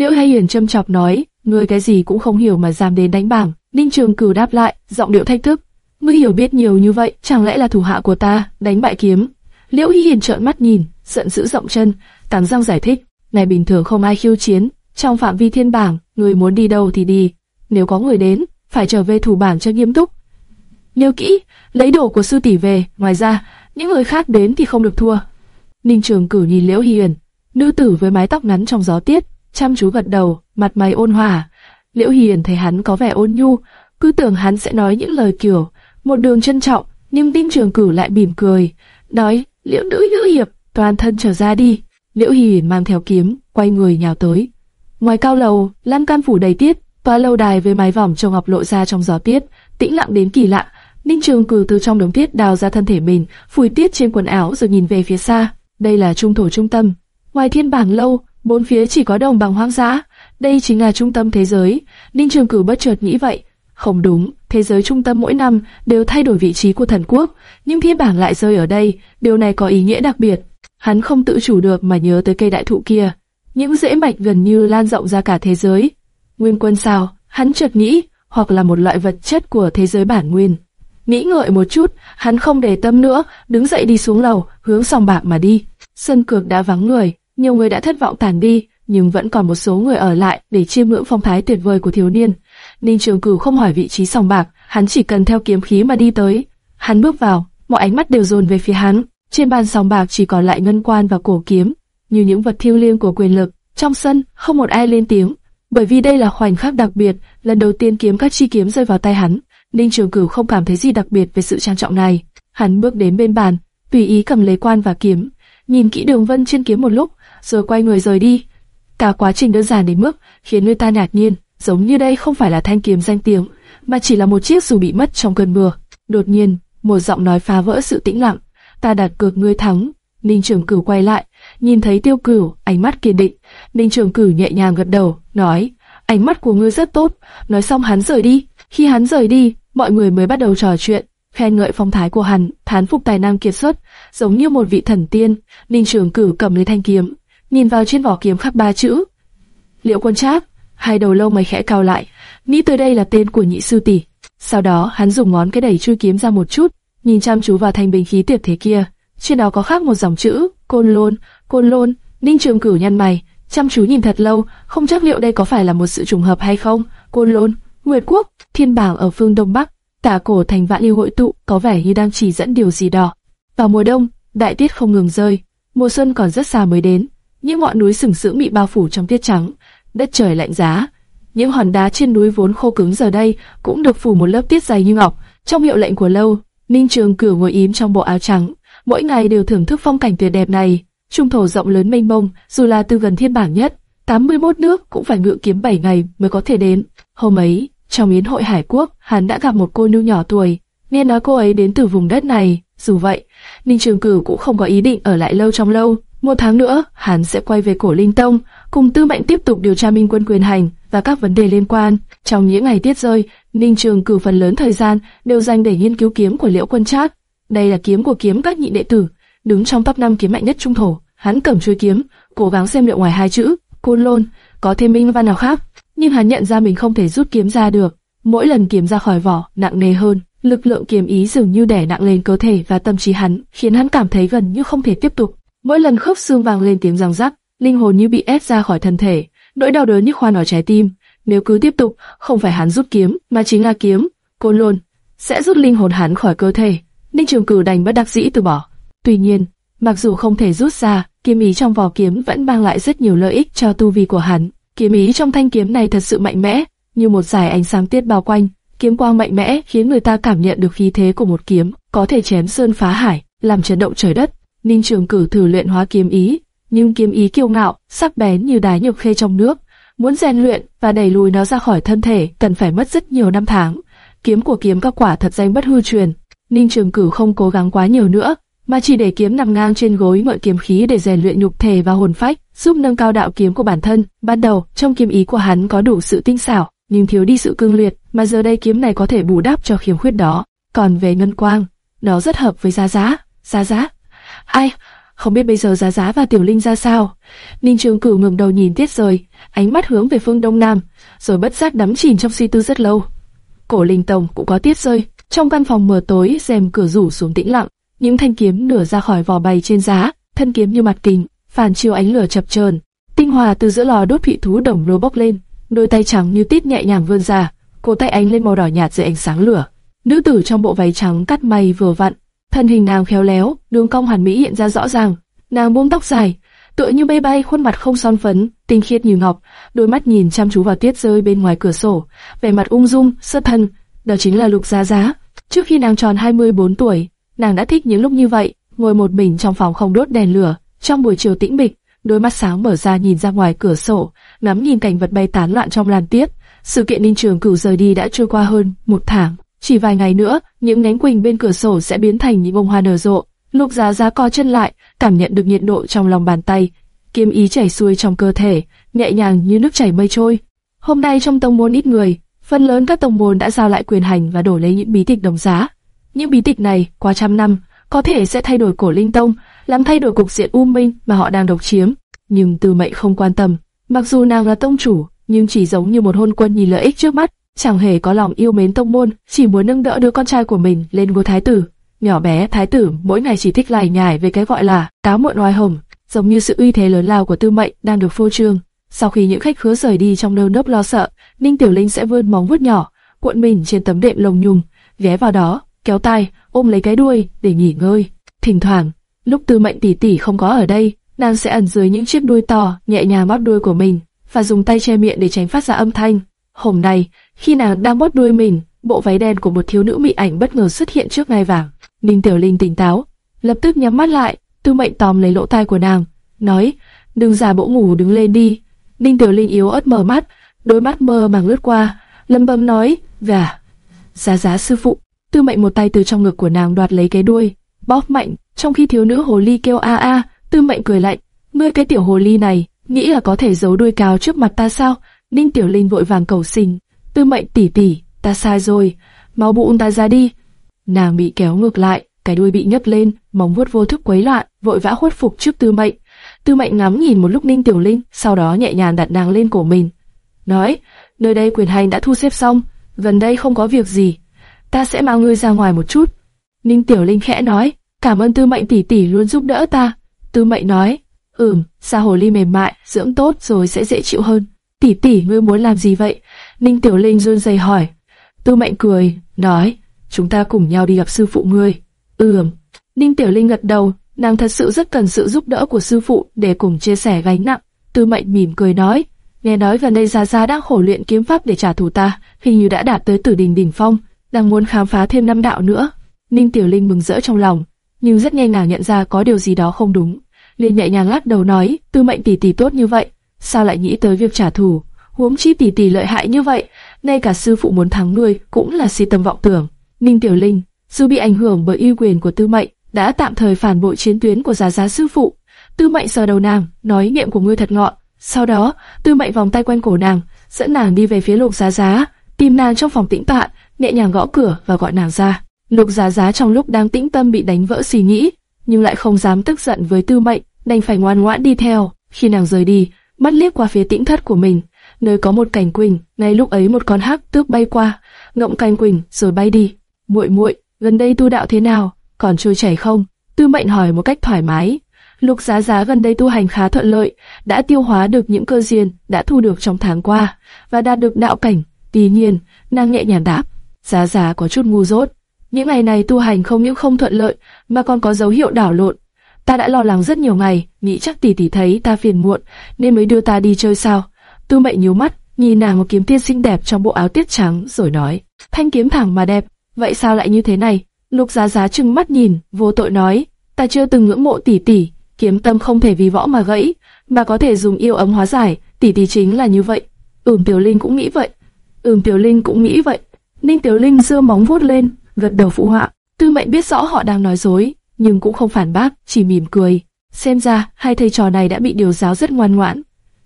Liễu Hay Hiền châm chọc nói, ngươi cái gì cũng không hiểu mà dám đến đánh bảng. Ninh Trường Cửu đáp lại, giọng điệu thách thức. Ngươi hiểu biết nhiều như vậy, chẳng lẽ là thủ hạ của ta, đánh bại kiếm? Liễu Hy Hiền trợn mắt nhìn, giận dữ rộng chân, cắn răng giải thích. Ngày bình thường không ai khiêu chiến, trong phạm vi thiên bảng, người muốn đi đâu thì đi. Nếu có người đến, phải trở về thủ bảng cho nghiêm túc. Nếu kỹ, lấy đồ của sư tỷ về, ngoài ra, những người khác đến thì không được thua. Ninh Trường Cửu nhìn Liễu Hy Hiền, nữ tử với mái tóc ngắn trong gió tiết, chăm chú gật đầu, mặt mày ôn hòa. Liễu Hiền thấy hắn có vẻ ôn nhu, cứ tưởng hắn sẽ nói những lời kiểu một đường trân trọng, nhưng Đinh Trường Cửu lại mỉm cười, nói: "Liễu nữ nữ hiệp, toàn thân trở ra đi." Liễu Hiền mang theo kiếm, quay người nhào tới. Ngoài cao lầu, lan can phủ đầy tiết, tòa lâu đài với mái vòm trông ngọc lộ ra trong gió tiết, tĩnh lặng đến kỳ lạ. Ninh Trường Cử từ trong đống tiết đào ra thân thể mình, phủi tiết trên quần áo rồi nhìn về phía xa. Đây là trung thổ trung tâm. Ngoài thiên bảng lâu, bốn phía chỉ có đồng bằng hoang dã. Đây chính là trung tâm thế giới. Ninh Trường Cửu bất chợt nghĩ vậy. Không đúng, thế giới trung tâm mỗi năm đều thay đổi vị trí của thần quốc, nhưng thiên bảng lại rơi ở đây, điều này có ý nghĩa đặc biệt. Hắn không tự chủ được mà nhớ tới cây đại thụ kia, những rễ mạch gần như lan rộng ra cả thế giới. Nguyên quân sao? Hắn chợt nghĩ, hoặc là một loại vật chất của thế giới bản nguyên. Nghĩ ngợi một chút, hắn không để tâm nữa, đứng dậy đi xuống lầu, hướng sòng bạc mà đi. Sân cược đã vắng người, nhiều người đã thất vọng tàn đi, nhưng vẫn còn một số người ở lại để chiêm ngưỡng phong thái tuyệt vời của thiếu niên. Ninh Trường Cửu không hỏi vị trí sòng bạc, hắn chỉ cần theo kiếm khí mà đi tới. Hắn bước vào, mọi ánh mắt đều dồn về phía hắn. Trên bàn sòng bạc chỉ còn lại ngân quan và cổ kiếm, như những vật thiêu liêng của quyền lực. Trong sân, không một ai lên tiếng, bởi vì đây là khoảnh khắc đặc biệt, lần đầu tiên kiếm các chi kiếm rơi vào tay hắn. Ninh Trường Cửu không cảm thấy gì đặc biệt về sự trang trọng này. Hắn bước đến bên bàn, tùy ý cầm lấy quan và kiếm, nhìn kỹ đường vân trên kiếm một lúc, rồi quay người rời đi. Cả quá trình đơn giản đến mức khiến người ta ngạc nhiên, giống như đây không phải là thanh kiếm danh tiếng, mà chỉ là một chiếc dù bị mất trong cơn mưa. Đột nhiên, một giọng nói phá vỡ sự tĩnh lặng. Ta đặt cược ngươi thắng. Ninh Trường Cửu quay lại, nhìn thấy Tiêu Cửu, ánh mắt kiên định. Ninh Trường Cửu nhẹ nhàng gật đầu, nói: ánh mắt của ngươi rất tốt. Nói xong hắn rời đi. Khi hắn rời đi, mọi người mới bắt đầu trò chuyện, khen ngợi phong thái của hắn, thán phục tài năng kiệt xuất, giống như một vị thần tiên. Ninh Trường Cửu cầm lấy thanh kiếm, nhìn vào trên vỏ kiếm khắc ba chữ: Liệu Quân tráp, Hai đầu lông mày khẽ cao lại, nghĩ tới đây là tên của nhị sư tỷ. Sau đó hắn dùng ngón cái đẩy chui kiếm ra một chút, nhìn chăm chú vào thanh bình khí tiệp thế kia. Trên đó có khắc một dòng chữ Côn Lôn, Côn Lôn. Ninh Trường Cửu nhăn mày, chăm chú nhìn thật lâu, không chắc liệu đây có phải là một sự trùng hợp hay không. Côn Lôn, Nguyệt Quốc, Thiên Bảng ở phương Đông Bắc, tả cổ thành vạn lưu hội tụ, có vẻ như đang chỉ dẫn điều gì đó. Vào mùa đông, đại tiết không ngừng rơi, mùa xuân còn rất xa mới đến, những ngọn núi sừng sững bị bao phủ trong tiết trắng, đất trời lạnh giá. Những hòn đá trên núi vốn khô cứng giờ đây cũng được phủ một lớp tiết dày như ngọc. Trong hiệu lệnh của lâu, Ninh Trường Cửu ngồi im trong bộ áo trắng, mỗi ngày đều thưởng thức phong cảnh tuyệt đẹp này. Trung thổ rộng lớn mênh mông, dù là từ gần thiên bảng nhất, 81 nước cũng phải ngự kiếm 7 ngày mới có thể đến. Hôm ấy, trong yến hội Hải Quốc, hắn đã gặp một cô nương nhỏ tuổi, nghe nói cô ấy đến từ vùng đất này. Dù vậy, Ninh Trường Cửu cũng không có ý định ở lại lâu trong lâu. Một tháng nữa, hắn sẽ quay về cổ Linh Tông, cùng Tư Mệnh tiếp tục điều tra Minh Quân quyền hành và các vấn đề liên quan. Trong những ngày tiết rơi, Ninh Trường cử phần lớn thời gian đều dành để nghiên cứu kiếm của Liễu Quân Trác. Đây là kiếm của kiếm các nhị đệ tử, đứng trong top 5 kiếm mạnh nhất trung thổ. Hắn cầm chuôi kiếm, cố gắng xem liệu ngoài hai chữ Côn Lôn có thêm minh văn nào khác, nhưng hắn nhận ra mình không thể rút kiếm ra được. Mỗi lần kiếm ra khỏi vỏ, nặng nề hơn, lực lượng kiếm ý dường như đè nặng lên cơ thể và tâm trí hắn, khiến hắn cảm thấy gần như không thể tiếp tục. Mỗi lần khớp xương vang lên tiếng răng rắc, linh hồn như bị ép ra khỏi thân thể, nỗi đau đớn như khoan ở trái tim. Nếu cứ tiếp tục, không phải hắn rút kiếm, mà chính là kiếm, côn lôn, sẽ rút linh hồn hắn khỏi cơ thể. Ninh Trường Cửu đành bất đắc dĩ từ bỏ. Tuy nhiên, mặc dù không thể rút ra, kiếm ý trong vỏ kiếm vẫn mang lại rất nhiều lợi ích cho tu vi của hắn. Kiếm ý trong thanh kiếm này thật sự mạnh mẽ, như một dải ánh sáng tiết bao quanh. Kiếm quang mạnh mẽ khiến người ta cảm nhận được khí thế của một kiếm, có thể chém sơn phá hải, làm chấn động trời đất. Ninh Trường Cử thử luyện hóa kiếm ý, nhưng kiếm ý kiêu ngạo, sắc bén như đá nhược khê trong nước, muốn rèn luyện và đẩy lùi nó ra khỏi thân thể cần phải mất rất nhiều năm tháng. Kiếm của kiếm các quả thật danh bất hư truyền. Ninh Trường Cử không cố gắng quá nhiều nữa, mà chỉ để kiếm nằm ngang trên gối mượn kiếm khí để rèn luyện nhục thể và hồn phách, giúp nâng cao đạo kiếm của bản thân. Ban đầu, trong kiếm ý của hắn có đủ sự tinh xảo, nhưng thiếu đi sự cương liệt, mà giờ đây kiếm này có thể bù đắp cho khiếm khuyết đó. Còn về ngân quang, nó rất hợp với Giá Giá. Giá Giá, ai? không biết bây giờ Giá Giá và Tiểu Linh ra sao. Ninh Trường Cửu ngẩng đầu nhìn Tiết rời, ánh mắt hướng về phương đông nam, rồi bất giác đắm chìm trong suy tư rất lâu. Cổ Linh Tông cũng có Tiết Rơi, trong căn phòng mờ tối, rèm cửa rủ xuống tĩnh lặng, những thanh kiếm nửa ra khỏi vỏ bày trên giá, thân kiếm như mặt kính, phản chiếu ánh lửa chập chờn. Tinh hòa từ giữa lò đốt thị thú đồng lô bốc lên, đôi tay trắng như tít nhẹ nhàng vươn ra, cổ tay ánh lên màu đỏ nhạt dưới ánh sáng lửa. Nữ tử trong bộ váy trắng cắt may vừa vặn, thân hình nàng khéo léo, đường cong hoàn mỹ hiện ra rõ ràng. Nàng buông tóc dài, tựa như bay bay, khuôn mặt không son phấn, tinh khiết như ngọc, đôi mắt nhìn chăm chú vào tiết rơi bên ngoài cửa sổ, vẻ mặt ung dung, xuất thân, đó chính là Lục Giá Giá. Trước khi nàng tròn 24 tuổi, nàng đã thích những lúc như vậy, ngồi một mình trong phòng không đốt đèn lửa, trong buổi chiều tĩnh mịch, đôi mắt sáng mở ra nhìn ra ngoài cửa sổ, ngắm nhìn cảnh vật bay tán loạn trong làn tiết. Sự kiện Ninh Trường Cửu rời đi đã trôi qua hơn một tháng, chỉ vài ngày nữa, những nhánh quỳnh bên cửa sổ sẽ biến thành những bông hoa nở rộ. Lục Giá Giá co chân lại, cảm nhận được nhiệt độ trong lòng bàn tay, kiếm ý chảy xuôi trong cơ thể, nhẹ nhàng như nước chảy mây trôi. Hôm nay trong tông môn ít người, phần lớn các tông môn đã giao lại quyền hành và đổi lấy những bí tịch đồng giá. Những bí tịch này, qua trăm năm, có thể sẽ thay đổi cổ linh tông, làm thay đổi cục diện u minh mà họ đang độc chiếm. Nhưng Từ Mệnh không quan tâm, mặc dù nàng là tông chủ, nhưng chỉ giống như một hôn quân nhìn lợi ích trước mắt, chẳng hề có lòng yêu mến tông môn, chỉ muốn nâng đỡ đứa con trai của mình lên ngôi thái tử. Nhỏ bé thái tử mỗi ngày chỉ thích lải nhải về cái gọi là cáo muộn oai hồng, giống như sự uy thế lớn lao của Tư Mệnh đang được phô trương. Sau khi những khách khứa rời đi trong nơm nớp lo sợ, Ninh Tiểu Linh sẽ vươn móng vuốt nhỏ, cuộn mình trên tấm đệm lồng nhung, ghé vào đó, kéo tay, ôm lấy cái đuôi để nghỉ ngơi. Thỉnh thoảng, lúc Tư Mệnh tỷ tỷ không có ở đây, nàng sẽ ẩn dưới những chiếc đuôi to, nhẹ nhàng bóp đuôi của mình và dùng tay che miệng để tránh phát ra âm thanh. Hôm nay, khi nàng đang bóp đuôi mình, bộ váy đen của một thiếu nữ mị ảnh bất ngờ xuất hiện trước ngay vàng. Ninh Tiểu Linh tỉnh táo, lập tức nhắm mắt lại, Tư Mệnh tóm lấy lỗ tai của nàng, nói: "Đừng giả bộ ngủ đứng lên đi." Ninh Tiểu Linh yếu ớt mở mắt, đôi mắt mơ màng lướt qua, lâm bầm nói: "Gà, giá giá sư phụ." Tư Mệnh một tay từ trong ngực của nàng đoạt lấy cái đuôi, bóp mạnh, trong khi thiếu nữ hồ ly kêu a a, Tư Mệnh cười lạnh: "Ngươi cái tiểu hồ ly này, nghĩ là có thể giấu đuôi cao trước mặt ta sao?" Ninh Tiểu Linh vội vàng cầu xin: "Tư Mệnh tỷ tỷ, ta sai rồi, mau bụng ta ra đi." Nàng bị kéo ngược lại, cái đuôi bị nhấc lên, móng vuốt vô thức quấy loạn, vội vã khuất phục trước Tư Mệnh. Tư Mệnh ngắm nhìn một lúc Ninh Tiểu Linh, sau đó nhẹ nhàng đặt nàng lên cổ mình, nói: "Nơi đây quyền hành đã thu xếp xong, gần đây không có việc gì, ta sẽ mang ngươi ra ngoài một chút." Ninh Tiểu Linh khẽ nói: "Cảm ơn Tư Mệnh tỷ tỷ luôn giúp đỡ ta." Tư Mệnh nói: "Ừm, sa hồ ly mềm mại, dưỡng tốt rồi sẽ dễ chịu hơn." "Tỷ tỷ ngươi muốn làm gì vậy?" Ninh Tiểu Linh run rẩy hỏi. Tư Mệnh cười, nói: "Chúng ta cùng nhau đi gặp sư phụ ngươi." "Ừm." Ninh Tiểu Linh gật đầu, nàng thật sự rất cần sự giúp đỡ của sư phụ để cùng chia sẻ gánh nặng. Tư Mệnh mỉm cười nói: "Nghe nói gần đây Gia Gia đang khổ luyện kiếm pháp để trả thù ta, hình như đã đạt tới Tử Đình đỉnh phong, đang muốn khám phá thêm năm đạo nữa." Ninh Tiểu Linh mừng rỡ trong lòng, nhưng rất nhanh nàng nhận ra có điều gì đó không đúng, liền nhẹ nhàng lắc đầu nói: "Tư Mệnh tỷ tỷ tốt như vậy, sao lại nghĩ tới việc trả thù? Huống chi tỷ tỷ lợi hại như vậy, ngay cả sư phụ muốn thắng ngươi cũng là si tâm vọng tưởng." Ninh Tiểu Linh, dù bị ảnh hưởng bởi ưu quyền của Tư Mệnh, đã tạm thời phản bội chiến tuyến của Giá Giá sư phụ. Tư Mệnh sờ đầu nàng, nói miệng của ngươi thật ngọn. Sau đó, Tư Mệnh vòng tay quanh cổ nàng, dẫn nàng đi về phía Lục Giá Giá, tìm nàng trong phòng tĩnh tọa, nhẹ nhàng gõ cửa và gọi nàng ra. Lục Giá Giá trong lúc đang tĩnh tâm bị đánh vỡ suy nghĩ, nhưng lại không dám tức giận với Tư Mệnh, đành phải ngoan ngoãn đi theo. Khi nàng rời đi, mắt liếc qua phía tĩnh thất của mình, nơi có một cành quỳnh, ngay lúc ấy một con hắc tước bay qua, ngậm cành quỳnh rồi bay đi. Muội muội, gần đây tu đạo thế nào, còn trôi chảy không? Tư Mệnh hỏi một cách thoải mái. Lục Giá Giá gần đây tu hành khá thuận lợi, đã tiêu hóa được những cơ duyên đã thu được trong tháng qua và đạt được đạo cảnh. Tuy nhiên, nàng nhẹ nhàng đáp, Giá Giá có chút ngu dốt. Những ngày này tu hành không những không thuận lợi, mà còn có dấu hiệu đảo lộn. Ta đã lo lắng rất nhiều ngày, nghĩ chắc tỷ tỷ thấy ta phiền muộn, nên mới đưa ta đi chơi sao. Tư Mệnh nhíu mắt, nhìn nàng một kiếm tiên xinh đẹp trong bộ áo tiết trắng, rồi nói, thanh kiếm thẳng mà đẹp, vậy sao lại như thế này? Lục Giá Giá trừng mắt nhìn, vô tội nói, ta chưa từng ngưỡng mộ tỷ tỷ, kiếm tâm không thể vì võ mà gãy, mà có thể dùng yêu ấm hóa giải, tỷ tỷ chính là như vậy. Ừm Tiểu Linh cũng nghĩ vậy. Ừm Tiểu Linh cũng nghĩ vậy. Ninh Tiểu Linh giơ móng vuốt lên, gật đầu phụ họa. Tư Mệnh biết rõ họ đang nói dối, nhưng cũng không phản bác, chỉ mỉm cười. Xem ra hai thầy trò này đã bị điều giáo rất ngoan ngoãn.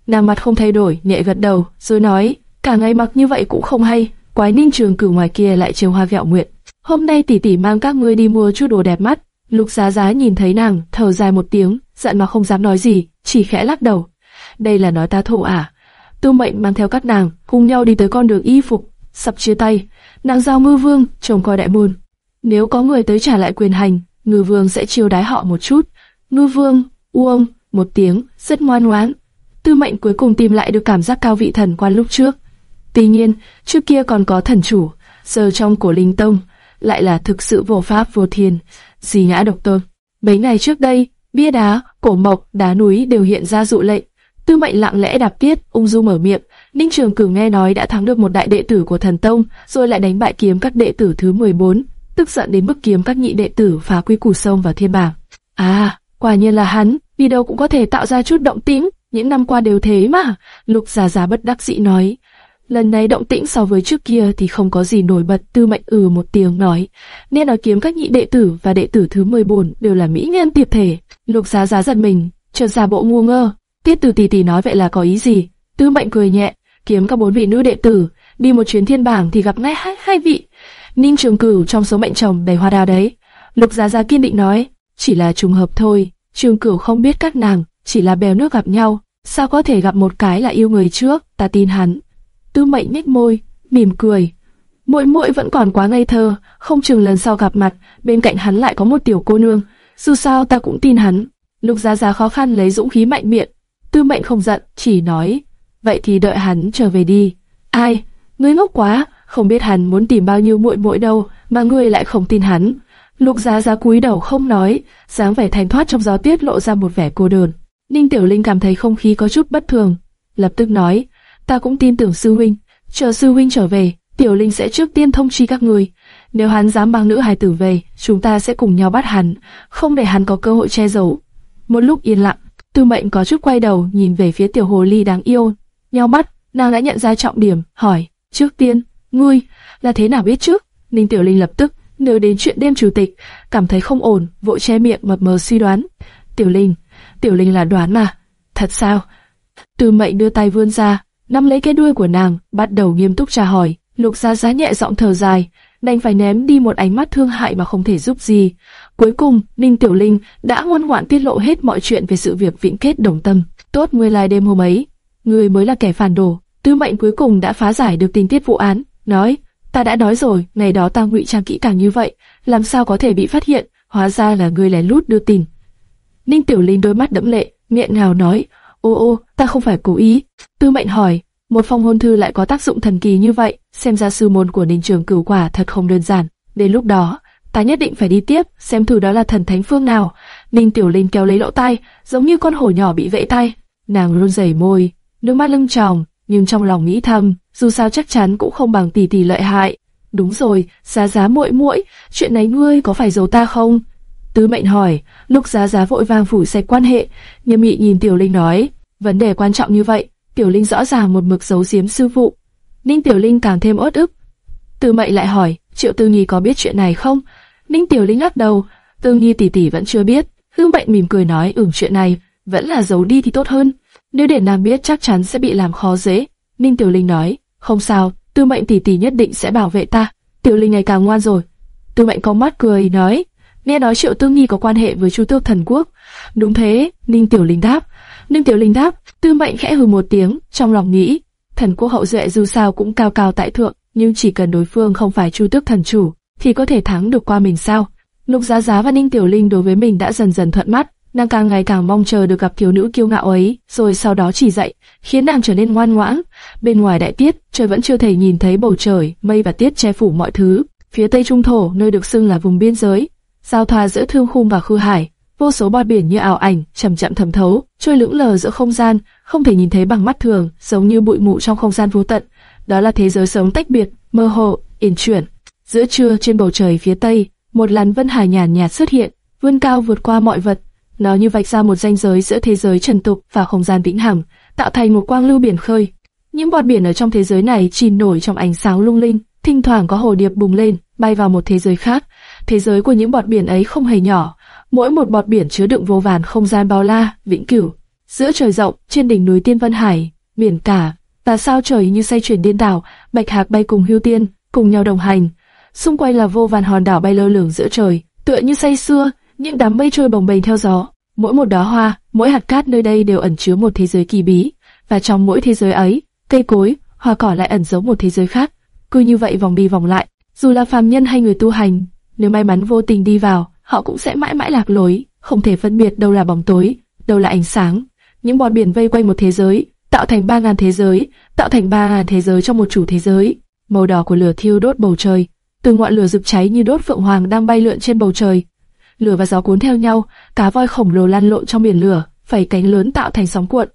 Nàng mặt không thay đổi, nhẹ gật đầu, rồi nói, cả ngày mặc như vậy cũng không hay. Quái Ninh Trường cử ngoài kia lại trêu hoa vẹo nguyện. Hôm nay tỷ tỷ mang các ngươi đi mua chút đồ đẹp mắt. Lục Giá Giá nhìn thấy nàng, thở dài một tiếng, giận mà không dám nói gì, chỉ khẽ lắc đầu. Đây là nói ta thụ à? Tư mệnh mang theo các nàng, cùng nhau đi tới con đường y phục, sập chia tay. Nàng giao ngư vương, trông coi đại môn. Nếu có người tới trả lại quyền hành, ngư vương sẽ chiêu đái họ một chút. Ngư vương, uông, một tiếng, rất ngoan ngoãn. Tư mệnh cuối cùng tìm lại được cảm giác cao vị thần quan lúc trước. Tuy nhiên, trước kia còn có thần chủ, giờ trong cổ linh tông, lại là thực sự vô pháp vô thiên, gì ngã độc tôn. Mấy ngày trước đây, bia đá, cổ mộc, đá núi đều hiện ra dụ lệnh. Tư mệnh lặng lẽ đạp tiết, ung dung mở miệng. Ninh Trường Cửu nghe nói đã thắng được một đại đệ tử của thần tông, rồi lại đánh bại kiếm các đệ tử thứ 14, tức giận đến mức kiếm các nhị đệ tử phá quy củ sông vào thiên bảng. À, quả nhiên là hắn, đi đâu cũng có thể tạo ra chút động tĩnh, những năm qua đều thế mà. Lục Già Già bất đắc dĩ nói. Lần này động tĩnh so với trước kia thì không có gì nổi bật, Tư Mệnh ừ một tiếng nói, nên nói kiếm các nhị đệ tử và đệ tử thứ 14 đều là mỹ nhân tiệp thể. Lục Giá Giá giật mình, chợt giả bộ ngu ngơ. Tiết Từ tỷ tỷ nói vậy là có ý gì? Tư Mệnh cười nhẹ, kiếm các bốn vị nữ đệ tử, đi một chuyến thiên bảng thì gặp ngay hai, hai vị. Ninh Trường Cửu trong số mệnh chồng đầy hoa đào đấy. Lục Giá Giá kiên định nói, chỉ là trùng hợp thôi. Trường Cửu không biết các nàng, chỉ là bèo nước gặp nhau, sao có thể gặp một cái là yêu người trước? Ta tin hắn. Tư Mệnh nhếch môi, mỉm cười. Muội muội vẫn còn quá ngây thơ, không chừng lần sau gặp mặt, bên cạnh hắn lại có một tiểu cô nương. Dù sao ta cũng tin hắn. Lục Giá Giá khó khăn lấy dũng khí mạnh miệng. Tư Mệnh không giận, chỉ nói, vậy thì đợi hắn trở về đi. Ai? Ngươi ngốc quá, không biết hắn muốn tìm bao nhiêu muội muội đâu, mà ngươi lại không tin hắn. Lục Giá Giá cúi đầu không nói, dáng vẻ thanh thoát trong gió tiết lộ ra một vẻ cô đơn. Ninh Tiểu Linh cảm thấy không khí có chút bất thường, lập tức nói, ta cũng tin tưởng sư huynh, chờ sư huynh trở về, Tiểu Linh sẽ trước tiên thông chi các người. Nếu hắn dám mang nữ hài tử về, chúng ta sẽ cùng nhau bắt hắn, không để hắn có cơ hội che giấu. Một lúc yên lặng, Tư Mệnh có chút quay đầu nhìn về phía tiểu hồ ly đáng yêu, nheo mắt, nàng đã nhận ra trọng điểm, hỏi: trước tiên, ngươi là thế nào biết trước? Ninh Tiểu Linh lập tức nhớ đến chuyện đêm chủ tịch, cảm thấy không ổn, vội che miệng mập mờ suy đoán. Tiểu Linh, Tiểu Linh là đoán mà. Thật sao? Từ Mệnh đưa tay vươn ra, nắm lấy cái đuôi của nàng, bắt đầu nghiêm túc tra hỏi. Lục Gia Giá nhẹ giọng thở dài, đành phải ném đi một ánh mắt thương hại mà không thể giúp gì. Cuối cùng, Ninh Tiểu Linh đã ngoan ngoãn tiết lộ hết mọi chuyện về sự việc vĩnh kết đồng tâm. Tốt nguyên lai đêm hôm ấy, người mới là kẻ phản đồ. Tư Mệnh cuối cùng đã phá giải được tình tiết vụ án, nói: ta đã nói rồi, ngày đó ta ngụy trang kỹ càng như vậy, làm sao có thể bị phát hiện? Hóa ra là người lén lút đưa tin. Ninh Tiểu Linh đôi mắt đẫm lệ, miệng ngào nói: ô ô, ta không phải cố ý. Tư Mệnh hỏi: một phong hôn thư lại có tác dụng thần kỳ như vậy, xem ra sư môn của Ninh Trường Cửu quả thật không đơn giản. Đến lúc đó, ta nhất định phải đi tiếp, xem thử đó là thần thánh phương nào. Ninh Tiểu Linh kéo lấy lỗ tai, giống như con hổ nhỏ bị vẫy tay. Nàng run rẩy môi, nước mắt lưng tròng, nhưng trong lòng nghĩ thầm, dù sao chắc chắn cũng không bằng tỷ tỷ lợi hại. Đúng rồi, giá giá muội muội, chuyện này ngươi có phải giấu ta không? Tứ mệnh hỏi, lúc giá giá vội vàng phủ sạch quan hệ, nhâm mị nhìn Tiểu Linh nói, vấn đề quan trọng như vậy, Tiểu Linh rõ ràng một mực giấu giếm sư phụ. Ninh Tiểu Linh càng thêm ớt ức. tứ mệnh lại hỏi, Triệu Tư Nhi có biết chuyện này không? Ninh Tiểu Linh lắc đầu, Tư Nhi tỷ tỷ vẫn chưa biết. Hương bệnh mỉm cười nói, ừm chuyện này vẫn là giấu đi thì tốt hơn. Nếu để nàng biết chắc chắn sẽ bị làm khó dễ. Ninh Tiểu Linh nói, không sao, Tư Mệnh tỷ tỷ nhất định sẽ bảo vệ ta. Tiểu Linh ngày càng ngoan rồi. Tư Mệnh có mắt cười nói, nghe nói Triệu Tư Nhi có quan hệ với Chu Tước Thần Quốc. Đúng thế, Ninh Tiểu Linh đáp. Ninh Tiểu Linh đáp, Tư Mệnh khẽ hừ một tiếng, trong lòng nghĩ, thần quốc hậu duệ dù sao cũng cao cao tại thượng, nhưng chỉ cần đối phương không phải Chu Tước thần chủ, thì có thể thắng được qua mình sao? Lục Giá Giá và Ninh Tiểu Linh đối với mình đã dần dần thuận mắt, nàng càng ngày càng mong chờ được gặp thiếu nữ kiêu ngạo ấy, rồi sau đó chỉ dạy, khiến nàng trở nên ngoan ngoãn. Bên ngoài đại tiết, trời vẫn chưa thể nhìn thấy bầu trời, mây và tiết che phủ mọi thứ. Phía tây trung thổ, nơi được xưng là vùng biên giới, giao thoa giữa thương khung và khư hải, vô số bọt biển như ảo ảnh, chậm chậm thẩm thấu, trôi lững lờ giữa không gian, không thể nhìn thấy bằng mắt thường, giống như bụi mù trong không gian vô tận. Đó là thế giới sống tách biệt, mơ hồ, yển chuyển. Giữa trưa trên bầu trời phía tây, một làn vân hải nhàn nhạt xuất hiện, vươn cao vượt qua mọi vật. Nó như vạch ra một ranh giới giữa thế giới trần tục và không gian vĩnh hằng, tạo thành một quang lưu biển khơi. Những bọt biển ở trong thế giới này chìm nổi trong ánh sáng lung linh, thỉnh thoảng có hồ điệp bùng lên, bay vào một thế giới khác. Thế giới của những bọt biển ấy không hề nhỏ, mỗi một bọt biển chứa đựng vô vàn không gian bao la, vĩnh cửu. Giữa trời rộng, trên đỉnh núi Tiên Vân Hải, biển cả và sao trời như say chuyển điên đảo, bạch hạc bay cùng hưu tiên, cùng nhau đồng hành. Xung quanh là vô vàn hòn đảo bay lơ lửng giữa trời, tựa như say xưa, những đám mây trôi bồng bềnh theo gió. Mỗi một đóa hoa, mỗi hạt cát nơi đây đều ẩn chứa một thế giới kỳ bí, và trong mỗi thế giới ấy, cây cối, hoa cỏ lại ẩn giấu một thế giới khác. Cứ như vậy vòng đi vòng lại, dù là phàm nhân hay người tu hành, nếu may mắn vô tình đi vào, họ cũng sẽ mãi mãi lạc lối, không thể phân biệt đâu là bóng tối, đâu là ánh sáng. Những bọt biển vây quanh một thế giới, tạo thành ba ngàn thế giới, tạo thành ba ngàn thế giới trong một chủ thế giới. Màu đỏ của lửa thiêu đốt bầu trời, từ ngọn lửa rực cháy như đốt phượng hoàng đang bay lượn trên bầu trời. Lửa và gió cuốn theo nhau, cá voi khổng lồ lăn lộn trong biển lửa, phẩy cánh lớn tạo thành sóng cuộn.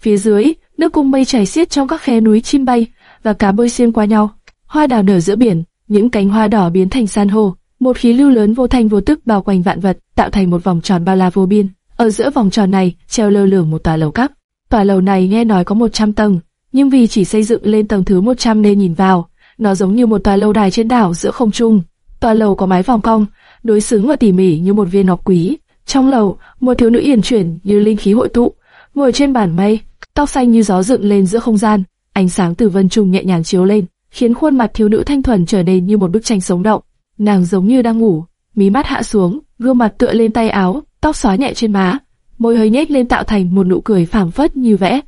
Phía dưới, nước cung mây chảy xiết trong các khe núi chim bay và cá bơi xuyên qua nhau. Hoa đào nở giữa biển, những cánh hoa đỏ biến thành san hô, một khí lưu lớn vô thanh vô tức bao quanh vạn vật, tạo thành một vòng tròn bao la vô biên. Ở giữa vòng tròn này treo lơ lửng một tòa lầu cấp. Tòa lầu này nghe nói có 100 tầng, nhưng vì chỉ xây dựng lên tầng thứ 100 nên nhìn vào, nó giống như một tòa lâu đài trên đảo giữa không trung. Tòa lầu có mái vòng cong, đối xứng và tỉ mỉ như một viên ngọc quý. Trong lầu, một thiếu nữ yển chuyển như linh khí hội tụ, ngồi trên bàn mây, tóc xanh như gió dựng lên giữa không gian, ánh sáng từ vân trùng nhẹ nhàng chiếu lên, khiến khuôn mặt thiếu nữ thanh thuần trở nên như một bức tranh sống động. Nàng giống như đang ngủ, mí mắt hạ xuống, gương mặt tựa lên tay áo, tóc xóa nhẹ trên má, môi hơi nhếch lên tạo thành một nụ cười phảng phất như vẽ.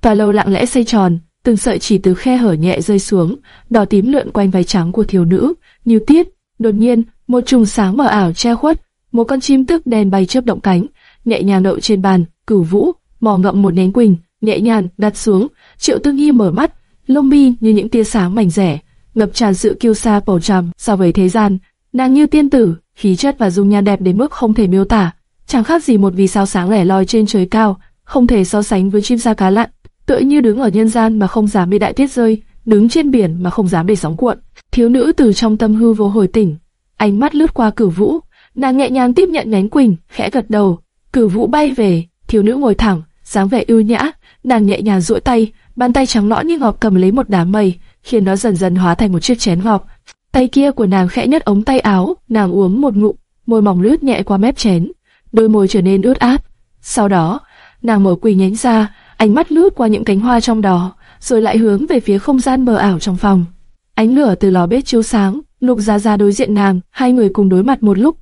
Tòa lâu lặng lẽ xây tròn, từng sợi chỉ từ khe hở nhẹ rơi xuống, đỏ tím lượn quanh váy trắng của thiếu nữ, như tiết. Đột nhiên, một chùm sáng mờ ảo che khuất, một con chim tức đen bay chớp động cánh, nhẹ nhàng đậu trên bàn, cửu vũ, mò ngậm một nén quỳnh, nhẹ nhàng đặt xuống. Triệu Tư Nghi mở mắt, lông mi như những tia sáng mảnh rẻ, ngập tràn sự kiêu sa bầu trầm so với thế gian. Nàng như tiên tử, khí chất và dung nhan đẹp đến mức không thể miêu tả, chẳng khác gì một vì sao sáng lẻ loi trên trời cao, không thể so sánh với chim sa cá lặn, tựa như đứng ở nhân gian mà không dám bị đại tiết rơi, đứng trên biển mà không dám để sóng cuộn. Thiếu nữ từ trong tâm hư vô hồi tỉnh, ánh mắt lướt qua cửu vũ, nàng nhẹ nhàng tiếp nhận nhánh quỳnh, khẽ gật đầu. Cửu vũ bay về, thiếu nữ ngồi thẳng, dáng vẻ ưu nhã, nàng nhẹ nhàng duỗi tay, bàn tay trắng nõn như ngọc cầm lấy một đám mây, khiến nó dần dần hóa thành một chiếc chén ngọc. Tay kia của nàng khẽ nhấc ống tay áo, nàng uống một ngụm, môi mỏng lướt nhẹ qua mép chén, đôi môi trở nên ướt át. Sau đó, nàng mở quỳ nhánh ra, ánh mắt lướt qua những cánh hoa trong đó, rồi lại hướng về phía không gian mờ ảo trong phòng. Ánh lửa từ lò bếp chiếu sáng, Lục Gia Gia đối diện nàng, hai người cùng đối mặt một lúc.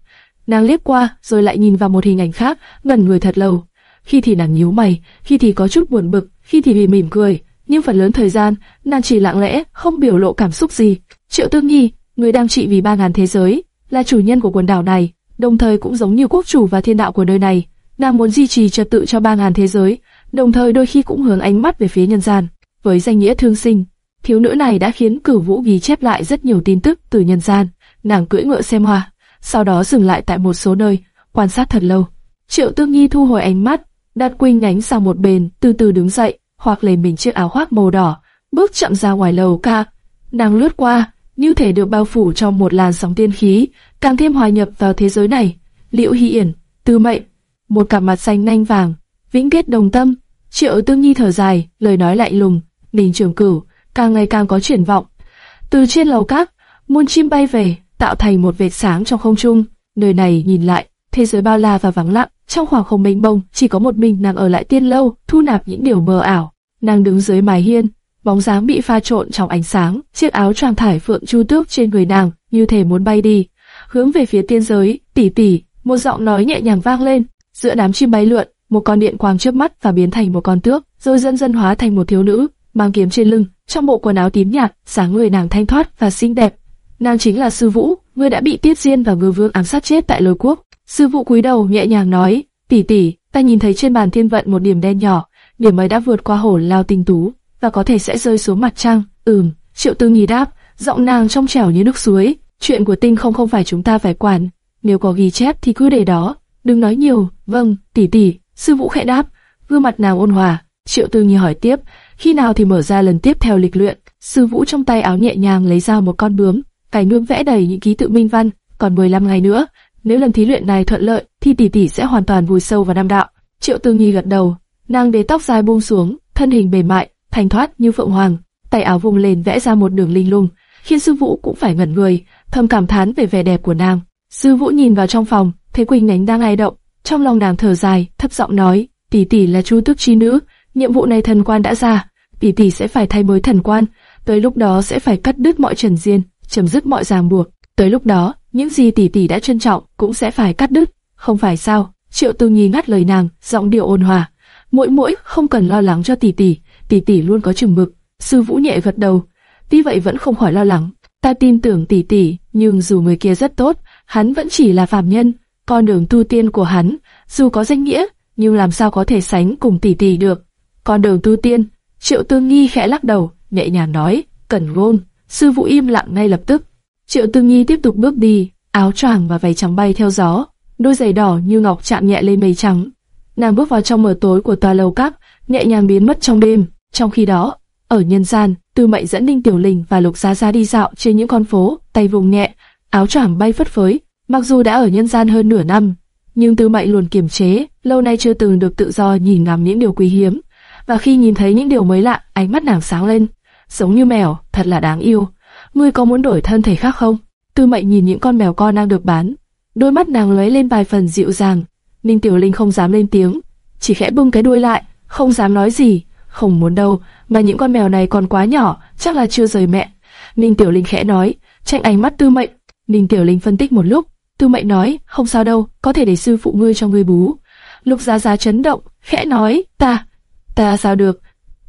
Nàng liếc qua, rồi lại nhìn vào một hình ảnh khác, ngẩn người thật lâu. Khi thì nàng nhíu mày, khi thì có chút buồn bực, khi thì bị mỉm cười, nhưng phần lớn thời gian, nàng chỉ lặng lẽ, không biểu lộ cảm xúc gì. Triệu Tương Nhi, người đang trị vì ba ngàn thế giới, là chủ nhân của quần đảo này, đồng thời cũng giống như quốc chủ và thiên đạo của nơi này. Nàng muốn duy trì trật tự cho ba ngàn thế giới, đồng thời đôi khi cũng hướng ánh mắt về phía nhân gian. Với danh nghĩa thương sinh, thiếu nữ này đã khiến cửu vũ ghi chép lại rất nhiều tin tức từ nhân gian. Nàng cưỡi ngựa xem hoa, sau đó dừng lại tại một số nơi, quan sát thật lâu. Triệu Tương Nhi thu hồi ánh mắt, đặt quỳnh nhánh sang một bên, từ từ đứng dậy, hoặc lấy mình chiếc áo khoác màu đỏ, bước chậm ra ngoài lầu ca. Nàng lướt qua, như thể được bao phủ trong một làn sóng tiên khí, càng thêm hòa nhập vào thế giới này. Liễu Hy Yển, Tư Mệnh, một cặp mặt xanh nanh vàng, vĩnh kết đồng tâm. Triệu Tương Nhi thở dài, lời nói lạnh lùng, Ninh Trường Cửu càng ngày càng có triển vọng. Từ trên lầu các, muôn chim bay về, tạo thành một vệt sáng trong không trung. Nơi này nhìn lại, thế giới bao la và vắng lặng, trong khoảng không mênh mông, chỉ có một mình nàng ở lại tiên lâu, thu nạp những điều mơ ảo. Nàng đứng dưới mái hiên, bóng dáng bị pha trộn trong ánh sáng, chiếc áo choàng thải phượng chu tước trên người nàng, như thể muốn bay đi, hướng về phía tiên giới. Tỷ tỷ, một giọng nói nhẹ nhàng vang lên, giữa đám chim bay lượn, một con điện quang chớp mắt và biến thành một con tước, rồi dần dần hóa thành một thiếu nữ, mang kiếm trên lưng, trong bộ quần áo tím nhạt, dáng người nàng thanh thoát và xinh đẹp. Nàng chính là sư vũ, người đã bị Tiết Diên và Ngư Vương ám sát chết tại lôi quốc. Sư vũ cúi đầu nhẹ nhàng nói, tỷ tỷ, ta nhìn thấy trên bàn thiên vận một điểm đen nhỏ, điểm ấy đã vượt qua hổ lao tinh tú và có thể sẽ rơi xuống mặt trăng. Ừm, Triệu Tư Nghi đáp, giọng nàng trong trẻo như nước suối. Chuyện của tinh không không phải chúng ta phải quản, nếu có ghi chép thì cứ để đó, đừng nói nhiều. Vâng, tỷ tỷ. Sư Vũ khẽ đáp, gương mặt nàng ôn hòa. Triệu Tư Nghi hỏi tiếp, khi nào thì mở ra lần tiếp theo lịch luyện? Sư Vũ trong tay áo nhẹ nhàng lấy ra một con bướm, cài nương vẽ đầy những ký tự minh văn. Còn 15 ngày nữa, nếu lần thí luyện này thuận lợi, thì tỷ tỷ sẽ hoàn toàn vùi sâu vào nam đạo. Triệu Tư Nghi gật đầu, nàng để tóc dài buông xuống, thân hình mềm mại, thanh thoát như phượng hoàng, tay áo vùng lên vẽ ra một đường linh lung, khiến sư Vũ cũng phải ngẩn người, thầm cảm thán về vẻ đẹp của nàng. Sư Vũ nhìn vào trong phòng, thấy Quỳnh Nánh đang ai động, trong lòng nàng thở dài, thấp giọng nói, tỷ tỷ là chu tước chi nữ, nhiệm vụ này thần quan đã ra, tỷ tỷ sẽ phải thay mới thần quan, tới lúc đó sẽ phải cắt đứt mọi trần diên, chấm dứt mọi ràng buộc. Tới lúc đó, những gì tỷ tỷ đã trân trọng cũng sẽ phải cắt đứt, không phải sao? Triệu Tư Nhi ngắt lời nàng, giọng điệu ôn hòa. mỗi mỗi, không cần lo lắng cho tỷ tỷ, tỷ tỷ luôn có chừng mực. Sư Vũ nhẹ gật đầu, tuy vậy vẫn không khỏi lo lắng. Ta tin tưởng tỷ tỷ, nhưng dù người kia rất tốt, hắn vẫn chỉ là phàm nhân. Con đường tu tiên của hắn, dù có danh nghĩa, nhưng làm sao có thể sánh cùng tỷ tỷ được. Con đường tu tiên, Triệu Tư Nhi khẽ lắc đầu, nhẹ nhàng nói, cẩn gôn. Sư Vũ im lặng ngay lập tức. Triệu Tư Nhi tiếp tục bước đi, áo choàng và váy trắng bay theo gió, đôi giày đỏ như ngọc chạm nhẹ lên mây trắng. Nàng bước vào trong mờ tối của tòa lầu các, nhẹ nhàng biến mất trong đêm. Trong khi đó, ở nhân gian, Tư Mệnh dẫn Ninh Tiểu Linh và Lục Giá Giá đi dạo trên những con phố, tay vùng nhẹ, áo choàng bay phất phới. Mặc dù đã ở nhân gian hơn nửa năm, nhưng Tư Mệnh luôn kiềm chế, lâu nay chưa từng được tự do nhìn ngắm những điều quý hiếm. Và khi nhìn thấy những điều mới lạ, ánh mắt nàng sáng lên, giống như mèo, thật là đáng yêu. Ngươi có muốn đổi thân thể khác không? Tư Mệnh nhìn những con mèo con đang được bán, đôi mắt nàng lóe lên vài phần dịu dàng. Ninh Tiểu Linh không dám lên tiếng, chỉ khẽ bưng cái đuôi lại, không dám nói gì. Không muốn đâu, mà những con mèo này còn quá nhỏ, chắc là chưa rời mẹ. Ninh Tiểu Linh khẽ nói, tranh ánh mắt Tư Mệnh. Ninh Tiểu Linh phân tích một lúc, Tư Mệnh nói, không sao đâu, có thể để sư phụ ngươi cho ngươi bú. Lục Giá Giá chấn động, khẽ nói, ta, ta sao được?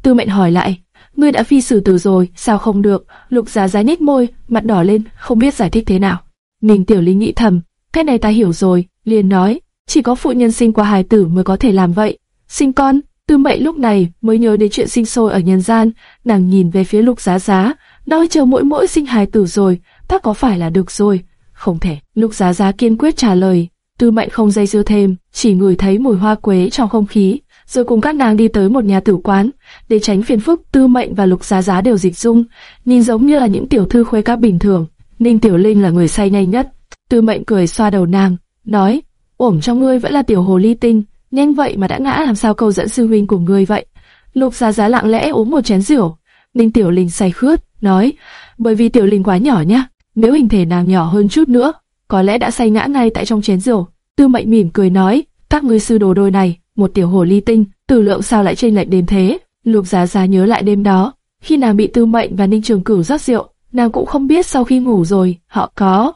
Tư Mệnh hỏi lại, ngươi đã phi xử tử rồi, sao không được? Lục Giá Giá nhếch môi, mặt đỏ lên, không biết giải thích thế nào. Ninh Tiểu Linh nghĩ thầm, cái này ta hiểu rồi, liền nói, chỉ có phụ nhân sinh qua hài tử mới có thể làm vậy. Sinh con, Tư Mệnh lúc này mới nhớ đến chuyện sinh sôi ở nhân gian, nàng nhìn về phía Lục Giá Giá, nói chờ mỗi mỗi sinh hài tử rồi, ta có phải là được rồi? Không thể. Lục Giá Giá kiên quyết trả lời. Tư Mệnh không dây dưa thêm, chỉ ngửi thấy mùi hoa quế trong không khí, rồi cùng các nàng đi tới một nhà tử quán, để tránh phiền phức. Tư Mệnh và Lục Giá Giá đều dịch dung, nhìn giống như là những tiểu thư khuê các bình thường. Ninh Tiểu Linh là người say nhanh nhất. Tư Mệnh cười xoa đầu nàng, nói: "Ổm trong ngươi vẫn là tiểu hồ ly tinh." nhanh vậy mà đã ngã làm sao câu dẫn sư huynh của ngươi vậy? Lục Giá Giá lặng lẽ uống một chén rượu. Ninh Tiểu Linh say khướt, nói, bởi vì Tiểu Linh quá nhỏ nhá, nếu hình thể nàng nhỏ hơn chút nữa, có lẽ đã say ngã ngay tại trong chén rượu. Tư Mệnh mỉm cười nói, các ngươi sư đồ đôi này, một tiểu hồ ly tinh, tử lượng sao lại chênh lệch đến thế? Lục Giá Giá nhớ lại đêm đó, khi nàng bị Tư Mệnh và Ninh Trường Cửu rót rượu, nàng cũng không biết sau khi ngủ rồi, họ có.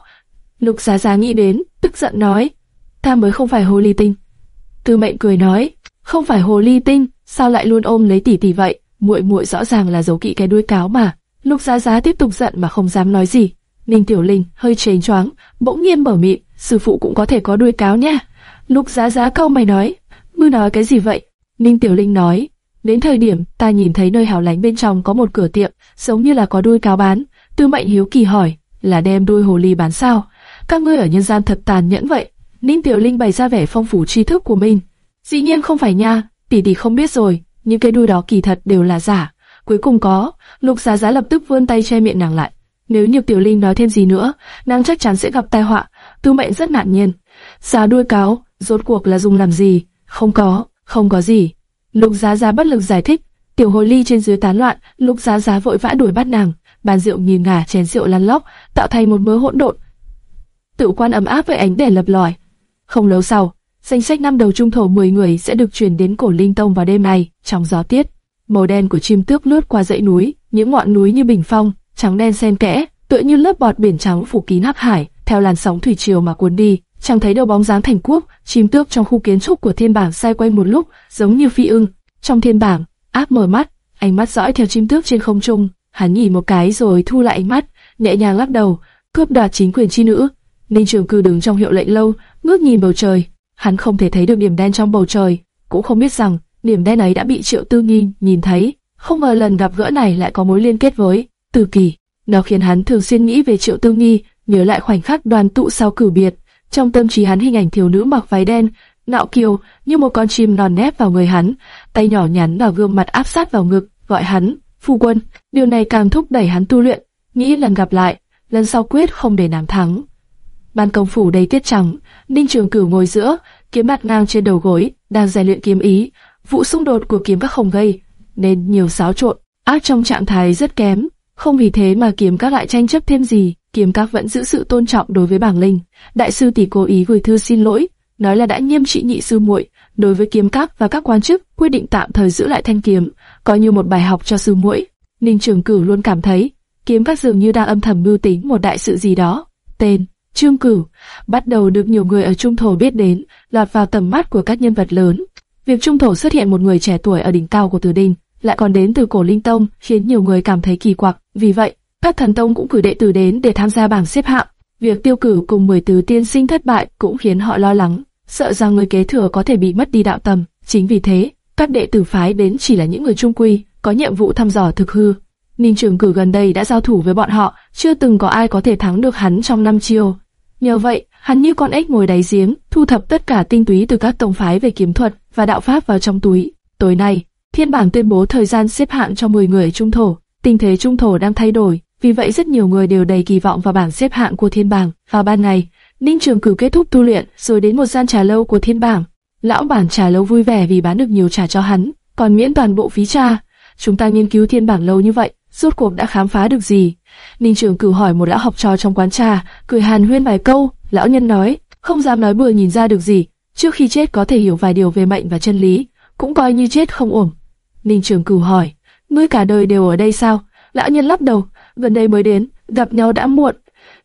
Lục Giá Giá nghĩ đến, tức giận nói, ta mới không phải hồ ly tinh Tư Mệnh cười nói, không phải hồ ly tinh, sao lại luôn ôm lấy tỷ tỷ vậy? Muội muội rõ ràng là giấu kỵ cái đuôi cáo mà. Lục Giá Giá tiếp tục giận mà không dám nói gì. Ninh Tiểu Linh hơi chênh choáng, bỗng nhiên mở miệng, sư phụ cũng có thể có đuôi cáo nha. Lục Giá Giá câu mày nói, ngươi nói cái gì vậy? Ninh Tiểu Linh nói, đến thời điểm ta nhìn thấy nơi hẻo lánh bên trong có một cửa tiệm, giống như là có đuôi cáo bán. Tư Mệnh hiếu kỳ hỏi, là đem đuôi hồ ly bán sao? Các ngươi ở nhân gian thật tàn nhẫn vậy. Ninh Tiểu Linh bày ra vẻ phong phú tri thức của mình. Dĩ nhiên không phải nha, tỷ tỷ không biết rồi, những cái đuôi đó kỳ thật đều là giả. Cuối cùng có, Lục Giá Giá lập tức vươn tay che miệng nàng lại. Nếu như Tiểu Linh nói thêm gì nữa, nàng chắc chắn sẽ gặp tai họa. Tư Mệnh rất nạn nhiên. Giá đuôi cáo, rốt cuộc là dùng làm gì? Không có, không có gì. Lục Giá Giá bất lực giải thích. Tiểu hồ ly trên dưới tán loạn, Lục Giá Giá vội vã đuổi bắt nàng. Bàn rượu nhìn ngả chén rượu lăn lóc, tạo thành một mớ hỗn độn. Tự quan ấm áp với ánh đèn lập lòi, không lâu sau, danh sách năm đầu trung thổ 10 người sẽ được truyền đến cổ linh tông vào đêm này, trong gió tiết. Màu đen của chim tước lướt qua dãy núi, những ngọn núi như bình phong, trắng đen xen kẽ, tựa như lớp bọt biển trắng phủ kín hắc hải, theo làn sóng thủy triều mà cuốn đi. Chẳng thấy đâu bóng dáng thành quốc, chim tước trong khu kiến trúc của thiên bảng xoay quanh một lúc, giống như phi ưng. Trong thiên bảng, áp mở mắt, ánh mắt dõi theo chim tước trên không trung. Hắn nhìn một cái rồi thu lại ánh mắt, nhẹ nhàng lắc đầu, cướp đoạt chính quyền chi nữ. Ninh Trường Cư đứng trong hiệu lệnh lâu, ngước nhìn bầu trời, hắn không thể thấy được điểm đen trong bầu trời, cũng không biết rằng điểm đen ấy đã bị Triệu Tư Nghi nhìn thấy. Không ngờ lần gặp gỡ này lại có mối liên kết với Từ Kỳ. Nó khiến hắn thường xuyên nghĩ về Triệu Tư Nghi, nhớ lại khoảnh khắc đoàn tụ sau cử biệt. Trong tâm trí hắn hình ảnh thiếu nữ mặc váy đen, nạo kiều như một con chim non nép vào người hắn, tay nhỏ nhắn và gương mặt áp sát vào ngực, gọi hắn phu quân. Điều này càng thúc đẩy hắn tu luyện, nghĩ lần gặp lại, lần sau quyết không để nàng thắng. Ban công phủ đầy tiết trắng, Ninh Trường Cửu ngồi giữa, kiếm mặt ngang trên đầu gối, đang rèn luyện kiếm ý. Vụ xung đột của kiếm các không gây nên nhiều xáo trộn, ác trong trạng thái rất kém. Không vì thế mà kiếm các lại tranh chấp thêm gì, kiếm các vẫn giữ sự tôn trọng đối với bảng linh. Đại sư tỷ cố ý gửi thư xin lỗi, nói là đã nghiêm trị nhị sư muội đối với kiếm các và các quan chức quyết định tạm thời giữ lại thanh kiếm, coi như một bài học cho sư muội. Ninh Trường Cửu luôn cảm thấy kiếm các dường như đang âm thầm mưu tính một đại sự gì đó. Tên Trương Cửu bắt đầu được nhiều người ở Trung Thổ biết đến, lọt vào tầm mắt của các nhân vật lớn. Việc Trung Thổ xuất hiện một người trẻ tuổi ở đỉnh cao của tử Đình, lại còn đến từ Cổ Linh Tông, khiến nhiều người cảm thấy kỳ quặc. Vì vậy, các thần tông cũng cử đệ tử đến để tham gia bảng xếp hạng. Việc tiêu cử cùng 10 tứ tiên sinh thất bại cũng khiến họ lo lắng, sợ rằng người kế thừa có thể bị mất đi đạo tầm. Chính vì thế, các đệ tử phái đến chỉ là những người trung quy, có nhiệm vụ thăm dò thực hư. Ninh Trường Cử gần đây đã giao thủ với bọn họ, chưa từng có ai có thể thắng được hắn trong năm chiêu. Nhờ vậy, hắn như con ếch ngồi đáy giếng, thu thập tất cả tinh túy từ các tông phái về kiếm thuật và đạo pháp vào trong túi. Tối nay, Thiên bảng tuyên bố thời gian xếp hạng cho 10 người trung thổ. Tình thế trung thổ đang thay đổi, vì vậy rất nhiều người đều đầy kỳ vọng vào bảng xếp hạng của thiên bảng. Vào ban ngày, Ninh Trường Cử kết thúc tu luyện, rồi đến một gian trà lâu của thiên bảng. Lão bản trà lâu vui vẻ vì bán được nhiều trà cho hắn, còn miễn toàn bộ phí trà. Chúng ta nghiên cứu thiên bảng lâu như vậy, rốt cuộc đã khám phá được gì? Ninh Trường Cử hỏi một lão học trò trong quán trà, cười hàn huyên vài câu. Lão nhân nói, không dám nói bừa nhìn ra được gì. Trước khi chết có thể hiểu vài điều về mệnh và chân lý, cũng coi như chết không ổn. Ninh Trường Cửu hỏi, ngươi cả đời đều ở đây sao? Lão nhân lắc đầu, gần đây mới đến, gặp nhau đã muộn.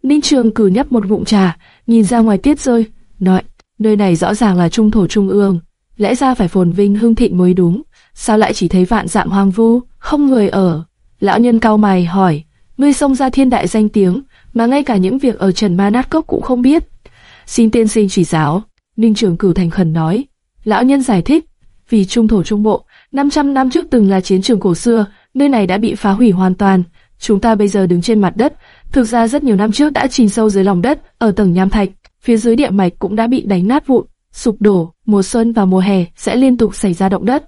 Ninh Trường cử nhấp một ngụm trà, nhìn ra ngoài tiết rơi, nói, nơi này rõ ràng là trung thổ trung ương, lẽ ra phải phồn vinh hưng thịnh mới đúng, sao lại chỉ thấy vạn dạm hoang vu, không người ở? Lão nhân cao mày hỏi, ngươi xông ra thiên đại danh tiếng, mà ngay cả những việc ở Trần Ma Nát Cốc cũng không biết. Xin tiên sinh chỉ giáo. Ninh Trường cử thành khẩn nói. Lão nhân giải thích, vì trung thổ trung bộ, 500 năm trước từng là chiến trường cổ xưa, nơi này đã bị phá hủy hoàn toàn. Chúng ta bây giờ đứng trên mặt đất, thực ra rất nhiều năm trước đã chìm sâu dưới lòng đất, ở tầng nham thạch, phía dưới địa mạch cũng đã bị đánh nát vụn, sụp đổ. Mùa xuân và mùa hè sẽ liên tục xảy ra động đất.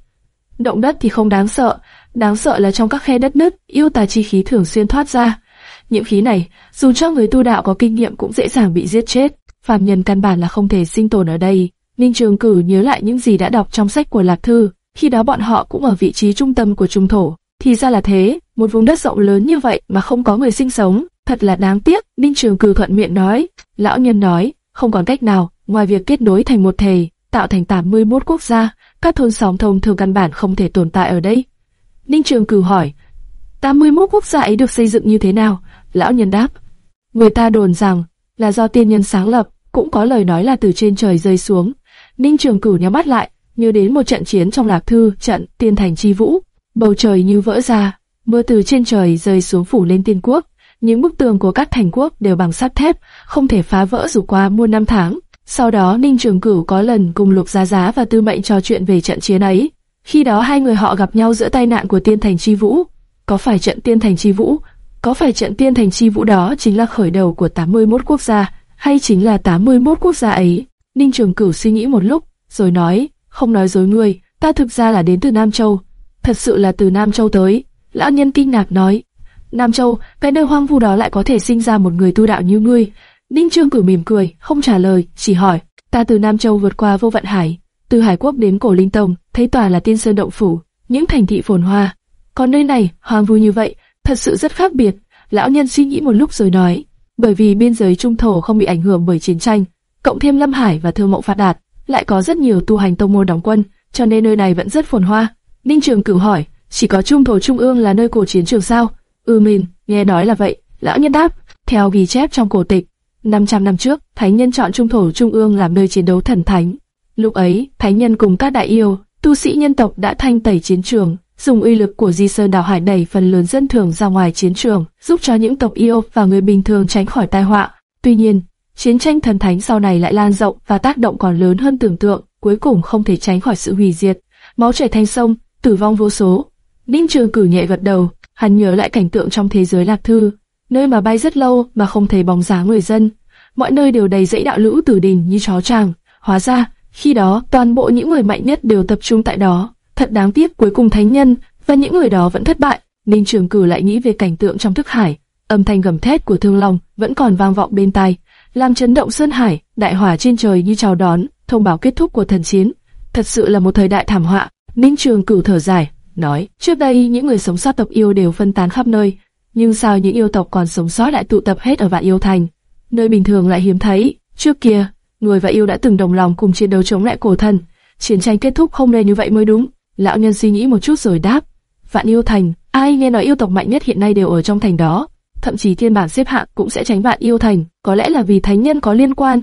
Động đất thì không đáng sợ, đáng sợ là trong các khe đất nứt, yêu tà chi khí thường xuyên thoát ra. Những khí này, dù cho người tu đạo có kinh nghiệm cũng dễ dàng bị giết chết. Phàm nhân căn bản là không thể sinh tồn ở đây. Ninh Trường Cử nhớ lại những gì đã đọc trong sách của Lạc Thư, khi đó bọn họ cũng ở vị trí trung tâm của trung thổ. Thì ra là thế, một vùng đất rộng lớn như vậy mà không có người sinh sống, thật là đáng tiếc. Ninh Trường Cử thuận miệng nói, lão nhân nói, không còn cách nào, ngoài việc kết nối thành một thể, tạo thành 81 quốc gia, các thôn xóm thông thường căn bản không thể tồn tại ở đây. Ninh Trường Cử hỏi, 81 quốc gia ấy được xây dựng như thế nào? Lão nhân đáp, người ta đồn rằng là do tiên nhân sáng lập, cũng có lời nói là từ trên trời rơi xuống. Ninh Trường Cửu nhắm mắt lại, như đến một trận chiến trong lạc thư trận tiên thành chi vũ. Bầu trời như vỡ ra, mưa từ trên trời rơi xuống phủ lên tiên quốc. Những bức tường của các thành quốc đều bằng sắt thép, không thể phá vỡ dù qua muôn năm tháng. Sau đó Ninh Trường Cửu có lần cùng Lục Giá Giá và Tư Mệnh trò chuyện về trận chiến ấy. Khi đó hai người họ gặp nhau giữa tai nạn của tiên thành chi vũ. Có phải trận tiên thành chi vũ? Có phải trận tiên thành chi vũ đó chính là khởi đầu của 81 quốc gia, hay chính là 81 quốc gia ấy? Ninh Trường Cửu suy nghĩ một lúc, rồi nói, không nói dối ngươi, ta thực ra là đến từ Nam Châu. Thật sự là từ Nam Châu tới. Lão nhân kinh ngạc nói, Nam Châu, cái nơi hoang vu đó lại có thể sinh ra một người tu đạo như ngươi. Ninh Trương cử mỉm cười, không trả lời, chỉ hỏi, ta từ Nam Châu vượt qua vô vận hải, từ Hải Quốc đến Cổ Linh Tông, thấy tòa là tiên sơn động phủ, những thành thị phồn hoa. Còn nơi này, hoang vu như vậy, thật sự rất khác biệt. Lão nhân suy nghĩ một lúc rồi nói, bởi vì biên giới trung thổ không bị ảnh hưởng bởi chiến tranh, cộng thêm Lâm Hải và Thương Mộng phát đạt, lại có rất nhiều tu hành tông môn đóng quân, cho nên nơi này vẫn rất phồn hoa. Ninh Trường Cửu hỏi, chỉ có trung thổ trung ương là nơi cổ chiến trường sao? Ừ mình, nghe nói là vậy. Lão nhân đáp, theo ghi chép trong cổ tịch, 500 năm trước, Thánh nhân chọn trung thổ trung ương làm nơi chiến đấu thần thánh. Lúc ấy, Thánh nhân cùng các đại yêu, tu sĩ nhân tộc đã thanh tẩy chiến trường, dùng uy lực của Di Sơn Đảo Hải đẩy phần lớn dân thường ra ngoài chiến trường, giúp cho những tộc yêu và người bình thường tránh khỏi tai họa. Tuy nhiên, Chiến tranh thần thánh sau này lại lan rộng và tác động còn lớn hơn tưởng tượng, cuối cùng không thể tránh khỏi sự hủy diệt. Máu chảy thành sông, tử vong vô số. Ninh Trường cử nhẹ gật đầu, hắn nhớ lại cảnh tượng trong thế giới lạc thư, nơi mà bay rất lâu mà không thấy bóng dáng người dân. Mọi nơi đều đầy dãy đạo lữ tử đình như chó tràng. Hóa ra, khi đó toàn bộ những người mạnh nhất đều tập trung tại đó. Thật đáng tiếc cuối cùng thánh nhân và những người đó vẫn thất bại. Ninh Trường cử lại nghĩ về cảnh tượng trong thức hải, âm thanh gầm thét của thương long vẫn còn vang vọng bên tai làm chấn động sơn hải, đại hỏa trên trời như chào đón, thông báo kết thúc của thần chiến. Thật sự là một thời đại thảm họa. Ninh Trường Cửu thở dài, nói: trước đây những người sống sót tộc yêu đều phân tán khắp nơi, nhưng sao những yêu tộc còn sống sót lại tụ tập hết ở Vạn Yêu Thành, nơi bình thường lại hiếm thấy. Trước kia, người và yêu đã từng đồng lòng cùng chiến đấu chống lại cổ thần. Chiến tranh kết thúc không nên như vậy mới đúng. Lão nhân suy nghĩ một chút rồi đáp: Vạn Yêu Thành, ai nghe nói yêu tộc mạnh nhất hiện nay đều ở trong thành đó. thậm chí thiên bản xếp hạng cũng sẽ tránh vạn yêu thành, có lẽ là vì thánh nhân có liên quan.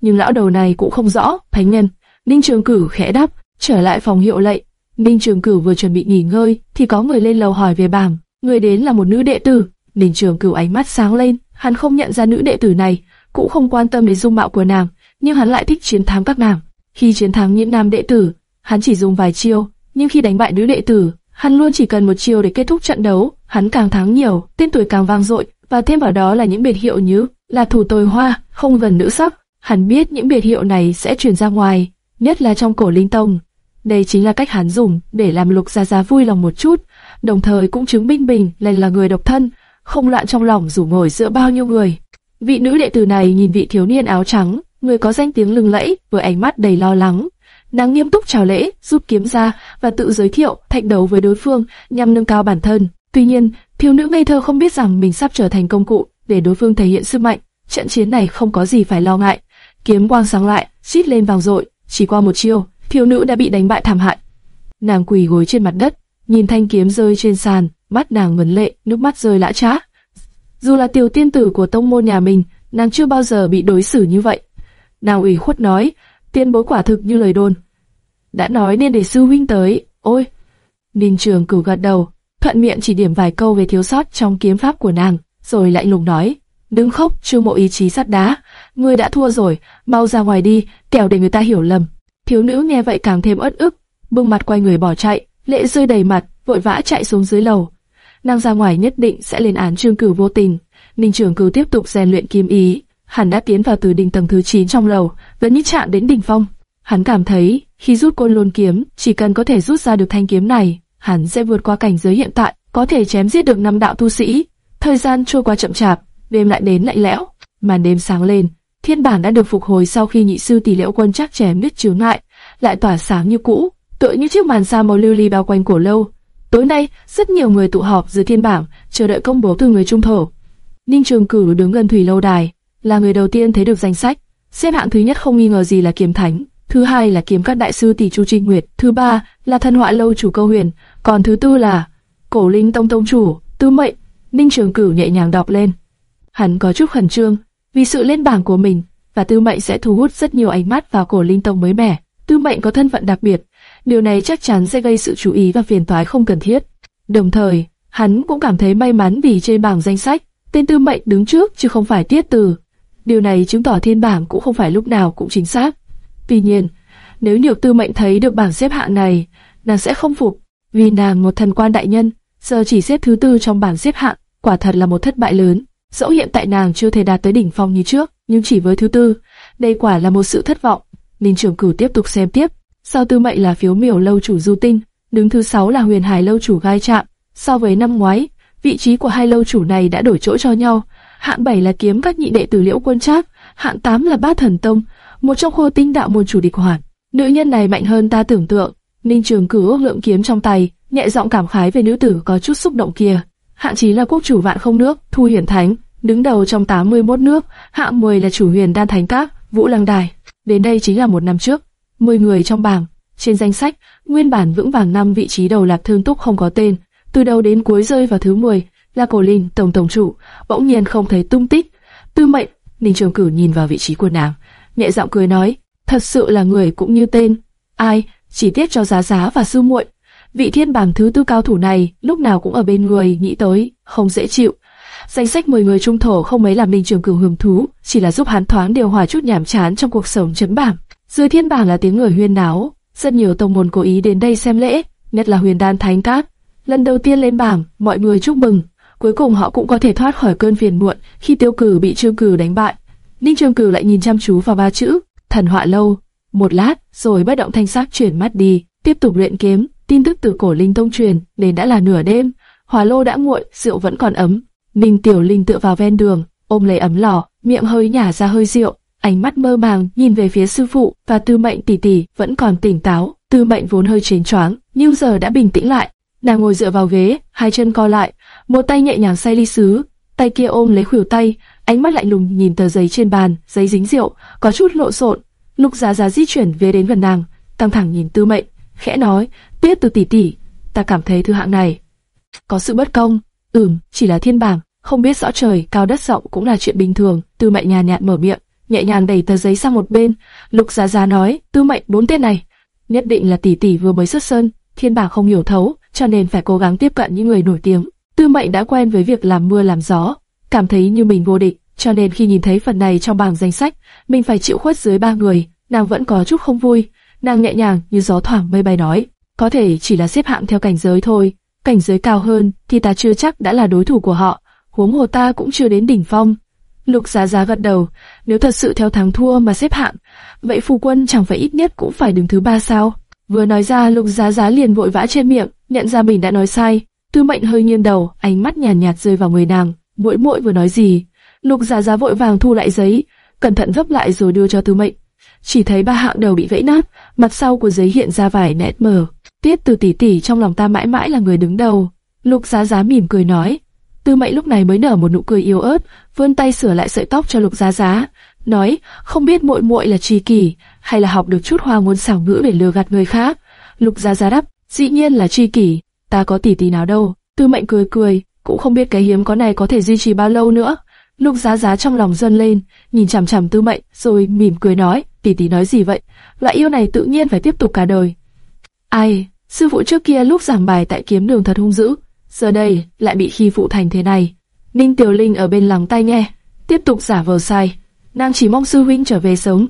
Nhưng lão đầu này cũng không rõ, thánh nhân. Ninh Trường cử khẽ đáp, trở lại phòng hiệu lệnh. Ninh Trường Cửu vừa chuẩn bị nghỉ ngơi, thì có người lên lầu hỏi về bảng. Người đến là một nữ đệ tử. Ninh Trường Cửu ánh mắt sáng lên, hắn không nhận ra nữ đệ tử này, cũng không quan tâm đến dung mạo của nàng, nhưng hắn lại thích chiến thắng các nàng. Khi chiến thắng những nam đệ tử, hắn chỉ dùng vài chiêu, nhưng khi đánh bại nữ đệ tử, hắn luôn chỉ cần một chiêu để kết thúc trận đấu. Hắn càng thắng nhiều, tên tuổi càng vang dội, và thêm vào đó là những biệt hiệu như là thủ tồi hoa, không gần nữ sắc. Hắn biết những biệt hiệu này sẽ truyền ra ngoài, nhất là trong cổ linh tông. Đây chính là cách hắn dùng để làm lục gia gia vui lòng một chút, đồng thời cũng chứng minh bình là là người độc thân, không loạn trong lòng dù ngồi giữa bao nhiêu người. Vị nữ đệ tử này nhìn vị thiếu niên áo trắng, người có danh tiếng lừng lẫy, với ánh mắt đầy lo lắng. Nàng nghiêm túc chào lễ, rút kiếm ra và tự giới thiệu, thạch đấu với đối phương nhằm nâng cao bản thân. Tuy nhiên, thiếu nữ ngây thơ không biết rằng mình sắp trở thành công cụ để đối phương thể hiện sức mạnh. Trận chiến này không có gì phải lo ngại. Kiếm quang sáng lại, xít lên vàng rội, chỉ qua một chiêu, thiếu nữ đã bị đánh bại thảm hại. Nàng quỳ gối trên mặt đất, nhìn thanh kiếm rơi trên sàn, mắt nàng ngấn lệ, nước mắt rơi lã chã. Dù là tiểu tiên tử của tông môn nhà mình, nàng chưa bao giờ bị đối xử như vậy. Nàng ủy khuất nói, tiên bối quả thực như lời đồn. Đã nói nên để sư huynh tới, ôi. Ninh Trường cử gật đầu, thuận miệng chỉ điểm vài câu về thiếu sót trong kiếm pháp của nàng, rồi lạnh lùng nói, đừng khóc, chưa mộ ý chí sắt đá, ngươi đã thua rồi, mau ra ngoài đi, kẻo để người ta hiểu lầm. Thiếu nữ nghe vậy càng thêm uất ức, bưng mặt quay người bỏ chạy, lệ rơi đầy mặt, vội vã chạy xuống dưới lầu. Nàng ra ngoài nhất định sẽ lên án Trương Cửu vô tình. Ninh Trường Cửu tiếp tục rèn luyện kiếm ý, hắn đã tiến vào từ đỉnh tầng thứ 9 trong lầu, vẫn như chạm đến đỉnh phong. Hắn cảm thấy, khi rút côn lôn kiếm, chỉ cần có thể rút ra được thanh kiếm này, hắn sẽ vượt qua cảnh giới hiện tại, có thể chém giết được năm đạo tu sĩ. Thời gian trôi qua chậm chạp, đêm lại đến lạnh lẽo, màn đêm sáng lên, thiên bản đã được phục hồi sau khi nhị sư tỷ liễu quân chắc chém đứt chiếu ngại, lại tỏa sáng như cũ, tựa như chiếc màn sa màu lưu ly bao quanh cổ lâu. Tối nay, rất nhiều người tụ họp dưới thiên bảng, chờ đợi công bố từ người trung thổ. Ninh Trường Cửu đứng gần thủy lâu đài, là người đầu tiên thấy được danh sách. Xếp hạng thứ nhất không nghi ngờ gì là kiếm thánh, thứ hai là kiếm các đại sư tỷ Chu Trinh Nguyệt, thứ ba là thân họa lâu chủ câu huyền, còn thứ tư là cổ linh tông tông chủ Tư Mệnh. Ninh Trường Cửu nhẹ nhàng đọc lên. Hắn có chút khẩn trương, vì sự lên bảng của mình và Tư Mệnh sẽ thu hút rất nhiều ánh mắt vào cổ linh tông mới mẻ. Tư Mệnh có thân phận đặc biệt, điều này chắc chắn sẽ gây sự chú ý và phiền toái không cần thiết. Đồng thời, hắn cũng cảm thấy may mắn vì trên bảng danh sách, tên Tư Mệnh đứng trước chứ không phải Tiết Từ. Điều này chứng tỏ thiên bảng cũng không phải lúc nào cũng chính xác. Tuy nhiên, nếu Nhược Tư Mệnh thấy được bảng xếp hạng này, nàng sẽ không phục, vì nàng một thần quan đại nhân, giờ chỉ xếp thứ tư trong bảng xếp hạng, quả thật là một thất bại lớn. Dẫu hiện tại nàng chưa thể đạt tới đỉnh phong như trước, nhưng chỉ với thứ tư, đây quả là một sự thất vọng. Ninh Trường Cửu tiếp tục xem tiếp, sau Tư Mệnh là phiếu miểu lâu chủ Du Tinh, đứng thứ sáu là Huyền Hải lâu chủ Gai Trạm. So với năm ngoái, vị trí của hai lâu chủ này đã đổi chỗ cho nhau. Hạng 7 là kiếm các nhị đệ tử Liễu Quân Trác, hạng 8 là Bát Thần Tông, một trong khô tinh đạo môn chủ địch hoàn. Nữ nhân này mạnh hơn ta tưởng tượng. Ninh Trường Cửu ước lượng kiếm trong tay, nhẹ giọng cảm khái về nữ tử có chút xúc động kia. Hạng chí là quốc chủ vạn không nước, Thu Hiển Thánh, đứng đầu trong 81 nước, hạng 10 là chủ huyền đan thánh các, Vũ Lăng Đài. Đến đây chính là một năm trước, 10 người trong bảng. Trên danh sách, nguyên bản vững vàng năm vị trí đầu lạc thương túc không có tên, từ đầu đến cuối rơi vào thứ 10, là cổ linh tổng tổng chủ, bỗng nhiên không thấy tung tích. Tư mệnh, Ninh Trường cử nhìn vào vị trí của nàng, nhẹ giọng cười nói, thật sự là người cũng như tên. Ai, chỉ tiếc cho giá giá và sư muội. Vị thiên bảng thứ tư cao thủ này lúc nào cũng ở bên người nghĩ tới, không dễ chịu. Danh sách 10 người trung thổ không mấy làm Ninh Trường Cửu hưởng thú, chỉ là giúp hắn thoáng điều hòa chút nhảm chán trong cuộc sống chấn bảng. Dưới thiên bảng là tiếng người huyên náo, rất nhiều tông môn cố ý đến đây xem lễ, nhất là Huyền Đan Thánh cát. Lần đầu tiên lên bảng, mọi người chúc mừng. Cuối cùng họ cũng có thể thoát khỏi cơn phiền muộn khi Tiêu Cử bị Trương Cử đánh bại. Ninh Trương Cử lại nhìn chăm chú vào ba chữ thần họa lâu. Một lát, rồi bất động thanh sắc chuyển mắt đi, tiếp tục luyện kiếm. Tin tức từ cổ linh tông truyền đến đã là nửa đêm. Hỏa lô đã nguội, rượu vẫn còn ấm. minh Tiểu Linh tựa vào ven đường, ôm lấy ấm lò, miệng hơi nhả ra hơi rượu, ánh mắt mơ màng nhìn về phía sư phụ và Tư Mệnh tỷ tỷ vẫn còn tỉnh táo. Tư Mệnh vốn hơi chến choáng, nhưng giờ đã bình tĩnh lại. Nàng ngồi dựa vào ghế, hai chân co lại, một tay nhẹ nhàng say ly sứ, tay kia ôm lấy khuỷu tay, ánh mắt lạnh lùng nhìn tờ giấy trên bàn, giấy dính rượu, có chút lộn xộn. Lục Giá Giá di chuyển về đến gần nàng, căng thẳng nhìn Tư Mệnh, khẽ nói, tuyết Từ tỷ tỷ, ta cảm thấy thứ hạng này có sự bất công." "Ừm, chỉ là thiên bảng." không biết rõ trời cao đất rộng cũng là chuyện bình thường. Tư Mệnh nhàn nhạt mở miệng, nhẹ nhàng đẩy tờ giấy sang một bên. Lục Giá Giá nói, Tư Mệnh bốn tên này, nhất định là tỷ tỷ vừa mới xuất sơn, thiên bảng không hiểu thấu, cho nên phải cố gắng tiếp cận những người nổi tiếng. Tư Mệnh đã quen với việc làm mưa làm gió, cảm thấy như mình vô địch, cho nên khi nhìn thấy phần này trong bảng danh sách, mình phải chịu khuất dưới ba người, nàng vẫn có chút không vui. Nàng nhẹ nhàng như gió thoảng mây bay nói, có thể chỉ là xếp hạng theo cảnh giới thôi, cảnh giới cao hơn thì ta chưa chắc đã là đối thủ của họ, huống hồ ta cũng chưa đến đỉnh phong. Lục Giá Giá gật đầu, nếu thật sự theo thắng thua mà xếp hạng, vậy phù quân chẳng phải ít nhất cũng phải đứng thứ ba sao? Vừa nói ra Lục Giá Giá liền vội vã trên miệng, nhận ra mình đã nói sai. Tư Mệnh hơi nghiêng đầu, ánh mắt nhàn nhạt, nhạt rơi vào người nàng. Muội muội vừa nói gì? Lục Giá Giá vội vàng thu lại giấy, cẩn thận gấp lại rồi đưa cho Tư Mệnh. Chỉ thấy ba hạng đầu bị vẫy nát, mặt sau của giấy hiện ra vài nét mờ. Tiết từ tỷ tỷ trong lòng ta mãi mãi là người đứng đầu. Lục Giá Giá mỉm cười nói. Tư Mệnh lúc này mới nở một nụ cười yếu ớt, vươn tay sửa lại sợi tóc cho Lục Giá Giá, nói, không biết muội muội là trì kỷ, hay là học được chút hoa ngôn xảo ngữ để lừa gạt người khác. Lục Giá Giá đáp, dĩ nhiên là trì kỷ, ta có tỷ tỷ nào đâu. Tư Mệnh cười cười, cũng không biết cái hiếm có này có thể duy trì bao lâu nữa. Lục Giá Giá trong lòng dâng lên, nhìn chằm chằm Tư Mệnh, rồi mỉm cười nói, tỷ tỷ nói gì vậy? Loại yêu này tự nhiên phải tiếp tục cả đời. Ai, sư phụ trước kia lúc giảng bài tại kiếm đường thật hung dữ, giờ đây lại bị khi phụ thành thế này. Ninh Tiểu Linh ở bên lắng tai nghe, tiếp tục giả vờ sai. Nàng chỉ mong sư huynh trở về sống.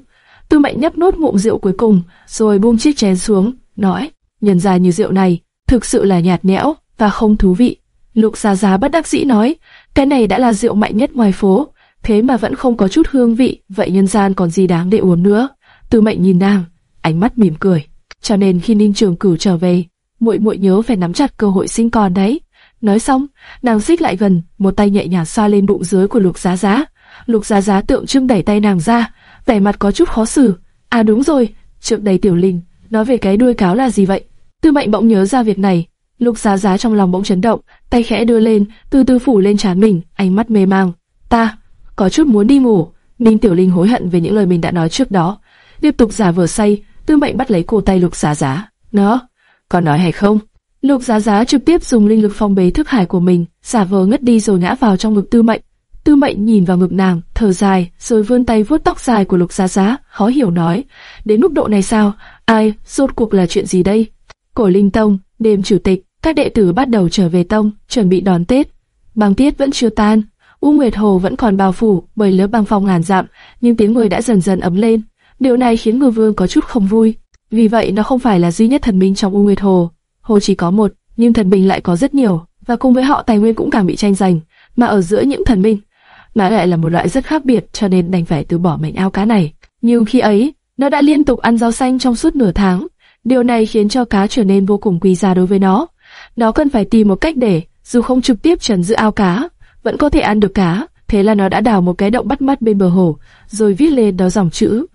Tư Mệnh nhấp nốt ngụm rượu cuối cùng, rồi buông chiếc chén xuống, nói: nhân dài như rượu này, thực sự là nhạt nhẽo và không thú vị. Lục Gia Gia bất đắc dĩ nói: cái này đã là rượu mạnh nhất ngoài phố, thế mà vẫn không có chút hương vị, vậy nhân gian còn gì đáng để uống nữa? Tư Mệnh nhìn nàng, ánh mắt mỉm cười. Cho nên khi Ninh Trường Cửu trở về, muội muội nhớ phải nắm chặt cơ hội sinh con đấy. Nói xong, nàng xích lại gần, một tay nhẹ nhàng xoa lên bụng dưới của Lục Giá Giá. Lục Giá Giá tượng trưng đẩy tay nàng ra, vẻ mặt có chút khó xử. À đúng rồi, trượng đầy Tiểu Linh nói về cái đuôi cáo là gì vậy? Tư Mệnh bỗng nhớ ra việc này, Lục Giá Giá trong lòng bỗng chấn động, tay khẽ đưa lên, từ từ phủ lên trán mình, ánh mắt mê mang. Ta có chút muốn đi ngủ. Ninh Tiểu Linh hối hận về những lời mình đã nói trước đó, tiếp tục giả vờ say. Tư Mệnh bắt lấy cổ tay Lục Giá Giá. Nó, còn nói hay không? Lục Giá Giá trực tiếp dùng linh lực phong bế thức hải của mình, giả vờ ngất đi rồi ngã vào trong ngực Tư Mệnh. Tư Mệnh nhìn vào ngực nàng, thở dài, rồi vươn tay vuốt tóc dài của Lục Giá Giá, khó hiểu nói: đến mức độ này sao? Ai, rốt cuộc là chuyện gì đây? Cổ Linh Tông, đêm chủ tịch, các đệ tử bắt đầu trở về tông, chuẩn bị đón Tết. Băng tiết vẫn chưa tan, U Nguyệt Hồ vẫn còn bao phủ bởi lớp băng phong ngàn dặm, nhưng tiếng người đã dần dần ấm lên. Điều này khiến Ngư Vương có chút không vui. Vì vậy nó không phải là duy nhất thần minh trong U Nguyệt Hồ. Hồ chỉ có một, nhưng thần minh lại có rất nhiều, và cùng với họ tài nguyên cũng càng bị tranh giành. Mà ở giữa những thần minh, nó lại là một loại rất khác biệt, cho nên đành phải từ bỏ mảnh ao cá này. Nhưng khi ấy, nó đã liên tục ăn rau xanh trong suốt nửa tháng. Điều này khiến cho cá trở nên vô cùng quý giá đối với nó. Nó cần phải tìm một cách để, dù không trực tiếp trần giữ ao cá, vẫn có thể ăn được cá. Thế là nó đã đào một cái động bắt mắt bên bờ hồ, rồi viết lên đó dòng chữ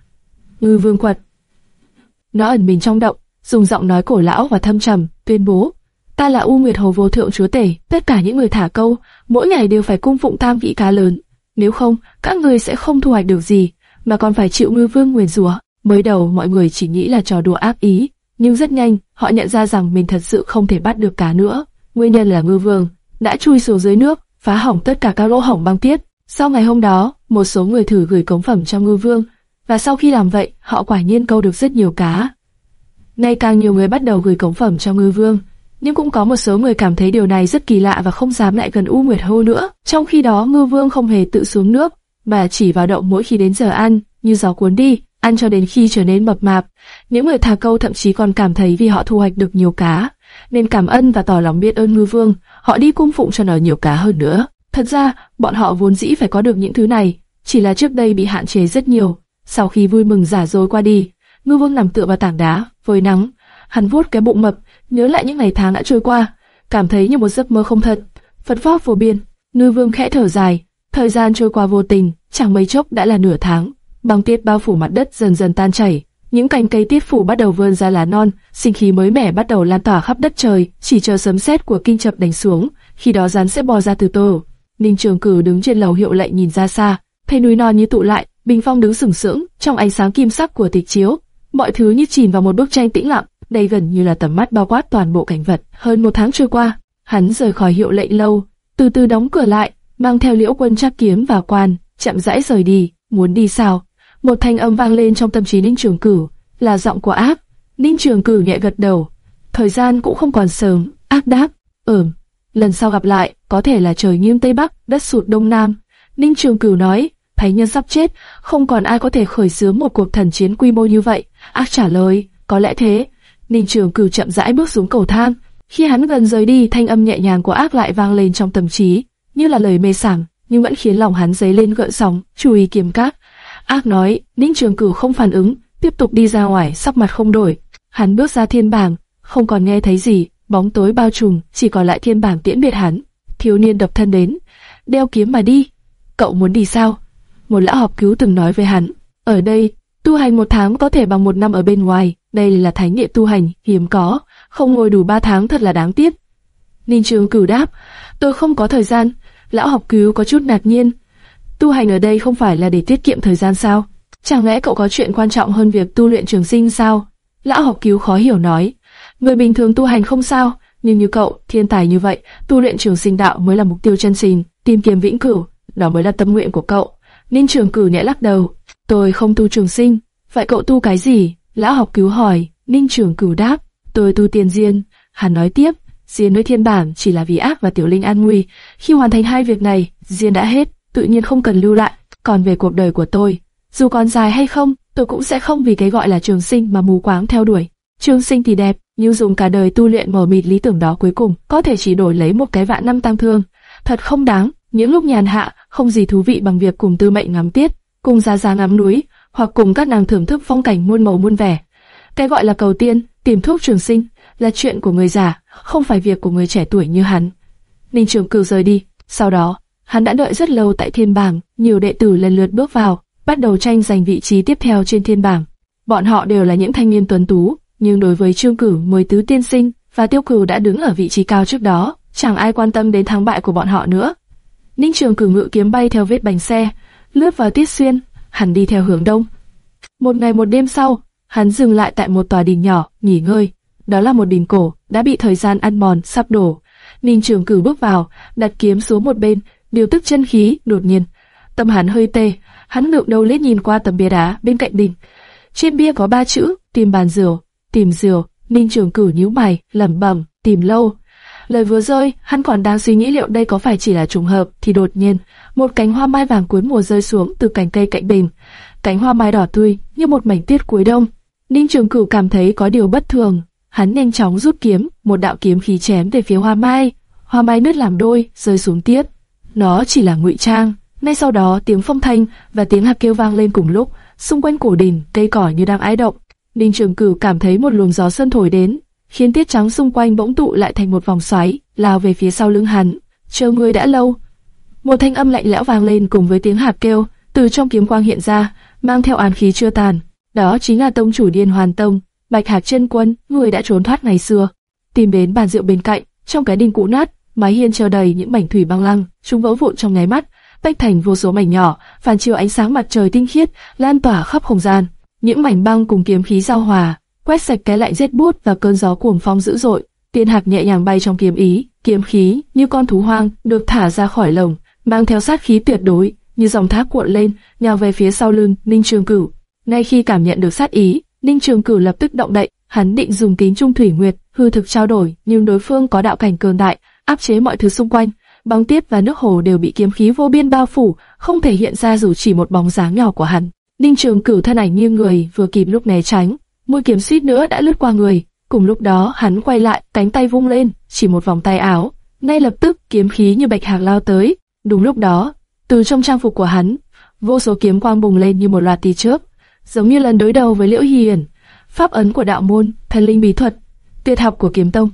Ngư Vương Quật. Nó ẩn mình trong động, dùng giọng nói cổ lão và thâm trầm, tuyên bố: "Ta là U Nguyệt Hồ Vô Thượng Chúa Tể, tất cả những người thả câu, mỗi ngày đều phải cung phụng tam vị cá lớn, nếu không, các người sẽ không thu hoạch được gì, mà còn phải chịu Ngư Vương nguyền rủa." Mới đầu mọi người chỉ nghĩ là trò đùa ác ý, nhưng rất nhanh họ nhận ra rằng mình thật sự không thể bắt được cá nữa. Nguyên nhân là Ngư Vương đã chui xuống dưới nước, phá hỏng tất cả các lỗ hổng băng tiết. Sau ngày hôm đó, một số người thử gửi cống phẩm cho Ngư Vương, và sau khi làm vậy, họ quả nhiên câu được rất nhiều cá. Ngày càng nhiều người bắt đầu gửi cống phẩm cho Ngư Vương, nhưng cũng có một số người cảm thấy điều này rất kỳ lạ và không dám lại gần U Nguyệt Hô nữa. Trong khi đó, Ngư Vương không hề tự xuống nước, mà chỉ vào động mỗi khi đến giờ ăn, như gió cuốn đi, ăn cho đến khi trở nên mập mạp. Những người thả câu thậm chí còn cảm thấy vì họ thu hoạch được nhiều cá, nên cảm ơn và tỏ lòng biết ơn Ngư Vương, họ đi cung phụng cho nó nhiều cá hơn nữa. Thật ra, bọn họ vốn dĩ phải có được những thứ này, chỉ là trước đây bị hạn chế rất nhiều. Sau khi vui mừng giả dối qua đi, Ngư Vương nằm tựa vào tảng đá, với nắng, hắn vuốt cái bụng mập, nhớ lại những ngày tháng đã trôi qua, cảm thấy như một giấc mơ không thật, phật pháp vô biên. Ngư Vương khẽ thở dài, thời gian trôi qua vô tình, chẳng mấy chốc đã là nửa tháng. Băng tiết bao phủ mặt đất dần dần tan chảy, những cành cây tiết phủ bắt đầu vươn ra lá non, sinh khí mới mẻ bắt đầu lan tỏa khắp đất trời, chỉ chờ sấm sét của kinh chập đánh xuống, khi đó rắn sẽ bò ra từ tổ. Ninh Trường Cử đứng trên lầu hiệu lệnh nhìn ra xa, thấy núi non như tụ lại, Bình Phong đứng sừng sững trong ánh sáng kim sắc của tịch chiếu, mọi thứ như chìm vào một bức tranh tĩnh lặng, đây gần như là tầm mắt bao quát toàn bộ cảnh vật. Hơn một tháng trôi qua, hắn rời khỏi hiệu lệnh lâu, từ từ đóng cửa lại, mang theo liễu quân chắc kiếm và quan, chậm rãi rời đi. Muốn đi sao? Một thanh âm vang lên trong tâm trí Ninh Trường Cửu, là giọng của ác. Ninh Trường Cửu nhẹ gật đầu. Thời gian cũng không còn sớm, ác đáp. Ừm, lần sau gặp lại, có thể là trời nghiêng Tây Bắc, đất sụt Đông Nam. Ninh Trường Cửu nói, Thánh nhân sắp chết, không còn ai có thể khởi xướng một cuộc thần chiến quy mô như vậy. Ác trả lời, có lẽ thế. Ninh Trường Cửu chậm rãi bước xuống cầu thang. Khi hắn gần rời đi, thanh âm nhẹ nhàng của ác lại vang lên trong tâm trí, như là lời mê sảng, nhưng vẫn khiến lòng hắn dấy lên gợn sóng. Chú ý kiếm cát. Ác nói, Ninh Trường Cửu không phản ứng, tiếp tục đi ra ngoài, sắc mặt không đổi. Hắn bước ra thiên bảng, không còn nghe thấy gì, bóng tối bao trùm, chỉ còn lại thiên bảng tiễn biệt hắn. Thiếu niên độc thân đến, đeo kiếm mà đi. Cậu muốn đi sao? Một lão học cứu từng nói với hắn, ở đây, tu hành một tháng có thể bằng một năm ở bên ngoài, đây là thánh địa tu hành, hiếm có, không ngồi đủ ba tháng thật là đáng tiếc. Ninh Trường cử đáp, tôi không có thời gian, lão học cứu có chút ngạc nhiên. Tu hành ở đây không phải là để tiết kiệm thời gian sao? Chẳng lẽ cậu có chuyện quan trọng hơn việc tu luyện trường sinh sao? Lão học cứu khó hiểu nói, người bình thường tu hành không sao, nhưng như cậu, thiên tài như vậy, tu luyện trường sinh đạo mới là mục tiêu chân chính, tìm kiếm vĩnh cửu, đó mới là tâm nguyện của cậu. Ninh Trường Cử nhẹ lắc đầu, tôi không tu trường sinh, vậy cậu tu cái gì? Lão học cứu hỏi, Ninh Trường Cử đáp, tôi tu tiền diên. Hắn nói tiếp, diên với thiên bản chỉ là vì ác và tiểu linh an nguy. Khi hoàn thành hai việc này, diên đã hết, tự nhiên không cần lưu lại. Còn về cuộc đời của tôi, dù còn dài hay không, tôi cũng sẽ không vì cái gọi là trường sinh mà mù quáng theo đuổi. Trường sinh thì đẹp, nhưng dùng cả đời tu luyện mờ mịt lý tưởng đó cuối cùng có thể chỉ đổi lấy một cái vạn năm tăng thương. Thật không đáng. Những lúc nhàn hạ, không gì thú vị bằng việc cùng tư mệnh ngắm tiết, cùng ra ra ngắm núi, hoặc cùng các nàng thưởng thức phong cảnh muôn màu muôn vẻ. Cái gọi là cầu tiên, tìm thuốc trường sinh, là chuyện của người già, không phải việc của người trẻ tuổi như hắn. Ninh Trường Cửu rời đi, sau đó, hắn đã đợi rất lâu tại thiên bảng, nhiều đệ tử lần lượt bước vào, bắt đầu tranh giành vị trí tiếp theo trên thiên bảng. Bọn họ đều là những thanh niên tuấn tú, nhưng đối với Trương Cửu mười tứ tiên sinh và Tiêu Cửu đã đứng ở vị trí cao trước đó, chẳng ai quan tâm đến thắng bại của bọn họ nữa. Ninh Trường cử ngự kiếm bay theo vết bánh xe, lướt vào tiết xuyên, hắn đi theo hướng đông. Một ngày một đêm sau, hắn dừng lại tại một tòa đình nhỏ, nghỉ ngơi. Đó là một đình cổ, đã bị thời gian ăn mòn, sắp đổ. Ninh Trường cử bước vào, đặt kiếm xuống một bên, điều tức chân khí, đột nhiên. Tâm hắn hơi tê, hắn ngượng đầu liếc nhìn qua tấm bia đá bên cạnh đình. Trên bia có ba chữ, tìm bàn rượu, tìm rượu. Ninh Trường cử nhíu mày, lẩm bẩm, tìm lâu, Lời vừa rơi, hắn còn đang suy nghĩ liệu đây có phải chỉ là trùng hợp, thì đột nhiên, một cánh hoa mai vàng cuối mùa rơi xuống từ cành cây cạnh bình. Cánh hoa mai đỏ tươi như một mảnh tiết cuối đông. Ninh Trường Cửu cảm thấy có điều bất thường, hắn nhanh chóng rút kiếm, một đạo kiếm khí chém về phía hoa mai. Hoa mai nứt làm đôi, rơi xuống tiết. Nó chỉ là ngụy trang. Ngay sau đó, tiếng phong thanh và tiếng hạc kêu vang lên cùng lúc, xung quanh cổ đình, cây cỏ như đang ái động. Ninh Trường Cửu cảm thấy một luồng gió sơn thổi đến, khiến tiết trắng xung quanh bỗng tụ lại thành một vòng xoáy, lao về phía sau lưng hắn. Chờ ngươi đã lâu. Một thanh âm lạnh lẽo vang lên cùng với tiếng hạt kêu, từ trong kiếm quang hiện ra, mang theo án khí chưa tàn. Đó chính là tông chủ Điên Hoàn Tông, Bạch Hạc Chân Quân, người đã trốn thoát ngày xưa. Tìm đến bàn rượu bên cạnh, trong cái đình cũ nát, mái hiên treo đầy những mảnh thủy băng lăng, chúng vỡ vụn trong nháy mắt, tách thành vô số mảnh nhỏ, phản chiếu ánh sáng mặt trời tinh khiết, lan tỏa khắp không gian. Những mảnh băng cùng kiếm khí giao hòa, quét sạch cái lạnh rét bút và cơn gió cuồng phong dữ dội. Tiên hạc nhẹ nhàng bay trong kiếm ý, kiếm khí như con thú hoang được thả ra khỏi lồng, mang theo sát khí tuyệt đối, như dòng thác cuộn lên, nhào về phía sau lưng Ninh Trường Cửu. Ngay khi cảm nhận được sát ý, Ninh Trường Cửu lập tức động đậy, hắn định dùng kính trung thủy nguyệt hư thực trao đổi, nhưng đối phương có đạo cảnh cường đại, áp chế mọi thứ xung quanh. bóng tiết và nước hồ đều bị kiếm khí vô biên bao phủ, không thể hiện ra dù chỉ một bóng dáng nhỏ của hắn. Ninh Trường Cửu thân ảnh nghiêng người vừa kịp lúc né tránh, mũi kiếm suýt nữa đã lướt qua người. Cùng lúc đó, hắn quay lại, cánh tay vung lên, chỉ một vòng tay áo, ngay lập tức kiếm khí như bạch hạc lao tới. Đúng lúc đó, từ trong trang phục của hắn, vô số kiếm quang bùng lên như một loạt tia chớp, giống như lần đối đầu với Liễu Hiền. Pháp ấn của đạo môn, thần linh bí thuật, tuyệt học của kiếm tông,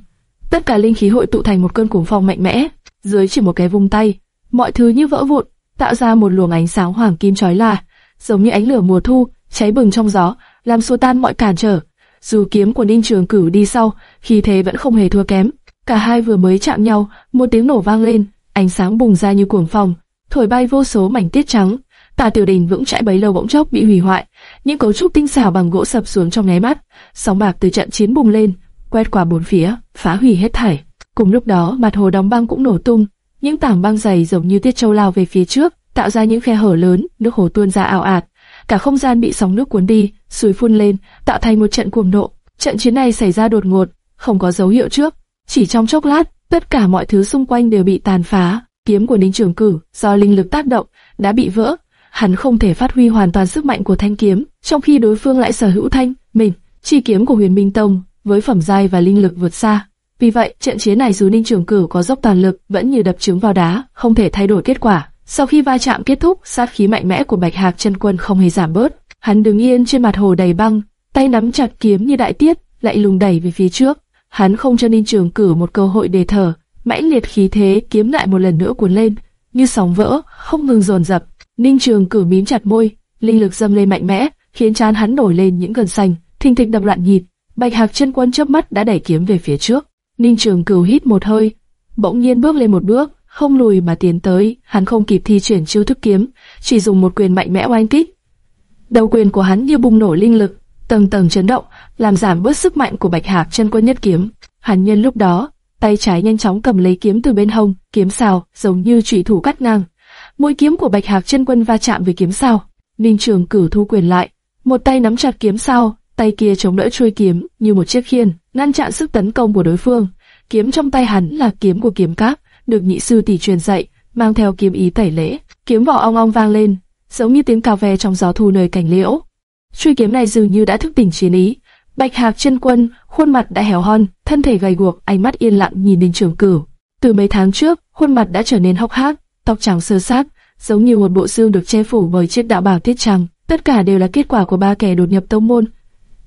tất cả linh khí hội tụ thành một cơn cuồng phong mạnh mẽ. Dưới chỉ một cái vung tay, mọi thứ như vỡ vụn, tạo ra một luồng ánh sáng hoàng kim chói lòa, giống như ánh lửa mùa thu, cháy bừng trong gió, làm xua tan mọi cản trở. Dù kiếm của Ninh Trường Cửu đi sau, khi thế vẫn không hề thua kém. Cả hai vừa mới chạm nhau, một tiếng nổ vang lên, ánh sáng bùng ra như cuồng phong, thổi bay vô số mảnh tiết trắng. Tà Tiểu Đình vững chãi bấy lâu bỗng chốc bị hủy hoại, những cấu trúc tinh xảo bằng gỗ sập xuống trong nháy mắt, sóng bạc từ trận chiến bùng lên, quét qua bốn phía, phá hủy hết thảy. Cùng lúc đó, mặt hồ đóng băng cũng nổ tung, những tảng băng dày giống như tiết châu lao về phía trước, tạo ra những khe hở lớn, nước hồ tuôn ra ảo ạt. Cả không gian bị sóng nước cuốn đi, suối phun lên, tạo thành một trận cuồng nộ. Trận chiến này xảy ra đột ngột, không có dấu hiệu trước. Chỉ trong chốc lát, tất cả mọi thứ xung quanh đều bị tàn phá. Kiếm của Ninh Trường Cử do linh lực tác động đã bị vỡ. Hắn không thể phát huy hoàn toàn sức mạnh của thanh kiếm, trong khi đối phương lại sở hữu thanh, mình, chi kiếm của Huyền Minh Tông với phẩm giai và linh lực vượt xa. Vì vậy, trận chiến này dù Ninh Trường Cửu có dốc toàn lực, vẫn như đập trứng vào đá, không thể thay đổi kết quả. Sau khi va chạm kết thúc, sát khí mạnh mẽ của Bạch Hạc chân quân không hề giảm bớt. Hắn đứng yên trên mặt hồ đầy băng, tay nắm chặt kiếm như đại tiết, lại lùng đẩy về phía trước. Hắn không cho Ninh Trường Cử một cơ hội để thở, mãnh liệt khí thế kiếm lại một lần nữa cuốn lên, như sóng vỡ, không ngừng dồn dập. Ninh Trường Cử mím chặt môi, linh lực dâng lên mạnh mẽ, khiến trán hắn nổi lên những gần xanh, thình thịch đập loạn nhịp. Bạch Hạc chân quân chớp mắt đã đẩy kiếm về phía trước. Ninh Trường Cửu hít một hơi, bỗng nhiên bước lên một bước, không lùi mà tiến tới, hắn không kịp thi chuyển chiêu thức kiếm, chỉ dùng một quyền mạnh mẽ oanh kích. Đầu quyền của hắn như bùng nổ linh lực, tầng tầng chấn động, làm giảm bớt sức mạnh của Bạch Hạc chân quân nhất kiếm. Hắn nhân lúc đó, tay trái nhanh chóng cầm lấy kiếm từ bên hông, kiếm sao giống như chủy thủ cắt ngang. Mũi kiếm của Bạch Hạc chân quân va chạm với kiếm sao. Ninh Trường Cửu thu quyền lại, một tay nắm chặt kiếm sao, tay kia chống đỡ chuôi kiếm như một chiếc khiên, ngăn chặn sức tấn công của đối phương. Kiếm trong tay hắn là kiếm của kiếm cáp, được nhị sư tỷ truyền dạy, mang theo kiếm ý tẩy lễ. Kiếm vỏ ong ong vang lên, giống như tiếng cào ve trong gió thu nơi cảnh liễu. Chuôi kiếm này dường như đã thức tỉnh chiến ý. Bạch Hạc chân quân, khuôn mặt đã héo hon, thân thể gầy guộc, ánh mắt yên lặng nhìn Ninh Trường Cửu. Từ mấy tháng trước, khuôn mặt đã trở nên hốc hác, tóc trắng sơ sát, giống như một bộ xương được che phủ bởi chiếc đạo bào tiết trắng. Tất cả đều là kết quả của ba kẻ đột nhập tông môn.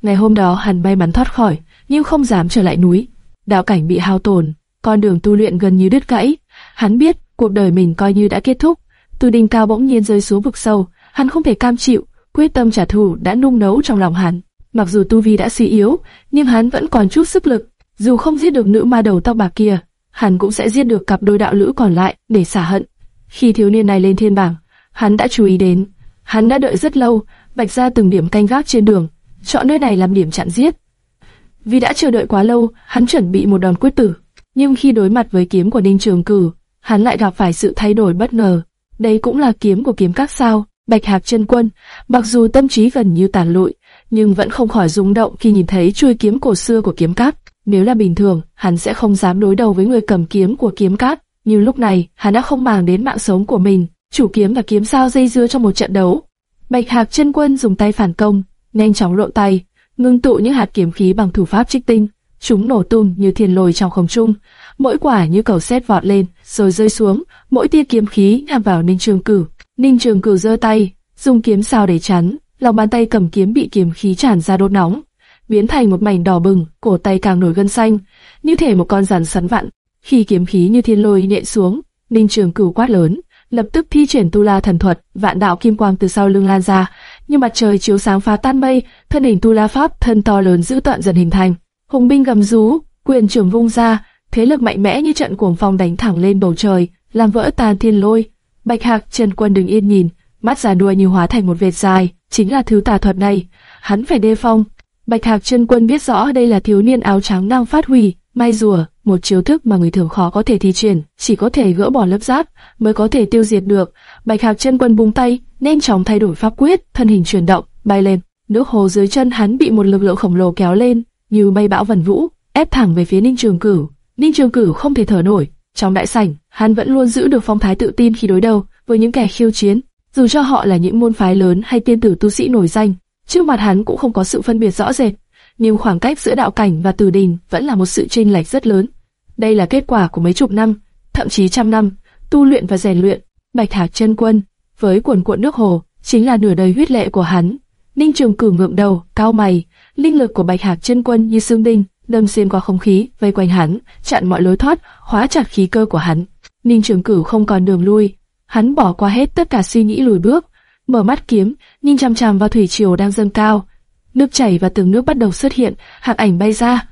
Ngày hôm đó hắn may mắn thoát khỏi, nhưng không dám trở lại núi. Đạo cảnh bị hao tổn, con đường tu luyện gần như đứt gãy. Hắn biết cuộc đời mình coi như đã kết thúc. Từ đỉnh cao bỗng nhiên rơi xuống vực sâu, hắn không thể cam chịu, quyết tâm trả thù đã nung nấu trong lòng hắn. Mặc dù tu vi đã suy yếu, nhưng hắn vẫn còn chút sức lực. Dù không giết được nữ ma đầu tóc bạc kia, hắn cũng sẽ giết được cặp đôi đạo lữ còn lại để xả hận. Khi thiếu niên này lên thiên bảng, hắn đã chú ý đến. Hắn đã đợi rất lâu, bạch ra từng điểm canh gác trên đường, chọn nơi này làm điểm chặn giết. Vì đã chờ đợi quá lâu, hắn chuẩn bị một đòn quyết tử. Nhưng khi đối mặt với kiếm của Ninh Trường Cử, hắn lại gặp phải sự thay đổi bất ngờ. Đây cũng là kiếm của kiếm các sao, Bạch Hạc chân quân. Mặc dù tâm trí gần như tàn lụi, nhưng vẫn không khỏi rung động khi nhìn thấy chuôi kiếm cổ xưa của kiếm cát. Nếu là bình thường, hắn sẽ không dám đối đầu với người cầm kiếm của kiếm cát. Nhưng lúc này, hắn đã không màng đến mạng sống của mình. Chủ kiếm và kiếm sao dây dưa trong một trận đấu. Bạch Hạc chân quân dùng tay phản công, nhanh chóng lộ tay, ngưng tụ những hạt kiếm khí bằng thủ pháp trích tinh. Chúng nổ tung như thiên lôi trong không trung, mỗi quả như cầu sét vọt lên, rồi rơi xuống, mỗi tia kiếm khí nhằm vào Ninh Trường Cửu. Ninh Trường Cửu giơ tay, dùng kiếm sao để chắn, lòng bàn tay cầm kiếm bị kiếm khí tràn ra đốt nóng, biến thành một mảnh đỏ bừng, cổ tay càng nổi gân xanh, như thể một con rắn sắn vặn. Khi kiếm khí như thiên lôi nện xuống, Ninh Trường Cửu quát lớn, lập tức thi triển tu la thần thuật, vạn đạo kim quang từ sau lưng lan ra, như mặt trời chiếu sáng phá tan mây, thân hình tu la pháp thân to lớn dữ tợn dần hình thành. Hùng binh gầm rú, quyền trưởng vung ra, thế lực mạnh mẽ như trận cuồng phong đánh thẳng lên bầu trời, làm vỡ tan thiên lôi. Bạch Hạc Trần Quân đứng yên nhìn, mắt già đuôi như hóa thành một vệt dài, chính là thứ tà thuật này, hắn phải đề phòng. Bạch Hạc Trần Quân biết rõ đây là thiếu niên áo trắng đang phát huy, may rùa, một chiêu thức mà người thường khó có thể thi triển, chỉ có thể gỡ bỏ lớp giáp mới có thể tiêu diệt được. Bạch Hạc Trần Quân bung tay, nhanh chóng thay đổi pháp quyết, thân hình chuyển động, bay lên. Nước hồ dưới chân hắn bị một lực lượng khổng lồ kéo lên, như mây bão vần vũ, ép thẳng về phía Ninh Trường Cửu. Ninh Trường Cửu không thể thở nổi. Trong đại sảnh, hắn vẫn luôn giữ được phong thái tự tin khi đối đầu với những kẻ khiêu chiến, dù cho họ là những môn phái lớn hay tiên tử tu sĩ nổi danh. Trước mặt hắn cũng không có sự phân biệt rõ rệt, nhưng khoảng cách giữa đạo cảnh và tử đình vẫn là một sự chênh lệch rất lớn. Đây là kết quả của mấy chục năm, thậm chí trăm năm tu luyện và rèn luyện. Bạch Hạc chân quân với cuồn cuộn nước hồ chính là nửa đời huyết lệ của hắn. Ninh Trường Cửu ngượng đầu, cao mày, linh lực của Bạch Hạc chân quân như xương đinh, đâm xuyên qua không khí, vây quanh hắn, chặn mọi lối thoát, hóa chặt khí cơ của hắn. Ninh Trường Cửu không còn đường lui, hắn bỏ qua hết tất cả suy nghĩ lùi bước, mở mắt kiếm, nhìn chằm chằm vào thủy triều đang dâng cao. Nước chảy và từng nước bắt đầu xuất hiện, hạt ảnh bay ra.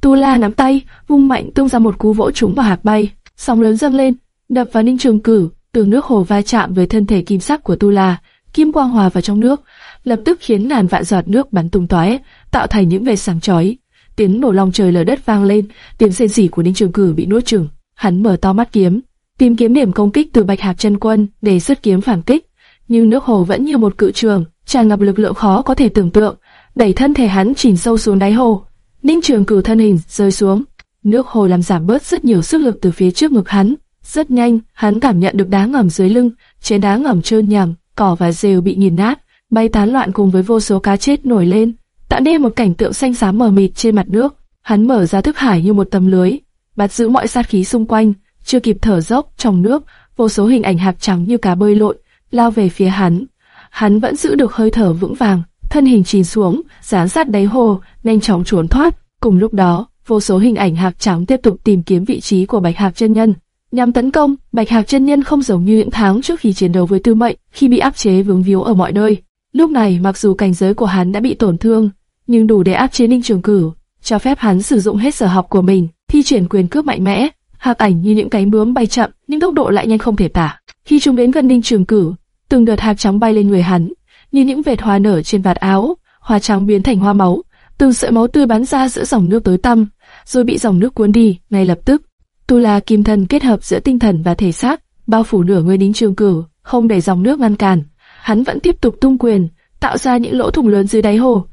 Tu La nắm tay, vung mạnh tung ra một cú vỗ trúng vào hạt bay, sóng lớn dâng lên, đập vào Ninh Trường Cửu, từng nước hồ va chạm với thân thể kim sắc của Tu La, kim quang hòa vào trong nước, lập tức khiến ngàn vạn giọt nước bắn tung tóe, tạo thành những vệt sáng chói. Tiếng nổ long trời lở đất vang lên, tiếng rên rỉ của Ninh Trường Cửu bị nuốt chửng. Hắn mở to mắt kiếm, tìm kiếm điểm công kích từ Bạch Hạc chân quân để xuất kiếm phản kích, nhưng nước hồ vẫn như một cự trường, tràn ngập lực lượng khó có thể tưởng tượng, đẩy thân thể hắn chìm sâu xuống đáy hồ. Ninh Trường Cửu thân hình rơi xuống, nước hồ làm giảm bớt rất nhiều sức lực từ phía trước ngực hắn. Rất nhanh, hắn cảm nhận được đá ngầm dưới lưng, trên đá ngầm trơn nhằm, cỏ và rêu bị nghiền nát, bay tán loạn cùng với vô số cá chết nổi lên, tạo nên một cảnh tượng xanh xám mờ mịt trên mặt nước. Hắn mở ra thức hải như một tấm lưới, bắt giữ mọi sát khí xung quanh, chưa kịp thở dốc trong nước, vô số hình ảnh hạt trắng như cá bơi lội lao về phía hắn. Hắn vẫn giữ được hơi thở vững vàng, thân hình chìm xuống, dán sát đáy hồ, nhanh chóng trốn thoát. Cùng lúc đó, vô số hình ảnh hạt trắng tiếp tục tìm kiếm vị trí của Bạch Hạc chân nhân. Nhằm tấn công, Bạch Hạc chân nhân không giống như những tháng trước khi chiến đấu với Tư Mệnh, khi bị áp chế vướng víu ở mọi nơi. Lúc này, mặc dù cảnh giới của hắn đã bị tổn thương, nhưng đủ để áp chế Ninh Trường Cửu, cho phép hắn sử dụng hết sở học của mình, thi triển quyền cướp mạnh mẽ. Hạc ảnh như những cánh bướm bay chậm, nhưng tốc độ lại nhanh không thể tả. Khi chúng đến gần Ninh Trường Cửu, từng đợt hạc trắng bay lên người hắn, như những vệt hoa nở trên vạt áo, hoa trắng biến thành hoa máu, từng sợi máu tươi bắn ra giữa dòng nước tối tăm, rồi bị dòng nước cuốn đi, ngay lập tức. Tu La Kim Thân kết hợp giữa tinh thần và thể xác, bao phủ nửa người Ninh Trường Cửu, không để dòng nước ngăn cản. Hắn vẫn tiếp tục tung quyền, tạo ra những lỗ thủng lớn dưới đáy hồ.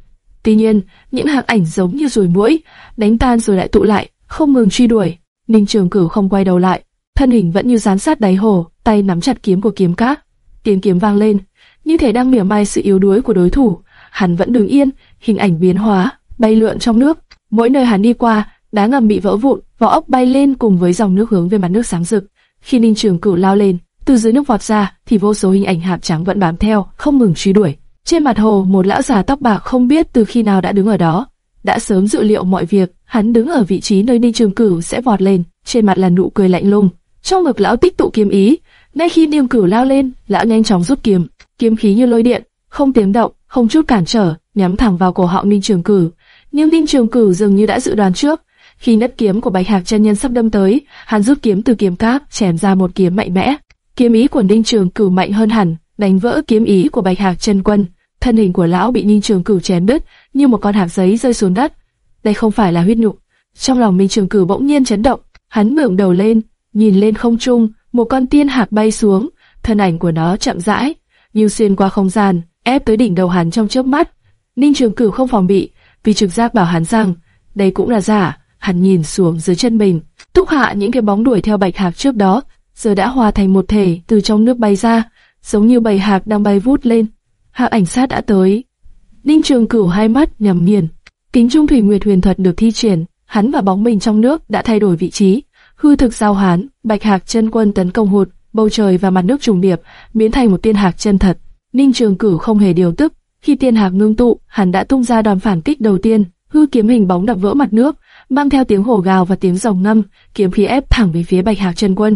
Tuy nhiên, những hạc ảnh giống như ruồi muỗi, đánh tan rồi lại tụ lại, không ngừng truy đuổi. Ninh Trường Cửu không quay đầu lại, thân hình vẫn như dán sát đáy hồ, tay nắm chặt kiếm của kiếm cát. Tiếng kiếm vang lên, như thể đang mỉa mai sự yếu đuối của đối thủ. Hắn vẫn đứng yên, hình ảnh biến hóa, bay lượn trong nước. Mỗi nơi hắn đi qua, đá ngầm bị vỡ vụn, vỏ ốc bay lên cùng với dòng nước hướng về mặt nước sáng rực. Khi Ninh Trường Cửu lao lên, từ dưới nước vọt ra, thì vô số hình ảnh hạp trắng vẫn bám theo, không ngừng truy đuổi. Trên mặt hồ, một lão già tóc bạc không biết từ khi nào đã đứng ở đó, đã sớm dự liệu mọi việc. Hắn đứng ở vị trí nơi Ninh Trường Cửu sẽ vọt lên, trên mặt là nụ cười lạnh lùng. Trong ngực lão tích tụ kiếm ý, ngay khi Ninh Cửu lao lên, lão nhanh chóng rút kiếm, kiếm khí như lôi điện, không tiếng động, không chút cản trở, nhắm thẳng vào cổ họng Ninh Trường Cửu. Nhưng Ninh Trường Cửu dường như đã dự đoán trước, khi nất kiếm của Bạch Hạc chân nhân sắp đâm tới, hắn rút kiếm từ kiếm cáp, chém ra một kiếm mạnh mẽ. Kiếm ý của Ninh Trường Cửu mạnh hơn hẳn, đánh vỡ kiếm ý của Bạch Hạc chân quân. Thân hình của lão bị Ninh Trường Cửu chém đứt, như một con hạt giấy rơi xuống đất. Đây không phải là huyết nhục. Trong lòng Ninh Trường Cửu bỗng nhiên chấn động, hắn ngẩng đầu lên, nhìn lên không trung, một con tiên hạc bay xuống, thân ảnh của nó chậm rãi, như xuyên qua không gian, ép tới đỉnh đầu hắn trong chớp mắt. Ninh Trường Cửu không phòng bị, vì trực giác bảo hắn rằng đây cũng là giả. Hắn nhìn xuống dưới chân mình, túc hạ những cái bóng đuổi theo bạch hạc trước đó, giờ đã hòa thành một thể từ trong nước bay ra, giống như bầy hạc đang bay vút lên. Hạc ảnh sát đã tới. Ninh Trường Cửu hai mắt nhắm nghiền. Kính Trung Thủy Nguyệt huyền thuật được thi triển, hắn và bóng mình trong nước đã thay đổi vị trí. Hư thực giao hán, bạch hạc chân quân tấn công hụt, bầu trời và mặt nước trùng điệp, biến thành một tiên hạc chân thật. Ninh Trường Cửu không hề điều tức, khi tiên hạc ngưng tụ, hắn đã tung ra đòn phản kích đầu tiên, hư kiếm hình bóng đập vỡ mặt nước, mang theo tiếng hổ gào và tiếng rồng ngâm, kiếm khí ép thẳng về phía Bạch Hạc chân quân.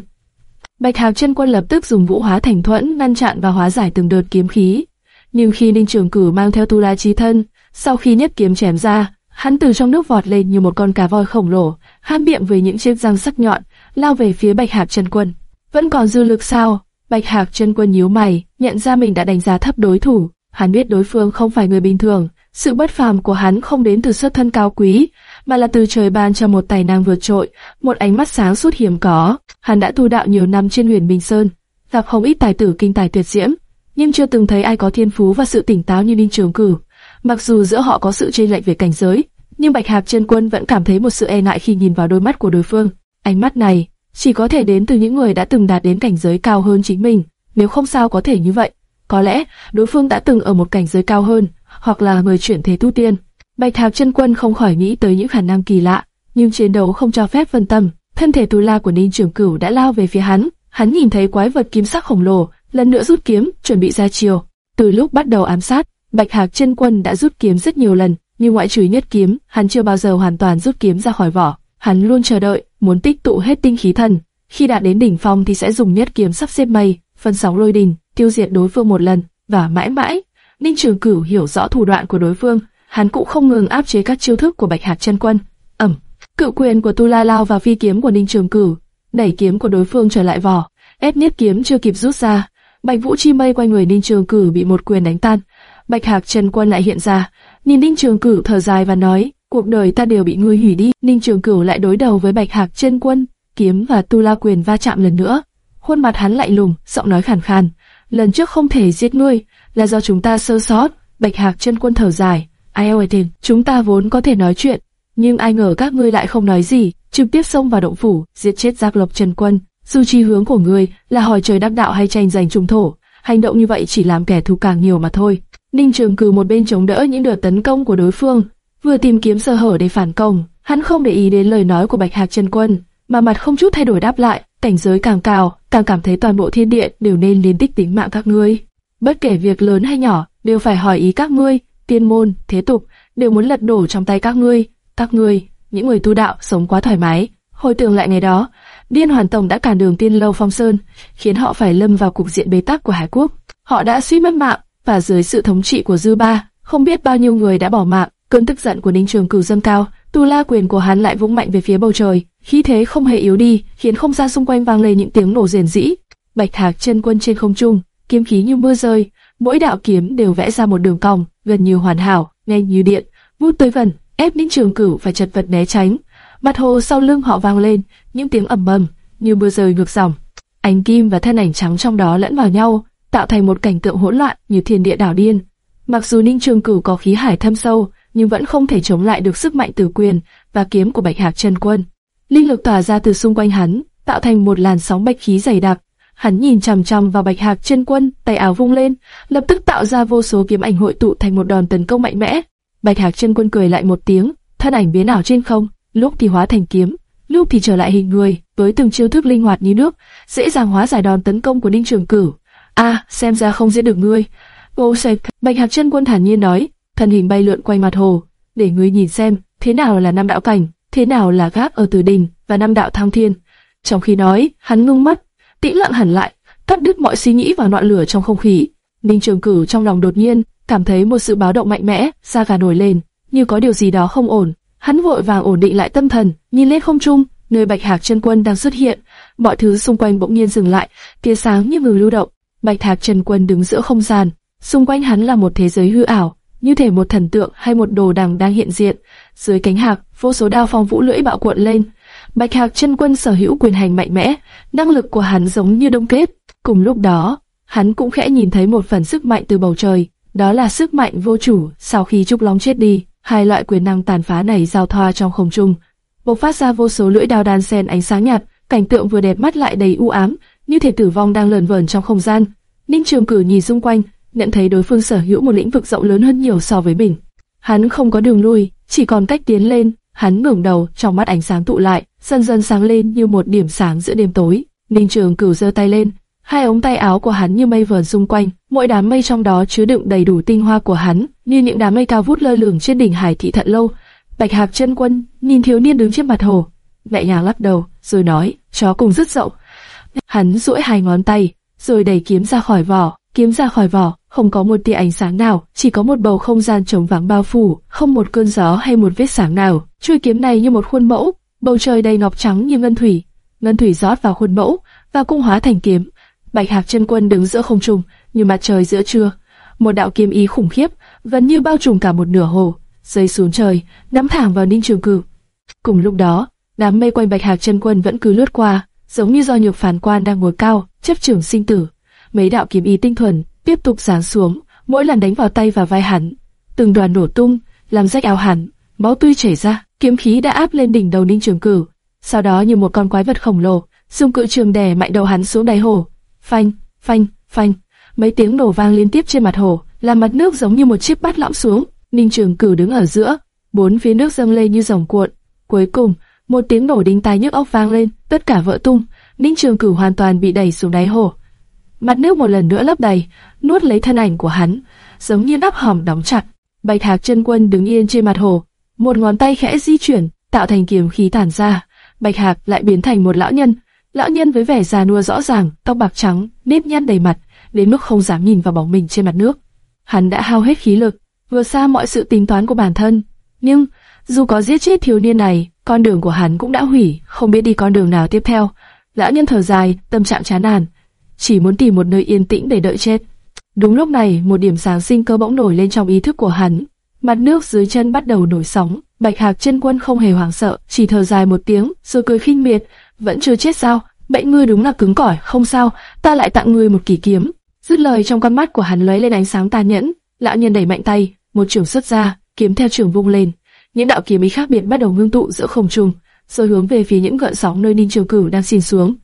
Bạch Hạc chân quân lập tức dùng vũ hóa thành thuẫn ngăn chặn và hóa giải từng đợt kiếm khí. Nhưng khi Ninh Trường Cử mang theo tu la chi thân, sau khi nhất kiếm chém ra, hắn từ trong nước vọt lên như một con cá voi khổng lồ, há miệng với những chiếc răng sắc nhọn, lao về phía Bạch Hạc chân quân. Vẫn còn dư lực sao? Bạch Hạc chân quân nhíu mày, nhận ra mình đã đánh giá thấp đối thủ. Hắn biết đối phương không phải người bình thường, sự bất phàm của hắn không đến từ xuất thân cao quý, mà là từ trời ban cho một tài năng vượt trội, một ánh mắt sáng suốt hiếm có. Hắn đã tu đạo nhiều năm trên huyền Minh Sơn, gặp không ít tài tử kinh tài tuyệt diễm, nhưng chưa từng thấy ai có thiên phú và sự tỉnh táo như Ninh Trường Cử. Mặc dù giữa họ có sự chênh lệch về cảnh giới, nhưng Bạch Hạc Chân Quân vẫn cảm thấy một sự e ngại khi nhìn vào đôi mắt của đối phương. Ánh mắt này chỉ có thể đến từ những người đã từng đạt đến cảnh giới cao hơn chính mình. Nếu không sao có thể như vậy, có lẽ đối phương đã từng ở một cảnh giới cao hơn, hoặc là người chuyển thế tu tiên. Bạch Thạc chân quân không khỏi nghĩ tới những khả năng kỳ lạ, nhưng chiến đấu không cho phép phân tâm. Thân thể tù la của Ninh Trường Cửu đã lao về phía hắn. Hắn nhìn thấy quái vật kim sắc khổng lồ, lần nữa rút kiếm, chuẩn bị ra chiều. Từ lúc bắt đầu ám sát, Bạch Hạc chân quân đã rút kiếm rất nhiều lần, nhưng ngoại trừ nhất kiếm, hắn chưa bao giờ hoàn toàn rút kiếm ra khỏi vỏ. Hắn luôn chờ đợi, muốn tích tụ hết tinh khí thần. Khi đạt đến đỉnh phong thì sẽ dùng nhất kiếm sắp xếp mây, phân sóng lôi đình, tiêu diệt đối phương một lần, và mãi mãi. Ninh Trường Cửu hiểu rõ thủ đoạn của đối phương, hắn cũng không ngừng áp chế các chiêu thức của Bạch Hạc chân quân. Ẩm, cự quyền của Tu La lao vào phi kiếm của Ninh Trường Cửu, đẩy kiếm của đối phương trở lại vỏ, ép niết kiếm chưa kịp rút ra, Bạch Vũ chi mây quay người Ninh Trường Cửu bị một quyền đánh tan. Bạch Hạc chân quân lại hiện ra, nhìn Ninh Trường Cửu thở dài và nói, cuộc đời ta đều bị ngươi hủy đi. Ninh Trường Cửu lại đối đầu với Bạch Hạc chân quân, kiếm và Tu La quyền va chạm lần nữa. Khuôn mặt hắn lạnh lùng, giọng nói khàn khàn. Lần trước không thể giết ngươi, là do chúng ta sơ sót. Bạch Hạc chân quân thở dài. Ai chúng ta vốn có thể nói chuyện, nhưng ai ngờ các ngươi lại không nói gì, trực tiếp xông vào động phủ, giết chết Giác Lộc Trần Quân. Dù chi hướng của ngươi là hỏi trời đắc đạo hay tranh giành trung thổ, hành động như vậy chỉ làm kẻ thù càng nhiều mà thôi. Ninh Trường Cử một bên chống đỡ những đợt tấn công của đối phương, vừa tìm kiếm sơ hở để phản công. Hắn không để ý đến lời nói của Bạch Hạc Trần Quân, mà mặt không chút thay đổi đáp lại, cảnh giới càng cao, càng cảm thấy toàn bộ thiên địa đều nên liên tích tính mạng các ngươi. Bất kể việc lớn hay nhỏ, đều phải hỏi ý các ngươi, tiên môn, thế tục, đều muốn lật đổ trong tay các ngươi. Các ngươi, những người tu đạo sống quá thoải mái. Hồi tưởng lại ngày đó, Điên Hoàn Tổng đã cản đường tiên lâu phong sơn, khiến họ phải lâm vào cục diện bế tắc của Hải Quốc. Họ đã suy mất mạng, và dưới sự thống trị của Dư Ba, không biết bao nhiêu người đã bỏ mạng. Cơn tức giận của Ninh Trường Cửu dâng cao, tu la quyền của hắn lại vung mạnh về phía bầu trời, khí thế không hề yếu đi, khiến không gian xung quanh vang lên những tiếng nổ rền rĩ. Bạch Thạc chân quân trên không trung, kiếm khí như mưa rơi, mỗi đạo kiếm đều vẽ ra một đường cong, gần như hoàn hảo, nhanh như điện, vút tới gần, ép Ninh Trường Cửu phải chật vật né tránh. Mặt hồ sau lưng họ vang lên những tiếng ầm ầm như mưa rơi ngược dòng. Ánh kim và thân ảnh trắng trong đó lẫn vào nhau, tạo thành một cảnh tượng hỗn loạn như thiên địa đảo điên. Mặc dù Ninh Trường Cửu có khí hải thâm sâu, nhưng vẫn không thể chống lại được sức mạnh từ quyền và kiếm của Bạch Hạc Chân Quân. Linh lực tỏa ra từ xung quanh hắn, tạo thành một làn sóng bạch khí dày đặc. Hắn nhìn chằm chằm vào Bạch Hạc Chân Quân, tay áo vung lên, lập tức tạo ra vô số kiếm ảnh hội tụ thành một đòn tấn công mạnh mẽ. Bạch Hạc Chân Quân cười lại một tiếng, thân ảnh biến ảo trên không, lúc thì hóa thành kiếm, lúc thì trở lại hình người, với từng chiêu thức linh hoạt như nước, dễ dàng hóa giải đòn tấn công của Ninh Trường Cửu. A, xem ra không giết được ngươi. Vô sạch, Bạch Hạc Chân Quân thản nhiên nói, thân hình bay lượn quanh mặt hồ, để ngươi nhìn xem, thế nào là năm đạo cảnh, thế nào là gác ở Tử Đình và năm đạo thăng thiên. Trong khi nói, hắn ngưng mắt, tĩnh lặng hẳn lại, cắt đứt mọi suy nghĩ và ngọn lửa trong không khí. Ninh Trường Cửu trong lòng đột nhiên cảm thấy một sự báo động mạnh mẽ, da gà nổi lên, như có điều gì đó không ổn. Hắn vội vàng ổn định lại tâm thần, nhìn lên không trung, nơi Bạch Hạc chân quân đang xuất hiện. Mọi thứ xung quanh bỗng nhiên dừng lại, tia sáng như ngừng lưu động. Bạch Hạc chân quân đứng giữa không gian, xung quanh hắn là một thế giới hư ảo, như thể một thần tượng hay một đồ đằng đang hiện diện. Dưới cánh hạc, vô số đao phong vũ lưỡi bạo cuộn lên. Bạch Hạc chân quân sở hữu quyền hành mạnh mẽ, năng lực của hắn giống như đông kết. Cùng lúc đó, hắn cũng khẽ nhìn thấy một phần sức mạnh từ bầu trời, đó là sức mạnh vô chủ. Sau khi trúc long chết đi, hai loại quyền năng tàn phá này giao thoa trong không trung, bộc phát ra vô số lưỡi đao đan xen ánh sáng nhạt, cảnh tượng vừa đẹp mắt lại đầy u ám, như thể tử vong đang lờn vờn trong không gian. Ninh Trường Cử nhìn xung quanh, nhận thấy đối phương sở hữu một lĩnh vực rộng lớn hơn nhiều so với mình. Hắn không có đường lui, chỉ còn cách tiến lên. Hắn ngẩng đầu, trong mắt ánh sáng tụ lại, dần dần sáng lên như một điểm sáng giữa đêm tối. Ninh Trường Cửu giơ tay lên, hai ống tay áo của hắn như mây vờn xung quanh, mỗi đám mây trong đó chứa đựng đầy đủ tinh hoa của hắn, như những đám mây cao vút lơ lửng trên đỉnh hải thị thận lâu. Bạch Hạc chân quân nhìn thiếu niên đứng trên mặt hồ, nhẹ nhàng lắc đầu, rồi nói, chó cùng rất dậu. Hắn duỗi hai ngón tay, rồi đẩy kiếm ra khỏi vỏ, kiếm ra khỏi vỏ, không có một tia ánh sáng nào, chỉ có một bầu không gian trống vắng bao phủ, không một cơn gió hay một vết sáng nào. Chuôi kiếm này như một khuôn mẫu, bầu trời đầy ngọc trắng như ngân thủy, ngân thủy rót vào khuôn mẫu và cung hóa thành kiếm. Bạch Hạc chân quân đứng giữa không trung, như mặt trời giữa trưa, một đạo kiếm ý khủng khiếp, gần như bao trùm cả một nửa hồ, rơi xuống trời, nắm thẳng vào Ninh Trường Cửu. Cùng lúc đó, đám mây quanh Bạch Hạc chân quân vẫn cứ lướt qua, giống như do nhược phản quan đang ngồi cao, chấp trường sinh tử. Mấy đạo kiếm ý tinh thuần tiếp tục giáng xuống, mỗi lần đánh vào tay và vai hắn, từng đoàn nổ tung, làm rách áo hắn, máu tươi chảy ra, kiếm khí đã áp lên đỉnh đầu Ninh Trường Cửu. Sau đó như một con quái vật khổng lồ, dùng cự trường đè mạnh đầu hắn xuống đáy hồ. Phanh, phanh, phanh, mấy tiếng nổ vang liên tiếp trên mặt hồ, làm mặt nước giống như một chiếc bát lõm xuống. Ninh Trường Cửu đứng ở giữa, bốn phía nước dâng lên như dòng cuộn. Cuối cùng, một tiếng nổ đinh tai nhức óc vang lên, tất cả vỡ tung. Ninh Trường Cửu hoàn toàn bị đẩy xuống đáy hồ. Mặt nước một lần nữa lấp đầy, nuốt lấy thân ảnh của hắn, giống như nắp hòm đóng chặt. Bạch Hạc chân quân đứng yên trên mặt hồ, một ngón tay khẽ di chuyển, tạo thành kiếm khí tản ra. Bạch Hạc lại biến thành một lão nhân, lão nhân với vẻ già nua rõ ràng, tóc bạc trắng, nếp nhăn đầy mặt, đến mức không dám nhìn vào bóng mình trên mặt nước. Hắn đã hao hết khí lực, vượt xa mọi sự tính toán của bản thân. Nhưng dù có giết chết thiếu niên này, con đường của hắn cũng đã hủy, không biết đi con đường nào tiếp theo. Lão nhân thở dài, tâm trạng chán nản, chỉ muốn tìm một nơi yên tĩnh để đợi chết. Đúng lúc này, một điểm sáng sinh cơ bỗng nổi lên trong ý thức của hắn. Mặt nước dưới chân bắt đầu nổi sóng. Bạch Hạc chân quân không hề hoảng sợ, chỉ thở dài một tiếng, rồi cười khinh miệt. Vẫn chưa chết sao? bệnh ngươi đúng là cứng cỏi, không sao, ta lại tặng ngươi một kỳ kiếm. Dứt lời trong con mắt của hắn lóe lên ánh sáng tàn nhẫn, lão nhân đẩy mạnh tay, một trường xuất ra, kiếm theo trường vung lên, những đạo kiếm ý khác biệt bắt đầu ngưng tụ giữa không trung, rồi hướng về phía những gợn sóng nơi Ninh Trường Cửu đang xin xuống.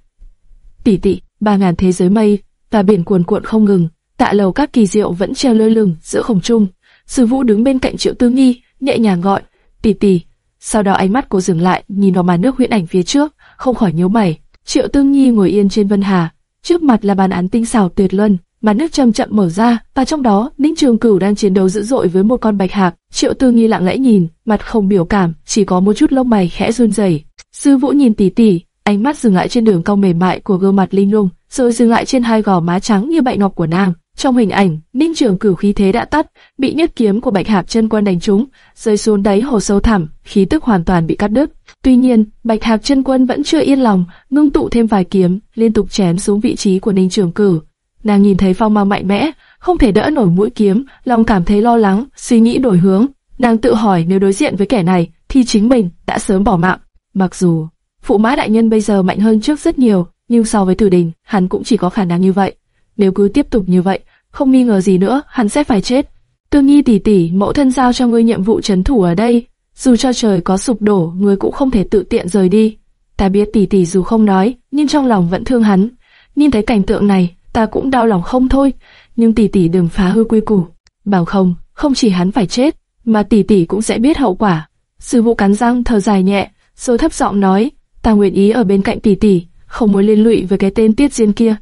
Tỷ tỷ, ba ngàn thế giới mây và biển cuồn cuộn không ngừng, tạ lầu các kỳ diệu vẫn treo lơ lửng giữa không trung. Sư Vũ đứng bên cạnh Triệu Tư Nghi, nhẹ nhàng gọi, tỷ tỷ. Sau đó ánh mắt cô dừng lại, nhìn vào màn nước huyễn ảnh phía trước, không khỏi nhíu mày. Triệu Tư Nghi ngồi yên trên vân hà, trước mặt là bàn án tinh xảo tuyệt luân, màn nước chậm chậm mở ra, và trong đó, Ninh Trường Cửu đang chiến đấu dữ dội với một con bạch hạc. Triệu Tư Nghi lặng lẽ nhìn, mặt không biểu cảm, chỉ có một chút lông mày khẽ run rẩy. Sư Vũ nhìn tỷ tỷ, ánh mắt dừng lại trên đường cong mềm mại của gương mặt linh lung, rồi dừng lại trên hai gò má trắng như bạch ngọc của nàng. Trong hình ảnh, Ninh Trường Cửu khí thế đã tắt, bị nhất kiếm của Bạch Hạp chân quân đánh trúng, rơi xuống đáy hồ sâu thẳm, khí tức hoàn toàn bị cắt đứt. Tuy nhiên, Bạch Hạp chân quân vẫn chưa yên lòng, ngưng tụ thêm vài kiếm, liên tục chém xuống vị trí của Ninh Trường Cửu. Nàng nhìn thấy phong mang mạnh mẽ, không thể đỡ nổi mũi kiếm, lòng cảm thấy lo lắng, suy nghĩ đổi hướng. Nàng tự hỏi nếu đối diện với kẻ này, thì chính mình đã sớm bỏ mạng. Mặc dù phụ mã đại nhân bây giờ mạnh hơn trước rất nhiều, nhưng so với tử đình, hắn cũng chỉ có khả năng như vậy. Nếu cứ tiếp tục như vậy, không nghi ngờ gì nữa, hắn sẽ phải chết. Tương Nhi tỷ tỷ, mẫu thân giao cho ngươi nhiệm vụ chấn thủ ở đây, dù cho trời có sụp đổ, ngươi cũng không thể tự tiện rời đi. Ta biết tỷ tỷ dù không nói, nhưng trong lòng vẫn thương hắn. Nhìn thấy cảnh tượng này, ta cũng đau lòng không thôi, nhưng tỷ tỷ đừng phá hư quy củ. Bảo không, không chỉ hắn phải chết, mà tỷ tỷ cũng sẽ biết hậu quả. Sư vụ cắn răng thở dài nhẹ, rồi thấp giọng nói, ta nguyện ý ở bên cạnh tỷ tỷ, không muốn liên lụy với cái tên tiết diên kia.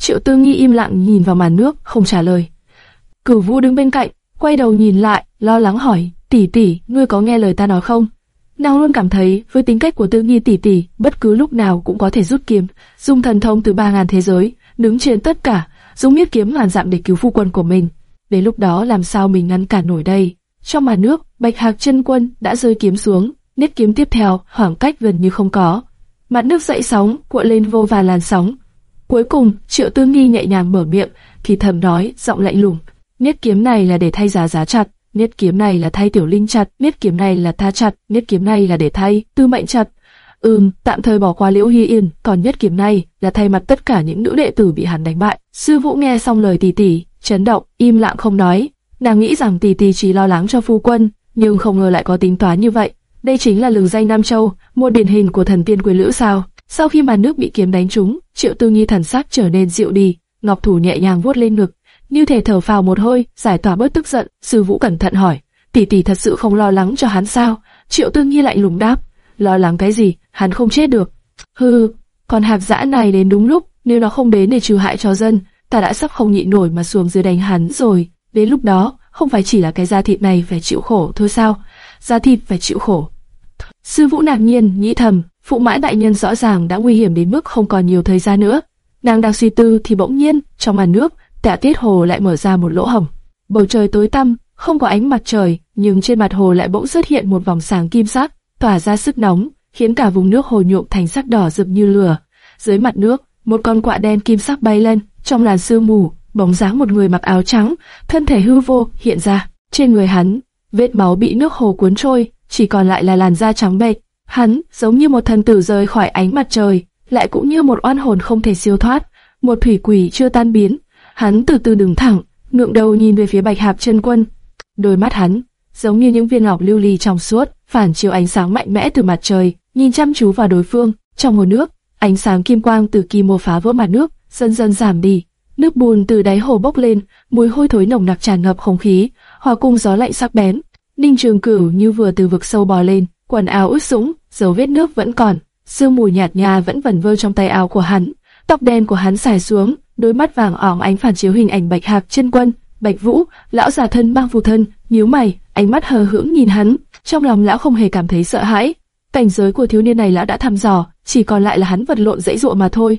Triệu Tư Nghi im lặng nhìn vào màn nước, không trả lời. Cửu Vũ đứng bên cạnh, quay đầu nhìn lại, lo lắng hỏi, tỷ tỷ, ngươi có nghe lời ta nói không? Nàng luôn cảm thấy, với tính cách của Tư Nghi tỷ tỷ, bất cứ lúc nào cũng có thể rút kiếm, dùng thần thông từ ba ngàn thế giới, đứng trên tất cả, dùng miết kiếm ngàn dặm để cứu phu quân của mình. Đến lúc đó làm sao mình ngăn cản nổi đây? Trong màn nước, Bạch Hạc chân quân đã rơi kiếm xuống, nét kiếm tiếp theo, khoảng cách gần như không có. Mặt nước dậy sóng, cuộn lên vô vàn làn sóng. Cuối cùng, Triệu Tư Nghi nhẹ nhàng mở miệng, thì thầm nói, giọng lạnh lùng. Niết kiếm này là để thay giá giá chặt, niết kiếm này là thay tiểu linh chặt, niết kiếm này là tha chặt, niết kiếm này là để thay tư mệnh chặt. Ừm, tạm thời bỏ qua Liễu Hy Yên, còn nhất kiếm này là thay mặt tất cả những nữ đệ tử bị hắn đánh bại. Sư Vũ nghe xong lời tỷ tỷ, chấn động, im lặng không nói. Nàng nghĩ rằng tỷ tỷ chỉ lo lắng cho phu quân, nhưng không ngờ lại có tính toán như vậy. Đây chính là lừng danh Nam Châu, một điển hình của thần tiên quyền lữ sao? Sau khi màn nước bị kiếm đánh trúng, Triệu Tư Nghi thần sắc trở nên dịu đi, ngọc thủ nhẹ nhàng vuốt lên ngực, như thể thở phào một hơi, giải tỏa bớt tức giận. Sư Vũ cẩn thận hỏi, tỷ tỷ thật sự không lo lắng cho hắn sao? Triệu Tư Nghi lại lùng đáp, lo lắng cái gì? Hắn không chết được. Hừ, còn hạc dã này đến đúng lúc, nếu nó không đến để trừ hại cho dân, ta đã sắp không nhịn nổi mà xuống dưới đánh hắn rồi. Đến lúc đó, không phải chỉ là cái da thịt này phải chịu khổ thôi sao? Da thịt phải chịu khổ. Sư Vũ ngạc nhiên, nghĩ thầm, phụ mã đại nhân rõ ràng đã nguy hiểm đến mức không còn nhiều thời gian nữa. Nàng đang suy tư thì bỗng nhiên, trong màn nước, tạ tiết hồ lại mở ra một lỗ hổng. Bầu trời tối tăm, không có ánh mặt trời, nhưng trên mặt hồ lại bỗng xuất hiện một vòng sáng kim sắc, tỏa ra sức nóng, khiến cả vùng nước hồ nhuộm thành sắc đỏ rực như lửa. Dưới mặt nước, một con quạ đen kim sắc bay lên, trong làn sương mù, bóng dáng một người mặc áo trắng, thân thể hư vô hiện ra. Trên người hắn, vết máu bị nước hồ cuốn trôi, chỉ còn lại là làn da trắng bệch. Hắn giống như một thần tử rời khỏi ánh mặt trời, lại cũng như một oan hồn không thể siêu thoát, một thủy quỷ chưa tan biến. Hắn từ từ đứng thẳng, ngượng đầu nhìn về phía Bạch Hạp chân quân. Đôi mắt hắn giống như những viên ngọc lưu ly trong suốt, phản chiếu ánh sáng mạnh mẽ từ mặt trời, nhìn chăm chú vào đối phương. Trong hồ nước, ánh sáng kim quang từ kim mô phá vỡ mặt nước, dần dần giảm đi. Nước bùn từ đáy hồ bốc lên, mùi hôi thối nồng nặc tràn ngập không khí, hòa cùng gió lạnh sắc bén. Ninh Trường Cửu như vừa từ vực sâu bò lên, quần áo ướt sũng, dấu vết nước vẫn còn, sương mù nhạt nhòa vẫn vẩn vơ trong tay áo của hắn. Tóc đen của hắn xài xuống, đôi mắt vàng ỏng ánh phản chiếu hình ảnh Bạch Hạc chân quân, Bạch Vũ, lão già thân mang phù thân, nhíu mày, ánh mắt hờ hững nhìn hắn, trong lòng lão không hề cảm thấy sợ hãi. Cảnh giới của thiếu niên này lão đã thăm dò, chỉ còn lại là hắn vật lộn dãy dụa mà thôi.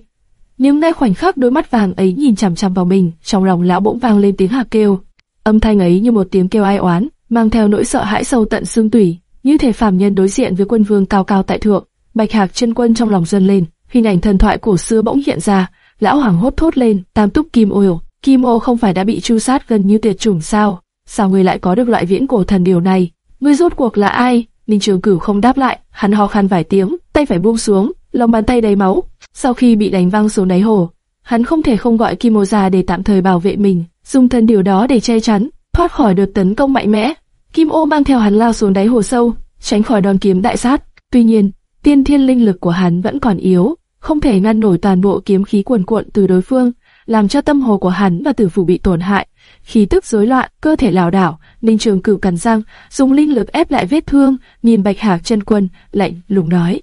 Nhưng ngay khoảnh khắc đôi mắt vàng ấy nhìn chằm chằm vào mình, trong lòng lão bỗng vang lên tiếng hạc kêu. Âm thanh ấy như một tiếng kêu ai oán, mang theo nỗi sợ hãi sâu tận xương tủy, như thể phàm nhân đối diện với quân vương cao cao tại thượng. Bạch Hạc chân quân trong lòng dâng lên, hình ảnh thần thoại cổ xưa bỗng hiện ra, lão hoàng hốt thốt lên, tam túc kim ô, kim ô không phải đã bị tru sát gần như tuyệt chủng sao? Sao ngươi lại có được loại viễn cổ thần điều này? Ngươi rốt cuộc là ai? Ninh Trường Cửu không đáp lại, hắn ho khan vài tiếng, tay phải buông xuống, lòng bàn tay đầy máu. Sau khi bị đánh văng xuống đáy hồ, hắn không thể không gọi Kim Ô ra để tạm thời bảo vệ mình, dùng thần điều đó để che chắn, thoát khỏi đợt tấn công mạnh mẽ. Kim Ô mang theo hắn lao xuống đáy hồ sâu, tránh khỏi đòn kiếm đại sát. Tuy nhiên, tiên thiên linh lực của hắn vẫn còn yếu, không thể ngăn nổi toàn bộ kiếm khí cuồn cuộn từ đối phương, làm cho tâm hồ của hắn và tử phủ bị tổn hại. Khí tức rối loạn, cơ thể lảo đảo, Ninh Trường Cửu cắn răng, dùng linh lực ép lại vết thương, nhìn Bạch Hạc chân quân, lạnh lùng nói: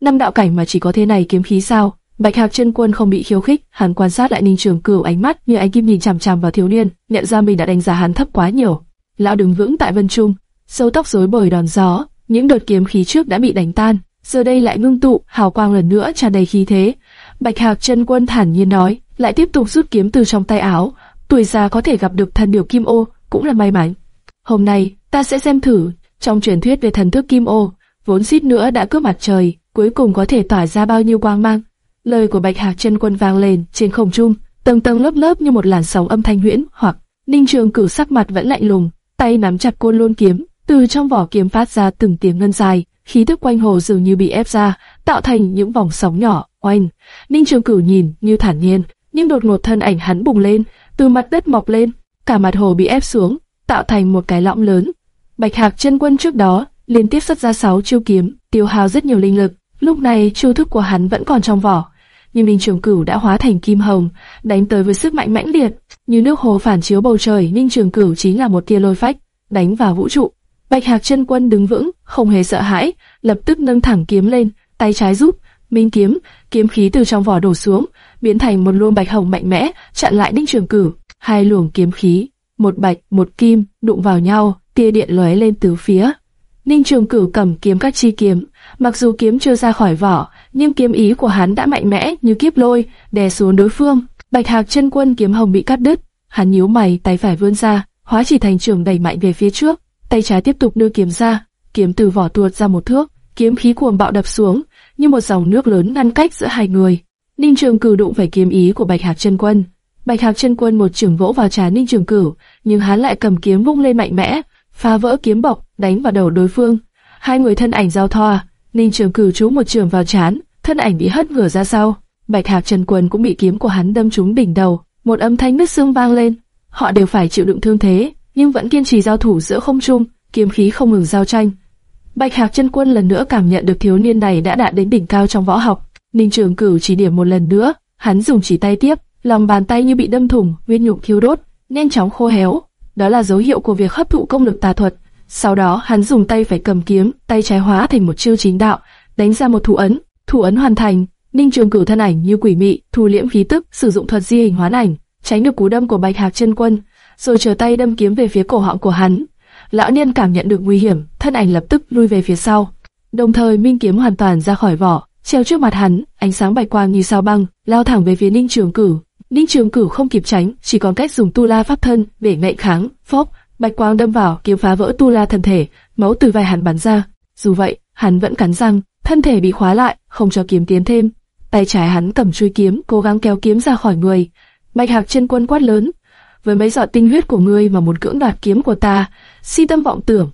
"Năm đạo cảnh mà chỉ có thế này kiếm khí sao?" Bạch Hạc chân quân không bị khiêu khích, hắn quan sát lại Ninh Trường Cửu ánh mắt như ánh kim nhìn chằm chằm vào thiếu niên, nhận ra mình đã đánh giá hắn thấp quá nhiều. Lão đứng vững tại vân trung, sâu tóc rối bời đòn gió, những đợt kiếm khí trước đã bị đánh tan, giờ đây lại ngưng tụ, hào quang lần nữa tràn đầy khí thế. Bạch Hạc chân quân thản nhiên nói, lại tiếp tục rút kiếm từ trong tay áo. Tuổi già có thể gặp được thần điều kim ô, cũng là may mắn. Hôm nay, ta sẽ xem thử, trong truyền thuyết về thần thức kim ô, vốn suýt nữa đã cướp mặt trời, cuối cùng có thể tỏa ra bao nhiêu quang mang. Lời của Bạch Hạc chân quân vang lên trên không trung, tầng tầng lớp lớp như một làn sóng âm thanh huyễn, hoặc Ninh Trường Cửu sắc mặt vẫn lạnh lùng, tay nắm chặt côn lôn kiếm, từ trong vỏ kiếm phát ra từng tiếng ngân dài, khí tức quanh hồ dường như bị ép ra, tạo thành những vòng sóng nhỏ. Oanh, Ninh Trường Cửu nhìn như thản nhiên, nhưng đột ngột thân ảnh hắn bùng lên, từ mặt đất mọc lên, cả mặt hồ bị ép xuống, tạo thành một cái lõm lớn. Bạch Hạc chân quân trước đó liên tiếp xuất ra sáu chiêu kiếm, tiêu hao rất nhiều linh lực. Lúc này chiêu thức của hắn vẫn còn trong vỏ, nhưng Ninh Trường Cửu đã hóa thành kim hồng, đánh tới với sức mạnh mãnh liệt, như nước hồ phản chiếu bầu trời. Ninh Trường Cửu chính là một tia lôi phách, đánh vào vũ trụ. Bạch Hạc chân quân đứng vững, không hề sợ hãi, lập tức nâng thẳng kiếm lên, tay trái giúp, minh kiếm, kiếm khí từ trong vỏ đổ xuống, biến thành một luồng bạch hồng mạnh mẽ, chặn lại Ninh Trường Cửu. Hai luồng kiếm khí, một bạch, một kim, đụng vào nhau, tia điện lóe lên từ phía. Ninh Trường Cửu cầm kiếm các chi kiếm, mặc dù kiếm chưa ra khỏi vỏ, nhưng kiếm ý của hắn đã mạnh mẽ như kiếp lôi, đè xuống đối phương. Bạch Hạc chân quân kiếm hồng bị cắt đứt, hắn nhíu mày, tay phải vươn ra, hóa chỉ thành trường đẩy mạnh về phía trước, tay trái tiếp tục đưa kiếm ra, kiếm từ vỏ tuột ra một thước, kiếm khí cuồng bạo đập xuống, như một dòng nước lớn ngăn cách giữa hai người. Ninh Trường Cửu đụng phải kiếm ý của Bạch Hạc chân quân. Bạch Hạc chân quân một trường vỗ vào trán Ninh Trường Cửu, nhưng hắn lại cầm kiếm vung lên mạnh mẽ, phá vỡ kiếm bọc, đánh vào đầu đối phương. Hai người thân ảnh giao thoa, Ninh Trường Cửu trú một trường vào chán thân ảnh bị hất ngửa ra sau. Bạch Hạc trần quần cũng bị kiếm của hắn đâm trúng đỉnh đầu, một âm thanh nứt xương vang lên. Họ đều phải chịu đựng thương thế, nhưng vẫn kiên trì giao thủ giữa không trung, kiếm khí không ngừng giao tranh. Bạch Hạc trần quân lần nữa cảm nhận được thiếu niên này đã đạt đến đỉnh cao trong võ học. Ninh Trường Cửu chỉ điểm một lần nữa, hắn dùng chỉ tay tiếp, lòng bàn tay như bị đâm thủng, nguyên nhục thiêu đốt, nhanh chóng khô héo. Đó là dấu hiệu của việc hấp thụ công lực tà thuật. Sau đó, hắn dùng tay phải cầm kiếm, tay trái hóa thành một chiêu chính đạo, đánh ra một thủ ấn. Thủ ấn hoàn thành, Ninh Trường Cửu thân ảnh như quỷ mị, thu liễm khí tức, sử dụng thuật di hình hoán ảnh, tránh được cú đâm của Bạch Hạc chân quân, rồi trở tay đâm kiếm về phía cổ họng của hắn. Lão niên cảm nhận được nguy hiểm, thân ảnh lập tức lui về phía sau. Đồng thời minh kiếm hoàn toàn ra khỏi vỏ, treo trước mặt hắn, ánh sáng bạch quang như sao băng, lao thẳng về phía Ninh Trường Cửu. Ninh Trường Cửu không kịp tránh, chỉ còn cách dùng tu la pháp thân để ngạnh kháng. Phốc, bạch quang đâm vào, kiếm phá vỡ tu la thân thể, máu từ vai hắn bắn ra. Dù vậy, hắn vẫn cắn răng, thân thể bị khóa lại, không cho kiếm tiến thêm. Tay trái hắn cầm chuôi kiếm, cố gắng kéo kiếm ra khỏi người. Bạch Hạc chân quân quát lớn, với mấy giọt tinh huyết của ngươi mà muốn cưỡng đoạt kiếm của ta, si tâm vọng tưởng.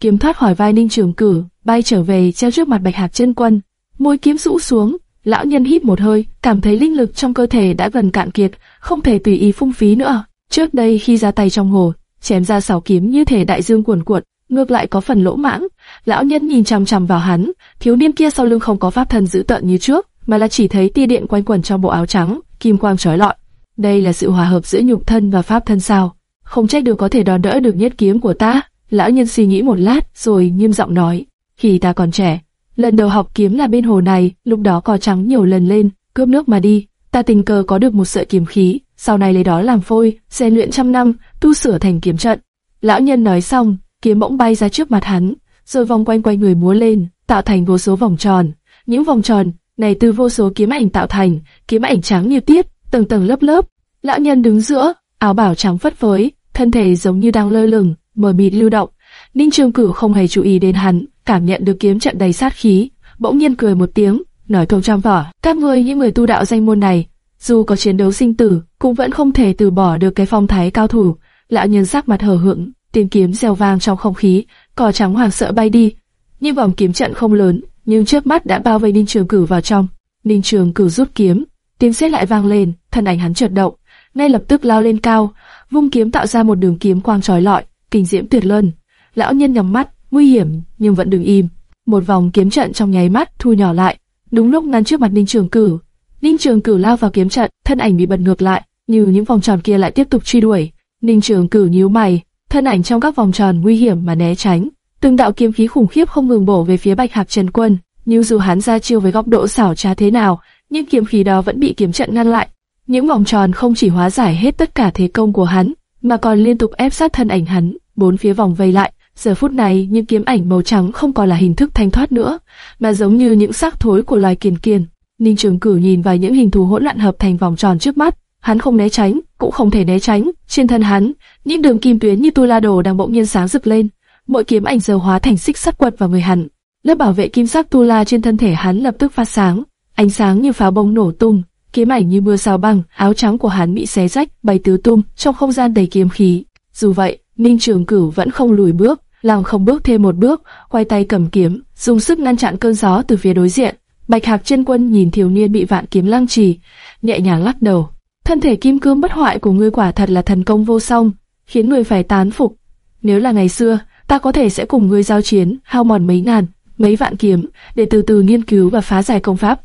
Kiếm thoát khỏi vai Ninh Trường Cử, bay trở về treo trước mặt Bạch Hạc chân quân, môi kiếm rũ xuống, lão nhân hít một hơi, cảm thấy linh lực trong cơ thể đã gần cạn kiệt, không thể tùy ý phung phí nữa. Trước đây khi ra tay trong hồ, chém ra sáu kiếm như thể đại dương cuồn cuộn, ngược lại có phần lỗ mãng. Lão nhân nhìn chằm chằm vào hắn, thiếu niên kia sau lưng không có pháp thân giữ tợn như trước, mà là chỉ thấy tia điện quanh quẩn trong bộ áo trắng, kim quang chói lọi. Đây là sự hòa hợp giữa nhục thân và pháp thân sao? Không trách được có thể đòn đỡ được nhất kiếm của ta. Lão nhân suy nghĩ một lát, rồi nghiêm giọng nói: khi ta còn trẻ, lần đầu học kiếm là bên hồ này, lúc đó cò trắng nhiều lần lên, cướp nước mà đi. Ta tình cờ có được một sợi kiếm khí, sau này lấy đó làm phôi, rèn luyện trăm năm, tu sửa thành kiếm trận. Lão nhân nói xong, kiếm bỗng bay ra trước mặt hắn, rồi vòng quanh quanh người múa lên, tạo thành vô số vòng tròn. Những vòng tròn này từ vô số kiếm ảnh tạo thành, kiếm ảnh trắng như tiết, tầng tầng lớp lớp. Lão nhân đứng giữa, áo bảo trắng phất phới, thân thể giống như đang lơ lửng, mờ mịt lưu động. Ninh Trường Cửu không hề chú ý đến hắn, cảm nhận được kiếm trận đầy sát khí, bỗng nhiên cười một tiếng, nói thông trong vỏ, các ngươi những người tu đạo danh môn này, dù có chiến đấu sinh tử, cũng vẫn không thể từ bỏ được cái phong thái cao thủ. Lão nhân sắc mặt hờ hững, tiếng kiếm reo vang trong không khí, cỏ trắng hoàng sợ bay đi. Nhưng vòng kiếm trận không lớn, nhưng trước mắt đã bao vây Ninh Trường Cửu vào trong. Ninh Trường Cửu rút kiếm, tiếng sét lại vang lên, thân ảnh hắn chợt động, ngay lập tức lao lên cao, vung kiếm tạo ra một đường kiếm quang chói lọi, kinh diễm tuyệt luân. Lão nhân nhắm mắt, nguy hiểm nhưng vẫn đừng im. Một vòng kiếm trận trong nháy mắt thu nhỏ lại, đúng lúc ngăn trước mặt Ninh Trường Cửu. Ninh Trường Cửu lao vào kiếm trận, thân ảnh bị bật ngược lại, như những vòng tròn kia lại tiếp tục truy đuổi. Ninh Trường Cửu nhíu mày, thân ảnh trong các vòng tròn nguy hiểm mà né tránh. Từng đạo kiếm khí khủng khiếp không ngừng bổ về phía Bạch Hạc Trần Quân, nhưng dù hắn ra chiêu với góc độ xảo trá thế nào, nhưng kiếm khí đó vẫn bị kiếm trận ngăn lại. Những vòng tròn không chỉ hóa giải hết tất cả thế công của hắn, mà còn liên tục ép sát thân ảnh hắn, bốn phía vòng vây lại. Giờ phút này, những kiếm ảnh màu trắng không còn là hình thức thanh thoát nữa, mà giống như những xác thối của loài kiền kiền. Ninh Trường Cửu nhìn vào những hình thù hỗn loạn hợp thành vòng tròn trước mắt, hắn không né tránh, cũng không thể né tránh. Trên thân hắn, những đường kim tuyến như tu la đồ đang bỗng nhiên sáng rực lên, mỗi kiếm ảnh giờ hóa thành xích sắt quật vào người hắn. Lớp bảo vệ kim sắc tu la trên thân thể hắn lập tức phát sáng, ánh sáng như pháo bông nổ tung, kiếm ảnh như mưa sao băng, áo trắng của hắn bị xé rách, bay tứ tung trong không gian đầy kiếm khí. Dù vậy, Ninh Trường Cửu vẫn không lùi bước, lòng không bước thêm một bước, quay tay cầm kiếm, dùng sức ngăn chặn cơn gió từ phía đối diện. Bạch Hạc chân quân nhìn thiếu niên bị vạn kiếm lăng trì, nhẹ nhàng lắc đầu. Thân thể kim cương bất hoại của ngươi quả thật là thần công vô song, khiến người phải tán phục. Nếu là ngày xưa, ta có thể sẽ cùng ngươi giao chiến, hao mòn mấy ngàn, mấy vạn kiếm, để từ từ nghiên cứu và phá giải công pháp.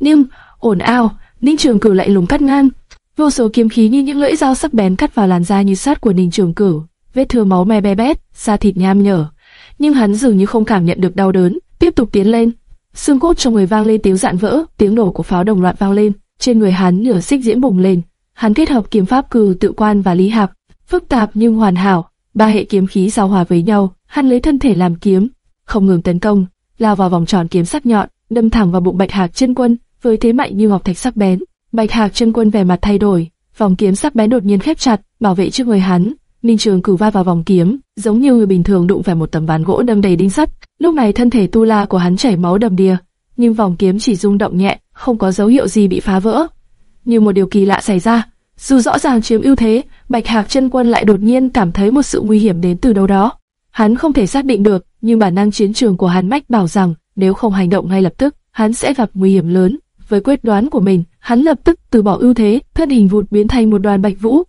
Nhưng, ổn ao, Ninh Trường Cửu lại lùng cắt ngang, vô số kiếm khí như những lưỡi dao sắc bén cắt vào làn da như sát của Ninh Trường Cửu, vết thương máu me be bét, da thịt nham nhở. Nhưng hắn dường như không cảm nhận được đau đớn, tiếp tục tiến lên. Xương cốt trong người vang lên tiếng dạn vỡ, tiếng nổ của pháo đồng loạt vang lên, trên người hắn lửa xích diễm bùng lên. Hắn kết hợp kiếm pháp cử tự quan và lý hạp, phức tạp nhưng hoàn hảo, ba hệ kiếm khí giao hòa với nhau, hắn lấy thân thể làm kiếm, không ngừng tấn công, lao vào vòng tròn kiếm sắc nhọn, đâm thẳng vào bụng Bạch Hạc chân quân, với thế mạnh như ngọc thạch sắc bén. Bạch Hạc chân quân vẻ mặt thay đổi, vòng kiếm sắc bén đột nhiên khép chặt, bảo vệ trước người hắn. Ninh Trường cử va vào vòng kiếm, giống như người bình thường đụng phải một tấm ván gỗ đâm đầy đinh sắt. Lúc này thân thể tu la của hắn chảy máu đầm đìa, nhưng vòng kiếm chỉ rung động nhẹ, không có dấu hiệu gì bị phá vỡ. Như một điều kỳ lạ xảy ra, dù rõ ràng chiếm ưu thế, Bạch Hạc chân quân lại đột nhiên cảm thấy một sự nguy hiểm đến từ đâu đó. Hắn không thể xác định được, nhưng bản năng chiến trường của hắn mách bảo rằng nếu không hành động ngay lập tức, hắn sẽ gặp nguy hiểm lớn. Với quyết đoán của mình, hắn lập tức từ bỏ ưu thế, thân hình vụt biến thành một đoàn bạch vũ.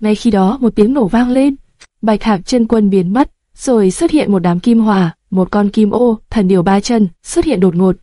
Ngay khi đó, một tiếng nổ vang lên, bạch hạc chân quân biến mất, rồi xuất hiện một đám kim hỏa một con kim ô, thần điểu ba chân xuất hiện đột ngột.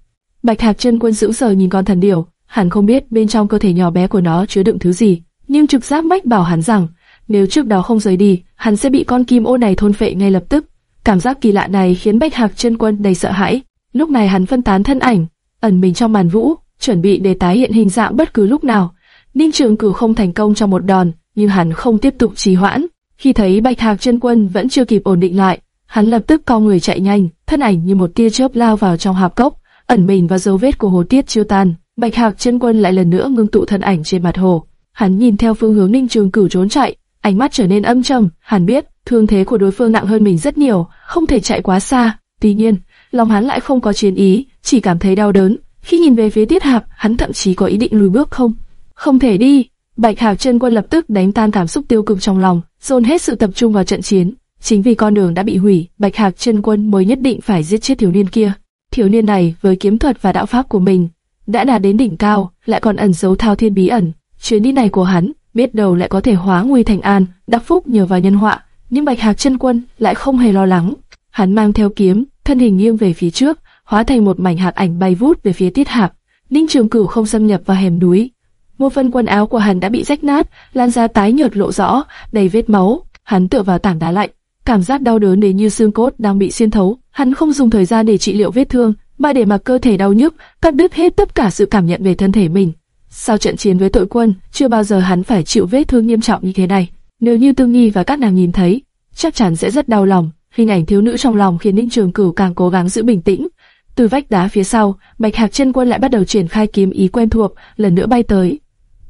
Bạch hạc chân quân sững sờ nhìn con thần điểu, hắn không biết bên trong cơ thể nhỏ bé của nó chứa đựng thứ gì, nhưng trực giác mách bảo hắn rằng nếu trước đó không rời đi, hắn sẽ bị con kim ô này thôn phệ ngay lập tức. Cảm giác kỳ lạ này khiến Bạch Hạc chân quân đầy sợ hãi. Lúc này hắn phân tán thân ảnh, ẩn mình trong màn vũ, chuẩn bị để tái hiện hình dạng bất cứ lúc nào. Ninh Trường Cửu không thành công trong một đòn, nhưng hắn không tiếp tục trì hoãn. Khi thấy Bạch Hạc chân quân vẫn chưa kịp ổn định lại, hắn lập tức co người chạy nhanh, thân ảnh như một tia chớp lao vào trong hạp cốc, ẩn mình vào dấu vết của hồ tiết chưa tan. Bạch Hạc chân quân lại lần nữa ngưng tụ thân ảnh trên mặt hồ. Hắn nhìn theo phương hướng Ninh Trường Cửu trốn chạy, ánh mắt trở nên âm trầm. Hắn biết thương thế của đối phương nặng hơn mình rất nhiều, không thể chạy quá xa. Tuy nhiên, lòng hắn lại không có chiến ý, chỉ cảm thấy đau đớn. Khi nhìn về phía Tiết Hạp, hắn thậm chí có ý định lùi bước không. Không thể đi. Bạch Hạc chân quân lập tức đánh tan cảm xúc tiêu cực trong lòng, dồn hết sự tập trung vào trận chiến. Chính vì con đường đã bị hủy, Bạch Hạc chân quân mới nhất định phải giết chết thiếu niên kia. Thiếu niên này với kiếm thuật và đạo pháp của mình đã đạt đến đỉnh cao, lại còn ẩn giấu thao thiên bí ẩn. Chuyến đi này của hắn, biết đâu lại có thể hóa nguy thành an, đắc phúc nhờ vào nhân họa. Nhưng Bạch Hạc chân quân lại không hề lo lắng. Hắn mang theo kiếm, thân hình nghiêng về phía trước, hóa thành một mảnh hạt ảnh bay vút về phía Tiết Hạc. Ninh Trường Cửu không xâm nhập vào hẻm núi. Một phần quần áo của hắn đã bị rách nát, lan ra tái nhợt lộ rõ, đầy vết máu. Hắn tựa vào tảng đá lạnh, cảm giác đau đớn đến như xương cốt đang bị xuyên thấu. Hắn không dùng thời gian để trị liệu vết thương, mà để mặc cơ thể đau nhức, cắt đứt hết tất cả sự cảm nhận về thân thể mình. Sau trận chiến với tội quân, chưa bao giờ hắn phải chịu vết thương nghiêm trọng như thế này. Nếu như Tương Nhi và các nàng nhìn thấy, chắc chắn sẽ rất đau lòng. Hình ảnh thiếu nữ trong lòng khiến Ninh Trường Cửu càng cố gắng giữ bình tĩnh. Từ vách đá phía sau, Bạch Hạc chân quân lại bắt đầu triển khai kiếm ý quen thuộc, lần nữa bay tới.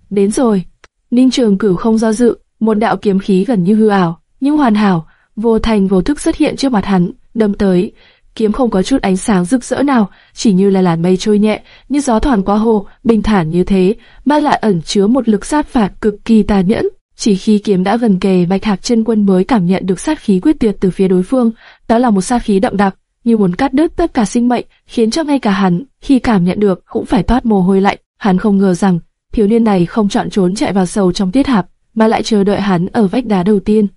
Đến rồi. Ninh Trường Cửu không do dự, một đạo kiếm khí gần như hư ảo, nhưng hoàn hảo, vô thành vô thức xuất hiện trước mặt hắn, đâm tới. Kiếm không có chút ánh sáng rực rỡ nào, chỉ như là làn mây trôi nhẹ, như gió thoảng qua hồ, bình thản như thế, mà lại ẩn chứa một lực sát phạt cực kỳ tàn nhẫn. Chỉ khi kiếm đã gần kề, Bạch Hạc chân quân mới cảm nhận được sát khí quyết tuyệt từ phía đối phương, đó là một sát khí đậm đặc, như muốn cắt đứt tất cả sinh mệnh, khiến cho ngay cả hắn, khi cảm nhận được, cũng phải toát mồ hôi lạnh. Hắn không ngờ rằng, thiếu niên này không chọn trốn chạy vào sâu trong tiết hạp, mà lại chờ đợi hắn ở vách đá đầu tiên.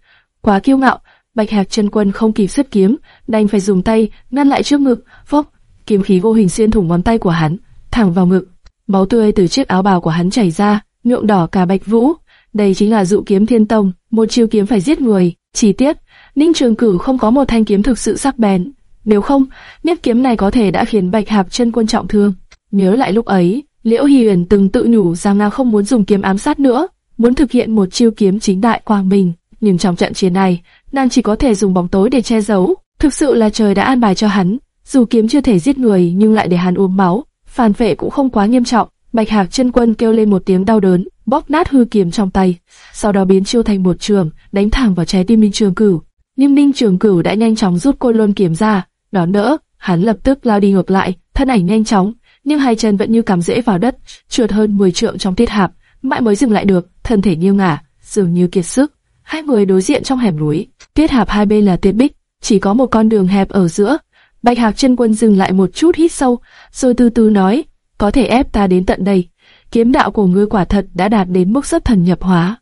Quá kiêu ngạo, Bạch Hạc chân quân không kịp xuất kiếm, đành phải dùng tay ngăn lại trước ngực, phốc, kiếm khí vô hình xuyên thủng ngón tay của hắn, thẳng vào ngực. Máu tươi từ chiếc áo bào của hắn chảy ra, nhuộm đỏ cả Bạch Vũ. Đây chính là dụ kiếm thiên tông, một chiêu kiếm phải giết người. Chi tiết, Ninh Trường Cửu không có một thanh kiếm thực sự sắc bén, nếu không, miết kiếm này có thể đã khiến Bạch Hạc chân quân trọng thương. Nhớ lại lúc ấy, Liễu Hiền Huyền từng tự nhủ rằng nàng không muốn dùng kiếm ám sát nữa, muốn thực hiện một chiêu kiếm chính đại quang minh, nhưng trong trận chiến này, nàng chỉ có thể dùng bóng tối để che giấu. Thực sự là trời đã an bài cho hắn, dù kiếm chưa thể giết người nhưng lại để hắn uống máu, phản vệ cũng không quá nghiêm trọng. Bạch Hạc chân quân kêu lên một tiếng đau đớn, bóp nát hư kiếm trong tay, sau đó biến chiêu thành một trường, đánh thẳng vào trái tim Minh Trường Cửu. Nhưng Ninh Trường Cửu đã nhanh chóng rút côn lôn kiếm ra, đón đỡ, hắn lập tức lao đi ngược lại, thân ảnh nhanh chóng, nhưng hai chân vẫn như cắm rễ vào đất, trượt hơn 10 trượng trong tiết hạp, mãi mới dừng lại được, thân thể nghiêng ngả, dường như kiệt sức. Hai người đối diện trong hẻm núi, tiết hạp hai bên là tuyết bích, chỉ có một con đường hẹp ở giữa. Bạch Hạc chân quân dừng lại một chút hít sâu, rồi từ từ nói, có thể ép ta đến tận đây. Kiếm đạo của ngươi quả thật đã đạt đến mức rất thần nhập hóa.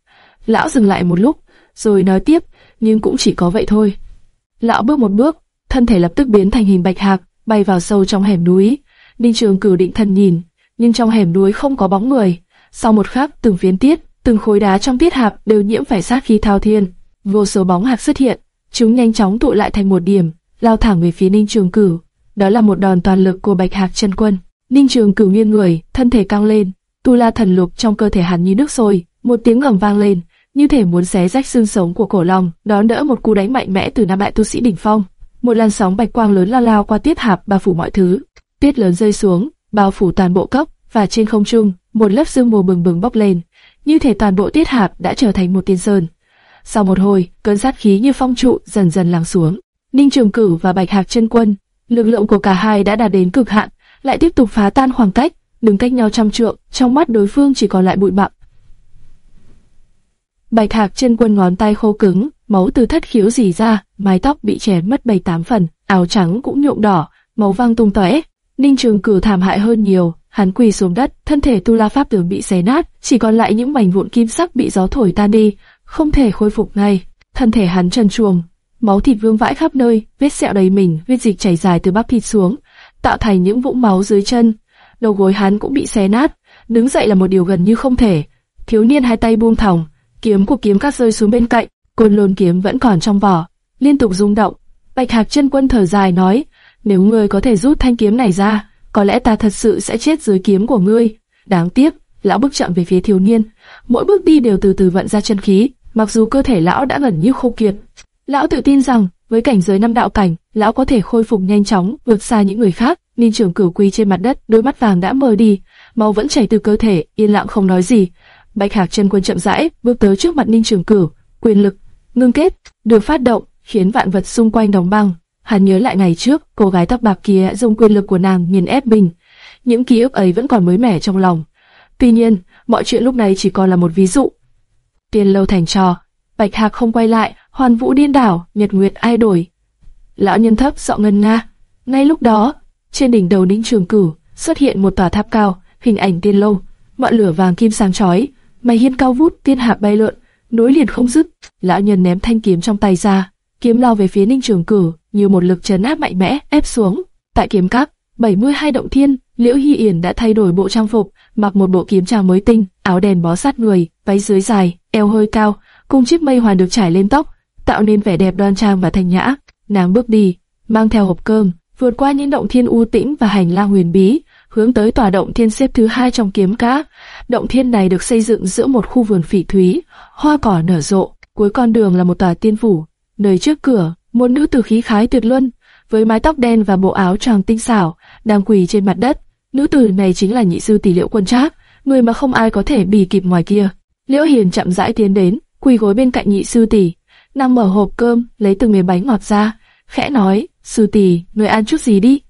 Lão dừng lại một lúc, rồi nói tiếp, nhưng cũng chỉ có vậy thôi. Lão bước một bước, thân thể lập tức biến thành hình bạch hạc, bay vào sâu trong hẻm núi. Ninh Trường cử định thần nhìn, nhưng trong hẻm núi không có bóng người. Sau một khắc, từng phiến tiết, từng khối đá trong tiết hạp đều nhiễm phải sát khí thao thiên. Vô số bóng hạc xuất hiện, chúng nhanh chóng tụ lại thành một điểm, lao thẳng về phía Ninh Trường Cửu. Đó là một đòn toàn lực của Bạch Hạc chân quân. Ninh Trường Cửu nghiêng người, thân thể cao lên, tu la thần lục trong cơ thể hắn như nước sôi, một tiếng gầm vang lên, như thể muốn xé rách xương sống của cổ long, đón đỡ một cú đánh mạnh mẽ từ nam đại tu sĩ đỉnh phong. Một làn sóng bạch quang lớn lao lao qua tiết hạp bao phủ mọi thứ, tuyết lớn rơi xuống, bao phủ toàn bộ cốc và trên không trung, một lớp sương mù bừng bừng bốc lên, như thể toàn bộ tiết hạp đã trở thành một tiên sơn. Sau một hồi, cơn sát khí như phong trụ dần dần lắng xuống. Ninh Trường Cử và Bạch Hạc chân quân, lực lượng của cả hai đã đạt đến cực hạn, lại tiếp tục phá tan khoảng cách, đứng cách nhau trăm trượng, trong mắt đối phương chỉ còn lại bụi bặm. Bạch Hạc chân quân ngón tay khô cứng, máu từ thất khiếu rỉ ra, mái tóc bị chẻ mất bảy tám phần, áo trắng cũng nhuộm đỏ, máu văng tung tóe. Ninh Trường Cửu thảm hại hơn nhiều, hắn quỳ xuống đất, thân thể tu la pháp tướng bị xé nát, chỉ còn lại những mảnh vụn kim sắc bị gió thổi tan đi, không thể khôi phục ngay. Thân thể hắn trần truồng, máu thịt vương vãi khắp nơi, vết sẹo đầy mình, vết dịch chảy dài từ bắp thịt xuống, tạo thành những vũng máu dưới chân. Đầu gối hắn cũng bị xé nát, đứng dậy là một điều gần như không thể. Thiếu niên hai tay buông thòng, kiếm của kiếm cắt rơi xuống bên cạnh, côn lôn kiếm vẫn còn trong vỏ, liên tục rung động. Bạch Hạc chân quân thở dài nói, nếu ngươi có thể rút thanh kiếm này ra, có lẽ ta thật sự sẽ chết dưới kiếm của ngươi. Đáng tiếc, lão bước chậm về phía thiếu niên, mỗi bước đi đều từ từ vận ra chân khí, mặc dù cơ thể lão đã gần như khô kiệt. Lão tự tin rằng, với cảnh giới năm đạo cảnh, lão có thể khôi phục nhanh chóng, vượt xa những người khác. Ninh trưởng cửu quỳ trên mặt đất, đôi mắt vàng đã mờ đi, máu vẫn chảy từ cơ thể, yên lặng không nói gì. Bạch Hạc chân quân chậm rãi bước tới trước mặt Ninh Trường Cửu, quyền lực ngưng kết được phát động, khiến vạn vật xung quanh đóng băng. Hắn nhớ lại ngày trước, cô gái tóc bạc kia dùng quyền lực của nàng nghiền ép mình. Những ký ức ấy vẫn còn mới mẻ trong lòng. Tuy nhiên, mọi chuyện lúc này chỉ còn là một ví dụ. Tiền lâu thành trò, Bạch Hạc không quay lại, hoàn vũ điên đảo, nhật nguyệt ai đổi. Lão nhân thấp dọ ngân nga. Ngay lúc đó, trên đỉnh đầu Ninh Trường cử xuất hiện một tòa tháp cao, hình ảnh tiên lâu, ngọn lửa vàng kim sáng chói, mày hiên cao vút, tiên hạ bay lượn, nối liền không dứt. Lão nhân ném thanh kiếm trong tay ra, kiếm lao về phía Ninh Trường cử như một lực trấn áp mạnh mẽ ép xuống. Tại kiếm các, 72 động thiên, Liễu Hy Yển đã thay đổi bộ trang phục, mặc một bộ kiếm trang mới tinh, áo đèn bó sát người, váy dưới dài, eo hơi cao, cùng chiếc mây hoàn được trải lên tóc, tạo nên vẻ đẹp đoan trang và thanh nhã. Nàng bước đi, mang theo hộp cơm, vượt qua những động thiên u tĩnh và hành lang huyền bí, hướng tới tòa động thiên xếp thứ hai trong kiếm cá. Động thiên này được xây dựng giữa một khu vườn phỉ thúy, hoa cỏ nở rộ. Cuối con đường là một tòa tiên phủ, nơi trước cửa, một nữ tử khí khái tuyệt luân, với mái tóc đen và bộ áo tràng tinh xảo, đang quỳ trên mặt đất. Nữ tử này chính là nhị sư tỷ Liễu Quân Trác, người mà không ai có thể bì kịp ngoài kia. Liễu Hiền chậm rãi tiến đến, quỳ gối bên cạnh nhị sư tỷ, nàng mở hộp cơm, lấy từng miếng bánh ngọt ra, khẽ nói: "Sư tỷ, người ăn chút gì đi."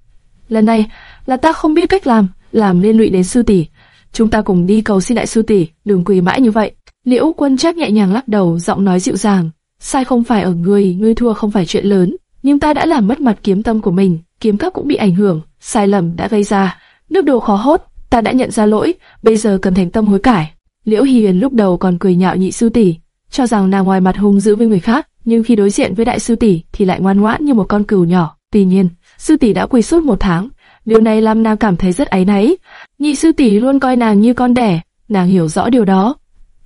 Lần này là ta không biết cách làm, làm liên lụy đến sư tỷ. Chúng ta cùng đi cầu xin đại sư tỷ, đừng quỳ mãi như vậy. Liễu Quân Trác nhẹ nhàng lắc đầu, giọng nói dịu dàng. Sai không phải ở ngươi, ngươi thua không phải chuyện lớn, nhưng ta đã làm mất mặt kiếm tâm của mình. kiếm các cũng bị ảnh hưởng, sai lầm đã gây ra. Nước đồ khó hốt, ta đã nhận ra lỗi, bây giờ cần thành tâm hối cải. Liễu Hi lúc đầu còn cười nhạo nhị sư tỷ, cho rằng nàng ngoài mặt hung dữ với người khác, nhưng khi đối diện với đại sư tỷ thì lại ngoan ngoãn như một con cừu nhỏ. Tuy nhiên, sư tỷ đã quỳ suốt một tháng, điều này làm nàng cảm thấy rất áy náy. Nhị sư tỷ luôn coi nàng như con đẻ, nàng hiểu rõ điều đó.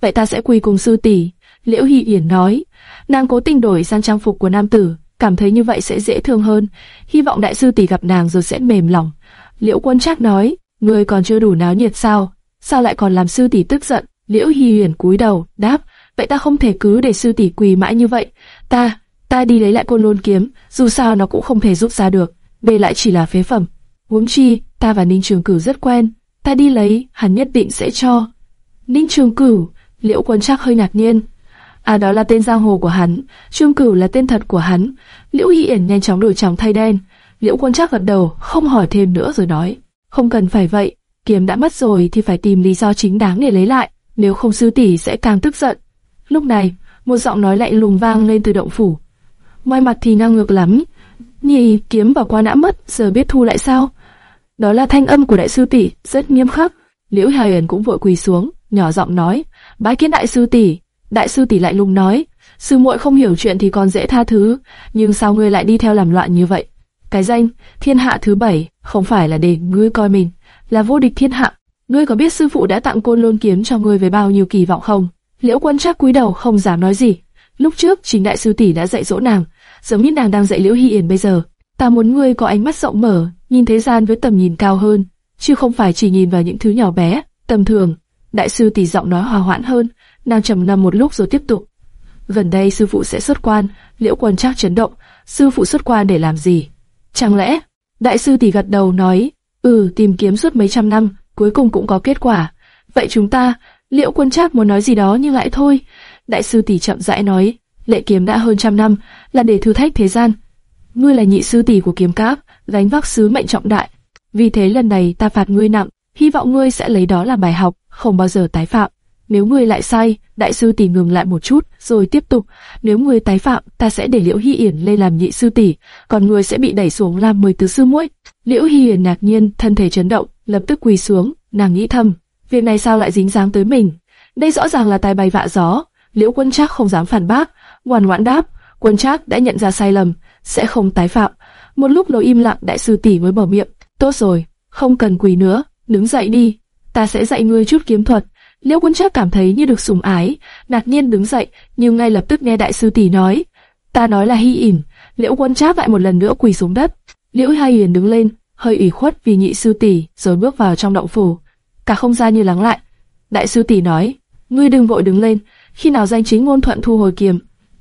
Vậy ta sẽ quỳ cùng sư tỷ. Liễu Hi Yển nói, nàng cố tình đổi sang trang phục của nam tử, cảm thấy như vậy sẽ dễ thương hơn. Hy vọng đại sư tỷ gặp nàng rồi sẽ mềm lòng. Liễu Quân Trác nói, ngươi còn chưa đủ náo nhiệt sao? Sao lại còn làm sư tỷ tức giận? Liễu Hi Yển cúi đầu, đáp, vậy ta không thể cứ để sư tỷ quỳ mãi như vậy. Ta, ta đi lấy lại côn lôn kiếm, dù sao nó cũng không thể rút ra được, Về lại chỉ là phế phẩm. Huống chi, ta và Ninh Trường Cửu rất quen, ta đi lấy, hắn nhất định sẽ cho. Ninh Trường Cửu, Liễu Quân Trác hơi ngạc nhiên. À đó là tên giang hồ của hắn, Trương Cửu là tên thật của hắn. Liễu Hiển nhanh chóng đổi trắng thay đen. Liễu Quân Trác gật đầu, không hỏi thêm nữa rồi nói, không cần phải vậy, kiếm đã mất rồi thì phải tìm lý do chính đáng để lấy lại, nếu không sư tỷ sẽ càng tức giận. Lúc này, một giọng nói lạnh lùng vang lên từ động phủ. Ngoài mặt thì ngang ngược lắm, nhì kiếm và qua đã mất, giờ biết thu lại sao? Đó là thanh âm của đại sư tỷ, rất nghiêm khắc. Liễu Hà Huyền cũng vội quỳ xuống, nhỏ giọng nói, bái kiến đại sư tỷ. Đại sư tỷ lại lùng nói, sư muội không hiểu chuyện thì còn dễ tha thứ, nhưng sao ngươi lại đi theo làm loạn như vậy? Cái danh thiên hạ thứ bảy không phải là để ngươi coi mình là vô địch thiên hạ. Ngươi có biết sư phụ đã tặng côn lôn kiếm cho ngươi với bao nhiêu kỳ vọng không? Liễu Quân chắc cúi đầu không dám nói gì. Lúc trước chính đại sư tỷ đã dạy dỗ nàng, giống như nàng đang dạy Liễu Hi Yển bây giờ. Ta muốn ngươi có ánh mắt rộng mở, nhìn thế gian với tầm nhìn cao hơn, chứ không phải chỉ nhìn vào những thứ nhỏ bé, tầm thường. Đại sư tỷ giọng nói hòa hoãn hơn, nàng trầm ngâm một lúc rồi tiếp tục. Gần đây sư phụ sẽ xuất quan, Liễu Quân chắc chấn động, sư phụ xuất quan để làm gì? Chẳng lẽ? Đại sư tỷ gật đầu nói, ừ, tìm kiếm suốt mấy trăm năm, cuối cùng cũng có kết quả. Vậy chúng ta, Liễu Quân chắc muốn nói gì đó nhưng lại thôi. Đại sư tỷ chậm rãi nói, lệ kiếm đã hơn trăm năm, là để thử thách thế gian. Ngươi là nhị sư tỷ của kiếm cáp, gánh vác sứ mệnh trọng đại. Vì thế lần này ta phạt ngươi nặng, hy vọng ngươi sẽ lấy đó làm bài học, không bao giờ tái phạm. Nếu ngươi lại sai, đại sư tỷ ngừng lại một chút, rồi tiếp tục. Nếu ngươi tái phạm, ta sẽ để Liễu Hy Yển lên làm nhị sư tỷ, còn ngươi sẽ bị đẩy xuống làm mười tứ sư muội. Liễu Hy Yển ngạc nhiên, thân thể chấn động, lập tức quỳ xuống. Nàng nghĩ thầm, việc này sao lại dính dáng tới mình? Đây rõ ràng là tai bay vạ gió. Liễu Quân Trác không dám phản bác, ngoan ngoãn đáp. Quân Trác đã nhận ra sai lầm, sẽ không tái phạm. Một lúc lâu im lặng, đại sư tỷ mới mở miệng. Tốt rồi, không cần quỳ nữa, đứng dậy đi. Ta sẽ dạy ngươi chút kiếm thuật. Liễu Quân Trác cảm thấy như được sủng ái, ngạc nhiên đứng dậy, nhưng ngay lập tức nghe đại sư tỷ nói, ta nói là Hy ỉn. Liễu Quân Trác lại một lần nữa quỳ xuống đất. Liễu Hai Huyền đứng lên, hơi ủy khuất vì nhị sư tỷ, rồi bước vào trong động phủ. Cả không gian như lắng lại. Đại sư tỷ nói, ngươi đừng vội đứng lên, khi nào danh chính ngôn thuận thu hồi kiếm,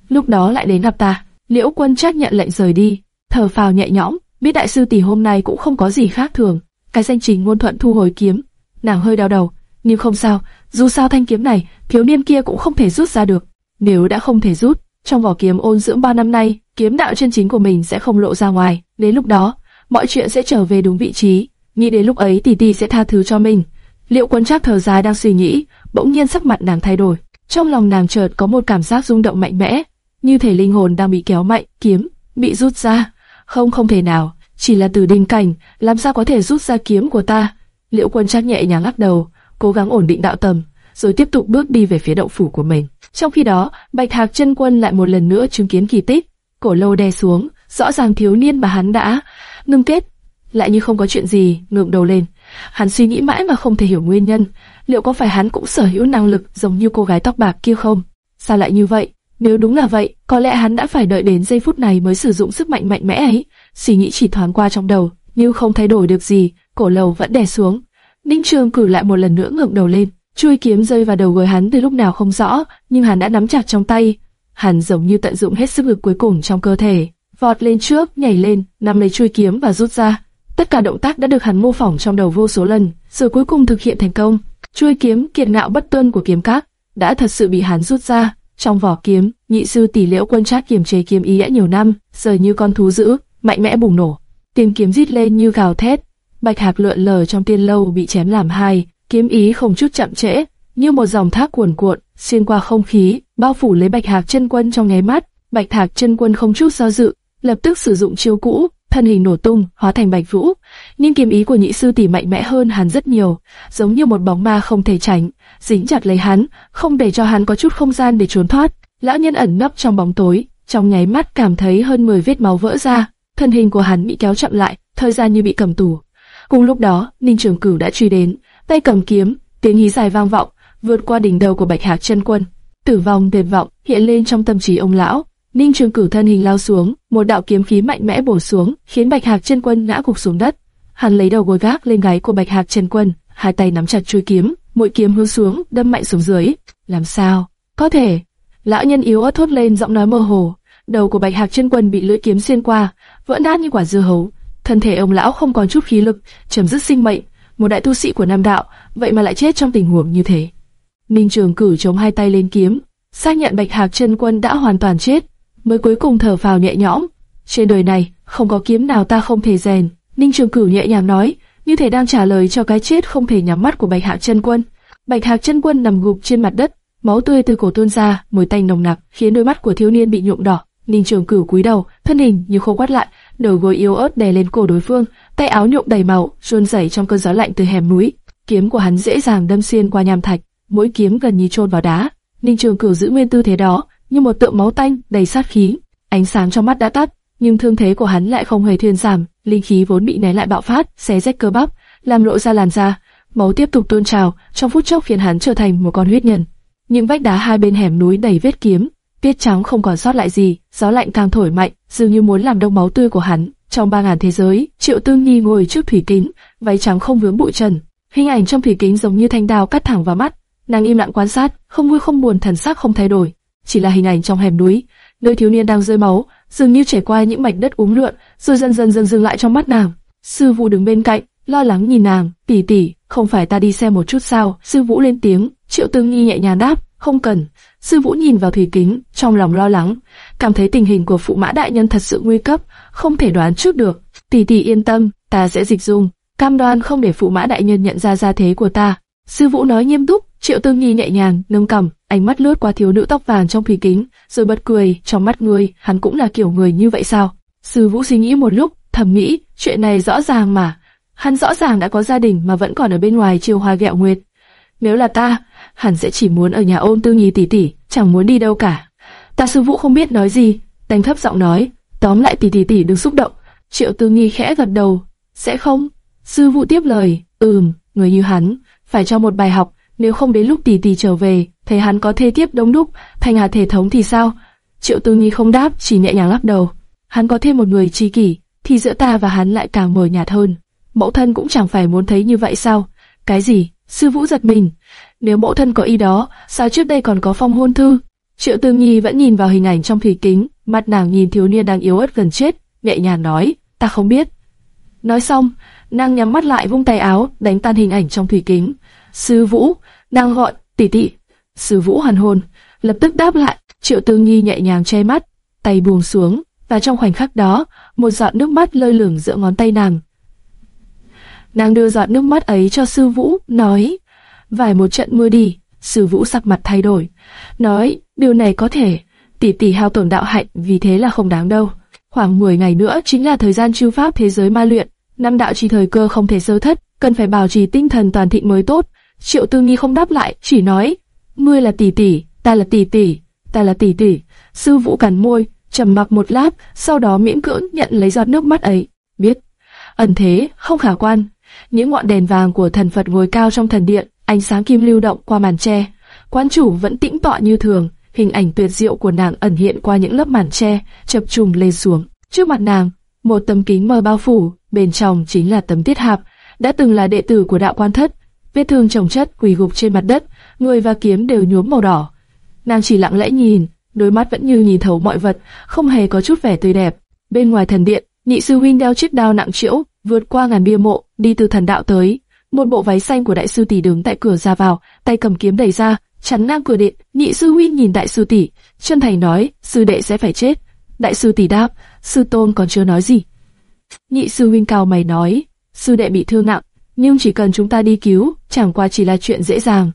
lúc đó lại đến gặp ta. Liễu Quân Trác nhận lệnh rời đi, thở phào nhẹ nhõm, biết đại sư tỷ hôm nay cũng không có gì khác thường. Cái danh chính ngôn thuận thu hồi kiếm, nàng hơi đau đầu, nhưng không sao, dù sao thanh kiếm này, thiếu niên kia cũng không thể rút ra được. Nếu đã không thể rút, trong vỏ kiếm ôn dưỡng ba năm nay, kiếm đạo chân chính của mình sẽ không lộ ra ngoài. Đến lúc đó, mọi chuyện sẽ trở về đúng vị trí. Nghĩ đến lúc ấy tỷ tỷ sẽ tha thứ cho mình. Liệu quân trác thở dài đang suy nghĩ, bỗng nhiên sắc mặt nàng thay đổi. Trong lòng nàng chợt có một cảm giác rung động mạnh mẽ, như thể linh hồn đang bị kéo mạnh, kiếm bị rút ra. Không không thể nào, chỉ là từ đinh cảnh, làm sao có thể rút ra kiếm của ta? Liệu quân trác nhẹ nhàng lắc đầu, cố gắng ổn định đạo tâm, rồi tiếp tục bước đi về phía động phủ của mình. Trong khi đó, Bạch Hạc chân quân lại một lần nữa chứng kiến kỳ tích, cổ lâu đè xuống, rõ ràng thiếu niên mà hắn đã ngưng kết, lại như không có chuyện gì, ngượng đầu lên. Hắn suy nghĩ mãi mà không thể hiểu nguyên nhân, liệu có phải hắn cũng sở hữu năng lực giống như cô gái tóc bạc kia không? Sao lại như vậy? Nếu đúng là vậy, có lẽ hắn đã phải đợi đến giây phút này mới sử dụng sức mạnh mạnh mẽ ấy. Suy nghĩ chỉ thoáng qua trong đầu, nhưng không thay đổi được gì, cổ lầu vẫn đè xuống. Ninh Trường cử lại một lần nữa ngẩng đầu lên, chui kiếm rơi vào đầu gối hắn từ lúc nào không rõ, nhưng hắn đã nắm chặt trong tay. Hắn giống như tận dụng hết sức lực cuối cùng trong cơ thể, vọt lên trước, nhảy lên, nắm lấy chui kiếm và rút ra. Tất cả động tác đã được hắn mô phỏng trong đầu vô số lần, rồi cuối cùng thực hiện thành công. Chui kiếm kiệt ngạo bất tuân của kiếm các đã thật sự bị hắn rút ra. Trong vỏ kiếm, nhị sư tỷ liễu quân trát kiềm chế kiếm ý đã nhiều năm, giờ như con thú dữ, mạnh mẽ bùng nổ. Tiếng kiếm rít lên như gào thét, Bạch Hạc lượn lờ trong tiên lâu bị chém làm hai, kiếm ý không chút chậm trễ, như một dòng thác cuồn cuộn xuyên qua không khí, bao phủ lấy Bạch Hạc chân quân trong nháy mắt. Bạch Hạc chân quân không chút do dự, lập tức sử dụng chiêu cũ, thân hình nổ tung, hóa thành bạch vũ. Nhưng kiếm ý của nhị sư tỷ mạnh mẽ hơn hắn rất nhiều, giống như một bóng ma không thể tránh, dính chặt lấy hắn, không để cho hắn có chút không gian để trốn thoát. Lão nhân ẩn nấp trong bóng tối, trong nháy mắt cảm thấy hơn 10 vết máu vỡ ra, thân hình của hắn bị kéo chậm lại, thời gian như bị cầm tù. Cùng lúc đó, Ninh Trường Cửu đã truy đến, tay cầm kiếm, tiếng hí dài vang vọng, vượt qua đỉnh đầu của Bạch Hạc chân quân. Tử vong tuyệt vọng hiện lên trong tâm trí ông lão. Ninh Trường Cửu thân hình lao xuống, một đạo kiếm khí mạnh mẽ bổ xuống, khiến Bạch Hạc chân quân ngã gục xuống đất. Hắn lấy đầu gối gác lên gáy của Bạch Hạc chân quân, hai tay nắm chặt chuôi kiếm, mũi kiếm hướng xuống, đâm mạnh xuống dưới. Làm sao? Có thể. Lão nhân yếu ớt thốt lên giọng nói mơ hồ. Đầu của Bạch Hạc chân quân bị lưỡi kiếm xuyên qua, vỡ nát như quả dưa hấu. Thân thể ông lão không còn chút khí lực, chấm dứt sinh mệnh. Một đại tu sĩ của Nam đạo, vậy mà lại chết trong tình huống như thế. Ninh Trường Cử chống hai tay lên kiếm, xác nhận Bạch Hạc chân quân đã hoàn toàn chết, mới cuối cùng thở phào nhẹ nhõm. Trên đời này, không có kiếm nào ta không thể rèn. Ninh Trường Cử nhẹ nhàng nói, như thể đang trả lời cho cái chết không thể nhắm mắt của Bạch Hạc chân quân. Bạch Hạc chân quân nằm gục trên mặt đất, máu tươi từ cổ tuôn ra, mùi tanh nồng nặc, khiến đôi mắt của thiếu niên bị nhuộm đỏ. Ninh Trường Cửu cúi đầu, thân hình như khô quắt lại, đầu gối yếu ớt đè lên cổ đối phương, tay áo nhuộm đầy máu, run rẩy trong cơn gió lạnh từ hẻm núi. Kiếm của hắn dễ dàng đâm xuyên qua nham thạch, mỗi kiếm gần như chôn vào đá. Ninh Trường Cửu giữ nguyên tư thế đó, như một tượng máu tanh đầy sát khí. Ánh sáng trong mắt đã tắt, nhưng thương thế của hắn lại không hề thuyên giảm, linh khí vốn bị né lại bạo phát, xé rách cơ bắp, làm lộ ra làn da, máu tiếp tục tuôn trào, trong phút chốc khiến hắn trở thành một con huyết nhân. Những vách đá hai bên hẻm núi đầy vết kiếm, tiết trắng không còn sót lại gì, gió lạnh càng thổi mạnh, dường như muốn làm đông máu tươi của hắn. Trong ba ngàn thế giới, Triệu Tương Nhi ngồi trước thủy kính, váy trắng không vướng bụi trần, hình ảnh trong thủy kính giống như thanh đao cắt thẳng vào mắt. Nàng im lặng quan sát, không vui không buồn, thần sắc không thay đổi, chỉ là hình ảnh trong hẻm núi, nơi thiếu niên đang rơi máu, dường như chảy qua những mạch đất uốn lượn, rồi dần dần dần dừng lại trong mắt nàng. Sư Vũ đứng bên cạnh, lo lắng nhìn nàng, tỷ tỷ, không phải ta đi xem một chút sao? Sư Vũ lên tiếng, Triệu Tương Nhi nhẹ nhàng đáp, không cần. Sư Vũ nhìn vào thủy kính, trong lòng lo lắng, cảm thấy tình hình của phụ mã đại nhân thật sự nguy cấp, không thể đoán trước được. Tỷ tỷ yên tâm, ta sẽ dịch dung, cam đoan không để phụ mã đại nhân nhận ra gia thế của ta. Sư Vũ nói nghiêm túc, Triệu Tương Nhi nhẹ nhàng nâng cằm, ánh mắt lướt qua thiếu nữ tóc vàng trong thủy kính, rồi bật cười, trong mắt người, hắn cũng là kiểu người như vậy sao? Sư Vũ suy nghĩ một lúc, thầm nghĩ, chuyện này rõ ràng mà. Hắn rõ ràng đã có gia đình mà vẫn còn ở bên ngoài chiều hoa gẹo nguyệt. Nếu là ta, hắn sẽ chỉ muốn ở nhà ôn tư nhi tỷ tỷ, chẳng muốn đi đâu cả. Ta sư Vũ không biết nói gì, đánh thấp giọng nói, tóm lại tỷ tỷ tỷ đừng xúc động. Triệu Tư Nghi khẽ gật đầu, sẽ không. Sư Vũ tiếp lời, ừm, người như hắn, phải cho một bài học, nếu không đến lúc tỷ tỷ trở về, thấy hắn có thê tiếp đông đúc, thành hà thể thống thì sao? Triệu Tư Nhi không đáp, chỉ nhẹ nhàng lắc đầu. Hắn có thêm một người tri kỷ, thì giữa ta và hắn lại càng mờ nhạt hơn. Mẫu thân cũng chẳng phải muốn thấy như vậy sao? Cái gì? Sư Vũ giật mình. Nếu mẫu thân có ý đó, sao trước đây còn có phong hôn thư? Triệu Tư Nhi vẫn nhìn vào hình ảnh trong thủy kính, mắt nàng nhìn thiếu niên đang yếu ớt gần chết, nhẹ nhàng nói, ta không biết. Nói xong, nàng nhắm mắt lại vung tay áo, đánh tan hình ảnh trong thủy kính. Sư Vũ, nàng gọi, tỷ tỷ. Sư Vũ hoàn hồn, lập tức đáp lại, Triệu Tư Nhi nhẹ nhàng che mắt, tay buông xuống, và trong khoảnh khắc đó, một giọt nước mắt lơi lửng giữa ngón tay nàng. Nàng đưa giọt nước mắt ấy cho Sư Vũ, nói, vài một trận mưa đi. Sư Vũ sắc mặt thay đổi, nói, điều này có thể, tỷ tỷ hao tổn đạo hạnh vì thế là không đáng đâu. Khoảng 10 ngày nữa chính là thời gian chư pháp thế giới ma luyện, năm đạo trì thời cơ không thể sơ thất, cần phải bảo trì tinh thần toàn thịnh mới tốt. Triệu Tư Nghi không đáp lại, chỉ nói, ngươi là tỷ tỷ, ta là tỷ tỷ, ta là tỷ tỷ. Sư Vũ cắn môi, trầm mặc một lát, sau đó miễn cưỡng nhận lấy giọt nước mắt ấy. Biết, ẩn thế, không khả quan. Những ngọn đèn vàng của thần Phật ngồi cao trong thần điện, ánh sáng kim lưu động qua màn tre. Quan chủ vẫn tĩnh tọa như thường, hình ảnh tuyệt diệu của nàng ẩn hiện qua những lớp màn tre, chập trùng lên xuống. Trước mặt nàng, một tấm kính mờ bao phủ, bên trong chính là tấm tiết hạp, đã từng là đệ tử của đạo quan thất, vết thương chồng chất quỳ gục trên mặt đất, người và kiếm đều nhuốm màu đỏ. Nàng chỉ lặng lẽ nhìn, đôi mắt vẫn như nhìn thấu mọi vật, không hề có chút vẻ tươi đẹp. Bên ngoài thần điện, nhị sư huynh đeo chiếc đao nặng trĩu, vượt qua ngàn bia mộ, đi từ thần đạo tới. Một bộ váy xanh của đại sư tỷ đứng tại cửa ra vào, tay cầm kiếm đẩy ra, chắn ngang cửa điện. Nhị sư huynh nhìn đại sư tỷ, chân thành nói, sư đệ sẽ phải chết. Đại sư tỷ đáp, sư tôn còn chưa nói gì. Nhị sư huynh cao mày nói, sư đệ bị thương nặng, nhưng chỉ cần chúng ta đi cứu, chẳng qua chỉ là chuyện dễ dàng.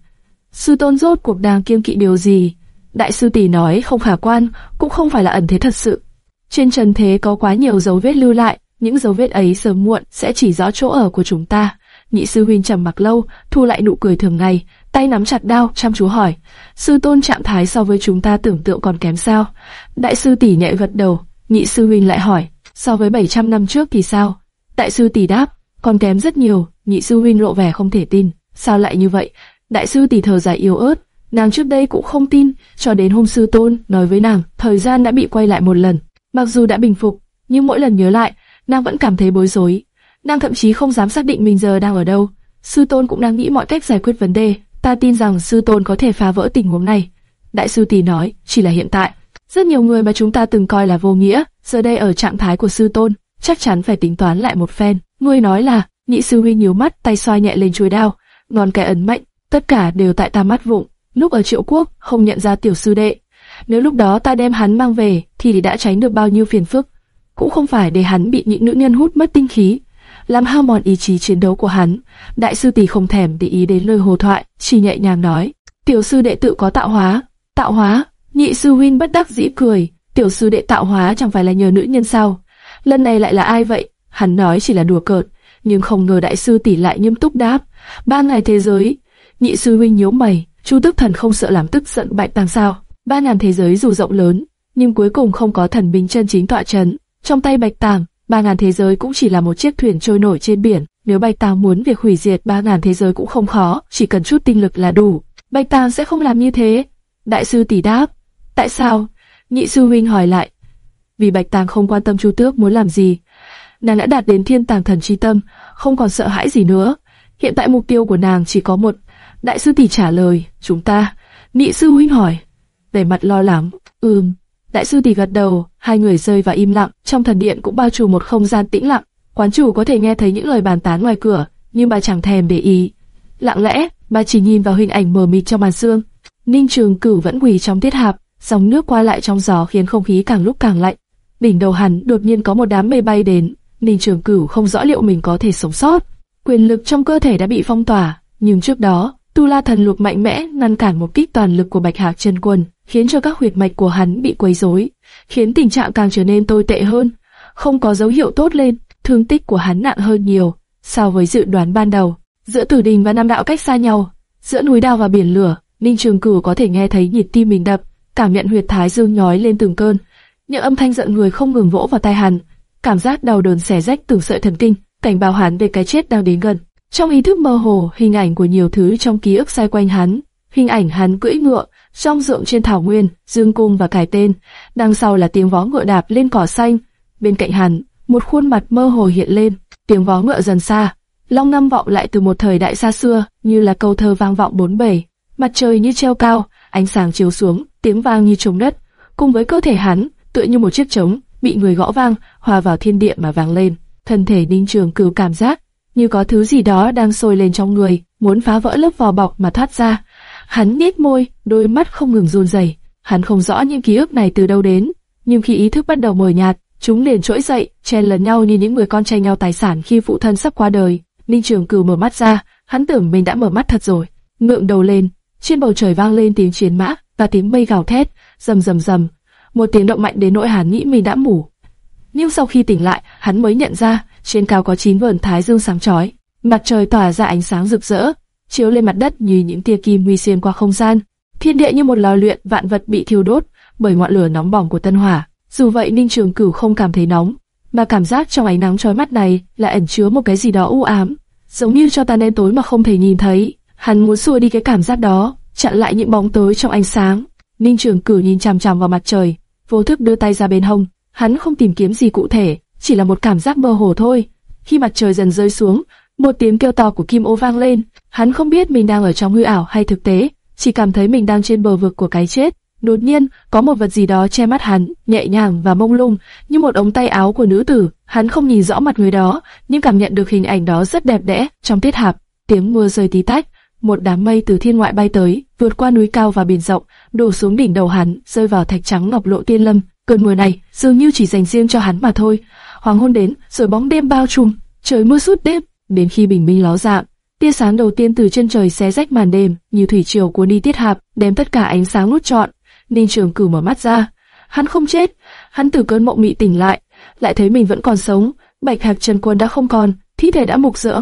Sư tôn rốt cuộc đang kiêng kỵ điều gì? Đại sư tỷ nói không khả quan, cũng không phải là ẩn thế thật sự. Trên trần thế có quá nhiều dấu vết lưu lại, những dấu vết ấy sớm muộn sẽ chỉ rõ chỗ ở của chúng ta. Nhị sư huynh trầm mặc lâu, thu lại nụ cười thường ngày, tay nắm chặt đao, chăm chú hỏi: sư tôn trạng thái so với chúng ta tưởng tượng còn kém sao? Đại sư tỷ nhẹ gật đầu, nhị sư huynh lại hỏi: so với 700 năm trước thì sao? Đại sư tỷ đáp: còn kém rất nhiều. Nhị sư huynh lộ vẻ không thể tin, sao lại như vậy? Đại sư tỷ thở dài yếu ớt, nàng trước đây cũng không tin, cho đến hôm sư tôn nói với nàng, thời gian đã bị quay lại một lần. Mặc dù đã bình phục, nhưng mỗi lần nhớ lại, nàng vẫn cảm thấy bối rối. Nàng thậm chí không dám xác định mình giờ đang ở đâu. Sư tôn cũng đang nghĩ mọi cách giải quyết vấn đề. Ta tin rằng sư tôn có thể phá vỡ tình huống này. Đại sư tỷ nói, chỉ là hiện tại. Rất nhiều người mà chúng ta từng coi là vô nghĩa, giờ đây ở trạng thái của sư tôn, chắc chắn phải tính toán lại một phen. Ngươi nói là, nhị sư huynh nhíu mắt, tay xoay nhẹ lên chuôi đao, ngón cái ấn mạnh, tất cả đều tại ta mắt vụng. Lúc ở triệu quốc, không nhận ra tiểu sư đệ. Nếu lúc đó ta đem hắn mang về, thì đã tránh được bao nhiêu phiền phức. Cũng không phải để hắn bị những nữ nhân hút mất tinh khí, làm hao mòn ý chí chiến đấu của hắn. Đại sư tỷ không thèm để ý đến lời hồ thoại, chỉ nhẹ nhàng nói: tiểu sư đệ tự có tạo hóa, tạo hóa. Nhị sư huynh bất đắc dĩ cười, tiểu sư đệ tạo hóa chẳng phải là nhờ nữ nhân sao? Lần này lại là ai vậy? Hắn nói chỉ là đùa cợt, nhưng không ngờ đại sư tỷ lại nghiêm túc đáp: ba ngày thế giới. Nhị sư huynh nhíu mày, Chu Tức Thần không sợ làm tức giận Bạch Tàng sao? Ba ngàn thế giới dù rộng lớn, nhưng cuối cùng không có thần binh chân chính tọa chấn. Trong tay Bạch Tàng, ba ngàn thế giới cũng chỉ là một chiếc thuyền trôi nổi trên biển. Nếu Bạch tào muốn việc hủy diệt ba ngàn thế giới cũng không khó, chỉ cần chút tinh lực là đủ. Bạch tào sẽ không làm như thế. Đại sư tỷ đáp. Tại sao? Nhị sư huynh hỏi lại. Vì Bạch Tàng không quan tâm Chu Tước muốn làm gì. Nàng đã đạt đến thiên tàng thần chi tâm, không còn sợ hãi gì nữa. Hiện tại mục tiêu của nàng chỉ có một. Đại sư tỷ trả lời, chúng ta. Nhị sư huynh hỏi. Vẻ mặt lo lắng. Ừm. Đại sư tỷ gật đầu, hai người rơi vào im lặng, trong thần điện cũng bao trùm một không gian tĩnh lặng. Quán chủ có thể nghe thấy những lời bàn tán ngoài cửa, nhưng bà chẳng thèm để ý. Lặng lẽ, bà chỉ nhìn vào hình ảnh mờ mịt trong màn sương. Ninh Trường Cửu vẫn quỳ trong tiết hạp, dòng nước qua lại trong gió khiến không khí càng lúc càng lạnh. Đỉnh đầu hắn đột nhiên có một đám mây bay đến, Ninh Trường Cửu không rõ liệu mình có thể sống sót. Quyền lực trong cơ thể đã bị phong tỏa, nhưng trước đó, Tu La Thần Lục mạnh mẽ ngăn cản một kích toàn lực của Bạch Hạc Chân Quân, khiến cho các huyệt mạch của hắn bị quấy rối, khiến tình trạng càng trở nên tồi tệ hơn. Không có dấu hiệu tốt lên, thương tích của hắn nặng hơn nhiều so với dự đoán ban đầu. Giữa Tử Đình và Nam Đạo cách xa nhau, giữa núi đao và biển lửa, Ninh Trường Cửu có thể nghe thấy nhịp tim mình đập, cảm nhận huyệt thái dương nhói lên từng cơn. Những âm thanh giận người không ngừng vỗ vào tai hắn, cảm giác đau đớn xẻ rách từng sợi thần kinh, cảnh báo hắn về cái chết đang đến gần. Trong ý thức mơ hồ, hình ảnh của nhiều thứ trong ký ức xoay quanh hắn, hình ảnh hắn cưỡi ngựa, trong ruộng trên thảo nguyên, dương cung và cài tên, đằng sau là tiếng vó ngựa đạp lên cỏ xanh, bên cạnh hắn, một khuôn mặt mơ hồ hiện lên, tiếng vó ngựa dần xa, long năm vọng lại từ một thời đại xa xưa, như là câu thơ vang vọng bốn bể, mặt trời như treo cao, ánh sáng chiếu xuống, tiếng vang như trống đất, cùng với cơ thể hắn, tựa như một chiếc trống, bị người gõ vang, hòa vào thiên địa mà vang lên. Thân thể Ninh Trường Cửu cảm giác như có thứ gì đó đang sôi lên trong người, muốn phá vỡ lớp vỏ bọc mà thoát ra. Hắn nhếch môi, đôi mắt không ngừng run rẩy. Hắn không rõ những ký ức này từ đâu đến, nhưng khi ý thức bắt đầu mờ nhạt, chúng liền trỗi dậy, chen lấn nhau như những người con tranh nhau tài sản khi phụ thân sắp qua đời. Ninh Trường Cửu mở mắt ra, hắn tưởng mình đã mở mắt thật rồi. Ngượng đầu lên, trên bầu trời vang lên tiếng chiến mã và tiếng mây gào thét, rầm rầm rầm. Một tiếng động mạnh đến nỗi hắn nghĩ mình đã ngủ. Nhưng sau khi tỉnh lại, hắn mới nhận ra trên cao có chín vườn thái dương sáng chói, mặt trời tỏa ra ánh sáng rực rỡ, chiếu lên mặt đất như những tia kim huy xuyên qua không gian. Thiên địa như một lò luyện, vạn vật bị thiêu đốt bởi ngọn lửa nóng bỏng của tân hỏa. Dù vậy Ninh Trường Cửu không cảm thấy nóng, mà cảm giác trong ánh nắng chói mắt này lại ẩn chứa một cái gì đó u ám, giống như cho ta đen tối mà không thể nhìn thấy. Hắn muốn xua đi cái cảm giác đó, chặn lại những bóng tối trong ánh sáng. Ninh Trường Cửu nhìn chằm chằm vào mặt trời, vô thức đưa tay ra bên hông. Hắn không tìm kiếm gì cụ thể, chỉ là một cảm giác mơ hồ thôi. Khi mặt trời dần rơi xuống, một tiếng kêu to của Kim Ô vang lên. Hắn không biết mình đang ở trong hư ảo hay thực tế, chỉ cảm thấy mình đang trên bờ vực của cái chết. Đột nhiên, có một vật gì đó che mắt hắn, nhẹ nhàng và mông lung, như một ống tay áo của nữ tử. Hắn không nhìn rõ mặt người đó, nhưng cảm nhận được hình ảnh đó rất đẹp đẽ. Trong tiết hạp, tiếng mưa rơi tí tách, một đám mây từ thiên ngoại bay tới, vượt qua núi cao và biển rộng, đổ xuống đỉnh đầu hắn, rơi vào thạch trắng ngọc lộ tiên lâm. Cơn mưa này dường như chỉ dành riêng cho hắn mà thôi. Hoàng hôn đến, rồi bóng đêm bao trùm, trời mưa suốt đêm, đến khi bình minh ló dạng, tia sáng đầu tiên từ chân trời xé rách màn đêm, như thủy triều cuốn đi tiết hạp, đem tất cả ánh sáng nuốt trọn. Ninh Trường Cửu mở mắt ra, hắn không chết, hắn từ cơn mộng mị tỉnh lại, lại thấy mình vẫn còn sống, Bạch Hạc Trần Quân đã không còn, thi thể đã mục rỡ.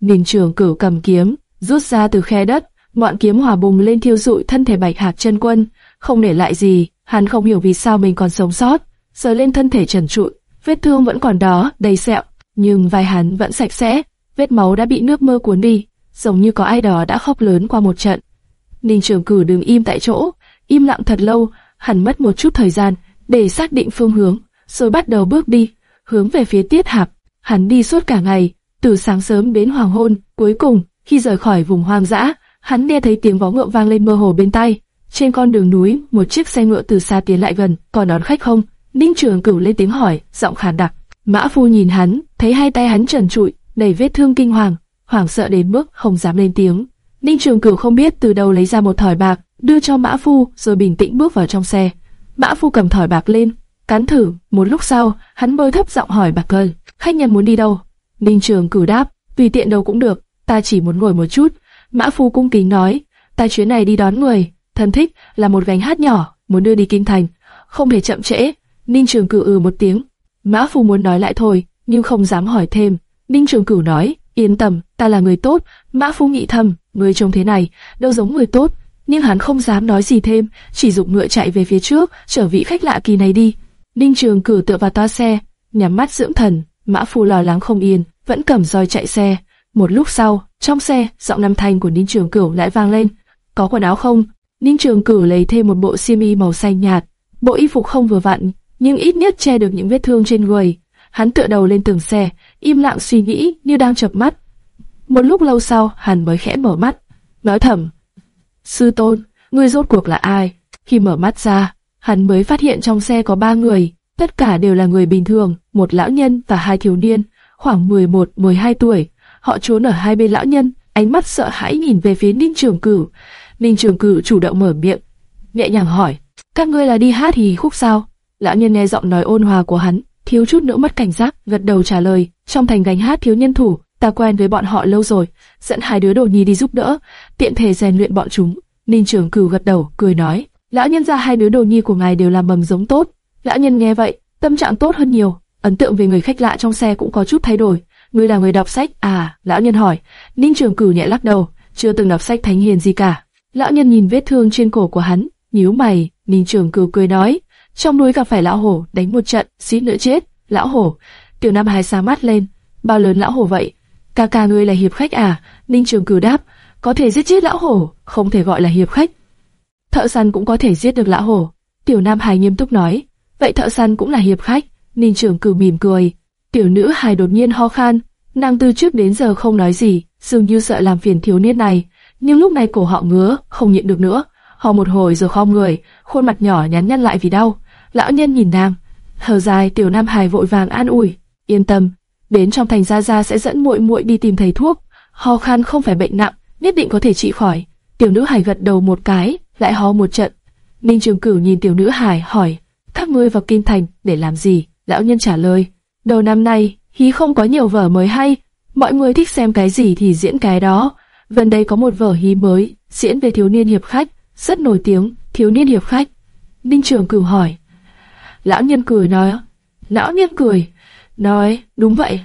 Ninh Trường Cửu cầm kiếm, rút ra từ khe đất, ngọn kiếm hòa bùng lên thiêu rụi thân thể Bạch Hạc Trần Quân, không để lại gì. Hắn không hiểu vì sao mình còn sống sót, sờ lên thân thể trần trụi, vết thương vẫn còn đó, đầy sẹo, nhưng vai hắn vẫn sạch sẽ, vết máu đã bị nước mưa cuốn đi, giống như có ai đó đã khóc lớn qua một trận. Ninh Trường cử đứng im tại chỗ, im lặng thật lâu, hắn mất một chút thời gian để xác định phương hướng, rồi bắt đầu bước đi, hướng về phía Tiết Hạp. Hắn đi suốt cả ngày, từ sáng sớm đến hoàng hôn, cuối cùng, khi rời khỏi vùng hoang dã, hắn nghe thấy tiếng vó ngựa vang lên mơ hồ bên tai. Trên con đường núi, một chiếc xe ngựa từ xa tiến lại gần, có đón khách không? Ninh Trường Cửu lên tiếng hỏi, giọng khàn đặc. Mã Phu nhìn hắn, thấy hai tay hắn trần trụi, đầy vết thương kinh hoàng, hoảng sợ đến mức không dám lên tiếng. Ninh Trường Cửu không biết từ đâu lấy ra một thỏi bạc, đưa cho Mã Phu, rồi bình tĩnh bước vào trong xe. Mã Phu cầm thỏi bạc lên, cắn thử. Một lúc sau, hắn bơi thấp giọng hỏi bạc cơn, khách nhân muốn đi đâu? Ninh Trường Cửu đáp, tùy tiện đâu cũng được, ta chỉ muốn ngồi một chút. Mã Phu cung kính nói, ta chuyến này đi đón người, thân thích là một gánh hát nhỏ, muốn đưa đi kinh thành, không thể chậm trễ. Ninh Trường Cửu ừ một tiếng, Mã phù muốn nói lại thôi, nhưng không dám hỏi thêm. Ninh Trường Cửu nói, yên tâm, ta là người tốt. Mã phù nghĩ thầm, người trông thế này, đâu giống người tốt. Nhưng hắn không dám nói gì thêm, chỉ dục ngựa chạy về phía trước, chở vị khách lạ kỳ này đi. Ninh Trường Cửu tựa vào toa xe, nhắm mắt dưỡng thần. Mã phù lo lắng không yên, vẫn cầm roi chạy xe. Một lúc sau, trong xe, giọng nam thanh của Ninh Trường Cửu lại vang lên. Có quần áo không? Ninh Trường Cửu lấy thêm một bộ xiêm y màu xanh nhạt. Bộ y phục không vừa vặn, nhưng ít nhất che được những vết thương trên người. Hắn tựa đầu lên tường xe, im lặng suy nghĩ như đang chập mắt. Một lúc lâu sau, hắn mới khẽ mở mắt, nói thầm: "Sư tôn, ngươi rốt cuộc là ai?" Khi mở mắt ra, hắn mới phát hiện trong xe có ba người, tất cả đều là người bình thường, một lão nhân và hai thiếu niên, khoảng 11-12 tuổi. Họ trốn ở hai bên lão nhân, ánh mắt sợ hãi nhìn về phía Ninh Trường Cửu. Ninh Trường Cử chủ động mở miệng, nhẹ nhàng hỏi: "Các ngươi là đi hát hì khúc sao?" Lão nhân nghe giọng nói ôn hòa của hắn, thiếu chút nữa mất cảnh giác, gật đầu trả lời, trong thành gánh hát thiếu nhân thủ, ta quen với bọn họ lâu rồi, dẫn hai đứa đồ nhi đi giúp đỡ, tiện thể rèn luyện bọn chúng. Ninh Trường Cử gật đầu, cười nói, lão nhân ra hai đứa đồ nhi của ngài đều làm mầm giống tốt. Lão nhân nghe vậy, tâm trạng tốt hơn nhiều, ấn tượng về người khách lạ trong xe cũng có chút thay đổi. Ngươi là người đọc sách à? Lão nhân hỏi. Ninh Trường Cử nhẹ lắc đầu, chưa từng đọc sách thánh hiền gì cả. Lão nhân nhìn vết thương trên cổ của hắn, nhíu mày. Ninh Trường Cửu cười nói, trong núi gặp phải lão hổ, đánh một trận, xít nữa chết. Lão hổ, Tiểu Nam Hải sáng mắt lên, bao lớn lão hổ vậy? Ca ca ngươi là hiệp khách à? Ninh Trường Cửu đáp, có thể giết chết lão hổ, không thể gọi là hiệp khách. Thợ săn cũng có thể giết được lão hổ. Tiểu Nam Hải nghiêm túc nói, vậy thợ săn cũng là hiệp khách. Ninh Trường Cửu mỉm cười. Tiểu nữ Hải đột nhiên ho khan, nàng từ trước đến giờ không nói gì, dường như sợ làm phiền thiếu niên này. Nhưng lúc này cổ họ ngứa, không nhịn được nữa, Họ một hồi rồi khom người, khuôn mặt nhỏ nhắn nhăn lại vì đau. Lão nhân nhìn nàng, thở dài, Tiểu Nam Hải vội vàng an ủi, yên tâm, đến trong thành gia gia sẽ dẫn muội muội đi tìm thầy thuốc, ho khan không phải bệnh nặng, nhất định có thể trị khỏi. Tiểu nữ Hải gật đầu một cái, lại ho một trận. Ninh Trường Cửu nhìn Tiểu nữ Hải hỏi, các ngươi vào kinh thành để làm gì? Lão nhân trả lời, đầu năm nay hí không có nhiều vở mới hay, mọi người thích xem cái gì thì diễn cái đó. Gần đây có một vở hí mới, diễn về thiếu niên hiệp khách, rất nổi tiếng, thiếu niên hiệp khách. Ninh Trường Cửu hỏi, Lão nhân cười nói, lão nhân cười, nói, đúng vậy,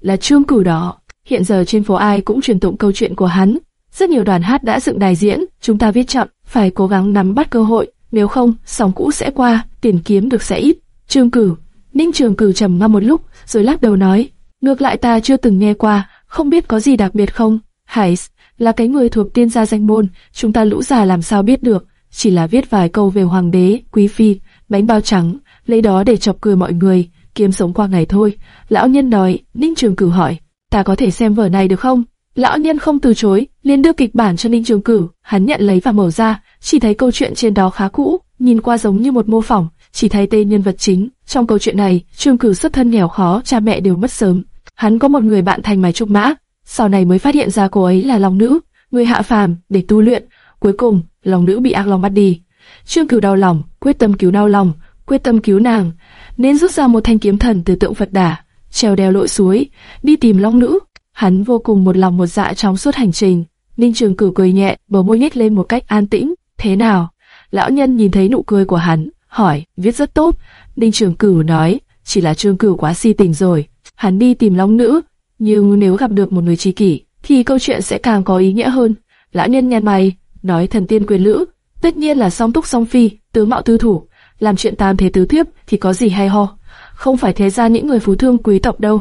là trương cửu đó. Hiện giờ trên phố ai cũng truyền tụng câu chuyện của hắn. Rất nhiều đoàn hát đã dựng đài diễn, chúng ta viết chậm, phải cố gắng nắm bắt cơ hội, nếu không, sóng cũ sẽ qua, tiền kiếm được sẽ ít. Trương cửu, Ninh Trường cửu trầm ngâm một lúc, rồi lắc đầu nói, ngược lại ta chưa từng nghe qua, không biết có gì đặc biệt không. Hải là cái người thuộc tiên gia danh môn, chúng ta lũ già làm sao biết được, chỉ là viết vài câu về hoàng đế, quý phi, bánh bao trắng, lấy đó để chọc cười mọi người, kiếm sống qua ngày thôi. Lão nhân nói, Ninh Trường Cửu hỏi, ta có thể xem vở này được không? Lão nhân không từ chối, liền đưa kịch bản cho Ninh Trường Cửu, hắn nhận lấy và mở ra, chỉ thấy câu chuyện trên đó khá cũ, nhìn qua giống như một mô phỏng, chỉ thấy tên nhân vật chính. Trong câu chuyện này, Trường Cửu xuất thân nghèo khó, cha mẹ đều mất sớm. Hắn có một người bạn thành mái trúc mã, sau này mới phát hiện ra cô ấy là long nữ, người hạ phàm để tu luyện. Cuối cùng, long nữ bị ác long bắt đi. Trương Cửu đau lòng, quyết tâm cứu đau lòng, quyết tâm cứu nàng, nên rút ra một thanh kiếm thần từ tượng Phật Đà, treo đèo lội suối, đi tìm long nữ. Hắn vô cùng một lòng một dạ trong suốt hành trình. Ninh Trường Cửu cười nhẹ, bờ môi nhếch lên một cách an tĩnh. Thế nào? Lão nhân nhìn thấy nụ cười của hắn, hỏi, viết rất tốt. Ninh Trường Cửu nói, chỉ là trương Cửu quá si tình rồi. hắn đi tìm Long Nữ, nhưng nếu gặp được một người tri kỷ, thì câu chuyện sẽ càng có ý nghĩa hơn. Lão nhân nhăn mày, nói thần tiên quyền lữ, tất nhiên là song túc song phi, tướng mạo tư thủ, làm chuyện tam thế tứ thiếp thì có gì hay ho, không phải thế ra những người phú thương quý tộc đâu.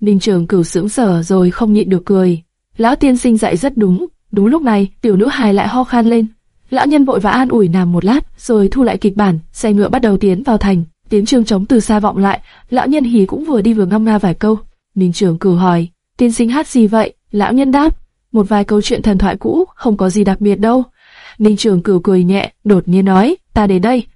Ninh Trường Cửu sững sờ rồi không nhịn được cười. Lão tiên sinh dạy rất đúng, đúng lúc này tiểu nữ hài lại ho khan lên. Lão nhân vội và an ủi nằm một lát, rồi thu lại kịch bản, xe ngựa bắt đầu tiến vào thành. Tiếng trường trống từ xa vọng lại, lão nhân hỉ cũng vừa đi vừa ngâm nga vài câu. Ninh Trường Cử hỏi, tiên sinh hát gì vậy? Lão nhân đáp, một vài câu chuyện thần thoại cũ, không có gì đặc biệt đâu. Ninh Trường Cử cười nhẹ, đột nhiên nói, ta đến đây.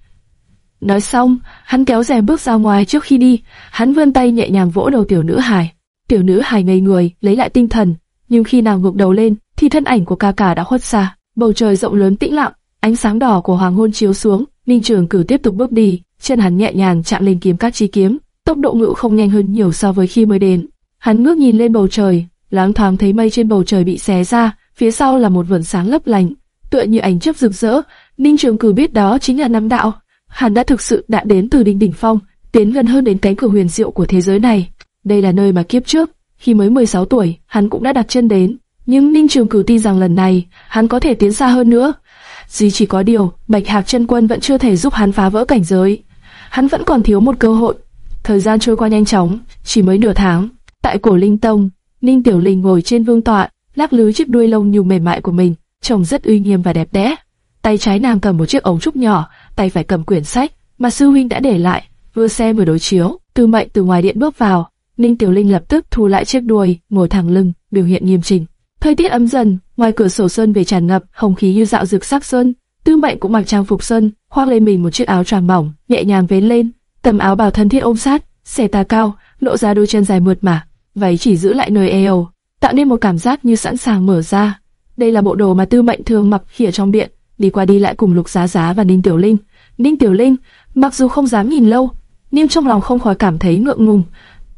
Nói xong, hắn kéo rèm bước ra ngoài trước khi đi, hắn vươn tay nhẹ nhàng vỗ đầu tiểu nữ hài. Tiểu nữ hài ngây người, lấy lại tinh thần, nhưng khi nàng ngục đầu lên, thì thân ảnh của ca ca đã khuất xa. Bầu trời rộng lớn tĩnh lặng, ánh sáng đỏ của hoàng hôn chiếu xuống. Ninh Trường Cử tiếp tục bước đi, chân hắn nhẹ nhàng chạm lên kiếm các chi kiếm, tốc độ ngự không nhanh hơn nhiều so với khi mới đến. Hắn ngước nhìn lên bầu trời, loáng thoáng thấy mây trên bầu trời bị xé ra, phía sau là một vầng sáng lấp lánh, tựa như ánh chớp rực rỡ. Ninh Trường Cử biết đó chính là Nam Đạo. Hắn đã thực sự đã đến từ đỉnh đỉnh phong, tiến gần hơn đến cánh cửa huyền diệu của thế giới này. Đây là nơi mà kiếp trước, khi mới 16 tuổi, hắn cũng đã đặt chân đến. Nhưng Ninh Trường Cửu tin rằng lần này, hắn có thể tiến xa hơn nữa. Duy chỉ có điều, Bạch Hạc chân quân vẫn chưa thể giúp hắn phá vỡ cảnh giới. Hắn vẫn còn thiếu một cơ hội. Thời gian trôi qua nhanh chóng, chỉ mới nửa tháng. Tại cổ Linh Tông, Ninh Tiểu Linh ngồi trên vương tọa, lắc lư chiếc đuôi lông nhung mềm mại của mình, trông rất uy nghiêm và đẹp đẽ. Tay trái nàng cầm một chiếc ống trúc nhỏ, tay phải cầm quyển sách mà sư huynh đã để lại, vừa xem vừa đối chiếu. Tư Mệnh từ ngoài điện bước vào, Ninh Tiểu Linh lập tức thu lại chiếc đuôi, ngồi thẳng lưng, biểu hiện nghiêm chỉnh. Thời tiết ấm dần, ngoài cửa sổ sơn về tràn ngập, không khí như dạo rực sắc xuân. Tư Mệnh cũng mặc trang phục sơn khoác lên mình một chiếc áo choàng mỏng, nhẹ nhàng vén lên, tầm áo bào thân thiết ôm sát, xẻ tà cao, lộ ra đôi chân dài mượt mà, váy chỉ giữ lại nơi eo, tạo nên một cảm giác như sẵn sàng mở ra. Đây là bộ đồ mà Tư Mệnh thường mặc khi ở trong điện, đi qua đi lại cùng Lục Giá Giá và Ninh Tiểu Linh. Ninh Tiểu Linh, mặc dù không dám nhìn lâu, nhưng trong lòng không khỏi cảm thấy ngượng ngùng.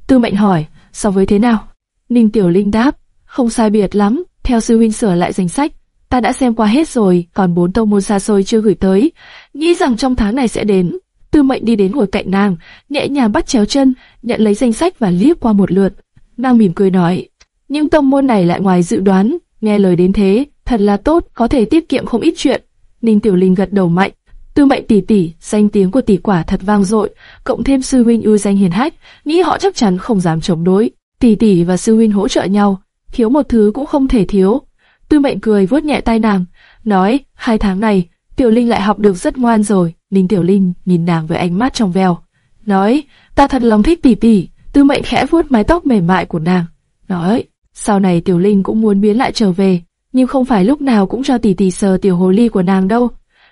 Tư Mệnh hỏi, so với thế nào? Ninh Tiểu Linh đáp, không sai biệt lắm, theo sư huynh sửa lại danh sách, ta đã xem qua hết rồi, còn bốn tông môn xa xôi chưa gửi tới, nghĩ rằng trong tháng này sẽ đến. Tư Mệnh đi đến ngồi cạnh nàng, nhẹ nhàng bắt chéo chân, nhận lấy danh sách và liếc qua một lượt. Nàng mỉm cười nói, những tông môn này lại ngoài dự đoán, nghe lời đến thế, thật là tốt, có thể tiết kiệm không ít chuyện. Ninh Tiểu Linh gật đầu mạnh, Tư Mệnh tỷ tỷ, danh tiếng của tỷ quả thật vang dội, cộng thêm sư huynh ưu danh hiền hách, nghĩ họ chắc chắn không dám chống đối. Tỷ tỷ và sư huynh hỗ trợ nhau, thiếu một thứ cũng không thể thiếu. Tư Mệnh cười vuốt nhẹ tay nàng, nói, hai tháng này, Tiểu Linh lại học được rất ngoan rồi. Ninh Tiểu Linh nhìn nàng với ánh mắt trong veo, nói, ta thật lòng thích tỷ tỷ. Tư Mệnh khẽ vuốt mái tóc mềm mại của nàng, nói, sau này Tiểu Linh cũng muốn biến lại trở về, nhưng không phải lúc nào cũng cho tỷ tỷ sờ tiểu hồ ly của nàng đâu.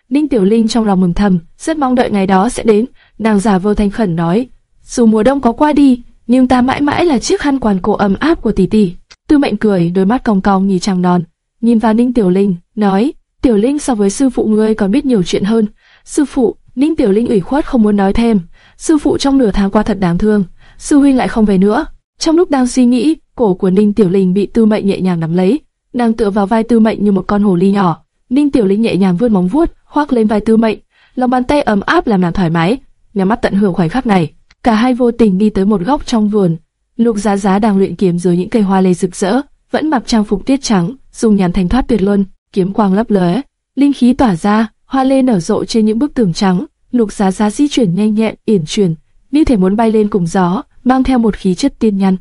Ninh Tiểu Linh trong lòng mừng thầm, rất mong đợi ngày đó sẽ đến. Nàng giả vờ thanh khẩn nói, dù mùa đông có qua đi, nhưng ta mãi mãi là chiếc khăn quàng cổ ấm áp của tỷ tỷ. Tư Mệnh cười, đôi mắt cong cong nhìn chàng non, nhìn vào Ninh Tiểu Linh, nói, Tiểu Linh so với sư phụ ngươi còn biết nhiều chuyện hơn. Sư phụ, Ninh Tiểu Linh ủy khuất không muốn nói thêm. Sư phụ trong nửa tháng qua thật đáng thương, sư huynh lại không về nữa. Trong lúc đang suy nghĩ, cổ của Ninh Tiểu Linh bị Tư Mệnh nhẹ nhàng nắm lấy, nàng tựa vào vai Tư Mệnh như một con hồ ly nhỏ. Ninh Tiểu Linh nhẹ nhàng vươn móng vuốt, khoác lên vai Tư Mệnh, lòng bàn tay ấm áp làm nàng thoải mái, nhắm mắt tận hưởng khoảnh khắc này. Cả hai vô tình đi tới một góc trong vườn, Lục Giá Giá đang luyện kiếm dưới những cây hoa lê rực rỡ, vẫn mặc trang phục tiết trắng, dùng nhàn thanh thoát tuyệt luân, kiếm quang lấp lóe, linh khí tỏa ra, hoa lê nở rộ trên những bức tường trắng. Lục Giá Giá di chuyển nhanh nhẹn, yển chuyển, như thể muốn bay lên cùng gió, mang theo một khí chất tiên nhân.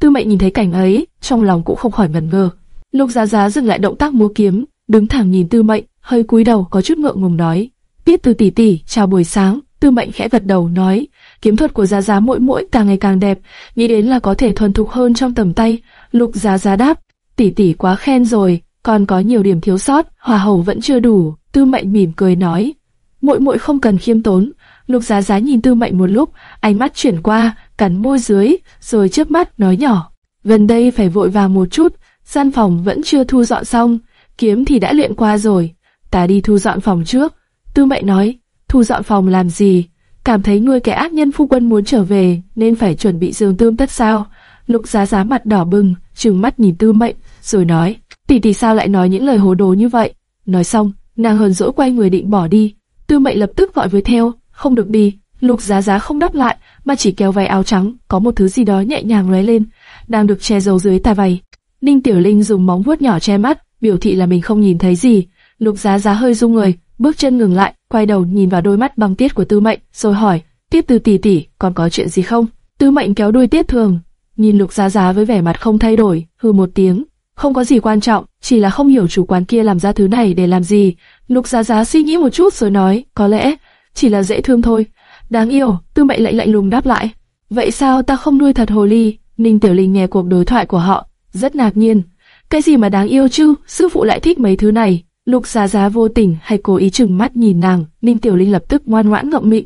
Tư Mệnh nhìn thấy cảnh ấy, trong lòng cũng không khỏi ngẩn ngơ. Lục Giá Giá dừng lại động tác múa kiếm, đứng thẳng nhìn Tư Mệnh, hơi cúi đầu có chút ngượng ngùng nói: "Biết Tư tỷ tỷ, chào buổi sáng." Tư Mệnh khẽ gật đầu nói: "Kiếm thuật của Giá Giá mỗi mỗi càng ngày càng đẹp, nghĩ đến là có thể thuần thục hơn trong tầm tay." Lục Giá Giá đáp: "Tỷ tỷ quá khen rồi, còn có nhiều điểm thiếu sót, hòa hầu vẫn chưa đủ." Tư Mệnh mỉm cười nói: "Muội muội không cần khiêm tốn." Lục Giá Giá nhìn Tư Mệnh một lúc, ánh mắt chuyển qua, cắn môi dưới, rồi chớp mắt nói nhỏ: "Gần đây phải vội vàng một chút, gian phòng vẫn chưa thu dọn xong." kiếm thì đã luyện qua rồi, ta đi thu dọn phòng trước. Tư mệnh nói, thu dọn phòng làm gì? Cảm thấy ngươi kẻ ác nhân phu quân muốn trở về, nên phải chuẩn bị giường tươm tất sao? Lục giá giá mặt đỏ bừng, trừng mắt nhìn tư mệnh, rồi nói, tỷ tỷ sao lại nói những lời hồ đồ như vậy? Nói xong, nàng hờn dỗi quay người định bỏ đi. Tư mệnh lập tức gọi với theo, không được đi, Lục Giá Giá không đáp lại, mà chỉ kéo váy áo trắng, có một thứ gì đó nhẹ nhàng lóe lên, đang được che giấu dưới tà váy. Ninh Tiểu Linh dùng móng vuốt nhỏ che mắt, biểu thị là mình không nhìn thấy gì. Lục Giá Giá hơi rung người, bước chân ngừng lại, quay đầu nhìn vào đôi mắt băng tiết của Tư Mệnh, rồi hỏi: "Tiếp Từ tỷ tỷ, còn có chuyện gì không?" Tư Mệnh kéo đuôi Tiết Thường, nhìn Lục Giá Giá với vẻ mặt không thay đổi, hừ một tiếng, không có gì quan trọng, chỉ là không hiểu chủ quán kia làm ra thứ này để làm gì. Lục Giá Giá suy nghĩ một chút rồi nói, có lẽ chỉ là dễ thương thôi. Đáng yêu, Tư Mệnh lạnh lạnh lùng đáp lại. Vậy sao ta không nuôi thật hồ ly? Ninh Tiểu Linh nghe cuộc đối thoại của họ, rất ngạc nhiên. Cái gì mà đáng yêu chứ, sư phụ lại thích mấy thứ này. Lục Giá Giá vô tình hay cố ý chừng mắt nhìn nàng, Ninh Tiểu Linh lập tức ngoan ngoãn ngậm miệng.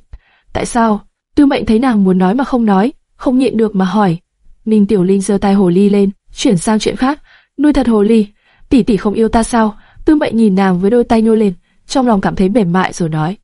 Tại sao? Tư Mệnh thấy nàng muốn nói mà không nói, không nhịn được mà hỏi. Ninh Tiểu Linh giơ tay hồ ly lên, chuyển sang chuyện khác. Nuôi thật hồ ly, tỷ tỷ không yêu ta sao? Tư Mệnh nhìn nàng với đôi tay nhô lên, trong lòng cảm thấy mềm mại rồi nói.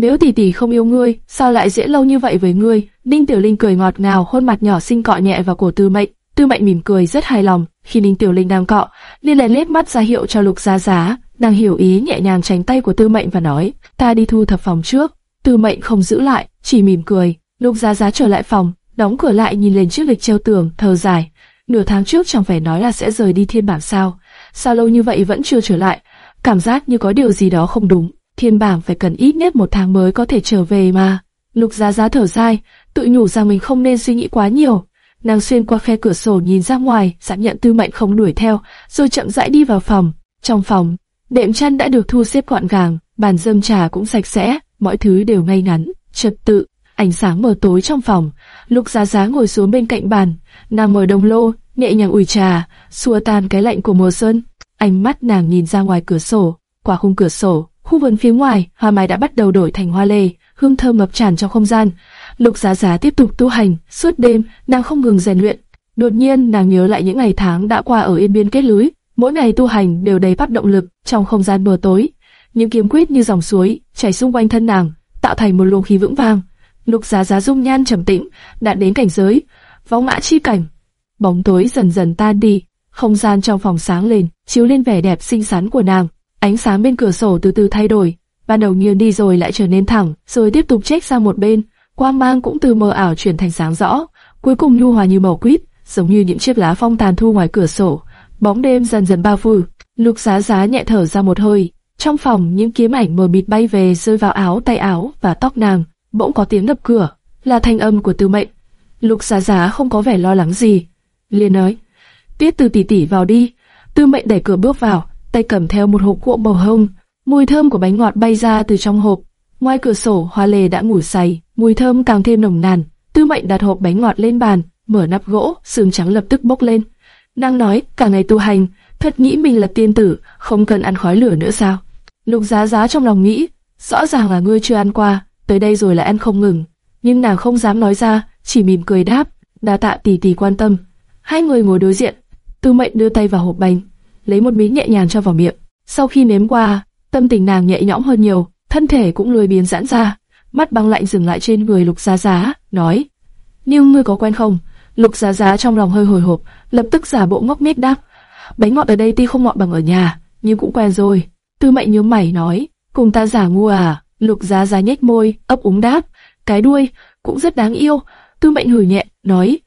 Nếu tỷ tỷ không yêu ngươi, sao lại dễ lâu như vậy với ngươi? Ninh Tiểu Linh cười ngọt ngào, hôn mặt nhỏ xinh cọ nhẹ vào cổ Tư Mệnh. Tư Mệnh mỉm cười rất hài lòng. Khi Ninh Tiểu Linh đang cọ, liên lén lết mắt ra hiệu cho Lục Giá Giá, nàng hiểu ý nhẹ nhàng tránh tay của Tư Mệnh và nói: "Ta đi thu thập phòng trước." Tư Mệnh không giữ lại, chỉ mỉm cười. Lục Giá Giá trở lại phòng, đóng cửa lại nhìn lên chiếc lịch treo tường, thở dài. Nửa tháng trước chẳng phải nói là sẽ rời đi thiên bảng sao? Sao lâu như vậy vẫn chưa trở lại? Cảm giác như có điều gì đó không đúng. Thiên bảng phải cần ít nhất một tháng mới có thể trở về mà. Lục Giá Giá thở dài, tự nhủ rằng mình không nên suy nghĩ quá nhiều. Nàng xuyên qua khe cửa sổ nhìn ra ngoài, xác nhận Tư Mệnh không đuổi theo, rồi chậm rãi đi vào phòng. Trong phòng, đệm chăn đã được thu xếp gọn gàng, bàn dâm trà cũng sạch sẽ, mọi thứ đều ngay ngắn, trật tự. Ánh sáng mờ tối trong phòng, Lục Giá Giá ngồi xuống bên cạnh bàn, nàng mở đồng lô, nhẹ nhàng ủi trà, xua tan cái lạnh của mùa xuân. Ánh mắt nàng nhìn ra ngoài cửa sổ, qua khung cửa sổ, khu vườn phía ngoài, hoa mai đã bắt đầu đổi thành hoa lê, hương thơm ngập tràn trong không gian. Lục Giá Giá tiếp tục tu hành, suốt đêm nàng không ngừng rèn luyện. Đột nhiên nàng nhớ lại những ngày tháng đã qua ở Yên Biên kết lưới, mỗi ngày tu hành đều đầy bắt động lực trong không gian mờ tối. Những kiếm quyết như dòng suối chảy xung quanh thân nàng, tạo thành một luồng khí vững vàng. Lục Giá Giá dung nhan trầm tĩnh, đạt đến cảnh giới võng mã chi cảnh. Bóng tối dần dần tan đi, không gian trong phòng sáng lên, chiếu lên vẻ đẹp xinh xắn của nàng. Ánh sáng bên cửa sổ từ từ thay đổi, ban đầu nghiêng đi rồi lại trở nên thẳng, rồi tiếp tục chếch sang một bên, quang mang cũng từ mờ ảo chuyển thành sáng rõ, cuối cùng nhu hòa như màu quýt, giống như những chiếc lá phong tàn thu ngoài cửa sổ. Bóng đêm dần dần bao phủ, Lục Giá Giá nhẹ thở ra một hơi. Trong phòng, những kiếm ảnh mờ mịt bay về rơi vào áo, tay áo và tóc nàng. Bỗng có tiếng đập cửa, là thanh âm của Tư Mệnh. Lục Giá Giá không có vẻ lo lắng gì, liền nói: "Tiết Từ tỷ tỷ vào đi." Tư Mệnh đẩy cửa bước vào, tay cầm theo một hộp cuộn màu hồng, mùi thơm của bánh ngọt bay ra từ trong hộp. Ngoài cửa sổ, hoa lê đã ngủ say, mùi thơm càng thêm nồng nàn. Tư Mệnh đặt hộp bánh ngọt lên bàn, mở nắp gỗ, sương trắng lập tức bốc lên. Nàng nói, cả ngày tu hành, thật nghĩ mình là tiên tử, không cần ăn khói lửa nữa sao? Lục Giá Giá trong lòng nghĩ, rõ ràng là ngươi chưa ăn qua, tới đây rồi là ăn không ngừng, nhưng nàng không dám nói ra, chỉ mỉm cười đáp, đa tạ tỷ tỷ quan tâm. Hai người ngồi đối diện, Tư Mệnh đưa tay vào hộp bánh, lấy một miếng nhẹ nhàng cho vào miệng. Sau khi nếm qua, tâm tình nàng nhẹ nhõm hơn nhiều, thân thể cũng lười biếng giãn ra, mắt băng lạnh dừng lại trên người Lục Giá Giá, nói: "Nhưng ngươi có quen không?" Lục Giá Giá trong lòng hơi hồi hộp, lập tức giả bộ ngốc nghếch đáp: "Bánh ngọt ở đây tuy không ngọt bằng ở nhà, nhưng cũng quen rồi." Tư Mệnh nhớ mày nói: "Cùng ta giả ngu à?" Lục Giá Giá nhếch môi, ấp úng đáp: "Cái đuôi cũng rất đáng yêu." Tư Mệnh hử nhẹ, nói: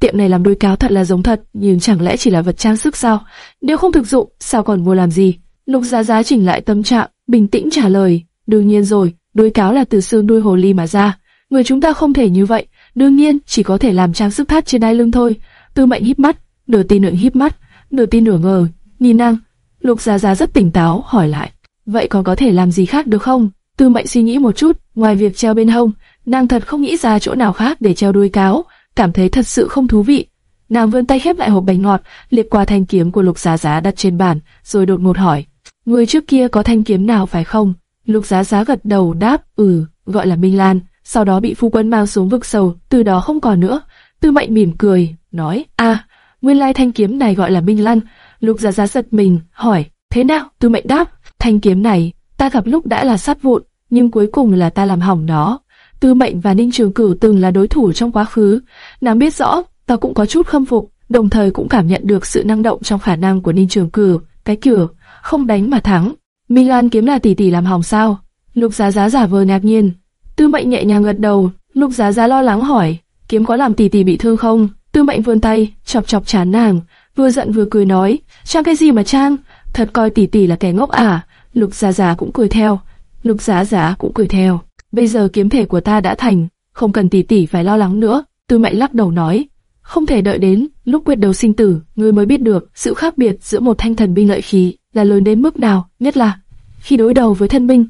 tiệm này làm đuôi cáo thật là giống thật, nhưng chẳng lẽ chỉ là vật trang sức sao? Nếu không thực dụng, sao còn mua làm gì? Lục Giá Giá chỉnh lại tâm trạng, bình tĩnh trả lời, đương nhiên rồi, đuôi cáo là từ xương đuôi hồ ly mà ra, người chúng ta không thể như vậy, đương nhiên chỉ có thể làm trang sức thắt trên đai lưng thôi. Tư Mệnh híp mắt, nửa tin nửa híp mắt, nửa tin nửa ngờ, nhìn năng. Lục Giá Giá rất tỉnh táo, hỏi lại, vậy còn có thể làm gì khác được không? Tư Mệnh suy nghĩ một chút, ngoài việc treo bên hông, nàng thật không nghĩ ra chỗ nào khác để treo đuôi cáo cảm thấy thật sự không thú vị. Nàng vươn tay khép lại hộp bánh ngọt, liếc qua thanh kiếm của Lục Giá Giá đặt trên bàn, rồi đột ngột hỏi: "Người trước kia có thanh kiếm nào phải không?" Lục Giá Giá gật đầu đáp: "Ừ, gọi là Minh Lan." Sau đó bị phu quân mang xuống vực sâu, từ đó không còn nữa. Tư Mệnh mỉm cười, nói: "A, nguyên lai thanh kiếm này gọi là Minh Lan." Lục Giá Giá giật mình, hỏi: "Thế nào?" Tư Mệnh đáp: "Thanh kiếm này, ta gặp lúc đã là sát vụn, nhưng cuối cùng là ta làm hỏng nó." Tư Mệnh và Ninh Trường Cửu từng là đối thủ trong quá khứ, nàng biết rõ, ta cũng có chút khâm phục, đồng thời cũng cảm nhận được sự năng động trong khả năng của Ninh Trường Cửu, cái kiểu không đánh mà thắng. Milan kiếm là tỷ tỷ làm hỏng sao? Lục Giá Giá giả vờ ngạc nhiên. Tư Mệnh nhẹ nhàng gật đầu, Lục Giá Giá lo lắng hỏi, kiếm có làm tỷ tỷ bị thương không? Tư Mệnh vươn tay, chọc chọc chán nàng, vừa giận vừa cười nói, trang cái gì mà trang, thật coi tỷ tỷ là kẻ ngốc à? Lục Giá Giá cũng cười theo, Lục Giá Giá cũng cười theo. Bây giờ kiếm thể của ta đã thành, không cần tỷ tỷ phải lo lắng nữa. Tư Mệnh lắc đầu nói, không thể đợi đến lúc quyết đấu sinh tử, ngươi mới biết được sự khác biệt giữa một thanh thần binh lợi khí là lớn đến mức nào, nhất là khi đối đầu với thân binh.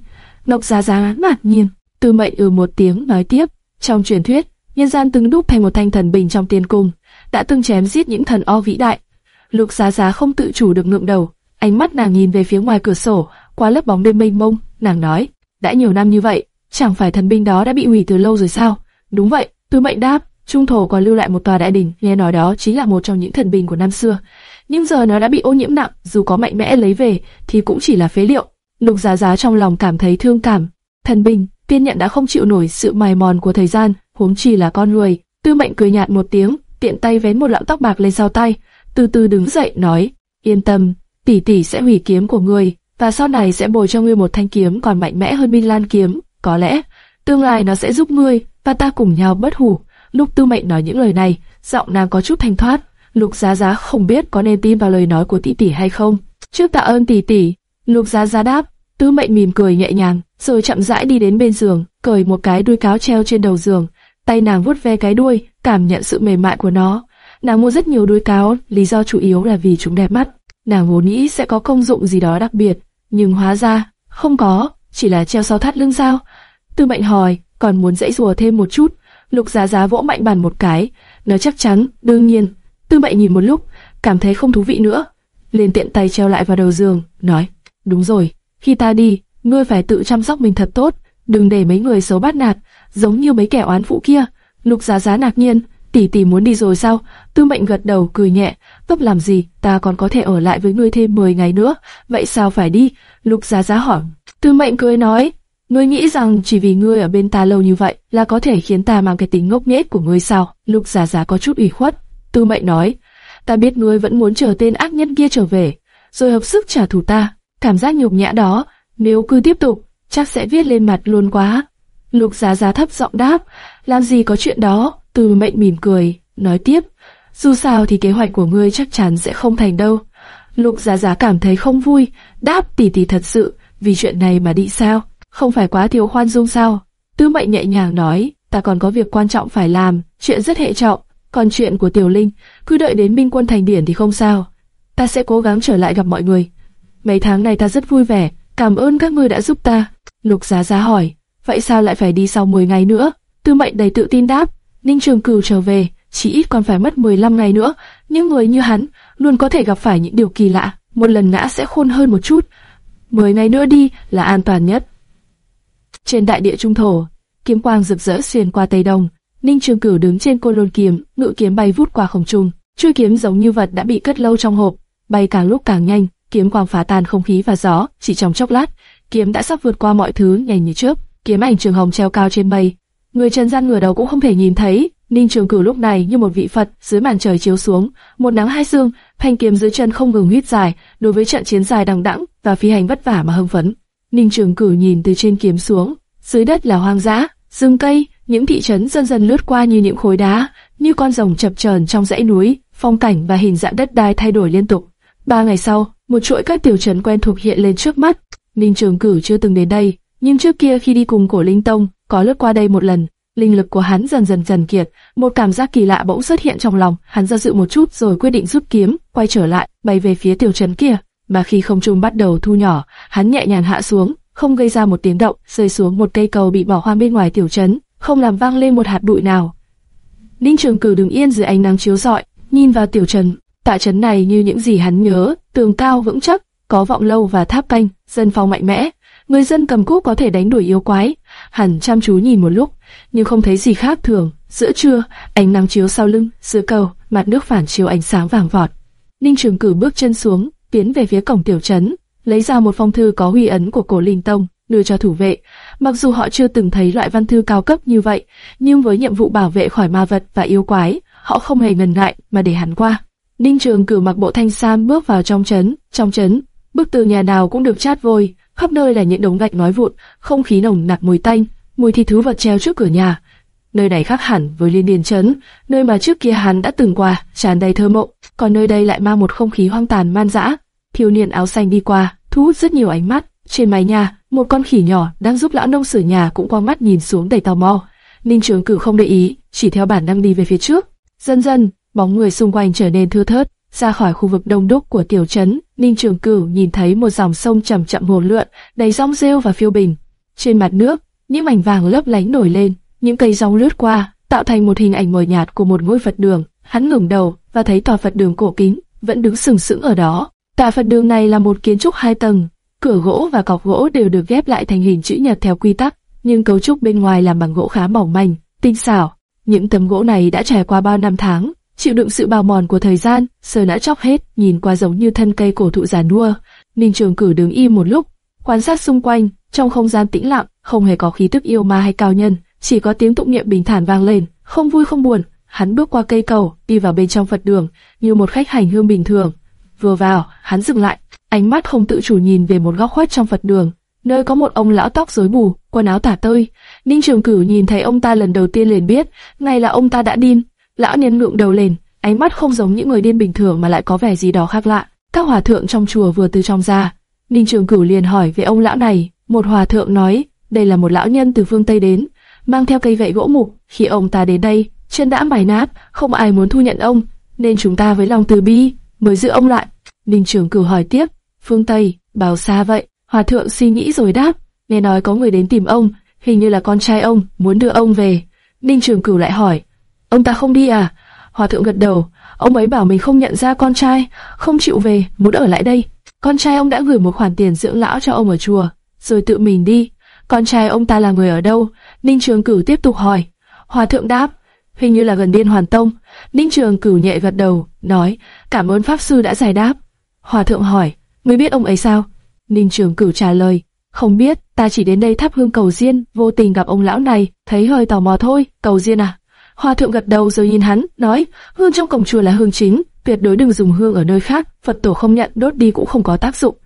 ngọc Giá Giá ngạc nhiên, Tư Mệnh ừ một tiếng nói tiếp, trong truyền thuyết, nhân gian từng đúc thành một thanh thần bình trong tiên cung, đã từng chém giết những thần o vĩ đại. Lục Giá Giá không tự chủ được ngượng đầu, ánh mắt nàng nhìn về phía ngoài cửa sổ, qua lớp bóng đêm mênh mông, nàng nói, đã nhiều năm như vậy, chẳng phải thần binh đó đã bị hủy từ lâu rồi sao? Đúng vậy, Tư Mệnh đáp, Trung thổ còn lưu lại một tòa đại đỉnh, nghe nói đó chính là một trong những thần binh của năm xưa. Nhưng giờ nó đã bị ô nhiễm nặng, dù có mạnh mẽ lấy về thì cũng chỉ là phế liệu. Lục Giá Giá trong lòng cảm thấy thương cảm. Thần binh, tiên nhận đã không chịu nổi sự mài mòn của thời gian, huống chi là con người. Tư Mệnh cười nhạt một tiếng, tiện tay vén một lọn tóc bạc lên sau tay, từ từ đứng dậy nói: "Yên tâm, tỷ tỷ sẽ hủy kiếm của ngươi, và sau này sẽ bồi cho ngươi một thanh kiếm còn mạnh mẽ hơn Minh Lan kiếm, có lẽ tương lai nó sẽ giúp ngươi và ta cùng nhau bất hủ." Lúc Tư Mệnh nói những lời này, giọng nàng có chút thanh thoát. Lục Giá Giá không biết có nên tin vào lời nói của tỷ tỷ hay không. Trước tạ ơn tỷ tỷ, Lục Giá Giá đáp. Tư Mệnh mỉm cười nhẹ nhàng, rồi chậm rãi đi đến bên giường, cởi một cái đuôi cáo treo trên đầu giường. Tay nàng vuốt ve cái đuôi, cảm nhận sự mềm mại của nó. Nàng mua rất nhiều đuôi cáo, lý do chủ yếu là vì chúng đẹp mắt. Nàng vốn nghĩ sẽ có công dụng gì đó đặc biệt, nhưng hóa ra không có, chỉ là treo sau thắt lưng sao? Tư Mệnh hỏi, còn muốn dãy rùa thêm một chút. Lục Giá Giá vỗ mạnh bàn một cái, nói chắc chắn, đương nhiên. Tư Mệnh nhìn một lúc, cảm thấy không thú vị nữa, liền tiện tay treo lại vào đầu giường, nói, đúng rồi, khi ta đi, ngươi phải tự chăm sóc mình thật tốt, đừng để mấy người xấu bắt nạt, giống như mấy kẻ oán phụ kia. Lục Giá Giá ngạc nhiên, tỷ tỷ muốn đi rồi sao? Tư Mệnh gật đầu cười nhẹ, tốt làm gì, ta còn có thể ở lại với ngươi thêm 10 ngày nữa, vậy sao phải đi? Lục Giá Giá hỏi. Tư Mệnh cười nói, Ngươi nghĩ rằng chỉ vì ngươi ở bên ta lâu như vậy là có thể khiến ta mang cái tính ngốc nghếch của ngươi sao? Lục Giả Giả có chút ủy khuất. Tư Mệnh nói, ta biết ngươi vẫn muốn chờ tên ác nhân kia trở về, rồi hợp sức trả thù ta. Cảm giác nhục nhã đó, nếu cứ tiếp tục, chắc sẽ viết lên mặt luôn quá. Lục giá giá thấp giọng đáp, làm gì có chuyện đó? Tư Mệnh mỉm cười, nói tiếp, dù sao thì kế hoạch của ngươi chắc chắn sẽ không thành đâu. Lục giá giá cảm thấy không vui, đáp tỷ tỷ thật sự, vì chuyện này mà đi sao? không phải quá thiếu khoan dung sao? Tư mệnh nhẹ nhàng nói, ta còn có việc quan trọng phải làm, chuyện rất hệ trọng, còn chuyện của Tiểu Linh, cứ đợi đến binh quân thành điển thì không sao. Ta sẽ cố gắng trở lại gặp mọi người. Mấy tháng này ta rất vui vẻ, cảm ơn các ngươi đã giúp ta. Lục Giá Giá hỏi, vậy sao lại phải đi sau 10 ngày nữa? Tư mệnh đầy tự tin đáp, Ninh Trường Cửu trở về, chỉ ít còn phải mất 15 ngày nữa, những người như hắn luôn có thể gặp phải những điều kỳ lạ, một lần ngã sẽ khôn hơn một chút. 10 ngày nữa đi là an toàn nhất. Trên đại địa trung thổ, kiếm quang rực rỡ xuyên qua tây đông. Ninh Trường Cửu đứng trên côn lôn kiếm, ngự kiếm bay vút qua không trung. Chuôi kiếm giống như vật đã bị cất lâu trong hộp, bay càng lúc càng nhanh, kiếm quang phá tan không khí và gió, chỉ trong chốc lát, kiếm đã sắp vượt qua mọi thứ nhanh như trước. Kiếm ảnh trường hồng treo cao trên mây, người trần gian ngửa đầu cũng không thể nhìn thấy. Ninh Trường Cửu lúc này như một vị Phật dưới màn trời chiếu xuống, một nắng hai sương, thanh kiếm dưới chân không ngừng huyết dài, đối với trận chiến dài đằng đẵng và phi hành vất vả mà hưng phấn. Ninh Trường Cửu nhìn từ trên kiếm xuống, dưới đất là hoang dã, rừng cây, những thị trấn dần dần lướt qua như những khối đá, như con rồng chập chờn trong dãy núi, phong cảnh và hình dạng đất đai thay đổi liên tục. Ba ngày sau, một chuỗi các tiểu trấn quen thuộc hiện lên trước mắt. Ninh Trường Cửu chưa từng đến đây, nhưng trước kia khi đi cùng cổ Linh Tông, có lướt qua đây một lần. Linh lực của hắn dần dần dần kiệt, một cảm giác kỳ lạ bỗng xuất hiện trong lòng, hắn do dự một chút rồi quyết định rút kiếm, quay trở lại, bay về phía tiểu trấn kia. Mà khi không trung bắt đầu thu nhỏ, hắn nhẹ nhàng hạ xuống, không gây ra một tiếng động, rơi xuống một cây cầu bị bỏ hoang bên ngoài tiểu trấn, không làm vang lên một hạt bụi nào. Ninh Trường Cử đứng yên dưới ánh nắng chiếu rọi, nhìn vào tiểu trấn, tại trấn này như những gì hắn nhớ, tường cao vững chắc, có vọng lâu và tháp canh, dân phong mạnh mẽ, người dân cầm cuốc có thể đánh đuổi yêu quái. Hẳn chăm chú nhìn một lúc, nhưng không thấy gì khác thường. Giữa trưa, ánh nắng chiếu sau lưng, giữa cầu, mặt nước phản chiếu ánh sáng vàng vọt. Ninh Trường Cử bước chân xuống, tiến về phía cổng tiểu trấn, lấy ra một phong thư có huy ấn của cổ linh tông, đưa cho thủ vệ. Mặc dù họ chưa từng thấy loại văn thư cao cấp như vậy, nhưng với nhiệm vụ bảo vệ khỏi ma vật và yêu quái, họ không hề ngần ngại mà để hắn qua. Ninh Trường cử mặc bộ thanh sam bước vào trong trấn, trong trấn, bức tường nhà nào cũng được chát vôi, khắp nơi là những đống gạch nói vụn, không khí nồng nặc mùi tanh, mùi thịt thứ vật treo trước cửa nhà. nơi này khác hẳn với liên điền trấn, nơi mà trước kia hắn đã từng qua, tràn đầy thơ mộng, còn nơi đây lại mang một không khí hoang tàn man dã. Thiếu niên áo xanh đi qua, thu hút rất nhiều ánh mắt. Trên mái nhà, một con khỉ nhỏ đang giúp lão nông sửa nhà cũng quang mắt nhìn xuống đầy tò mò. Ninh Trường Cửu không để ý, chỉ theo bản năng đi về phía trước. Dần dần, bóng người xung quanh trở nên thưa thớt, ra khỏi khu vực đông đúc của tiểu trấn, Ninh Trường Cửu nhìn thấy một dòng sông chậm chậm hồ lượn, đầy rong rêu và phiêu bình. Trên mặt nước, những mảnh vàng lấp lánh nổi lên, những cây rong lướt qua, tạo thành một hình ảnh mờ nhạt của một ngôi Phật đường. Hắn ngẩng đầu và thấy tòa Phật đường cổ kính vẫn đứng sừng sững ở đó. Tòa Phật đường này là một kiến trúc hai tầng, cửa gỗ và cọc gỗ đều được ghép lại thành hình chữ nhật theo quy tắc, nhưng cấu trúc bên ngoài làm bằng gỗ khá mỏng manh, tinh xảo. Những tấm gỗ này đã trải qua bao năm tháng, chịu đựng sự bào mòn của thời gian, sờ đã chóc hết, nhìn qua giống như thân cây cổ thụ già nua. Ninh Trường Cử đứng im một lúc, quan sát xung quanh, trong không gian tĩnh lặng, không hề có khí tức yêu ma hay cao nhân, chỉ có tiếng tụng niệm bình thản vang lên, không vui không buồn. Hắn bước qua cây cầu, đi vào bên trong Phật đường, như một khách hành hương bình thường. Vừa vào, hắn dừng lại, ánh mắt không tự chủ nhìn về một góc khuất trong Phật đường, nơi có một ông lão tóc rối bù, quần áo tả tơi. Ninh Trường Cửu nhìn thấy ông ta lần đầu tiên liền biết, ngay là ông ta đã điên. Lão nhân ngượng đầu lên, ánh mắt không giống những người điên bình thường mà lại có vẻ gì đó khác lạ. Các hòa thượng trong chùa vừa từ trong ra, Ninh Trường Cửu liền hỏi về ông lão này. Một hòa thượng nói, đây là một lão nhân từ phương Tây đến, mang theo cây gậy gỗ mục. Khi ông ta đến đây, chân đã mài nát, không ai muốn thu nhận ông, nên chúng ta với lòng từ bi mới giữ ông lại. Ninh Trường Cửu hỏi tiếp, phương Tây, bao xa vậy? Hòa thượng suy nghĩ rồi đáp, nghe nói có người đến tìm ông, hình như là con trai ông, muốn đưa ông về. Ninh Trường Cửu lại hỏi, ông ta không đi à? Hòa thượng gật đầu, ông ấy bảo mình không nhận ra con trai, không chịu về, muốn ở lại đây. Con trai ông đã gửi một khoản tiền dưỡng lão cho ông ở chùa, rồi tự mình đi. Con trai ông ta là người ở đâu? Ninh Trường Cửu tiếp tục hỏi. Hòa thượng đáp, hình như là gần Điên Hoàn Tông. Ninh Trường Cửu nhẹ gật đầu, nói, cảm ơn Pháp Sư đã giải đáp. Hòa thượng hỏi, mới biết ông ấy sao? Ninh Trường Cửu trả lời, không biết, ta chỉ đến đây thắp hương cầu diên, vô tình gặp ông lão này, thấy hơi tò mò thôi, cầu diên à? Hòa thượng gật đầu rồi nhìn hắn, nói, hương trong cổng chùa là hương chính, tuyệt đối đừng dùng hương ở nơi khác, Phật tổ không nhận, đốt đi cũng không có tác dụng.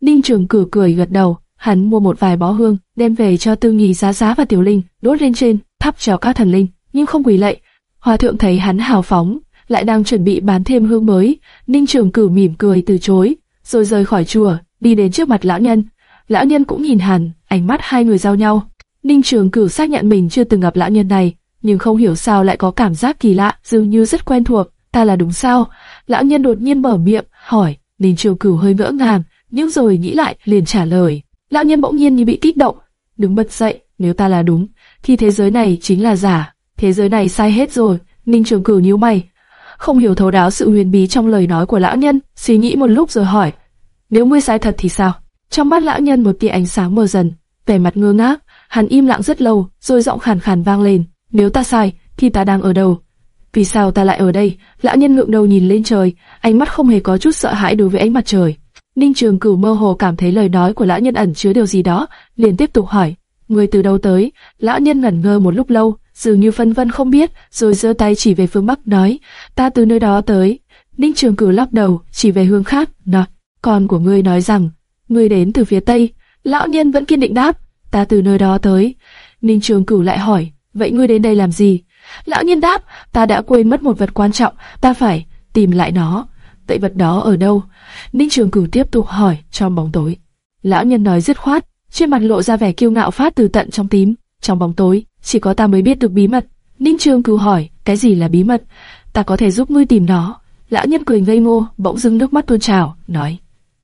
Ninh Trường Cửu cười gật đầu, hắn mua một vài bó hương, đem về cho Tư Nghì Giá Giá và Tiểu Linh, đốt lên trên, thắp cho các thần linh, nhưng không quỳ lạy. Hòa thượng thấy hắn hào phóng, lại đang chuẩn bị bán thêm hương mới, Ninh Trường Cửu mỉm cười từ chối, rồi rời khỏi chùa, đi đến trước mặt lão nhân. Lão nhân cũng nhìn hắn, ánh mắt hai người giao nhau. Ninh Trường Cửu xác nhận mình chưa từng gặp lão nhân này, nhưng không hiểu sao lại có cảm giác kỳ lạ, dường như rất quen thuộc. Ta là đúng sao? Lão nhân đột nhiên mở miệng, hỏi. Ninh Trường Cửu hơi ngỡ ngàng, nhưng rồi nghĩ lại, liền trả lời. Lão nhân bỗng nhiên như bị kích động, đứng bật dậy. Nếu ta là đúng, thì thế giới này chính là giả. Thế giới này sai hết rồi. Ninh Trường Cửu nhíu mày, không hiểu thấu đáo sự huyền bí trong lời nói của lão nhân, suy nghĩ một lúc rồi hỏi, nếu ngươi sai thật thì sao? Trong mắt lão nhân một tia ánh sáng mờ dần, vẻ mặt ngơ ngác, hắn im lặng rất lâu, rồi giọng khàn khàn vang lên, nếu ta sai, thì ta đang ở đâu? Vì sao ta lại ở đây? Lão nhân ngượng đầu nhìn lên trời, ánh mắt không hề có chút sợ hãi đối với ánh mặt trời. Ninh Trường Cửu mơ hồ cảm thấy lời nói của lão nhân ẩn chứa điều gì đó, liền tiếp tục hỏi, người từ đâu tới? Lão nhân ngẩn ngơ một lúc lâu, dường như phân vân không biết, rồi giơ tay chỉ về phương bắc nói, ta từ nơi đó tới. Ninh Trường Cửu lắc đầu, chỉ về hướng khác, nói, con của ngươi nói rằng, ngươi đến từ phía tây. Lão nhân vẫn kiên định đáp, ta từ nơi đó tới. Ninh Trường Cửu lại hỏi, vậy ngươi đến đây làm gì? Lão nhân đáp, ta đã quên mất một vật quan trọng, ta phải tìm lại nó. Vậy vật đó ở đâu? Ninh Trường Cửu tiếp tục hỏi trong bóng tối. Lão nhân nói dứt khoát, trên mặt lộ ra vẻ kiêu ngạo phát từ tận trong tím. Trong bóng tối, chỉ có ta mới biết được bí mật. Ninh Trường Cửu hỏi, cái gì là bí mật? Ta có thể giúp ngươi tìm nó. Lão nhân cười ngây ngô, bỗng dưng nước mắt tuôn trào, nói,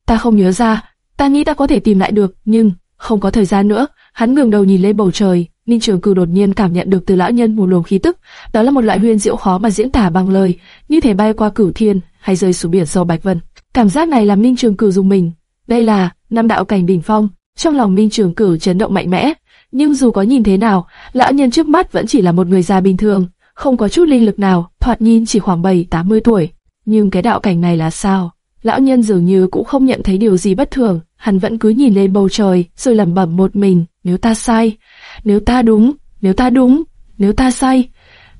ta không nhớ ra, ta nghĩ ta có thể tìm lại được, nhưng không có thời gian nữa. Hắn ngừng đầu nhìn lên bầu trời, Ninh Trường Cửu đột nhiên cảm nhận được từ lão nhân một luồng khí tức, đó là một loại huyền diệu khó mà diễn tả bằng lời, như thể bay qua cửu thiên hay rơi xuống biển sâu bạch vân. Cảm giác này làm Ninh Trường Cửu dùng mình. Đây là năm đạo cảnh đỉnh phong. Trong lòng Ninh Trường Cửu chấn động mạnh mẽ, nhưng dù có nhìn thế nào, lão nhân trước mắt vẫn chỉ là một người già bình thường, không có chút linh lực nào, thoạt nhìn chỉ khoảng 7-80 tuổi. Nhưng cái đạo cảnh này là sao? Lão nhân dường như cũng không nhận thấy điều gì bất thường, hắn vẫn cứ nhìn lên bầu trời, rồi lẩm bẩm một mình, nếu ta sai, nếu ta đúng, nếu ta đúng, nếu ta sai,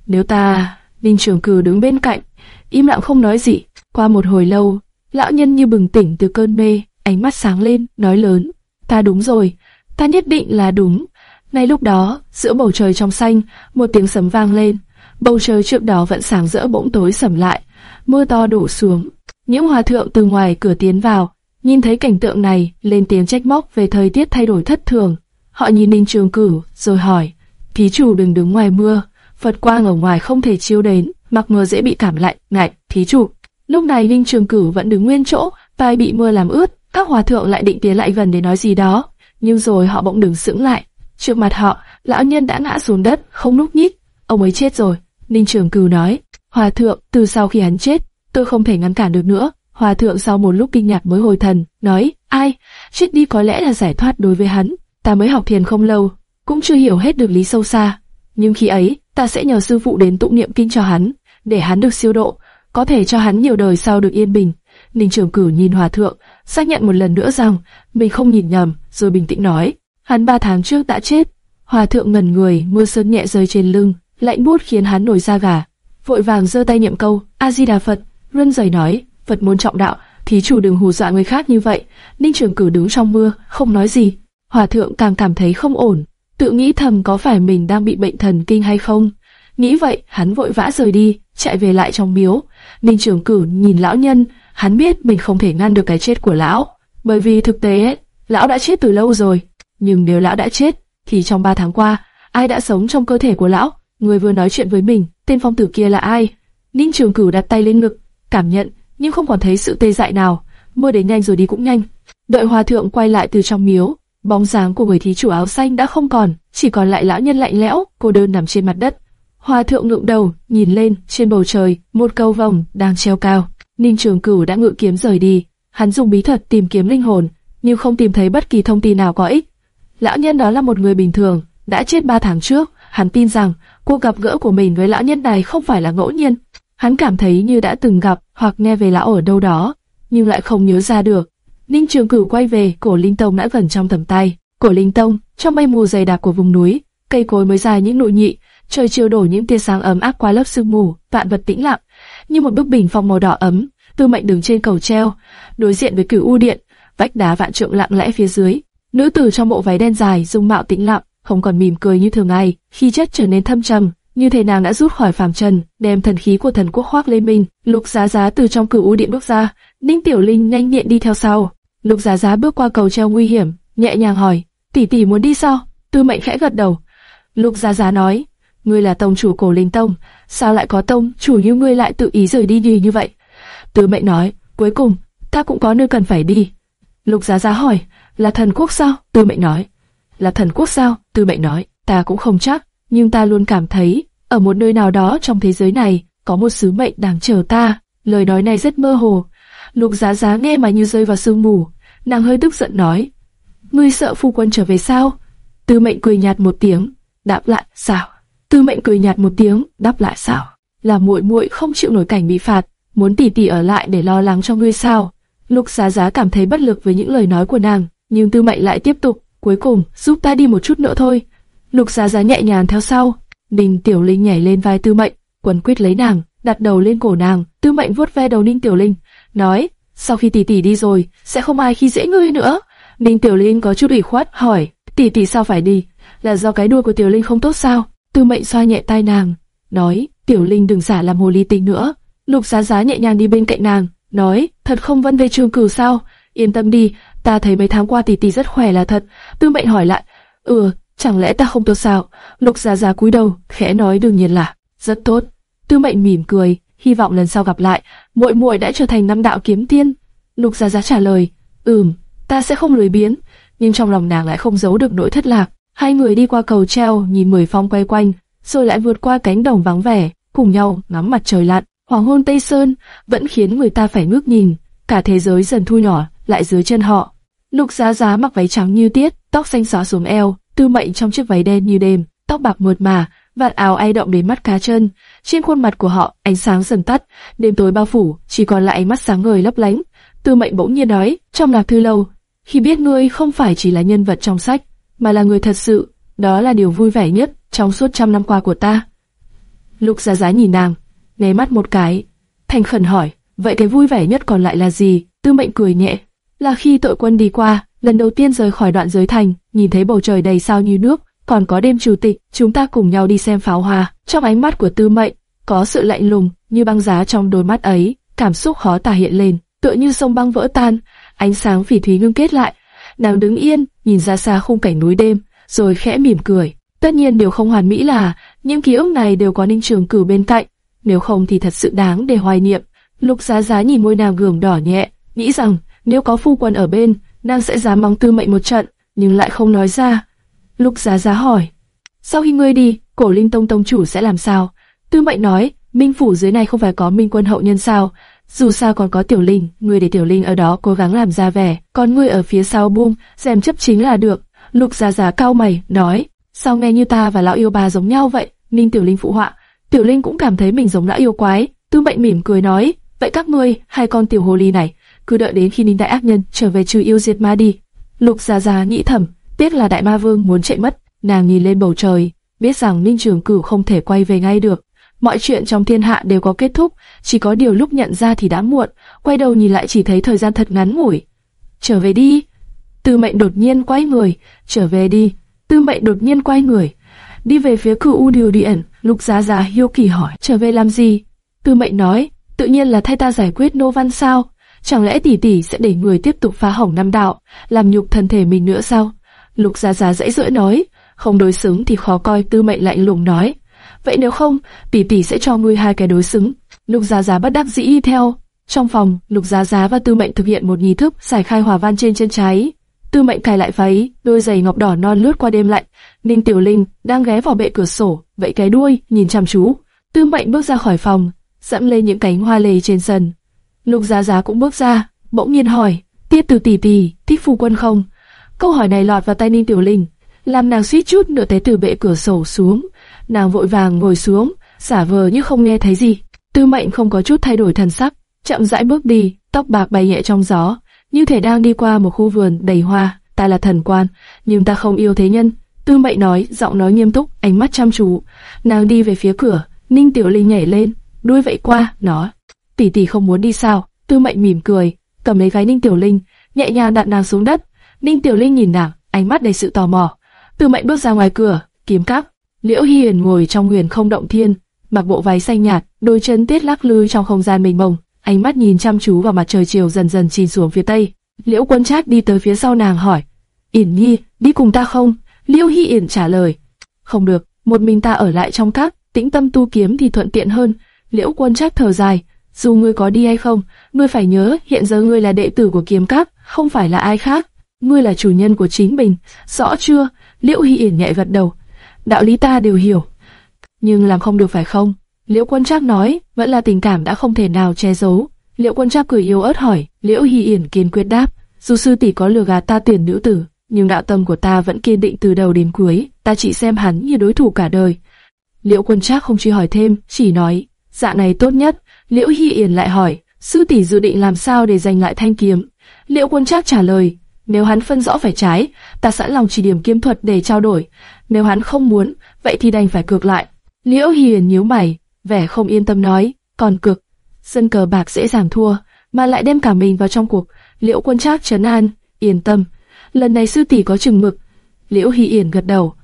nếu ta... Ninh Trường Cử đứng bên cạnh, im lặng không nói gì. Qua một hồi lâu, lão nhân như bừng tỉnh từ cơn mê, ánh mắt sáng lên, nói lớn, ta đúng rồi, ta nhất định là đúng. Ngay lúc đó, giữa bầu trời trong xanh, một tiếng sấm vang lên. Bầu trời trước đó vẫn sáng rỡ bỗng tối sầm lại, mưa to đổ xuống. Những hòa thượng từ ngoài cửa tiến vào, nhìn thấy cảnh tượng này, lên tiếng trách móc về thời tiết thay đổi thất thường. Họ nhìn Ninh Trường Cửu, rồi hỏi, thí chủ đừng đứng ngoài mưa, Phật quang ở ngoài không thể chiếu đến, mặc mưa dễ bị cảm lạnh, ngại, thí chủ. Lúc này Ninh Trường Cửu vẫn đứng nguyên chỗ, vai bị mưa làm ướt, các hòa thượng lại định tiến lại gần để nói gì đó, nhưng rồi họ bỗng đứng sững lại. Trước mặt họ, lão nhân đã ngã xuống đất, không lúc nhích. Ông ấy chết rồi. Ninh Trường Cửu nói, Hòa thượng, từ sau khi hắn chết, tôi không thể ngăn cản được nữa. Hòa thượng sau một lúc kinh ngạc mới hồi thần, nói, ai, chết đi có lẽ là giải thoát đối với hắn. Ta mới học thiền không lâu, cũng chưa hiểu hết được lý sâu xa. Nhưng khi ấy, ta sẽ nhờ sư phụ đến tụng niệm kinh cho hắn, để hắn được siêu độ, có thể cho hắn nhiều đời sau được yên bình. Ninh Trường Cửu nhìn Hòa thượng, xác nhận một lần nữa rằng mình không nhìn nhầm, rồi bình tĩnh nói, hắn ba tháng trước đã chết. Hòa thượng ngẩn người, mưa sơn nhẹ rơi trên lưng, lạnh buốt khiến hắn nổi da gà. Vội vàng giơ tay niệm câu, A Di Đà Phật, luân rời nói, Phật môn trọng đạo, thí chủ đừng hù dọa người khác như vậy. Ninh Trường Cửu đứng trong mưa, không nói gì. Hòa thượng càng cảm thấy không ổn, tự nghĩ thầm có phải mình đang bị bệnh thần kinh hay không. Nghĩ vậy, hắn vội vã rời đi, chạy về lại trong miếu. Ninh Trường Cửu nhìn lão nhân, hắn biết mình không thể ngăn được cái chết của lão, bởi vì thực tế, lão đã chết từ lâu rồi. Nhưng nếu lão đã chết, thì trong ba tháng qua, ai đã sống trong cơ thể của lão? Người vừa nói chuyện với mình, tên phong tử kia là ai? Ninh Trường Cửu đặt tay lên ngực, cảm nhận, nhưng không còn thấy sự tê dại nào. Mưa đến nhanh rồi đi cũng nhanh. Đợi hòa thượng quay lại từ trong miếu, bóng dáng của người thí chủ áo xanh đã không còn, chỉ còn lại lão nhân lạnh lẽo, cô đơn nằm trên mặt đất. Hòa thượng ngượng đầu, nhìn lên, trên bầu trời, một câu vòng đang treo cao. Ninh Trường Cửu đã ngự kiếm rời đi. Hắn dùng bí thuật tìm kiếm linh hồn, nhưng không tìm thấy bất kỳ thông tin nào có ích. Lão nhân đó là một người bình thường, đã chết ba tháng trước. Hắn tin rằng cuộc gặp gỡ của mình với lão nhân này không phải là ngẫu nhiên. Hắn cảm thấy như đã từng gặp hoặc nghe về lão ở đâu đó, nhưng lại không nhớ ra được. Ninh Trường Cửu quay về, cổ Linh Tông đã gần trong tầm tay. Cổ Linh Tông, trong mây mù dày đặc của vùng núi, cây cối mới dài những nụ nhị, trời chiều đổ những tia sáng ấm áp qua lớp sương mù, vạn vật tĩnh lặng, như một bức bình phong màu đỏ ấm. Tư Mệnh đứng trên cầu treo, đối diện với Cửu U Điện, vách đá vạn trượng lặng lẽ phía dưới. Nữ tử trong bộ váy đen dài, dung mạo tĩnh lặng, không còn mỉm cười như thường ngày, khi chất trở nên thâm trầm, như thể nàng đã rút khỏi phàm trần, đem thần khí của thần quốc khoác lên mình. Lục Giá Giá từ trong cửu u điện bước ra, Ninh Tiểu Linh nhanh nhẹn đi theo sau. Lục Giá Giá bước qua cầu treo nguy hiểm, nhẹ nhàng hỏi, tỷ tỷ muốn đi sao? Tư Mệnh khẽ gật đầu. Lục Giá Giá nói, ngươi là tông chủ cổ linh tông, sao lại có tông chủ như ngươi lại tự ý rời đi đi như vậy? Tư Mệnh nói, cuối cùng ta cũng có nơi cần phải đi. Lục Giá Giá hỏi, là thần quốc sao? Tư Mệnh nói, là thần quốc sao? Tư Mệnh nói, ta cũng không chắc, nhưng ta luôn cảm thấy, ở một nơi nào đó trong thế giới này, có một sứ mệnh đang chờ ta. Lời nói này rất mơ hồ. Lục Giá Giá nghe mà như rơi vào sương mù, nàng hơi tức giận nói, ngươi sợ phu quân trở về sao? Tư Mệnh cười nhạt một tiếng, đáp lại, sao? Tư Mệnh cười nhạt một tiếng, đáp lại sao? Là muội muội không chịu nổi cảnh bị phạt, muốn tỷ tỷ ở lại để lo lắng cho ngươi sao? Lục Giá Giá cảm thấy bất lực với những lời nói của nàng, nhưng Tư Mệnh lại tiếp tục, cuối cùng giúp ta đi một chút nữa thôi. Lục Giá Giá nhẹ nhàng theo sau, Ninh Tiểu Linh nhảy lên vai Tư Mệnh, quấn quyết lấy nàng, đặt đầu lên cổ nàng. Tư Mệnh vuốt ve đầu Ninh Tiểu Linh, nói: sau khi tỷ tỷ đi rồi, sẽ không ai khi dễ ngươi nữa. Ninh Tiểu Linh có chút ủy khuất, hỏi: tỷ tỷ sao phải đi? Là do cái đuôi của Tiểu Linh không tốt sao? Tư Mệnh xoa nhẹ tai nàng, nói: Tiểu Linh đừng giả làm hồ ly tinh nữa. Lục Giá Giá nhẹ nhàng đi bên cạnh nàng, nói: thật không vân về trường cửu sao? Yên tâm đi, ta thấy mấy tháng qua tỷ tỷ rất khỏe là thật. Tư Mệnh hỏi lại: ừ, chẳng lẽ ta không tốt sao? Lục Giá Giá cúi đầu, khẽ nói đương nhiên là rất tốt. Tư Mệnh mỉm cười, hy vọng lần sau gặp lại, muội muội đã trở thành năm đạo kiếm tiên. Lục gia gia trả lời, ừm, ta sẽ không lười biếng, nhưng trong lòng nàng lại không giấu được nỗi thất lạc. Hai người đi qua cầu treo, nhìn mười phong quay quanh, rồi lại vượt qua cánh đồng vắng vẻ, cùng nhau ngắm mặt trời lặn. Hoàng hôn Tây Sơn vẫn khiến người ta phải ngước nhìn, cả thế giới dần thu nhỏ lại dưới chân họ. Lục Giá Giá mặc váy trắng như tiết, tóc xanh xóa xuống eo, Tư Mệnh trong chiếc váy đen như đêm, tóc bạc mượt mà, vạt áo ai động đến mắt cá chân. Trên khuôn mặt của họ, ánh sáng dần tắt, đêm tối bao phủ, chỉ còn lại ánh mắt sáng ngời lấp lánh. Tư Mệnh bỗng nhiên nói, trong lạc thư lâu, khi biết ngươi không phải chỉ là nhân vật trong sách, mà là người thật sự, đó là điều vui vẻ nhất trong suốt trăm năm qua của ta. Lục Giá Giá nhìn nàng, né mắt một cái, thành khẩn hỏi, vậy cái vui vẻ nhất còn lại là gì? Tư Mệnh cười nhẹ, là khi tội quân đi qua, lần đầu tiên rời khỏi đoạn giới thành, nhìn thấy bầu trời đầy sao như nước, còn có đêm chủ tịch, chúng ta cùng nhau đi xem pháo hoa. Trong ánh mắt của Tư Mệnh có sự lạnh lùng như băng giá trong đôi mắt ấy, cảm xúc khó tả hiện lên, tựa như sông băng vỡ tan, ánh sáng phỉ thúy ngưng kết lại. Nàng đứng yên, nhìn ra xa khung cảnh núi đêm, rồi khẽ mỉm cười. Tất nhiên điều không hoàn mỹ là những ký ức này đều có Ninh Trường Cửu bên cạnh, nếu không thì thật sự đáng để hoài niệm. Lục Giá Giá nhìn môi nàng gườm đỏ nhẹ, nghĩ rằng nếu có phu quân ở bên, nàng sẽ dám mong Tư Mệnh một trận, nhưng lại không nói ra. Lục Giá Giá hỏi, sau khi ngươi đi, Cổ Linh Tông tông chủ sẽ làm sao? Tư Mệnh nói, Minh phủ dưới này không phải có Minh quân hậu nhân sao? Dù sao còn có Tiểu Linh, ngươi để Tiểu Linh ở đó cố gắng làm ra vẻ, còn ngươi ở phía sau buông, xem chấp chính là được. Lục Giá Giá cao mày, nói, sao nghe như ta và lão yêu bà giống nhau vậy? Ninh Tiểu Linh phụ họa, Tiểu Linh cũng cảm thấy mình giống lão yêu quái. Tư Mệnh mỉm cười nói, vậy các ngươi, hai con tiểu hồ ly này, cứ đợi đến khi Ninh Đại ác nhân trở về trừ yêu diệt ma đi. Lục Giá Giá nghĩ thầm, tiếc là Đại Ma Vương muốn chạy mất. Nàng nhìn lên bầu trời, biết rằng Ninh Trường Cửu không thể quay về ngay được. Mọi chuyện trong thiên hạ đều có kết thúc, chỉ có điều lúc nhận ra thì đã muộn. Quay đầu nhìn lại chỉ thấy thời gian thật ngắn ngủi. Trở về đi. Tư Mệnh đột nhiên quay người, trở về đi. Tư Mệnh đột nhiên quay người, đi về phía cửu U Điều Điện. Lục Giá Giá hiêu kỳ hỏi, trở về làm gì? Tư Mệnh nói, tự nhiên là thay ta giải quyết nô văn sao? Chẳng lẽ tỷ tỷ sẽ để người tiếp tục phá hỏng năm đạo, làm nhục thân thể mình nữa sao? Lục Giá Giá dãy dỗi nói, không đối xứng thì khó coi. Tư Mệnh lạnh lùng nói, vậy nếu không, tỷ tỷ sẽ cho ngươi hai cái đối xứng. Lục Giá Giá bất đắc dĩ đi theo. Trong phòng, Lục Giá Giá và Tư Mệnh thực hiện một nghi thức giải khai hòa văn trên chân trái. Tư Mệnh cài lại váy, đôi giày ngọc đỏ non lướt qua đêm lạnh. Ninh Tiểu Linh đang ghé vào bệ cửa sổ, vẫy cái đuôi, nhìn chăm chú. Tư Mệnh bước ra khỏi phòng, dẫm lên những cánh hoa lê trên sân. Lục Giá Giá cũng bước ra, bỗng nhiên hỏi, Tiết Từ tỷ tỷ, thích phu quân không? Câu hỏi này lọt vào tay Ninh Tiểu Linh, làm nàng suýt chút nữa té từ bệ cửa sổ xuống. Nàng vội vàng ngồi xuống, giả vờ như không nghe thấy gì. Tư Mệnh không có chút thay đổi thần sắc, chậm rãi bước đi, tóc bạc bay nhẹ trong gió, như thể đang đi qua một khu vườn đầy hoa. Ta là thần quan, nhưng ta không yêu thế nhân. Tư Mệnh nói, giọng nói nghiêm túc, ánh mắt chăm chú. Nàng đi về phía cửa, Ninh Tiểu Linh nhảy lên, đuôi vậy qua, nó tỷ tỷ không muốn đi sao? Tư Mệnh mỉm cười, cầm lấy gái Ninh Tiểu Linh, nhẹ nhàng đặt nàng xuống đất. Ninh Tiểu Linh nhìn nàng, ánh mắt đầy sự tò mò. Từ Mệnh bước ra ngoài cửa, kiếm cắp. Liễu Hiền ngồi trong huyền không động thiên, mặc bộ váy xanh nhạt, đôi chân tiết lắc lư trong không gian mênh mông, ánh mắt nhìn chăm chú vào mặt trời chiều dần dần chìm xuống phía tây. Liễu Quân Trác đi tới phía sau nàng hỏi, Yển Nhi, đi cùng ta không? Liễu Hi Yển trả lời, không được, một mình ta ở lại trong các, tĩnh tâm tu kiếm thì thuận tiện hơn. Liễu Quân Trác thở dài, dù ngươi có đi hay không, ngươi phải nhớ hiện giờ ngươi là đệ tử của kiếm các, không phải là ai khác. Ngươi là chủ nhân của chính mình, rõ chưa? Liễu Hy Yển nhẹ gật đầu. Đạo lý ta đều hiểu, nhưng làm không được phải không? Liễu Quân Trác nói, vẫn là tình cảm đã không thể nào che giấu. Liễu Quân Trác cười yếu ớt hỏi, Liễu Hy Yển kiên quyết đáp, dù sư tỷ có lừa gạt ta tuyển nữ tử, nhưng đạo tâm của ta vẫn kiên định từ đầu đến cuối, ta chỉ xem hắn như đối thủ cả đời. Liễu Quân Trác không truy hỏi thêm, chỉ nói, dạ này tốt nhất. Liễu Hy Yển lại hỏi, sư tỷ dự định làm sao để giành lại thanh kiếm? Liễu Quân Trác trả lời, nếu hắn phân rõ phải trái, ta sẵn lòng chỉ điểm kiếm thuật để trao đổi. Nếu hắn không muốn, vậy thì đành phải cược lại. Liễu Hiền nhíu mày, vẻ không yên tâm nói, còn cược, sân cờ bạc dễ dàng thua, mà lại đem cả mình vào trong cuộc. Liễu Quân Trác trấn an, yên tâm, lần này sư tỷ có chừng mực. Liễu Hi Yển gật đầu.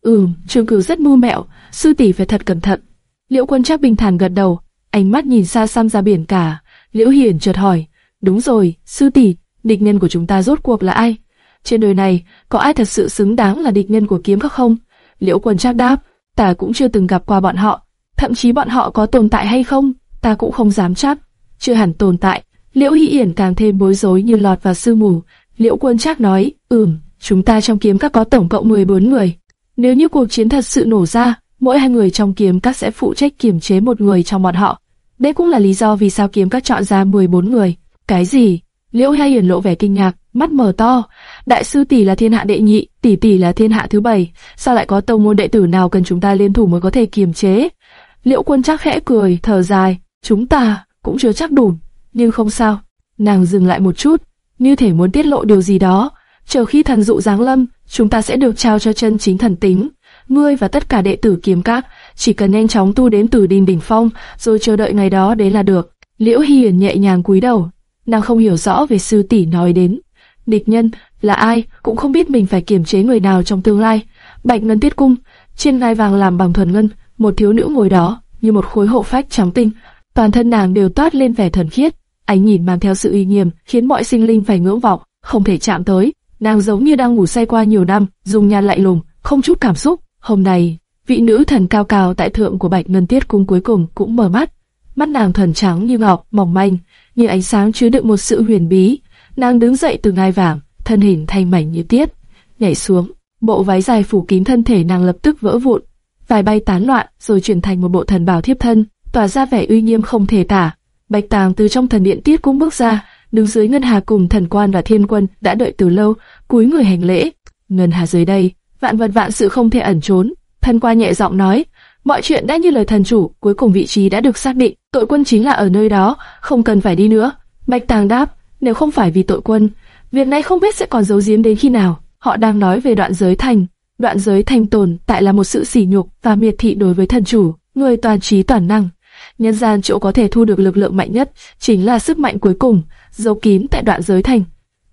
Ừm, trương Cửu rất mưu mẹo, sư tỷ phải thật cẩn thận. Liễu Quân Trác bình thản gật đầu, ánh mắt nhìn xa xăm ra biển cả. Liễu Hiển chợt hỏi, đúng rồi, sư tỷ, địch nhân của chúng ta rốt cuộc là ai? Trên đời này, có ai thật sự xứng đáng là địch nhân của kiếm các không? Liễu Quân Trác đáp, ta cũng chưa từng gặp qua bọn họ, thậm chí bọn họ có tồn tại hay không, ta cũng không dám chắc. Chưa hẳn tồn tại. Liễu Hỷ Yển càng thêm bối rối như lọt vào sương mù. Liễu Quân Trác nói, ừm, chúng ta trong kiếm các có tổng cộng 14 người. Nếu như cuộc chiến thật sự nổ ra, mỗi hai người trong kiếm các sẽ phụ trách kiểm chế một người trong bọn họ. Đây cũng là lý do vì sao kiếm các chọn ra 14 người. Cái gì? Liễu Hai Hiển lộ vẻ kinh ngạc, mắt mở to. Đại sư tỷ là thiên hạ đệ nhị, tỷ tỷ là thiên hạ thứ bảy, sao lại có tông môn đệ tử nào cần chúng ta liên thủ mới có thể kiềm chế? Liễu Quân chắc khẽ cười, thở dài, chúng ta cũng chưa chắc đủ, nhưng không sao. Nàng dừng lại một chút, như thể muốn tiết lộ điều gì đó. Chờ khi thần dụ giáng lâm, chúng ta sẽ được trao cho chân chính thần tính. Ngươi và tất cả đệ tử kiếm các chỉ cần nhanh chóng tu đến tử đinh đỉnh phong, rồi chờ đợi ngày đó đến là được. Liễu Hiền nhẹ nhàng cúi đầu, nàng không hiểu rõ về sư tỷ nói đến. Địch nhân là ai, cũng không biết mình phải kiềm chế người nào trong tương lai. Bạch Ngân Tiết Cung, trên ngai vàng làm bằng thuần ngân, một thiếu nữ ngồi đó, như một khối hộ phách trắng tinh, toàn thân nàng đều toát lên vẻ thần khiết, ánh nhìn mang theo sự uy nghiêm, khiến mọi sinh linh phải ngưỡng vọng, không thể chạm tới. Nàng giống như đang ngủ say qua nhiều năm, dùng nhan lạnh lùng, không chút cảm xúc. Hôm nay, vị nữ thần cao cao tại thượng của Bạch Ngân Tiết Cung cuối cùng cũng mở mắt. Mắt nàng thuần trắng như ngọc, mỏng manh, như ánh sáng chứa đựng một sự huyền bí. Nàng đứng dậy từ ngai vàng, thân hình thanh mảnh như tiết, nhảy xuống. Bộ váy dài phủ kín thân thể nàng lập tức vỡ vụn, vài bay tán loạn, rồi chuyển thành một bộ thần bào thiếp thân, tỏa ra vẻ uy nghiêm không thể tả. Bạch Tàng từ trong thần điện tiết cũng bước ra, đứng dưới ngân hà cùng thần quan và thiên quân đã đợi từ lâu, cúi người hành lễ. Ngân hà dưới đây, vạn vật vạn sự không thể ẩn trốn. Thần quan nhẹ giọng nói, mọi chuyện đã như lời thần chủ, cuối cùng vị trí đã được xác định, tội quân chính là ở nơi đó, không cần phải đi nữa. Bạch Tàng đáp, nếu không phải vì tội quân, việc này không biết sẽ còn giấu giếm đến khi nào. Họ đang nói về đoạn giới thành, đoạn giới thành tồn tại là một sự sỉ nhục và miệt thị đối với thần chủ, người toàn trí toàn năng. Nhân gian chỗ có thể thu được lực lượng mạnh nhất chính là sức mạnh cuối cùng, giấu kín tại đoạn giới thành.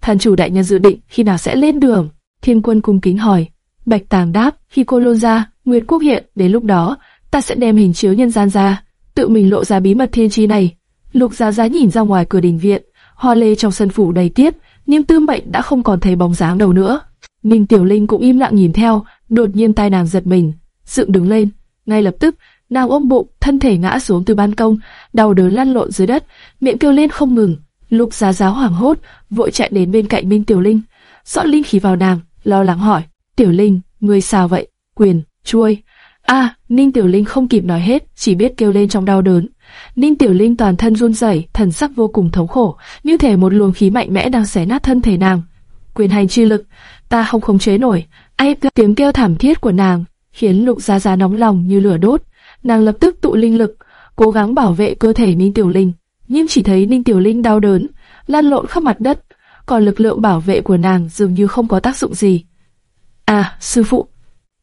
Thần chủ đại nhân dự định khi nào sẽ lên đường? Thiên quân cung kính hỏi. Bạch Tàng đáp, khi cô lôn ra, Nguyệt Quốc hiện, đến lúc đó, ta sẽ đem hình chiếu nhân gian ra, tự mình lộ ra bí mật thiên chi này. Lục Giá Giá nhìn ra ngoài cửa đình viện, hoa lê trong sân phủ đầy tiết, nhưng Tư Mệnh đã không còn thấy bóng dáng đâu nữa. Ninh Tiểu Linh cũng im lặng nhìn theo, đột nhiên tai nàng giật mình, dựng đứng lên, ngay lập tức nàng ôm bụng, thân thể ngã xuống từ ban công, đau đớn lăn lộn dưới đất, miệng kêu lên không ngừng. Lục Giá Giá hoảng hốt, vội chạy đến bên cạnh Minh Tiểu Linh, dọn linh khí vào nàng, lo lắng hỏi: Tiểu Linh, ngươi sao vậy? Quyền, chuôi. A, Ninh Tiểu Linh không kịp nói hết, chỉ biết kêu lên trong đau đớn. Ninh Tiểu Linh toàn thân run rẩy, thần sắc vô cùng thống khổ, như thể một luồng khí mạnh mẽ đang xé nát thân thể nàng. Quyền hành chi lực, ta không khống chế nổi. Ai tiếng kêu thảm thiết của nàng khiến Lục Gia Gia nóng lòng như lửa đốt. Nàng lập tức tụ linh lực, cố gắng bảo vệ cơ thể Ninh Tiểu Linh, nhưng chỉ thấy Ninh Tiểu Linh đau đớn, lăn lộn khắp mặt đất, còn lực lượng bảo vệ của nàng dường như không có tác dụng gì. À, sư phụ!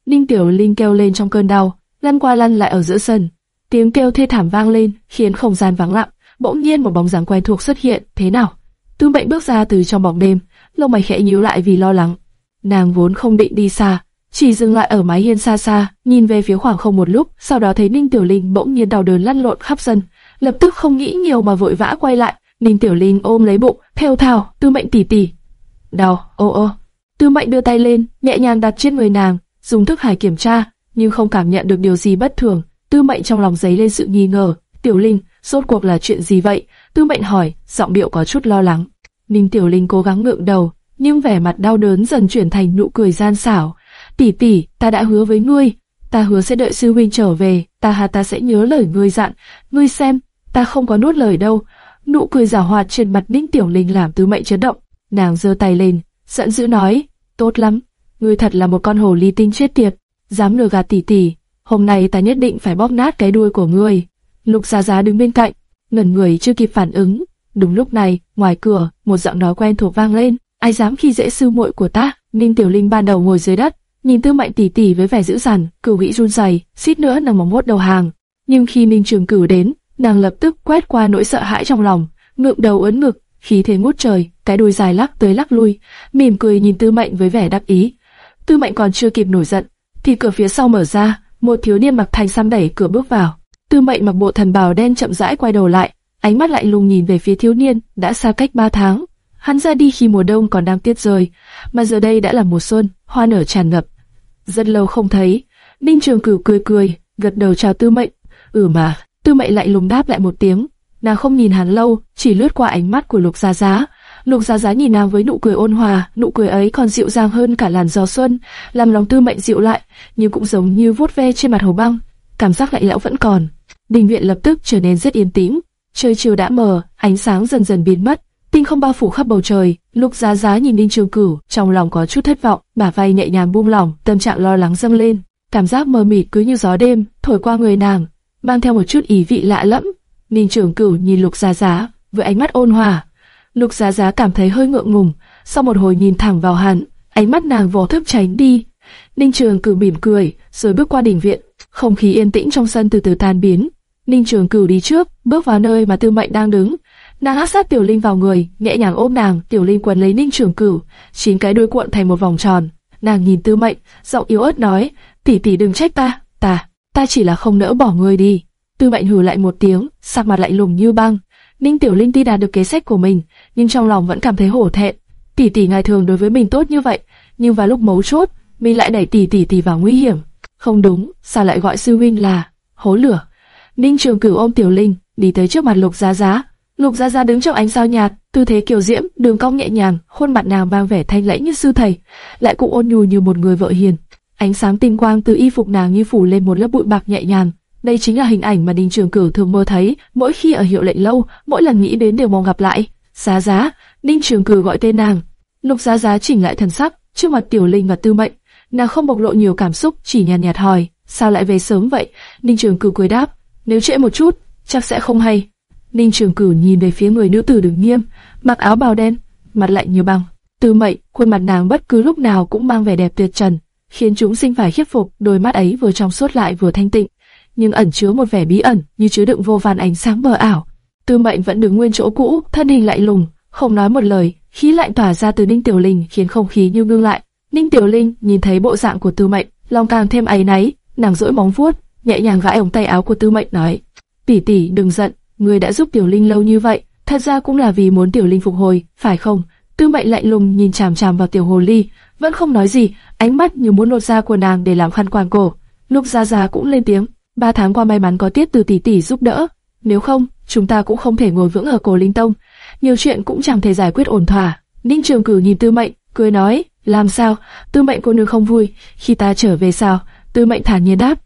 Ninh Tiểu Linh kêu lên trong cơn đau, lăn qua lăn lại ở giữa sân. Tiếng kêu thê thảm vang lên, khiến không gian vắng lặng. Bỗng nhiên một bóng dáng quen thuộc xuất hiện, thế nào? Tư Mệnh bước ra từ trong bóng đêm, lông mày khẽ nhíu lại vì lo lắng. Nàng vốn không định đi xa, chỉ dừng lại ở mái hiên xa xa, nhìn về phía khoảng không một lúc, sau đó thấy Ninh Tiểu Linh bỗng nhiên đau đớn lăn lộn khắp sân, lập tức không nghĩ nhiều mà vội vã quay lại. Ninh Tiểu Linh ôm lấy bụng, theo thào, Tư Mệnh tỉ tỉ. Đau, ô ô. Tư Mệnh đưa tay lên, nhẹ nhàng đặt trên người nàng, dùng thức hải kiểm tra, nhưng không cảm nhận được điều gì bất thường. Tư Mệnh trong lòng giấy lên sự nghi ngờ. Tiểu Linh, rốt cuộc là chuyện gì vậy? Tư Mệnh hỏi, giọng điệu có chút lo lắng. Ninh Tiểu Linh cố gắng ngượng đầu, nhưng vẻ mặt đau đớn dần chuyển thành nụ cười gian xảo. Tỷ tỷ, ta đã hứa với ngươi, ta hứa sẽ đợi sư huynh trở về, ta hà ta sẽ nhớ lời ngươi dặn. Ngươi xem, ta không có nuốt lời đâu. Nụ cười giả hoạt trên mặt Ninh Tiểu Linh làm Tư Mệnh chấn động. Nàng giơ tay lên, giận dữ nói, tốt lắm, ngươi thật là một con hồ ly tinh chết tiệt, dám lừa gạt tỷ tỷ. Hôm nay ta nhất định phải bóp nát cái đuôi của ngươi. Lục Giá Giá đứng bên cạnh, ngẩn người chưa kịp phản ứng. Đúng lúc này, ngoài cửa, một giọng nói quen thuộc vang lên. Ai dám khi dễ sư muội của ta? Ninh Tiểu Linh ban đầu ngồi dưới đất, nhìn Tư Mệnh tỷ tỷ với vẻ dữ dằn, cửu vĩ run rẩy, suýt nữa nằm móng mốt đầu hàng. Nhưng khi Ninh Trường Cửu đến, nàng lập tức quét qua nỗi sợ hãi trong lòng, ngượng đầu ấn ngực, khí thế ngút trời, cái đuôi dài lắc tới lắc lui, mỉm cười nhìn Tư Mệnh với vẻ đắc ý. Tư Mệnh còn chưa kịp nổi giận, thì cửa phía sau mở ra, một thiếu niên mặc thành sam đẩy cửa bước vào. Tư Mệnh mặc bộ thần bào đen chậm rãi quay đầu lại, ánh mắt lạnh lùng nhìn về phía thiếu niên đã xa cách ba tháng. Hắn ra đi khi mùa đông còn đang tiết rơi, mà giờ đây đã là mùa xuân, hoa nở tràn ngập. Rất lâu không thấy, Ninh Trường Cửu cười cười, gật đầu chào Tư Mệnh. Ừ mà, Tư Mệnh lại lùng đáp lại một tiếng. Nàng không nhìn hắn lâu, chỉ lướt qua ánh mắt của Lục Gia Giá. Lục Giá Giá nhìn nàng với nụ cười ôn hòa, nụ cười ấy còn dịu dàng hơn cả làn gió xuân, làm lòng Tư Mệnh dịu lại, nhưng cũng giống như vuốt ve trên mặt hồ băng, cảm giác lạnh lẽo vẫn còn. Đình viện lập tức trở nên rất yên tĩnh. Trời chiều đã mờ, ánh sáng dần dần biến mất, tinh không bao phủ khắp bầu trời. Lục Giá Giá nhìn Ninh Trường Cửu, trong lòng có chút thất vọng, bả vai nhẹ nhàng buông lỏng, tâm trạng lo lắng dâng lên, cảm giác mờ mịt cứ như gió đêm thổi qua người nàng, mang theo một chút ý vị lạ lẫm. Ninh Trường Cửu nhìn Lục Giá Giá với ánh mắt ôn hòa. Lục Giá Giá cảm thấy hơi ngượng ngùng, sau một hồi nhìn thẳng vào hắn, ánh mắt nàng vô thức tránh đi. Ninh Trường Cửu mỉm cười, rồi bước qua đỉnh viện, không khí yên tĩnh trong sân từ từ tan biến. Ninh Trường Cửu đi trước, bước vào nơi mà Tư Mệnh đang đứng. Nàng áp sát Tiểu Linh vào người, nhẹ nhàng ôm nàng, Tiểu Linh quấn lấy Ninh Trường Cửu, chín cái đuôi cuộn thành một vòng tròn. nàng nhìn Tư Mệnh, giọng yếu ớt nói, tỷ tỷ đừng trách ta, ta, ta chỉ là không nỡ bỏ ngươi đi. Tư Mệnh hừ lại một tiếng, sắc mặt lạnh lùng như băng. Ninh Tiểu Linh tuy đạt được kế sách của mình, nhưng trong lòng vẫn cảm thấy hổ thẹn. Tỷ tỷ ngày thường đối với mình tốt như vậy, nhưng vào lúc mấu chốt, mình lại đẩy tỷ tỷ tỷ vào nguy hiểm. Không đúng, sao lại gọi sư huynh là hố lửa? Ninh Trường Cửu ôm Tiểu Linh, đi tới trước mặt Lục Giá Giá. Lục Giá Giá đứng trong ánh sao nhạt, tư thế kiều diễm, đường cong nhẹ nhàng, khuôn mặt nàng mang vẻ thanh lãnh như sư thầy, lại cũng ôn nhu như một người vợ hiền. Ánh sáng tinh quang từ y phục nàng như phủ lên một lớp bụi bạc nhẹ nhàng. Đây chính là hình ảnh mà đinh Trường Cửu thường mơ thấy, mỗi khi ở hiệu lệnh lâu, mỗi lần nghĩ đến đều mong gặp lại. Giá Giá, đinh Trường Cửu gọi tên nàng. Lục Giá Giá chỉnh lại thần sắc, trước mặt Tiểu Linh và Tư Mệnh, nàng không bộc lộ nhiều cảm xúc, chỉ nhàn nhạt, nhạt hỏi, sao lại về sớm vậy? Ninh Trường Cửu cười đáp, nếu trễ một chút, chắc sẽ không hay. Ninh Trường Cửu nhìn về phía người nữ tử đứng nghiêm, mặc áo bào đen, mặt lạnh như băng. Tư Mệnh, khuôn mặt nàng bất cứ lúc nào cũng mang vẻ đẹp tuyệt trần, khiến chúng sinh phải khiếp phục. Đôi mắt ấy vừa trong suốt lại vừa thanh tịnh, nhưng ẩn chứa một vẻ bí ẩn, như chứa đựng vô vàn ánh sáng mờ ảo. Tư Mệnh vẫn đứng nguyên chỗ cũ, thân hình lạnh lùng, không nói một lời, khí lạnh tỏa ra từ Ninh Tiểu Linh khiến không khí như ngưng lại. Ninh Tiểu Linh nhìn thấy bộ dạng của Tư Mệnh, lòng càng thêm áy náy, nàng duỗi móng vuốt, nhẹ nhàng gãi ống tay áo của Tư Mệnh nói: "Tỷ tỷ đừng giận, ngươi đã giúp Tiểu Linh lâu như vậy, thật ra cũng là vì muốn Tiểu Linh phục hồi, phải không?" Tư Mệnh lạnh lùng nhìn chằm chằm vào Tiểu Hồ Ly, vẫn không nói gì, ánh mắt như muốn lột da của nàng để làm khăn quàng cổ. Lúc Gia Gia cũng lên tiếng: "Ba tháng qua may mắn có Tiết từ tỷ tỷ giúp đỡ, nếu không, chúng ta cũng không thể ngồi vững ở Cổ Linh Tông, nhiều chuyện cũng chẳng thể giải quyết ổn thỏa." Ninh Trường Cử nhìn Tư Mệnh, cười nói: "Làm sao? Tư Mệnh cô nương không vui khi ta trở về sao?" Tư Mệnh thản nhiên đáp: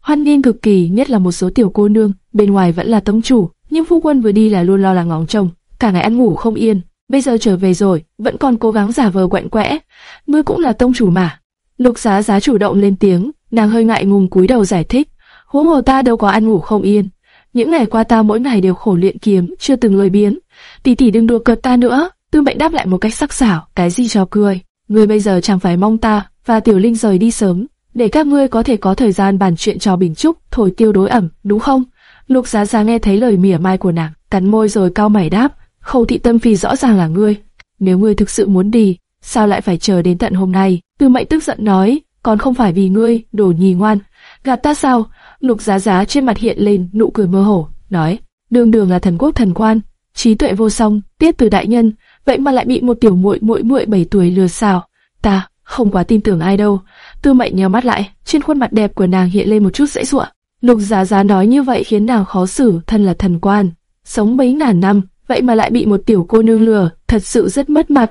Hoan nghênh cực kỳ, nhất là một số tiểu cô nương, bên ngoài vẫn là tông chủ, nhưng phu quân vừa đi là luôn lo lắng ngóng trông, cả ngày ăn ngủ không yên. Bây giờ trở về rồi, vẫn còn cố gắng giả vờ quạnh quẽ. Ngươi cũng là tông chủ mà. Lục Giá Giá chủ động lên tiếng, nàng hơi ngại ngùng cúi đầu giải thích. Huống hồ ta đâu có ăn ngủ không yên. Những ngày qua ta mỗi ngày đều khổ luyện kiếm, chưa từng lười biến. Tỷ tỷ đừng đùa cợt ta nữa. Tư Mệnh đáp lại một cách sắc sảo, cái gì cho cười. Ngươi bây giờ chẳng phải mong ta và Tiểu Linh rời đi sớm, để các ngươi có thể có thời gian bàn chuyện trò bình trúc, thổi tiêu đối ẩm, đúng không? Lục Giá Giá nghe thấy lời mỉa mai của nàng, cắn môi rồi cao mày đáp, Khâu Thị Tâm Phi rõ ràng là ngươi. Nếu ngươi thực sự muốn đi, sao lại phải chờ đến tận hôm nay? Tư Mệnh tức giận nói, còn không phải vì ngươi, đồ nhì ngoan, gạt ta sao? Lục Giá Giá trên mặt hiện lên nụ cười mơ hồ, nói, đường đường là thần quốc thần quan, trí tuệ vô song, tiết từ đại nhân, vậy mà lại bị một tiểu muội muội muội bảy tuổi lừa sao? Ta không quá tin tưởng ai đâu. Tư Mệnh nhéo mắt lại, trên khuôn mặt đẹp của nàng hiện lên một chút dãy dụa. Lục Giá Giá nói như vậy khiến nàng khó xử, thân là thần quan, sống mấy ngàn năm, vậy mà lại bị một tiểu cô nương lừa, thật sự rất mất mặt.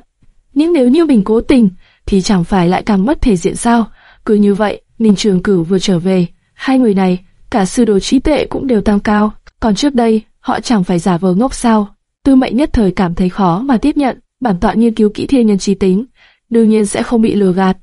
Nhưng nếu như mình cố tình, thì chẳng phải lại càng mất thể diện sao? Cứ như vậy, Ninh Trường Cửu vừa trở về, hai người này, cả sư đồ trí tệ cũng đều tăng cao, còn trước đây, họ chẳng phải giả vờ ngốc sao? Tư Mệnh nhất thời cảm thấy khó mà tiếp nhận, bản tọa nghiên cứu kỹ thiên nhân trí tính, đương nhiên sẽ không bị lừa gạt.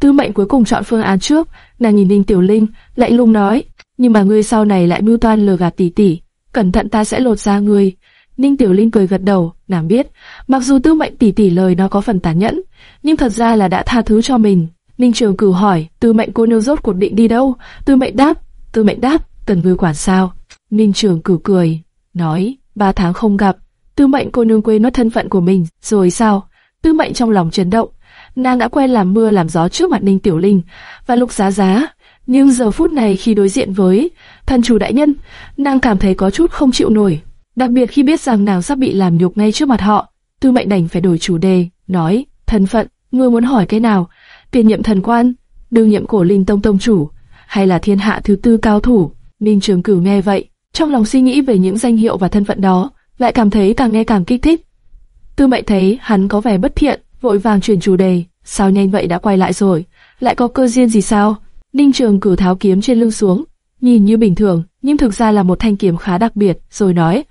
Tư Mệnh cuối cùng chọn phương án trước, nàng nhìn Ninh Tiểu Linh, lạnh lùng nói, nhưng mà ngươi sau này lại mưu toan lừa gạt tỷ tỷ, cẩn thận ta sẽ lột ra ngươi. Ninh Tiểu Linh cười gật đầu, nàng biết, mặc dù Tư Mệnh tỷ tỷ lời nó có phần tàn nhẫn, nhưng thật ra là đã tha thứ cho mình. Ninh Trường Cửu hỏi, Tư Mệnh cô nương rốt cuộc định đi đâu? Tư Mệnh đáp, Tư Mệnh đáp, cần Ngư quản sao? Ninh Trường Cửu cười, nói, ba tháng không gặp, Tư Mệnh cô nương quên mất thân phận của mình, rồi sao? Tư Mệnh trong lòng chấn động, nàng đã quen làm mưa làm gió trước mặt Ninh Tiểu Linh và Lục Giá Giá, nhưng giờ phút này khi đối diện với thần chủ đại nhân, nàng cảm thấy có chút không chịu nổi, đặc biệt khi biết rằng nàng sắp bị làm nhục ngay trước mặt họ. Tư Mệnh đành phải đổi chủ đề, nói: thân phận, ngươi muốn hỏi cái nào? Tiền nhiệm thần quan, đương nhiệm cổ linh tông tông chủ, hay là thiên hạ thứ tư cao thủ? Ninh Trường Cửu nghe vậy, trong lòng suy nghĩ về những danh hiệu và thân phận đó, lại cảm thấy càng nghe càng kích thích. Tư Mệnh thấy hắn có vẻ bất thiện, vội vàng chuyển chủ đề, sao nhanh vậy đã quay lại rồi, lại có cơ duyên gì sao? Ninh Trường cử tháo kiếm trên lưng xuống, nhìn như bình thường, nhưng thực ra là một thanh kiếm khá đặc biệt, rồi nói,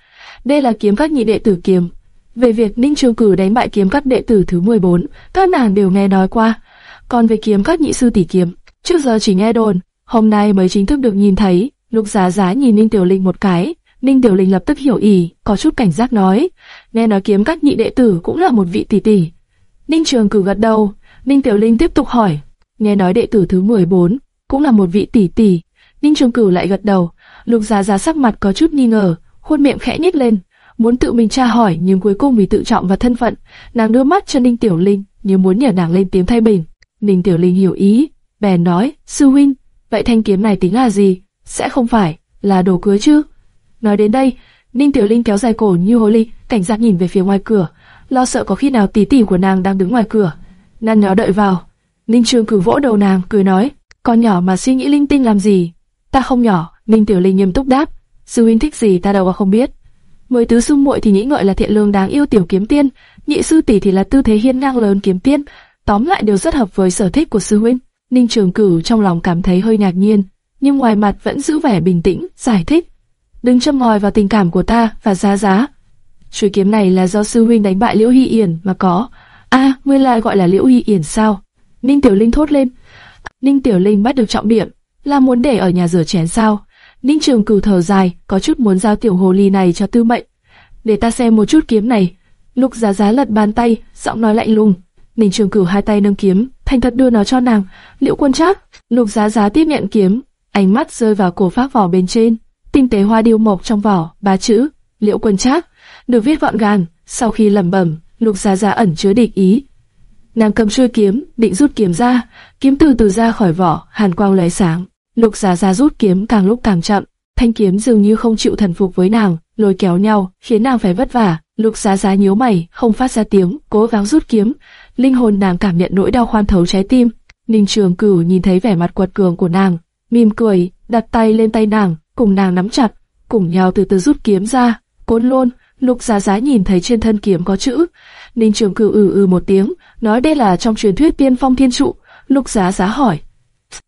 đây là kiếm các nhị đệ tử kiếm. Về việc Ninh Trường cử đánh bại kiếm các đệ tử thứ 14, các nàng đều nghe nói qua. Còn về kiếm các nhị sư tỷ kiếm, trước giờ chỉ nghe đồn, hôm nay mới chính thức được nhìn thấy. Lục Giá Giá nhìn Ninh Tiểu Linh một cái, Ninh Tiểu Linh lập tức hiểu ý, có chút cảnh giác nói, nghe nói kiếm các nhị đệ tử cũng là một vị tỷ tỷ, Ninh Trường cử gật đầu, Ninh Tiểu Linh tiếp tục hỏi, nghe nói đệ tử thứ 14 cũng là một vị tỷ tỷ. Ninh Trường cử lại gật đầu, Lục Giá Giá sắc mặt có chút nghi ngờ, khuôn miệng khẽ nhếch lên, muốn tự mình tra hỏi nhưng cuối cùng vì tự trọng và thân phận, nàng đưa mắt cho Ninh Tiểu Linh, như muốn nhờ nàng lên tiếng thay bình. Ninh Tiểu Linh hiểu ý, bèn nói, sư huynh, vậy thanh kiếm này tính là gì? Sẽ không phải là đồ cưới chứ? Nói đến đây, Ninh Tiểu Linh kéo dài cổ như hồ ly, cảnh giác nhìn về phía ngoài cửa, lo sợ có khi nào tỷ tỷ của nàng đang đứng ngoài cửa. Nan nhỏ đợi vào. Ninh Trường cử vỗ đầu nàng, cười nói, con nhỏ mà suy nghĩ linh tinh làm gì? Ta không nhỏ, Ninh Tiểu Linh nghiêm túc đáp, sư huynh thích gì ta đâu có không biết. Mười tứ sư muội thì nghĩ ngợi là thiện lương đáng yêu tiểu kiếm tiên, nhị sư tỷ thì là tư thế hiên ngang lớn kiếm tiên, tóm lại đều rất hợp với sở thích của sư huynh. Ninh Trường Cửu trong lòng cảm thấy hơi ngạc nhiên, nhưng ngoài mặt vẫn giữ vẻ bình tĩnh, giải thích. Đừng châm ngòi vào tình cảm của ta và giá giá. Chuôi kiếm này là do sư huynh đánh bại Liễu Hy Yển mà có. A, à, nguyên lai gọi là Liễu Hy Yển sao? Ninh Tiểu Linh thốt lên. Ninh Tiểu Linh bắt được trọng điểm, là muốn để ở nhà rửa chén sao? Ninh Trường Cửu thở dài, có chút muốn giao tiểu hồ ly này cho Tư Mệnh. Để ta xem một chút kiếm này. Lục Giá Giá lật bàn tay, giọng nói lạnh lùng. Ninh Trường Cửu hai tay nâng kiếm, thành thật đưa nó cho nàng. Liễu Quân Trác, Lục Giá Giá tiếp nhận kiếm, ánh mắt rơi vào cổ phát vỏ bên trên, tinh tế hoa điêu mộc trong vỏ, ba chữ Liễu Quân Trác được viết gọn gàng. Sau khi lẩm bẩm, Lục Giá Giá ẩn chứa địch ý. Nàng cầm chuôi kiếm, định rút kiếm ra, kiếm từ từ ra khỏi vỏ, hàn quang lóe sáng. Lục Giá Giá rút kiếm càng lúc càng chậm, thanh kiếm dường như không chịu thần phục với nàng, lôi kéo nhau, khiến nàng phải vất vả. Lục Giá Giá nhíu mày, không phát ra tiếng, cố gắng rút kiếm. Linh hồn nàng cảm nhận nỗi đau khoan thấu trái tim. Ninh Trường Cửu nhìn thấy vẻ mặt quật cường của nàng, mỉm cười, đặt tay lên tay nàng, cùng nàng nắm chặt, cùng nhau từ từ rút kiếm ra. Côn luôn, Lục Giá Giá nhìn thấy trên thân kiếm có chữ. Ninh Trường Cửu ừ ừ một tiếng, nói đây là trong truyền thuyết tiên phong thiên trụ. Lục Giá Giá hỏi,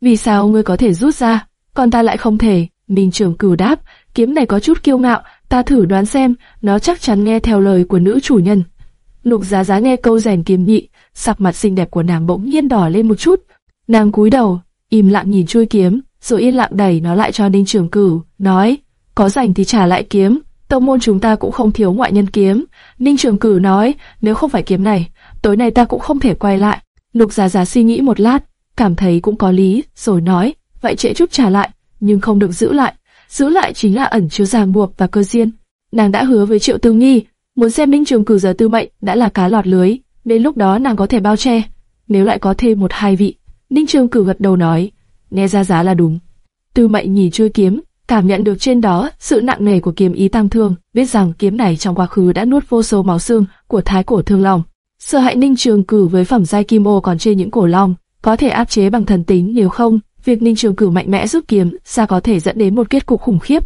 vì sao ngươi có thể rút ra, còn ta lại không thể? Ninh Trường Cửu đáp, kiếm này có chút kiêu ngạo, ta thử đoán xem, nó chắc chắn nghe theo lời của nữ chủ nhân. Lục Giá Giá nghe câu rèn kiếm nhị, sắc mặt xinh đẹp của nàng bỗng nhiên đỏ lên một chút. Nàng cúi đầu, im lặng nhìn chuôi kiếm, rồi yên lặng đẩy nó lại cho Ninh Trường Cửu, nói, có rảnh thì trả lại kiếm. Tông môn chúng ta cũng không thiếu ngoại nhân kiếm. Ninh Trường Cửu nói, nếu không phải kiếm này, tối nay ta cũng không thể quay lại. Lục Giá Giá suy nghĩ một lát, cảm thấy cũng có lý, rồi nói, vậy trễ chút trả lại, nhưng không được giữ lại. Giữ lại chính là ẩn chứa ràng buộc và cơ duyên. Nàng đã hứa với Triệu Tư Nghi, muốn xem Ninh Trường Cửu giờ tư mệnh đã là cá lọt lưới, đến lúc đó nàng có thể bao che. Nếu lại có thêm một hai vị, Ninh Trường Cử gật đầu nói, nghe ra giá là đúng. Tư mệnh nhìn chui kiếm, cảm nhận được trên đó sự nặng nề của kiếm ý tam thương, biết rằng kiếm này trong quá khứ đã nuốt vô số máu xương của thái cổ thương long. Sợ hại Ninh Trường Cử với phẩm giai kim ô còn trên những cổ long, có thể áp chế bằng thần tính nếu không, việc Ninh Trường Cử mạnh mẽ rút kiếm, sao có thể dẫn đến một kết cục khủng khiếp.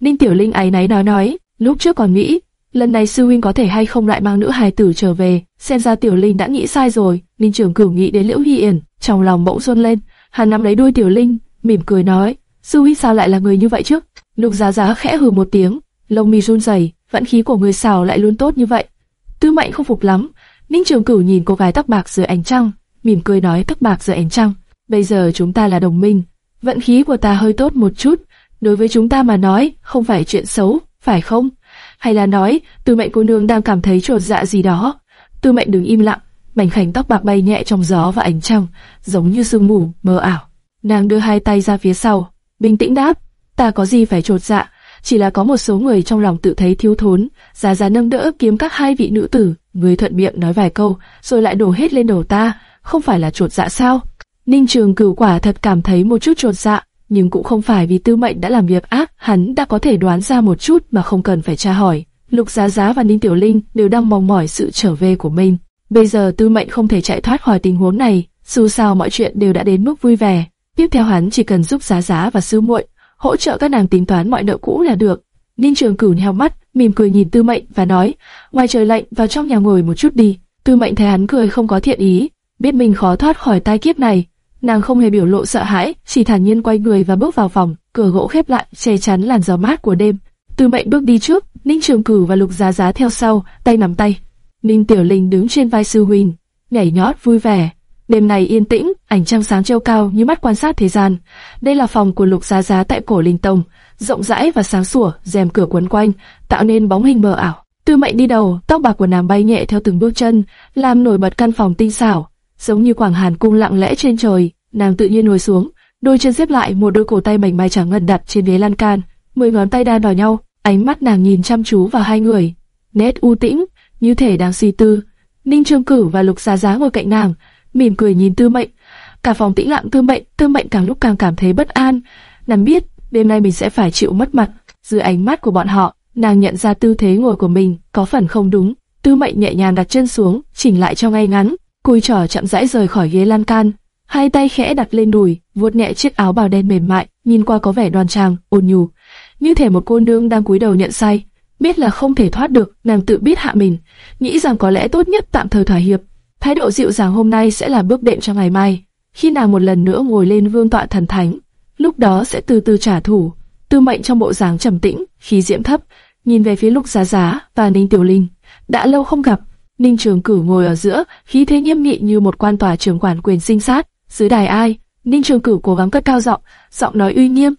Ninh Tiểu Linh ấy náy nói nói, lúc trước còn nghĩ, lần này sư huynh có thể hay không lại mang nữ hài tử trở về, xem ra Tiểu Linh đã nghĩ sai rồi. Ninh Trường Cửu nghĩ đến Liễu Hy Yển, trong lòng bỗng xuân lên, hắn nắm lấy đuôi Tiểu Linh, mỉm cười nói, sư huynh sao lại là người như vậy chứ? Lục Giá Giá khẽ hừ một tiếng, lông mi run rẩy, vận khí của người xào lại luôn tốt như vậy. Tư Mệnh không phục lắm, Ninh Trường Cửu nhìn cô gái tóc bạc dưới ánh trăng, mỉm cười nói tóc bạc dưới ánh trăng, bây giờ chúng ta là đồng minh, vận khí của ta hơi tốt một chút, đối với chúng ta mà nói, không phải chuyện xấu, phải không? Hay là nói, Tư Mệnh cô nương đang cảm thấy trột dạ gì đó? Tư Mệnh đứng im lặng, mảnh khảnh tóc bạc bay nhẹ trong gió và ánh trăng, giống như sương mù mờ ảo. Nàng đưa hai tay ra phía sau, bình tĩnh đáp, ta có gì phải trột dạ, chỉ là có một số người trong lòng tự thấy thiếu thốn, giá giá nâng đỡ kiếm các hai vị nữ tử, người thuận miệng nói vài câu, rồi lại đổ hết lên đầu ta, không phải là trột dạ sao? Ninh Trường Cửu quả thật cảm thấy một chút trột dạ, nhưng cũng không phải vì Tư Mệnh đã làm việc ác, hắn đã có thể đoán ra một chút mà không cần phải tra hỏi. Lục Giá Giá và Ninh Tiểu Linh đều đang mong mỏi sự trở về của mình. Bây giờ Tư Mệnh không thể chạy thoát khỏi tình huống này, dù sao mọi chuyện đều đã đến mức vui vẻ. Tiếp theo hắn chỉ cần giúp Giá Giá và Sư Muội hỗ trợ các nàng tính toán mọi nợ cũ là được. Ninh Trường Cửu nheo mắt, mỉm cười nhìn Tư Mệnh và nói: "Ngoài trời lạnh, vào trong nhà ngồi một chút đi." Tư Mệnh thấy hắn cười không có thiện ý, biết mình khó thoát khỏi tai kiếp này, nàng không hề biểu lộ sợ hãi, chỉ thản nhiên quay người và bước vào phòng, cửa gỗ khép lại, che chắn làn gió mát của đêm. Tư Mệnh bước đi trước, Ninh Trường Cử và Lục Giá Giá theo sau, tay nắm tay. Ninh Tiểu Linh đứng trên vai sư huynh, nhảy nhót vui vẻ. Đêm này yên tĩnh, ảnh trăng sáng treo cao như mắt quan sát thế gian. Đây là phòng của Lục Giá Giá tại cổ Linh Tông, rộng rãi và sáng sủa, rèm cửa quấn quanh, tạo nên bóng hình mờ ảo. Tư Mệnh đi đầu, tóc bạc của nàng bay nhẹ theo từng bước chân, làm nổi bật căn phòng tinh xảo, giống như quảng hàn cung lặng lẽ trên trời. Nàng tự nhiên ngồi xuống, đôi chân xếp lại, một đôi cổ tay mảnh mai trắng ngần đặt trên ghế lan can, mười ngón tay đan vào nhau, ánh mắt nàng nhìn chăm chú vào hai người, nét u tĩnh, như thể đang suy tư. Ninh Trương Cử và Lục Giá Giá ngồi cạnh nàng, mỉm cười nhìn Tư Mệnh, Cả phòng tĩnh lặng Tư Mệnh, Tư Mệnh càng lúc càng cảm thấy bất an. Nàng biết đêm nay mình sẽ phải chịu mất mặt. Dưới ánh mắt của bọn họ, nàng nhận ra tư thế ngồi của mình có phần không đúng. Tư Mệnh nhẹ nhàng đặt chân xuống, chỉnh lại cho ngay ngắn, cùi trỏ chậm rãi rời khỏi ghế lan can, hai tay khẽ đặt lên đùi, vuốt nhẹ chiếc áo bào đen mềm mại, nhìn qua có vẻ đoan trang, ôn nhu, như thể một cô nương đang cúi đầu nhận sai. Biết là không thể thoát được, nàng tự biết hạ mình, nghĩ rằng có lẽ tốt nhất tạm thời thỏa hiệp. Thái độ dịu dàng hôm nay sẽ là bước đệm cho ngày mai. Khi nàng một lần nữa ngồi lên vương tọa thần thánh, lúc đó sẽ từ từ trả thù. Tư mệnh trong bộ dáng trầm tĩnh, khí diễm thấp, nhìn về phía Lục Giá Giá và Ninh Tiểu Linh. Đã lâu không gặp, Ninh Trường Cửu ngồi ở giữa, khí thế nghiêm nghị như một quan tòa trưởng quản quyền sinh sát. Dưới đài ai, Ninh Trường Cửu cố gắng cất cao giọng, giọng nói uy nghiêm.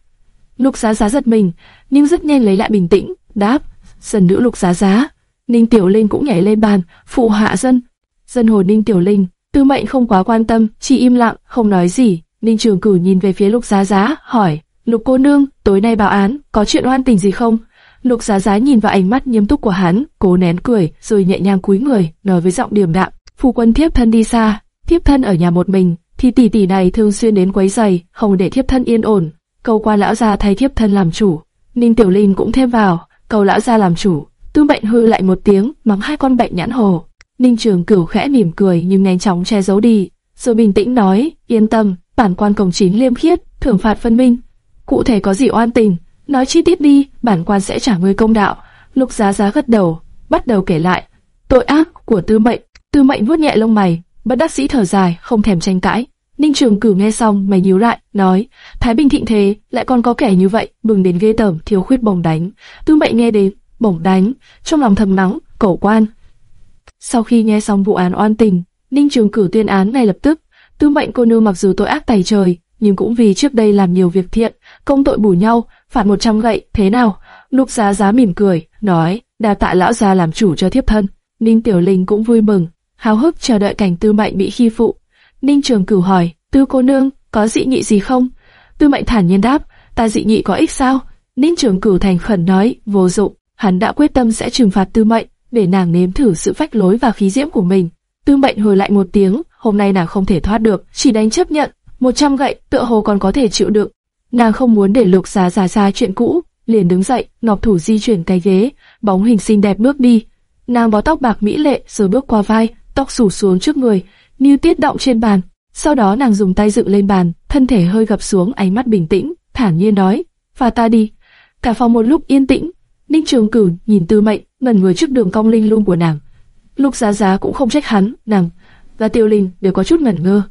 Lục Giá Giá giật mình, nhưng rất nhanh lấy lại bình tĩnh, đáp: "Dần nữ Lục Giá Giá." Ninh Tiểu Linh cũng nhảy lên bàn, phụ hạ dân. Dân hồ Ninh Tiểu Linh, Tư Mệnh không quá quan tâm, chỉ im lặng, không nói gì. Ninh Trường Cửu nhìn về phía Lục Giá Giá, hỏi: "Lục cô nương, tối nay bảo án, có chuyện oan tình gì không?" Lục Giá Giá nhìn vào ánh mắt nghiêm túc của hắn, cố nén cười, rồi nhẹ nhàng cúi người, nói với giọng điềm đạm: "Phu quân thiếp thân đi xa, thiếp thân ở nhà một mình, thì tỷ tỷ này thường xuyên đến quấy giày, không để thiếp thân yên ổn. Cầu qua lão gia thay thiếp thân làm chủ." Ninh Tiểu Linh cũng thêm vào, cầu lão gia làm chủ. Tư Bệnh hư lại một tiếng, mắng hai con bệnh nhãn hồ. Ninh Trường Cửu khẽ mỉm cười nhưng nhanh chóng che giấu đi, rồi bình tĩnh nói: "Yên tâm, bản quan cổng chính liêm khiết, thưởng phạt phân minh. Cụ thể có gì oan tình?" Nói chi tiết đi, bản quan sẽ trả ngươi công đạo. Lục Giá Giá gật đầu, bắt đầu kể lại tội ác của Tư Mệnh. Tư Mệnh vuốt nhẹ lông mày, bất đắc sĩ thở dài, không thèm tranh cãi. Ninh Trường Cửu nghe xong, mày nhíu lại, nói: Thái Bình thịnh thế, lại còn có kẻ như vậy, bừng đến ghê tởm, thiếu khuyết bổng đánh. Tư Mệnh nghe đến, bổng đánh, trong lòng thầm nắng, cẩu quan. Sau khi nghe xong vụ án oan tình, Ninh Trường Cửu tuyên án ngay lập tức. Tư Mệnh cô nương mặc dù tội ác tày trời, nhưng cũng vì trước đây làm nhiều việc thiện, công tội bù nhau, phạt 100 gậy, thế nào? Lục Giá Giá mỉm cười, nói, đa tạ lão gia làm chủ cho thiếp thân. Ninh Tiểu Linh cũng vui mừng, háo hức chờ đợi cảnh Tư Mệnh bị khi phụ. Ninh Trường Cửu hỏi, Tư cô nương, có dị nghị gì không? Tư Mệnh thản nhiên đáp, ta dị nghị có ích sao? Ninh Trường Cửu thành khẩn nói, vô dụng, hắn đã quyết tâm sẽ trừng phạt Tư Mệnh, để nàng nếm thử sự phách lối và khí diễm của mình. Tư Mệnh hồi lại một tiếng, hôm nay nàng không thể thoát được, chỉ đánh chấp nhận, một trăm gậy, tựa hồ còn có thể chịu đựng. Nàng không muốn để lục giá giả ra chuyện cũ, liền đứng dậy, ngọc thủ di chuyển cái ghế, bóng hình xinh đẹp bước đi. Nàng bó tóc bạc mỹ lệ rồi bước qua vai, tóc rủ xuống trước người, như tiết động trên bàn. Sau đó nàng dùng tay dựng lên bàn, thân thể hơi gập xuống, ánh mắt bình tĩnh, thản nhiên nói, "Và ta đi." Cả phòng một lúc yên tĩnh, Ninh Trường Cửu nhìn Tư Mệnh, ngẩn người trước đường cong linh lung của nàng. Lục Giá Giá cũng không trách hắn, nàng và Tiêu Linh đều có chút ngẩn ngơ.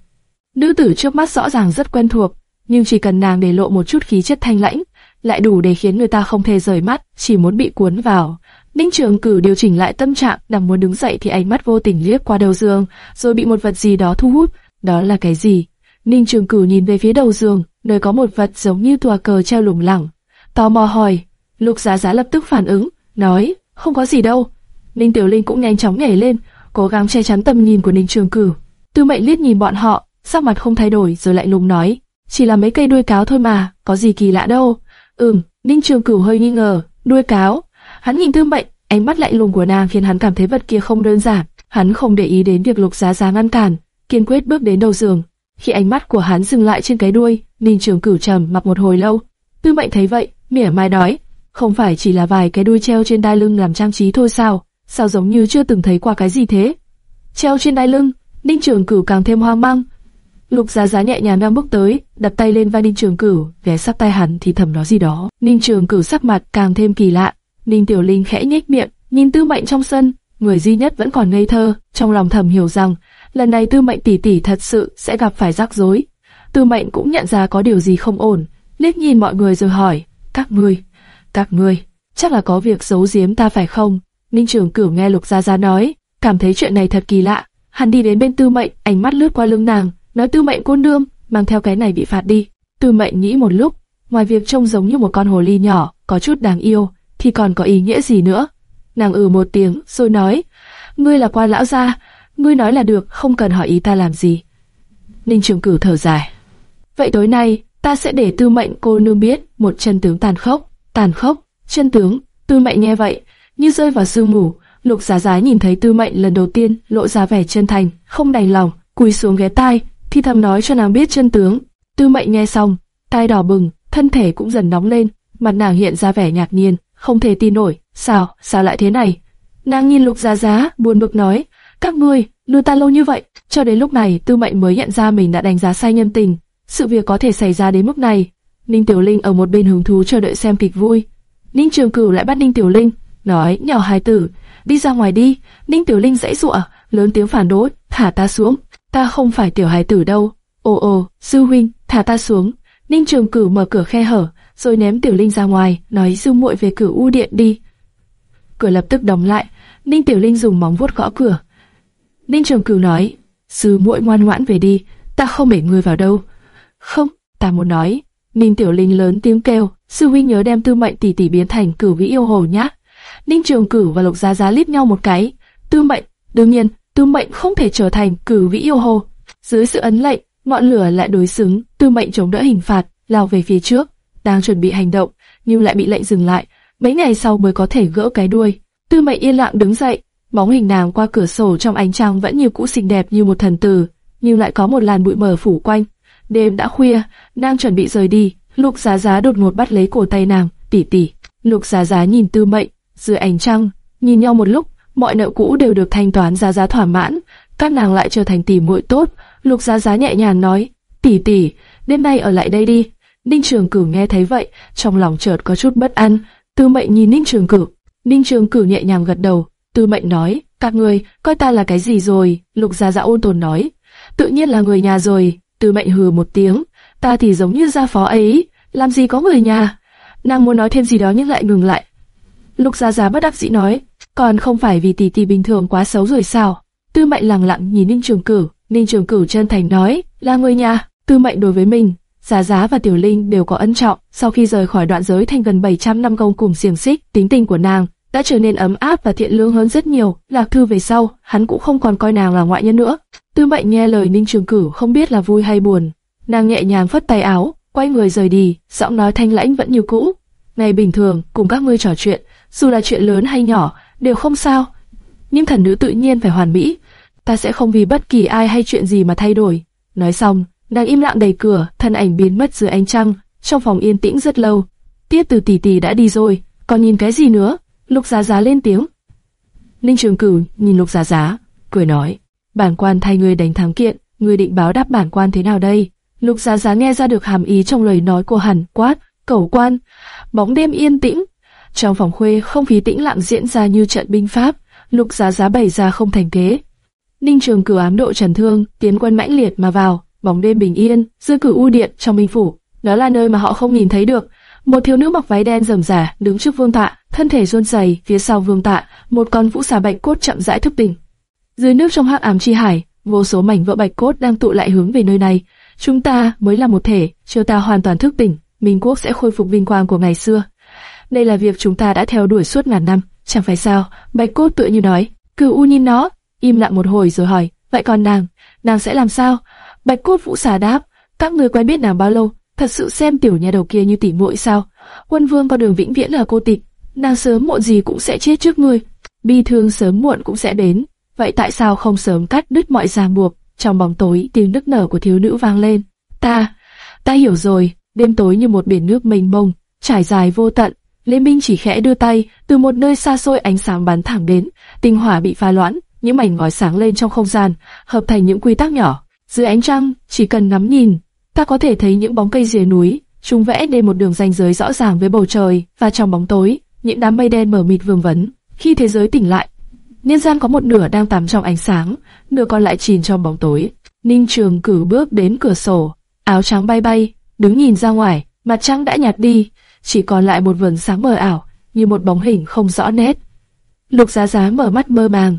Nữ tử trước mắt rõ ràng rất quen thuộc, nhưng chỉ cần nàng để lộ một chút khí chất thanh lãnh, lại đủ để khiến người ta không thể rời mắt, chỉ muốn bị cuốn vào. Ninh Trường Cử điều chỉnh lại tâm trạng, đang muốn đứng dậy thì ánh mắt vô tình liếc qua đầu giường, rồi bị một vật gì đó thu hút. Đó là cái gì? Ninh Trường Cử nhìn về phía đầu giường, nơi có một vật giống như tòa cờ treo lủng lẳng. Tò mò hỏi, Lục Giá Giá lập tức phản ứng, nói, không có gì đâu. Ninh Tiểu Linh cũng nhanh chóng nhảy lên, cố gắng che chắn tầm nhìn của Ninh Trường Cử. Tư Mệnh liếc nhìn bọn họ, sắc mặt không thay đổi rồi lại lùng nói, chỉ là mấy cây đuôi cáo thôi mà, có gì kỳ lạ đâu. Ừm, Ninh Trường Cửu hơi nghi ngờ, đuôi cáo. Hắn nhìn Tư Mệnh, ánh mắt lạnh lùng của nàng khiến hắn cảm thấy vật kia không đơn giản. Hắn không để ý đến việc Lục Giá Giá ngăn cản, kiên quyết bước đến đầu giường. Khi ánh mắt của hắn dừng lại trên cái đuôi, Ninh Trường Cửu trầm mặc một hồi lâu. Tư Mệnh thấy vậy, mỉa mai nói, không phải chỉ là vài cái đuôi treo trên đai lưng làm trang trí thôi sao? Sao giống như chưa từng thấy qua cái gì thế? Treo trên đai lưng, Ninh Trường Cửu càng thêm hoang mang, Lục Giá Giá nhẹ nhàng đang bước tới, đặt tay lên vai Ninh Trường Cửu, ghé sát tay hắn thì thầm nói gì đó. Ninh Trường Cửu sắc mặt càng thêm kỳ lạ. Ninh Tiểu Linh khẽ nhếch miệng, nhìn Tư Mệnh trong sân, người duy nhất vẫn còn ngây thơ, trong lòng thầm hiểu rằng lần này Tư Mệnh tỷ tỷ thật sự sẽ gặp phải rắc rối. Tư Mệnh cũng nhận ra có điều gì không ổn, liếc nhìn mọi người rồi hỏi: "Các ngươi, các ngươi, chắc là có việc giấu giếm ta phải không?" Ninh Trường Cửu nghe Lục Gia Gia nói, cảm thấy chuyện này thật kỳ lạ. Hắn đi đến bên Tư Mệnh, ánh mắt lướt qua lưng nàng, nói tư mệnh cô nương, mang theo cái này bị phạt đi. Tư mệnh nghĩ một lúc, ngoài việc trông giống như một con hồ ly nhỏ, có chút đáng yêu, thì còn có ý nghĩa gì nữa? Nàng ừ một tiếng, rồi nói, ngươi là quan lão gia, ngươi nói là được, không cần hỏi ý ta làm gì. Ninh Trường Cửu thở dài. Vậy tối nay, ta sẽ để tư mệnh cô nương biết một chân tướng tàn khốc, tàn khốc, chân tướng. Tư mệnh nghe vậy, như rơi vào sương mù. Lục Giá Giá nhìn thấy Tư Mệnh lần đầu tiên lộ ra vẻ chân thành, không đành lòng, cúi xuống ghé tai, thì thầm nói cho nàng biết chân tướng. Tư Mệnh nghe xong, tai đỏ bừng, thân thể cũng dần nóng lên, mặt nàng hiện ra vẻ ngạc nhiên, không thể tin nổi, sao, sao lại thế này? Nàng nhìn Lục Giá Giá, buồn bực nói, các ngươi lừa ta lâu như vậy, cho đến lúc này Tư Mệnh mới nhận ra mình đã đánh giá sai nhân tình, sự việc có thể xảy ra đến mức này. Ninh Tiểu Linh ở một bên hứng thú chờ đợi xem kịch vui. Ninh Trường Cửu lại bắt Ninh Tiểu Linh, nói, nhỏ hài tử, đi ra ngoài đi. Ninh Tiểu Linh dãy dụa, lớn tiếng phản đối, thả ta xuống, ta không phải tiểu hài tử đâu. Ồ ồ, sư huynh, thả ta xuống. Ninh Trường Cửu mở cửa khe hở, rồi ném Tiểu Linh ra ngoài, nói sư muội về cửa u điện đi. Cửa lập tức đóng lại, Ninh Tiểu Linh dùng móng vuốt gõ cửa. Ninh Trường Cửu nói, sư muội ngoan ngoãn về đi, ta không để ngươi vào đâu. Không, ta muốn nói. Ninh Tiểu Linh lớn tiếng kêu, sư huynh nhớ đem tư mệnh tỷ tỷ biến thành cửu vĩ yêu hồ nhá. Ninh Trường Cửu và Lục gia gia liếc nhau một cái. Tư mệnh, đương nhiên, tư mệnh không thể trở thành cử vĩ yêu hồ. Dưới sự ấn lệnh, ngọn lửa lại đối xứng, tư mệnh chống đỡ hình phạt, lao về phía trước, đang chuẩn bị hành động, nhưng lại bị lệnh dừng lại. Mấy ngày sau mới có thể gỡ cái đuôi. Tư mệnh yên lặng đứng dậy, bóng hình nàng qua cửa sổ trong ánh trăng vẫn như cũ xinh đẹp như một thần tử, nhưng lại có một làn bụi mờ phủ quanh. Đêm đã khuya, đang chuẩn bị rời đi, Lục Giá Giá đột ngột bắt lấy cổ tay nàng, tỷ tỷ. Lục Giá Giá nhìn Tư Mệnh, dưới ánh trăng, nhìn nhau một lúc, mọi nợ cũ đều được thanh toán Giá Giá thỏa mãn, các nàng lại trở thành tỷ muội tốt. Lục Giá Giá nhẹ nhàng nói, tỷ tỷ, đêm nay ở lại đây đi. Ninh Trường Cửu nghe thấy vậy, trong lòng chợt có chút bất an. Tư Mệnh nhìn Ninh Trường Cửu, Ninh Trường Cửu nhẹ nhàng gật đầu. Tư Mệnh nói, các người coi ta là cái gì rồi? Lục Giá Giá ôn tồn nói, tự nhiên là người nhà rồi. Tư Mệnh hừ một tiếng, ta thì giống như gia phó ấy, làm gì có người nhà. Nàng muốn nói thêm gì đó nhưng lại ngừng lại. Lục Giá Giá bất đắc dĩ nói, còn không phải vì tỷ tỷ bình thường quá xấu rồi sao? Tư Mệnh lặng lặng nhìn Ninh Trường Cửu, Ninh Trường Cửu chân thành nói, là người nhà. Tư Mệnh đối với mình, Giá Giá và Tiểu Linh đều có ân trọng. Sau khi rời khỏi đoạn giới thành gần 700 năm công cùng xiềng xích, tính tình của nàng đã trở nên ấm áp và thiện lương hơn rất nhiều. Lạc Thư về sau, hắn cũng không còn coi nàng là ngoại nhân nữa. Tư Mệnh nghe lời Ninh Trường Cửu không biết là vui hay buồn, nàng nhẹ nhàng phất tay áo, quay người rời đi, giọng nói thanh lãnh vẫn như cũ. Ngày bình thường, cùng các ngươi trò chuyện, dù là chuyện lớn hay nhỏ, đều không sao. Nhưng thần nữ tự nhiên phải hoàn mỹ, ta sẽ không vì bất kỳ ai hay chuyện gì mà thay đổi. Nói xong, nàng im lặng đẩy cửa, thân ảnh biến mất dưới ánh trăng, trong phòng yên tĩnh rất lâu. Tiết từ tỷ tỷ đã đi rồi, còn nhìn cái gì nữa? Lục Giá Giá lên tiếng. Ninh Trường Cửu nhìn Lục Giá Giá, cười nói: bản quan thay ngươi đánh thắng kiện, ngươi định báo đáp bản quan thế nào đây? Lục Giá Giá nghe ra được hàm ý trong lời nói của hẳn quát, cẩu quan. Bóng đêm yên tĩnh, trong phòng khuê không khí tĩnh lặng diễn ra như trận binh pháp. Lục Giá Giá bày ra không thành kế. Ninh Trường cử ám độ trần thương, tiến quân mãnh liệt mà vào, bóng đêm bình yên, dư cử u điện trong minh phủ. Đó là nơi mà họ không nhìn thấy được. Một thiếu nữ mặc váy đen rầm rà đứng trước vương tạ, thân thể run rẩy, phía sau vương tạ, một con vũ xà bạch cốt chậm rãi thức tỉnh. Dưới nước trong hắc ám chi hải, vô số mảnh vỡ bạch cốt đang tụ lại hướng về nơi này. Chúng ta mới là một thể, chờ ta hoàn toàn thức tỉnh, Minh quốc sẽ khôi phục vinh quang của ngày xưa. Đây là việc chúng ta đã theo đuổi suốt ngàn năm, chẳng phải sao? Bạch cốt tựa như nói, cửu u nhìn nó, im lặng một hồi rồi hỏi, vậy còn nàng, nàng sẽ làm sao? Bạch cốt vũ xà đáp, các người quen biết nàng bao lâu? Thật sự xem tiểu nhà đầu kia như tỉ muội sao? Quân vương con đường vĩnh viễn là cô tịch, nàng sớm muộn gì cũng sẽ chết trước ngươi, bi thương sớm muộn cũng sẽ đến. Vậy tại sao không sớm cắt đứt mọi ràng buộc? Trong bóng tối, tiếng nức nở của thiếu nữ vang lên. Ta, ta hiểu rồi. Đêm tối như một biển nước mênh mông, trải dài vô tận. Lê Minh chỉ khẽ đưa tay, từ một nơi xa xôi ánh sáng bắn thẳng đến, tinh hỏa bị pha loãng, những mảnh ngói sáng lên trong không gian, hợp thành những quy tắc nhỏ. Dưới ánh trăng, chỉ cần ngắm nhìn, ta có thể thấy những bóng cây rìa núi, chúng vẽ nên một đường ranh giới rõ ràng với bầu trời, và trong bóng tối, những đám mây đen mờ mịt vương vấn. Khi thế giới tỉnh lại, nhân gian có một nửa đang tắm trong ánh sáng, nửa còn lại chìm trong bóng tối. Ninh Trường cử bước đến cửa sổ, áo trắng bay bay, đứng nhìn ra ngoài, mặt trăng đã nhạt đi, chỉ còn lại một vầng sáng mờ ảo, như một bóng hình không rõ nét. Lục Giá Giá mở mắt mơ màng,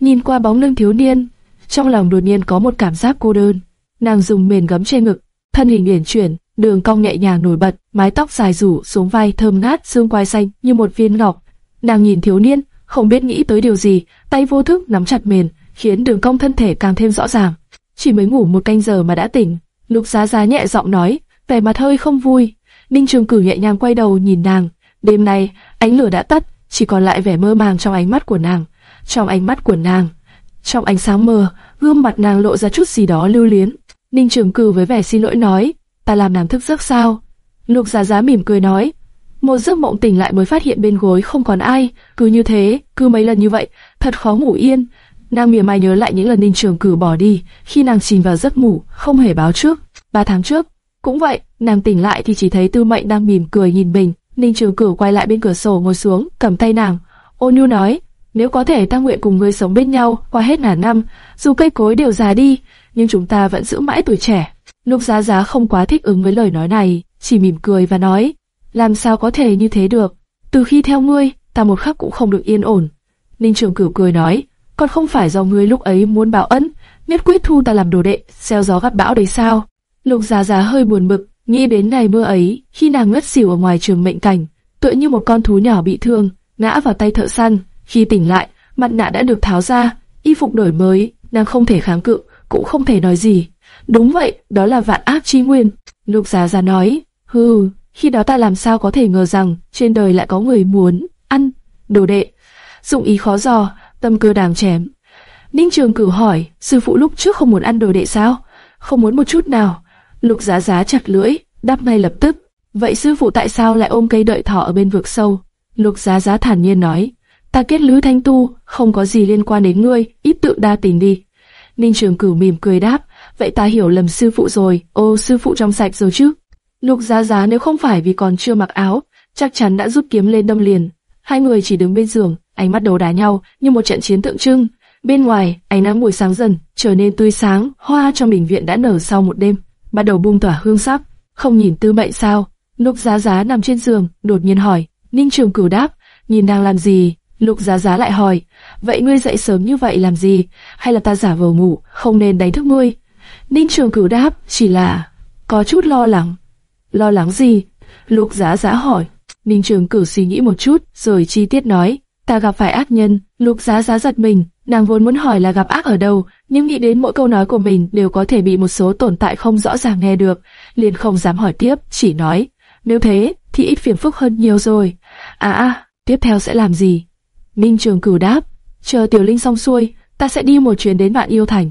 nhìn qua bóng lưng thiếu niên, trong lòng đột nhiên có một cảm giác cô đơn. Nàng dùng mền gấm che ngực, thân hình uyển chuyển, đường cong nhẹ nhàng nổi bật, mái tóc dài rủ xuống vai thơm ngát, xương quai xanh như một viên ngọc. Nàng nhìn thiếu niên, không biết nghĩ tới điều gì, tay vô thức nắm chặt mền, khiến đường cong thân thể càng thêm rõ ràng. Chỉ mới ngủ một canh giờ mà đã tỉnh, Lục Giá Giá nhẹ giọng nói, vẻ mặt hơi không vui. Ninh Trường Cử nhẹ nhàng quay đầu nhìn nàng. Đêm nay, ánh lửa đã tắt, chỉ còn lại vẻ mơ màng trong ánh mắt của nàng. Trong ánh mắt của nàng, trong ánh sáng mờ, gương mặt nàng lộ ra chút gì đó lưu luyến. Ninh Trường Cử với vẻ xin lỗi nói, ta làm nàng thức giấc sao? Lục Giá Giá mỉm cười nói, một giấc mộng tỉnh lại mới phát hiện bên gối không còn ai, cứ như thế, cứ mấy lần như vậy, thật khó ngủ yên. Nàng mỉa mai nhớ lại những lần Ninh Trường Cử bỏ đi, khi nàng chìm vào giấc ngủ, không hề báo trước. Ba tháng trước, cũng vậy, nàng tỉnh lại thì chỉ thấy Tư Mệnh đang mỉm cười nhìn mình. Ninh Trường cửu quay lại bên cửa sổ ngồi xuống, cầm tay nàng. Ôn Nhu nói, nếu có thể ta nguyện cùng ngươi sống bên nhau qua hết ngàn năm, dù cây cối đều già đi, nhưng chúng ta vẫn giữ mãi tuổi trẻ. Lục Giá Giá không quá thích ứng với lời nói này, chỉ mỉm cười và nói, làm sao có thể như thế được? Từ khi theo ngươi, ta một khắc cũng không được yên ổn. Ninh Trường Cửu cười nói, còn không phải do ngươi lúc ấy muốn bảo ân, nhất quyết thu ta làm đồ đệ, xeo gió gặt bão đấy sao? Lục Giá Giá hơi buồn bực, nghĩ đến ngày mưa ấy, khi nàng ngất xỉu ở ngoài trường mệnh cảnh, tựa như một con thú nhỏ bị thương, ngã vào tay thợ săn. Khi tỉnh lại, mặt nạ đã được tháo ra, y phục đổi mới, nàng không thể kháng cự, cũng không thể nói gì. Đúng vậy, đó là vạn ác chi nguyên. Lục Giá Giá nói, hừ, khi đó ta làm sao có thể ngờ rằng trên đời lại có người muốn ăn đồ đệ. Dụng ý khó dò, tâm cơ đàm chém. Ninh Trường cử hỏi, sư phụ lúc trước không muốn ăn đồ đệ sao? Không muốn một chút nào. Lục Giá Giá chặt lưỡi, đáp ngay lập tức. Vậy sư phụ tại sao lại ôm cây đợi thỏ ở bên vực sâu? Lục Giá Giá thản nhiên nói, ta kết lữ thanh tu, không có gì liên quan đến ngươi, ít tự đa tình đi. Ninh Trường Cửu mỉm cười đáp, vậy ta hiểu lầm sư phụ rồi, ô sư phụ trong sạch rồi chứ. Lục Giá Giá nếu không phải vì còn chưa mặc áo, chắc chắn đã rút kiếm lên đâm liền. Hai người chỉ đứng bên giường, ánh mắt đấu đá nhau như một trận chiến tượng trưng. Bên ngoài, ánh nắng buổi sáng dần trở nên tươi sáng, hoa trong bệnh viện đã nở sau một đêm, bắt đầu bung tỏa hương sắc. Không nhìn Tư Mệnh sao? Lục Giá Giá nằm trên giường, đột nhiên hỏi. Ninh Trường Cửu đáp, nhìn đang làm gì? Lục Giá Giá lại hỏi, vậy ngươi dậy sớm như vậy làm gì? Hay là ta giả vờ ngủ, không nên đánh thức ngươi? Ninh Trường Cửu đáp, chỉ là có chút lo lắng. Lo lắng gì? Lục Giá Giá hỏi. Ninh Trường Cửu suy nghĩ một chút, rồi chi tiết nói, ta gặp phải ác nhân. Lục Giá Giá giật mình, nàng vốn muốn hỏi là gặp ác ở đâu, nhưng nghĩ đến mỗi câu nói của mình đều có thể bị một số tồn tại không rõ ràng nghe được, liền không dám hỏi tiếp, chỉ nói, nếu thế thì ít phiền phức hơn nhiều rồi. À à, tiếp theo sẽ làm gì? Minh Trường Cửu đáp, chờ Tiểu Linh xong xuôi, ta sẽ đi một chuyến đến Vạn Yêu Thành.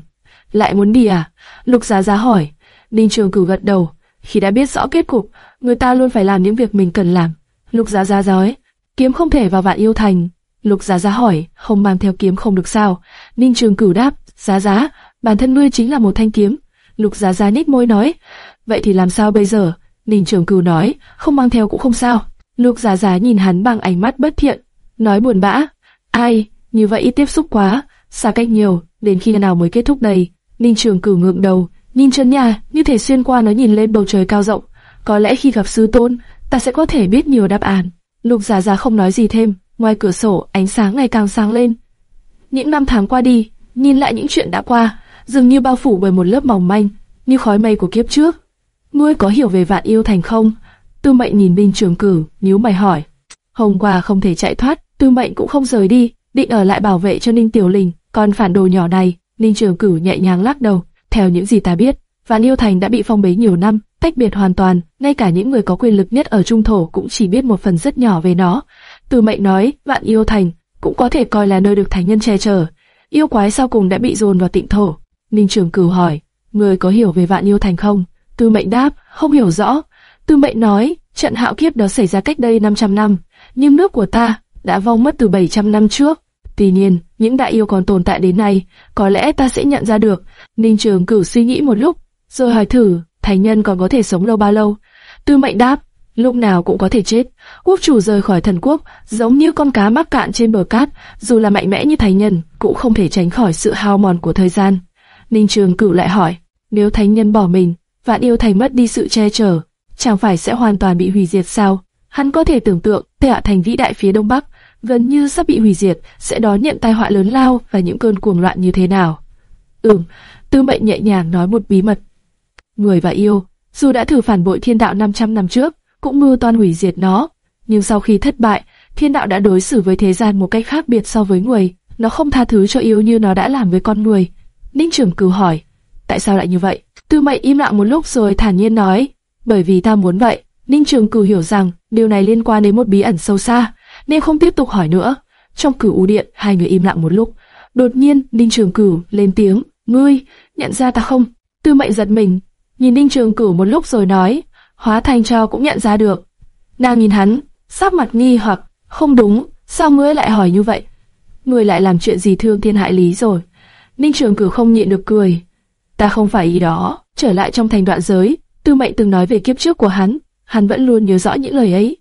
Lại muốn đi à? Lục Giá Giá hỏi. Ninh Trường Cửu gật đầu. Khi đã biết rõ kết cục, người ta luôn phải làm những việc mình cần làm. Lục Giá Giá nói, kiếm không thể vào Vạn Yêu Thành. Lục Giá Giá hỏi, không mang theo kiếm không được sao? Ninh Trường Cửu đáp, Giá Giá, bản thân ngươi chính là một thanh kiếm. Lục Giá Giá nhếch môi nói, vậy thì làm sao bây giờ? Ninh Trường Cửu nói, không mang theo cũng không sao. Lục Giá Giá nhìn hắn bằng ánh mắt bất thiện, nói buồn bã, ai, như vậy ít tiếp xúc quá, xa cách nhiều, đến khi nào mới kết thúc đây? Ninh Trường Cửu ngượng đầu, nhìn chân nhà, như thể xuyên qua nó nhìn lên bầu trời cao rộng. Có lẽ khi gặp sư tôn, ta sẽ có thể biết nhiều đáp án. Lục Giá Giá không nói gì thêm, ngoài cửa sổ ánh sáng ngày càng sáng lên. Những năm tháng qua đi, nhìn lại những chuyện đã qua, dường như bao phủ bởi một lớp mỏng manh, như khói mây của kiếp trước. Ngươi có hiểu về vạn yêu thành không? Tư Mệnh nhìn minh Trường cử nhíu mày hỏi. Hôm qua không thể chạy thoát, Tư Mệnh cũng không rời đi, định ở lại bảo vệ cho Ninh Tiểu Linh, còn phản đồ nhỏ này, Ninh Trường cử nhẹ nhàng lắc đầu. Theo những gì ta biết, Vạn Yêu Thành đã bị phong bế nhiều năm, tách biệt hoàn toàn, ngay cả những người có quyền lực nhất ở Trung Thổ cũng chỉ biết một phần rất nhỏ về nó. Từ mệnh nói, Vạn Yêu Thành cũng có thể coi là nơi được thánh nhân che chở. Yêu quái sau cùng đã bị dồn vào tịnh thổ. Ninh Trường Cửu hỏi, người có hiểu về Vạn Yêu Thành không? Tư Mệnh đáp, không hiểu rõ. Tư Mệnh nói, trận hạo kiếp đó xảy ra cách đây 500 năm, nhưng nước của ta đã vong mất từ 700 năm trước. Tuy nhiên, những đại yêu còn tồn tại đến nay, có lẽ ta sẽ nhận ra được. Ninh Trường Cửu suy nghĩ một lúc, rồi hỏi thử, thánh nhân còn có thể sống lâu bao lâu? Tư Mệnh đáp, lúc nào cũng có thể chết. Quốc chủ rời khỏi thần quốc, giống như con cá mắc cạn trên bờ cát, dù là mạnh mẽ như thánh nhân, cũng không thể tránh khỏi sự hao mòn của thời gian. Ninh Trường Cửu lại hỏi, nếu thánh nhân bỏ mình, vạn yêu thành mất đi sự che chở, chẳng phải sẽ hoàn toàn bị hủy diệt sao? Hắn có thể tưởng tượng, Tệ Hạ Thành vĩ đại phía đông bắc, gần như sắp bị hủy diệt, sẽ đón nhận tai họa lớn lao và những cơn cuồng loạn như thế nào. Ừm, Tư Mệnh nhẹ nhàng nói một bí mật. Người và yêu, dù đã thử phản bội thiên đạo 500 năm trước, cũng mưu toan hủy diệt nó, nhưng sau khi thất bại, thiên đạo đã đối xử với thế gian một cách khác biệt so với người, nó không tha thứ cho yếu như nó đã làm với con người. Ninh Trường Cửu hỏi, tại sao lại như vậy? Tư Mệnh im lặng một lúc rồi thản nhiên nói, bởi vì ta muốn vậy. Ninh Trường Cửu hiểu rằng điều này liên quan đến một bí ẩn sâu xa, nên không tiếp tục hỏi nữa. Trong cửu u điện, hai người im lặng một lúc. Đột nhiên, Ninh Trường Cửu lên tiếng, ngươi, nhận ra ta không? Tư Mệnh giật mình, nhìn Ninh Trường Cửu một lúc rồi nói, hóa thành cho cũng nhận ra được. Nàng nhìn hắn, sắc mặt nghi hoặc, không đúng, sao ngươi lại hỏi như vậy? Ngươi lại làm chuyện gì thương thiên hại lý rồi? Ninh Trường Cửu không nhịn được cười. Ta không phải ý đó, trở lại trong thành đoạn giới, Tư Mệnh từng nói về kiếp trước của hắn, hắn vẫn luôn nhớ rõ những lời ấy.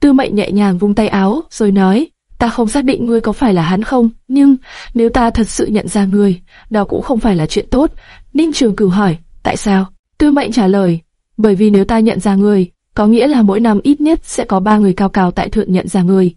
Tư Mệnh nhẹ nhàng vung tay áo, rồi nói, ta không xác định ngươi có phải là hắn không, nhưng nếu ta thật sự nhận ra ngươi, đó cũng không phải là chuyện tốt. Ninh Trường Cửu hỏi, tại sao? Tư Mệnh trả lời, bởi vì nếu ta nhận ra người có nghĩa là mỗi năm ít nhất sẽ có ba người cao cao tại thượng nhận ra người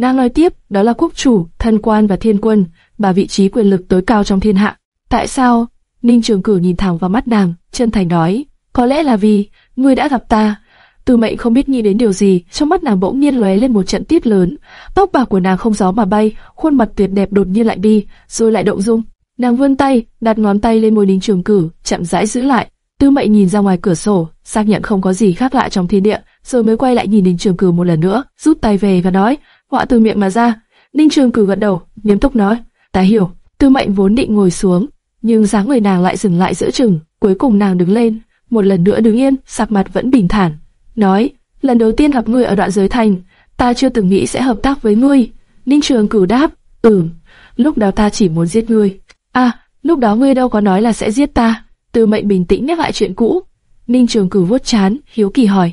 Nàng nói tiếp, đó là quốc chủ, thân quan và thiên quân, bà vị trí quyền lực tối cao trong thiên hạ. Tại sao? Ninh Trường cử nhìn thẳng vào mắt nàng, chân thành nói, có lẽ là vì ngươi đã gặp ta. Từ mệnh không biết nghĩ đến điều gì, trong mắt nàng bỗng nhiên lóe lên một trận tiết lớn, tóc bạc của nàng không gió mà bay, khuôn mặt tuyệt đẹp đột nhiên lại đi, rồi lại động dung. Nàng vươn tay, đặt ngón tay lên môi Ninh Trường cử chậm rãi giữ lại. Tư Mệnh nhìn ra ngoài cửa sổ, xác nhận không có gì khác lạ trong thiên địa, rồi mới quay lại nhìn Ninh Trường Cửu một lần nữa, rút tay về và nói, họa từ miệng mà ra. Ninh Trường Cửu gật đầu, nghiêm túc nói, ta hiểu. Tư Mệnh vốn định ngồi xuống, nhưng dáng người nàng lại dừng lại giữa chừng, cuối cùng nàng đứng lên, một lần nữa đứng yên, sắc mặt vẫn bình thản, nói, lần đầu tiên gặp ngươi ở đoạn giới thành, ta chưa từng nghĩ sẽ hợp tác với ngươi. Ninh Trường Cửu đáp, ừm, lúc đó ta chỉ muốn giết ngươi. À, lúc đó ngươi đâu có nói là sẽ giết ta. Tư Mệnh bình tĩnh nhắc lại chuyện cũ. Ninh Trường Cửu vuốt chán, hiếu kỳ hỏi,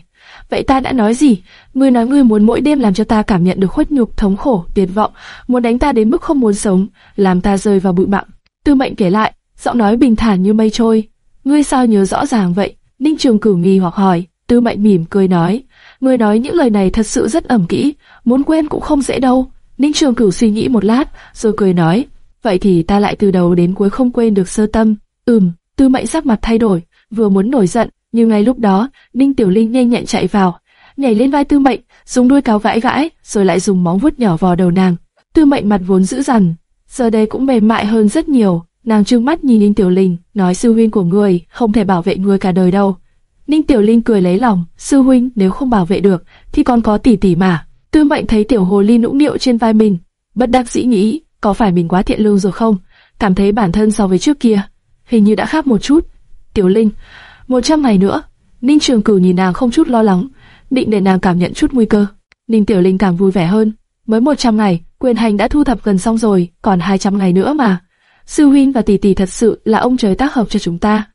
vậy ta đã nói gì? Ngươi nói ngươi muốn mỗi đêm làm cho ta cảm nhận được khuất nhục, thống khổ, tuyệt vọng, muốn đánh ta đến mức không muốn sống, làm ta rơi vào bụi bặm. Tư Mệnh kể lại, giọng nói bình thản như mây trôi. Ngươi sao nhớ rõ ràng vậy? Ninh Trường Cửu nghi hoặc hỏi. Tư Mệnh mỉm cười nói, ngươi nói những lời này thật sự rất ẩm kỹ, muốn quên cũng không dễ đâu. Ninh Trường Cửu suy nghĩ một lát, rồi cười nói, vậy thì ta lại từ đầu đến cuối không quên được sơ tâm. Ừm, Tư Mệnh sắc mặt thay đổi, vừa muốn nổi giận, nhưng ngay lúc đó, Ninh Tiểu Linh nhanh nhẹn chạy vào, nhảy lên vai Tư Mệnh, dùng đuôi cáo vãi vãi, rồi lại dùng móng vuốt nhỏ vò đầu nàng. Tư Mệnh mặt vốn dữ dằn, giờ đây cũng mềm mại hơn rất nhiều. Nàng trừng mắt nhìn Ninh Tiểu Linh, nói sư huynh của người không thể bảo vệ người cả đời đâu. Ninh Tiểu Linh cười lấy lòng, sư huynh nếu không bảo vệ được, thì còn có tỷ tỷ mà. Tư Mệnh thấy Tiểu Hồ Ly nũng nịu trên vai mình, bất đắc dĩ nghĩ, có phải mình quá thiện lương rồi không? Cảm thấy bản thân so với trước kia, hình như đã khác một chút. Tiểu Linh, một trăm ngày nữa. Ninh Trường Cửu nhìn nàng không chút lo lắng, định để nàng cảm nhận chút nguy cơ. Ninh Tiểu Linh càng vui vẻ hơn. Mới một trăm ngày, quyền hành đã thu thập gần xong rồi, còn hai trăm ngày nữa mà. Sư huynh và tỷ tỷ thật sự là ông trời tác hợp cho chúng ta.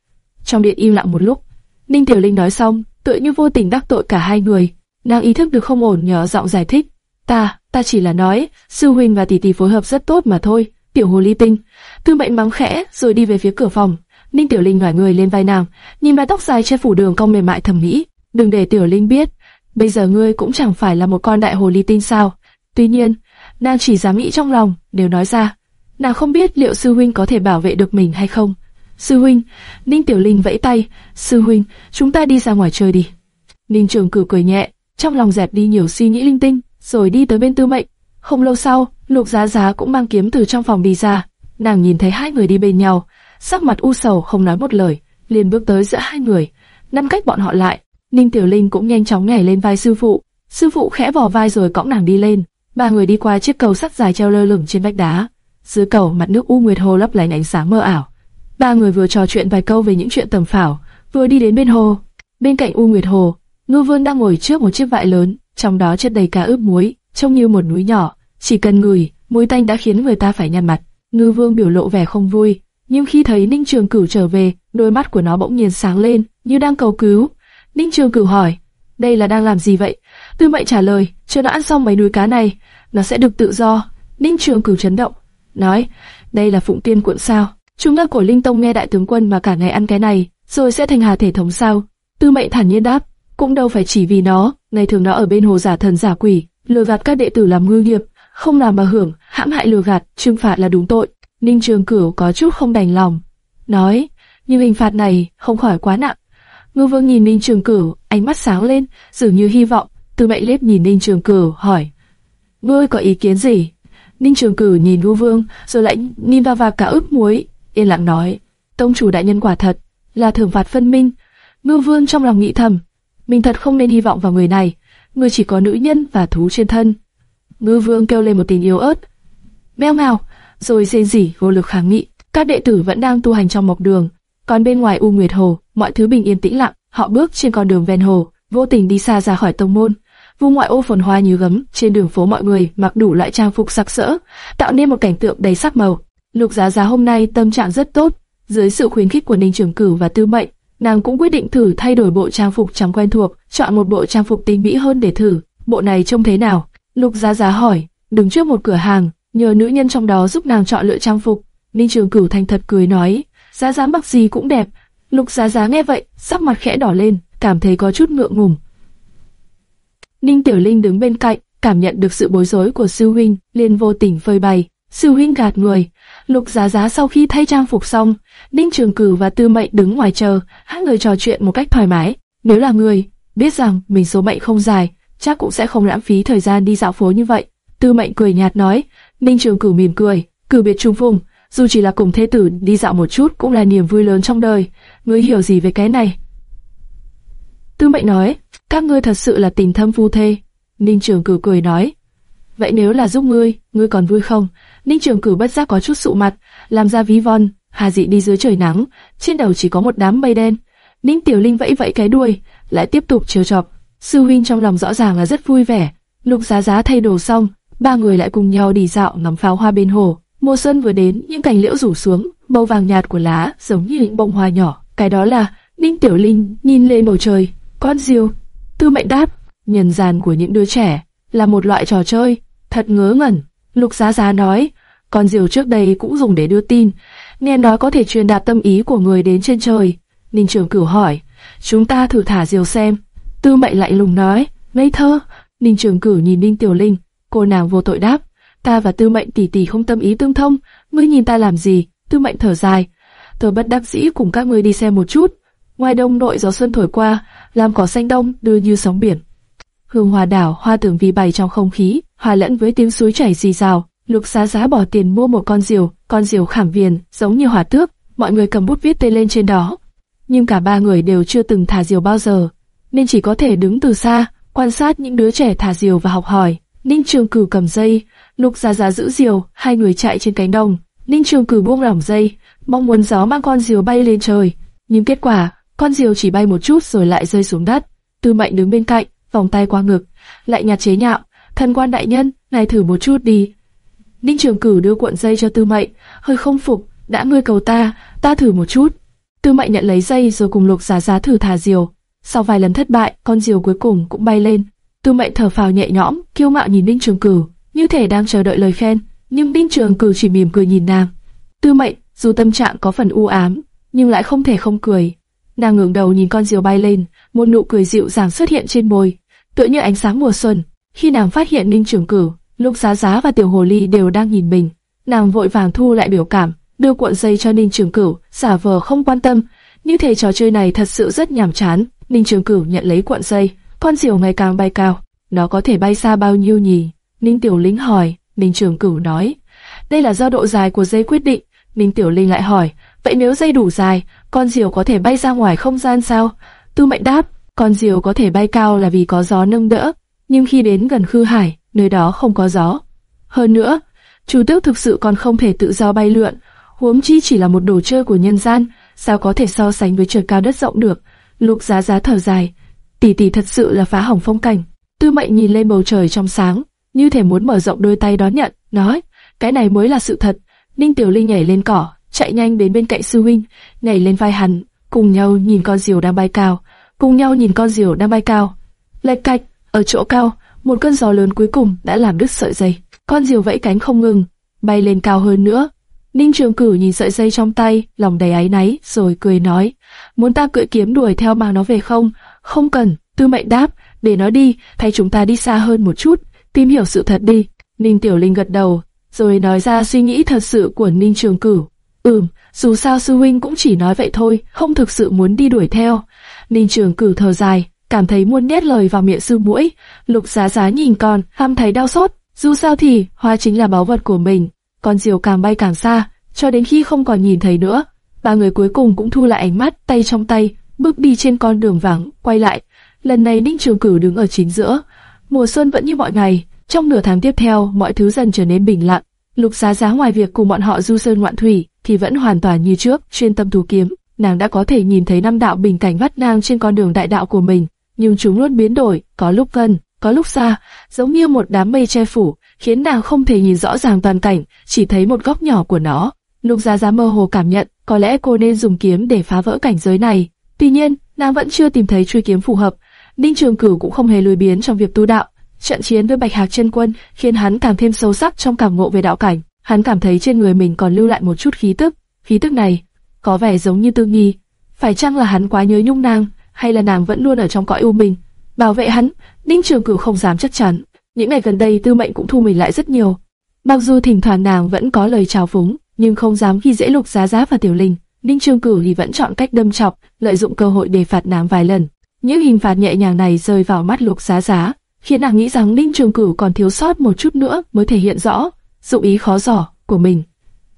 Trong điện im lặng một lúc, Ninh Tiểu Linh nói xong, tựa như vô tình đắc tội cả hai người. Nàng ý thức được không ổn nhỏ giọng giải thích. Ta, ta chỉ là nói, sư huynh và tỷ tỷ phối hợp rất tốt mà thôi. Tiểu hồ ly tinh. Tư mệnh mắng khẽ, rồi đi về phía cửa phòng. Ninh Tiểu Linh ngả người lên vai nàng, nhìn mái tóc dài che phủ đường cong mềm mại thẩm mỹ. Đừng để Tiểu Linh biết, bây giờ ngươi cũng chẳng phải là một con đại hồ ly tinh sao. Tuy nhiên, nàng chỉ dám nghĩ trong lòng, nếu nói ra, nàng không biết liệu sư huynh có thể bảo vệ được mình hay không. Sư huynh, Ninh Tiểu Linh vẫy tay, sư huynh, chúng ta đi ra ngoài chơi đi. Ninh Trường Cử cười nhẹ, trong lòng dẹp đi nhiều suy nghĩ linh tinh, rồi đi tới bên Tư Mệnh. Không lâu sau, Lục Giá Giá cũng mang kiếm từ trong phòng đi ra. Nàng nhìn thấy hai người đi bên nhau, sắc mặt u sầu không nói một lời, liền bước tới giữa hai người, ngăn cách bọn họ lại. Ninh Tiểu Linh cũng nhanh chóng nhảy lên vai sư phụ, sư phụ khẽ vò vai rồi cõng nàng đi lên. Ba người đi qua chiếc cầu sắt dài treo lơ lửng trên vách đá. Dưới cầu mặt nước u nguyệt hồ lấp lánh ánh sáng mơ ảo. Ba người vừa trò chuyện vài câu về những chuyện tầm phảo, vừa đi đến bên hồ. Bên cạnh u nguyệt hồ, Ngư Vương đang ngồi trước một chiếc vại lớn, trong đó chất đầy cá ướp muối, trông như một núi nhỏ. Chỉ cần ngửi, mùi tanh đã khiến người ta phải nhăn mặt. Ngư Vương biểu lộ vẻ không vui, nhưng khi thấy Ninh Trường Cửu trở về, đôi mắt của nó bỗng nhiên sáng lên, như đang cầu cứu. Ninh Trường Cửu hỏi, đây là đang làm gì vậy? Tư Mệnh trả lời, chưa đã ăn xong mấy núi cá này, nó sẽ được tự do. Ninh Trường Cửu chấn động, nói, đây là Phụng Tiên cuộn sao? Chúng ta của Linh Tông nghe đại tướng quân mà cả ngày ăn cái này, rồi sẽ thành hà thể thống sao? Tư Mệnh thản nhiên đáp, cũng đâu phải chỉ vì nó, ngày thường nó ở bên hồ giả thần giả quỷ, lừa gạt các đệ tử làm ngư nghiệp, không làm mà hưởng, hãm hại lừa gạt, trừng phạt là đúng tội. Ninh Trường Cửu có chút không đành lòng, nói, nhưng hình phạt này không khỏi quá nặng. Ngư Vương nhìn Ninh Trường Cửu, ánh mắt sáng lên, dường như hy vọng. từ Mệnh Lếp nhìn Ninh Trường Cửu, hỏi, ngươi có ý kiến gì? Ninh Trường Cửu nhìn Ngư Vương, rồi lại nhìn vào vào cả ướp muối, yên lặng nói, tông chủ đại nhân quả thật là thưởng phạt phân minh. Ngư Vương trong lòng nghĩ thầm, mình thật không nên hy vọng vào người này, người chỉ có nữ nhân và thú trên thân. Ngư Vương kêu lên một tiếng yếu ớt, meo mèo, rồi rên rỉ vô lực kháng nghị. Các đệ tử vẫn đang tu hành trong mộc đường, còn bên ngoài U Nguyệt Hồ, mọi thứ bình yên tĩnh lặng. Họ bước trên con đường ven hồ, vô tình đi xa ra khỏi tông môn. Vùng ngoại ô phồn hoa như gấm, trên đường phố mọi người mặc đủ loại trang phục sặc sỡ, tạo nên một cảnh tượng đầy sắc màu. Lục Giá Giá hôm nay tâm trạng rất tốt, dưới sự khuyến khích của Ninh Trường Cửu và Tư Mệnh, nàng cũng quyết định thử thay đổi bộ trang phục trắng quen thuộc, chọn một bộ trang phục tinh mỹ hơn để thử. Bộ này trông thế nào? Lục Giá Giá hỏi, đứng trước một cửa hàng, nhờ nữ nhân trong đó giúp nàng chọn lựa trang phục. Ninh Trường Cửu thành thật cười nói, Giá Giá mặc gì cũng đẹp. Lục Giá Giá nghe vậy, sắc mặt khẽ đỏ lên, cảm thấy có chút ngượng ngùng. Ninh Tiểu Linh đứng bên cạnh, cảm nhận được sự bối rối của sư huynh, liền vô tình phơi bày. Sư huynh gạt người. Lục Giá Giá sau khi thay trang phục xong, Ninh Trường Cửu và Tư Mệnh đứng ngoài chờ, hai người trò chuyện một cách thoải mái. Nếu là người, biết rằng mình số mệnh không dài, chắc cũng sẽ không lãng phí thời gian đi dạo phố như vậy. Tư Mệnh cười nhạt nói. Ninh Trường Cử mỉm cười, cử biệt trung phùng, dù chỉ là cùng thế tử đi dạo một chút cũng là niềm vui lớn trong đời. Ngươi hiểu gì về cái này? Tư Mệnh nói, các ngươi thật sự là tình thâm phu thê. Ninh Trường Cử cười nói, vậy nếu là giúp ngươi, ngươi còn vui không? Ninh Trường Cử bất giác có chút sụ mặt, làm ra ví von. Hà Dị đi dưới trời nắng, trên đầu chỉ có một đám mây đen. Ninh Tiểu Linh vẫy vẫy cái đuôi, lại tiếp tục trêu chọc. Sư huynh trong lòng rõ ràng là rất vui vẻ. Lục Giá Giá thay đồ xong, ba người lại cùng nhau đi dạo ngắm pháo hoa bên hồ. Mùa xuân vừa đến, những cành liễu rủ xuống, màu vàng nhạt của lá giống như những bông hoa nhỏ. Cái đó là Ninh Tiểu Linh nhìn lên bầu trời, con diều. Tư Mệnh đáp, nhân gian của những đứa trẻ là một loại trò chơi, thật ngớ ngẩn. Lục Giá Giá nói, con diều trước đây cũng dùng để đưa tin, nên nó có thể truyền đạt tâm ý của người đến trên trời. Ninh Trường Cửu hỏi, chúng ta thử thả diều xem. Tư Mệnh lại lùng nói, ngây thơ. Ninh Trường Cửu nhìn Ninh Tiểu Linh, cô nàng vô tội đáp, ta và Tư Mệnh tỷ tỷ không tâm ý tương thông, ngươi nhìn ta làm gì? Tư Mệnh thở dài, tôi bất đắc dĩ cùng các ngươi đi xem một chút. Ngoài đông nội gió xuân thổi qua, làm cỏ xanh đông đưa như sóng biển. Hương hoa đảo, hoa tưởng vi bày trong không khí, hòa lẫn với tiếng suối chảy rì rào. Lục Giá Giá bỏ tiền mua một con diều, con diều khảm viền, giống như hỏa tước. Mọi người cầm bút viết tên lên trên đó. Nhưng cả ba người đều chưa từng thả diều bao giờ, nên chỉ có thể đứng từ xa, quan sát những đứa trẻ thả diều và học hỏi. Ninh Trường Cửu cầm dây, Lục Giá Giá giữ diều, hai người chạy trên cánh đồng. Ninh Trường Cửu buông lỏng dây, mong muốn gió mang con diều bay lên trời, nhưng kết quả, con diều chỉ bay một chút rồi lại rơi xuống đất. Tư Mệnh đứng bên cạnh, vòng tay qua ngực, lại nhạt chế nhạo, "Thần quan đại nhân, ngài thử một chút đi." Ninh Trường Cửu đưa cuộn dây cho Tư Mệnh, hơi không phục, "Đã ngươi cầu ta, ta thử một chút." Tư Mệnh nhận lấy dây rồi cùng Lục Giá Giá thử thả diều. Sau vài lần thất bại, con diều cuối cùng cũng bay lên. Tư Mệnh thở phào nhẹ nhõm, kiêu mạo nhìn Ninh Trường Cửu, như thể đang chờ đợi lời khen, nhưng Ninh Trường Cửu chỉ mỉm cười nhìn nàng. Tư Mệnh, dù tâm trạng có phần u ám, nhưng lại không thể không cười. Nàng ngẩng đầu nhìn con diều bay lên, một nụ cười dịu dàng xuất hiện trên môi, tựa như ánh sáng mùa xuân. Khi nàng phát hiện Ninh Trường Cửu, Lục Giá Giá và Tiểu Hồ Ly đều đang nhìn mình, nàng vội vàng thu lại biểu cảm, đưa cuộn dây cho Ninh Trường Cửu, giả vờ không quan tâm. Như thể trò chơi này thật sự rất nhàm chán. Ninh Trường Cửu nhận lấy cuộn dây, con diều ngày càng bay cao, nó có thể bay xa bao nhiêu nhỉ? Ninh Tiểu Linh hỏi, Ninh Trường Cửu nói, đây là do độ dài của dây quyết định. Ninh Tiểu Linh lại hỏi, vậy nếu dây đủ dài, con diều có thể bay ra ngoài không gian sao? Tư Mệnh đáp, con diều có thể bay cao là vì có gió nâng đỡ, nhưng khi đến gần Khư Hải, nơi đó không có gió. Hơn nữa, chủ Tước thực sự còn không thể tự do bay lượn, huống chi chỉ là một đồ chơi của nhân gian, sao có thể so sánh với trời cao đất rộng được? Lục Giá Giá thở dài, tỷ tỷ thật sự là phá hỏng phong cảnh. Tư Mệnh nhìn lên bầu trời trong sáng, như thể muốn mở rộng đôi tay đón nhận, nói, cái này mới là sự thật. Ninh Tiểu Linh nhảy lên cỏ, chạy nhanh đến bên cạnh sư huynh, nhảy lên vai hắn, cùng nhau nhìn con diều đang bay cao, cùng nhau nhìn con diều đang bay cao. Lệch cạch, ở chỗ cao, một cơn gió lớn cuối cùng đã làm đứt sợi dây. Con diều vẫy cánh không ngừng, bay lên cao hơn nữa. Ninh Trường Cử nhìn sợi dây trong tay, lòng đầy áy náy, rồi cười nói, muốn ta cưỡi kiếm đuổi theo mang nó về không? Không cần, Tư Mệnh đáp, để nó đi, thay chúng ta đi xa hơn một chút, tìm hiểu sự thật đi. Ninh Tiểu Linh gật đầu, rồi nói ra suy nghĩ thật sự của Ninh Trường Cửu. Ừm, dù sao sư huynh cũng chỉ nói vậy thôi, không thực sự muốn đi đuổi theo. Ninh Trường Cửu thở dài, cảm thấy muốn nhét lời vào miệng sư mũi. Lục Giá Giá nhìn con, ham thấy đau xót. Dù sao thì hoa chính là báu vật của mình. Con diều càng bay càng xa, cho đến khi không còn nhìn thấy nữa. Ba người cuối cùng cũng thu lại ánh mắt, tay trong tay, bước đi trên con đường vắng, quay lại. Lần này Ninh Trường Cửu đứng ở chính giữa. Mùa xuân vẫn như mọi ngày. Trong nửa tháng tiếp theo, mọi thứ dần trở nên bình lặng. Lục Giá Giá ngoài việc cùng bọn họ du sơn ngoạn thủy, thì vẫn hoàn toàn như trước, chuyên tâm thú kiếm. nàng đã có thể nhìn thấy năm đạo bình cảnh vắt ngang trên con đường đại đạo của mình, nhưng chúng luôn biến đổi, có lúc gần, có lúc xa, giống như một đám mây che phủ, khiến nàng không thể nhìn rõ ràng toàn cảnh, chỉ thấy một góc nhỏ của nó. Lục Giá Giá mơ hồ cảm nhận, có lẽ cô nên dùng kiếm để phá vỡ cảnh giới này. Tuy nhiên, nàng vẫn chưa tìm thấy chuôi kiếm phù hợp. Ninh Trường Cửu cũng không hề lười biến trong việc tu đạo. Trận chiến với Bạch Hạc chân quân khiến hắn càng thêm sâu sắc trong cảm ngộ về đạo cảnh. Hắn cảm thấy trên người mình còn lưu lại một chút khí tức. Khí tức này có vẻ giống như Tư Nghi. Phải chăng là hắn quá nhớ nhung nàng, hay là nàng vẫn luôn ở trong cõi u minh, bảo vệ hắn? Ninh Trường Cửu không dám chắc chắn. Những ngày gần đây Tư Mệnh cũng thu mình lại rất nhiều. Mặc dù thỉnh thoảng nàng vẫn có lời chào phúng, nhưng không dám khi dễ lục giá giá và tiểu linh. Ninh Trường Cửu thì vẫn chọn cách đâm chọc, lợi dụng cơ hội để phạt nàng vài lần. Những hình phạt nhẹ nhàng này rơi vào mắt lục giá giá, khiến nàng nghĩ rằng Ninh Trường Cửu còn thiếu sót một chút nữa mới thể hiện rõ dụng ý khó giỏ của mình.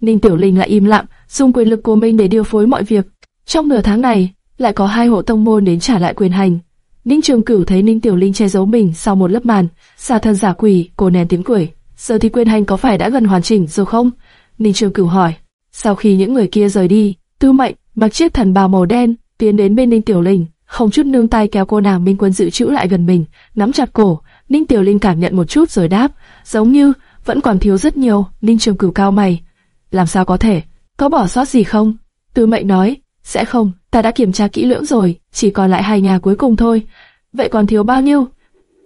Ninh Tiểu Linh lại im lặng, dùng quyền lực của mình để điều phối mọi việc. Trong nửa tháng này, lại có hai hộ tông môn đến trả lại quyền hành. Ninh Trường Cửu thấy Ninh Tiểu Linh che giấu mình sau một lớp màn, xà thân giả quỷ, cô nén tiếng cười. Giờ thì quyền hành có phải đã gần hoàn chỉnh rồi không? Ninh Trường Cửu hỏi. Sau khi những người kia rời đi, Tư Mệnh mặc chiếc thần bào màu đen tiến đến bên Ninh Tiểu Linh, không chút nương tay kéo cô nàng Minh Quân dự trữ lại gần mình, nắm chặt cổ. Ninh Tiểu Linh cảm nhận một chút rồi đáp, giống như vẫn còn thiếu rất nhiều. Ninh Trường Cửu cao mày, làm sao có thể? Có bỏ sót gì không? Tư Mệnh nói, sẽ không, ta đã kiểm tra kỹ lưỡng rồi, chỉ còn lại hai nhà cuối cùng thôi. Vậy còn thiếu bao nhiêu?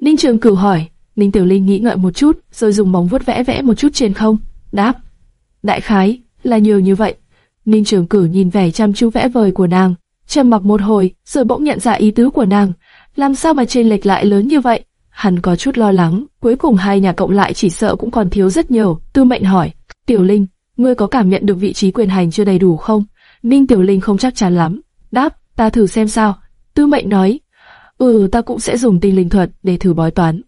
Ninh Trường Cửu hỏi. Ninh Tiểu Linh nghĩ ngợi một chút, rồi dùng móng vuốt vẽ vẽ một chút trên không. Đáp, đại khái là nhiều như vậy. Ninh Trường Cửu nhìn vẻ chăm chú vẽ vời của nàng, trầm mặc một hồi, rồi bỗng nhận ra ý tứ của nàng. Làm sao mà trên lệch lại lớn như vậy? Hắn có chút lo lắng, cuối cùng hai nhà cộng lại chỉ sợ cũng còn thiếu rất nhiều. Tư Mệnh hỏi, Tiểu Linh, ngươi có cảm nhận được vị trí quyền hành chưa đầy đủ không? Ninh Tiểu Linh không chắc chắn lắm. Đáp, ta thử xem sao. Tư Mệnh nói, ừ, ta cũng sẽ dùng tinh linh thuật để thử bói toán.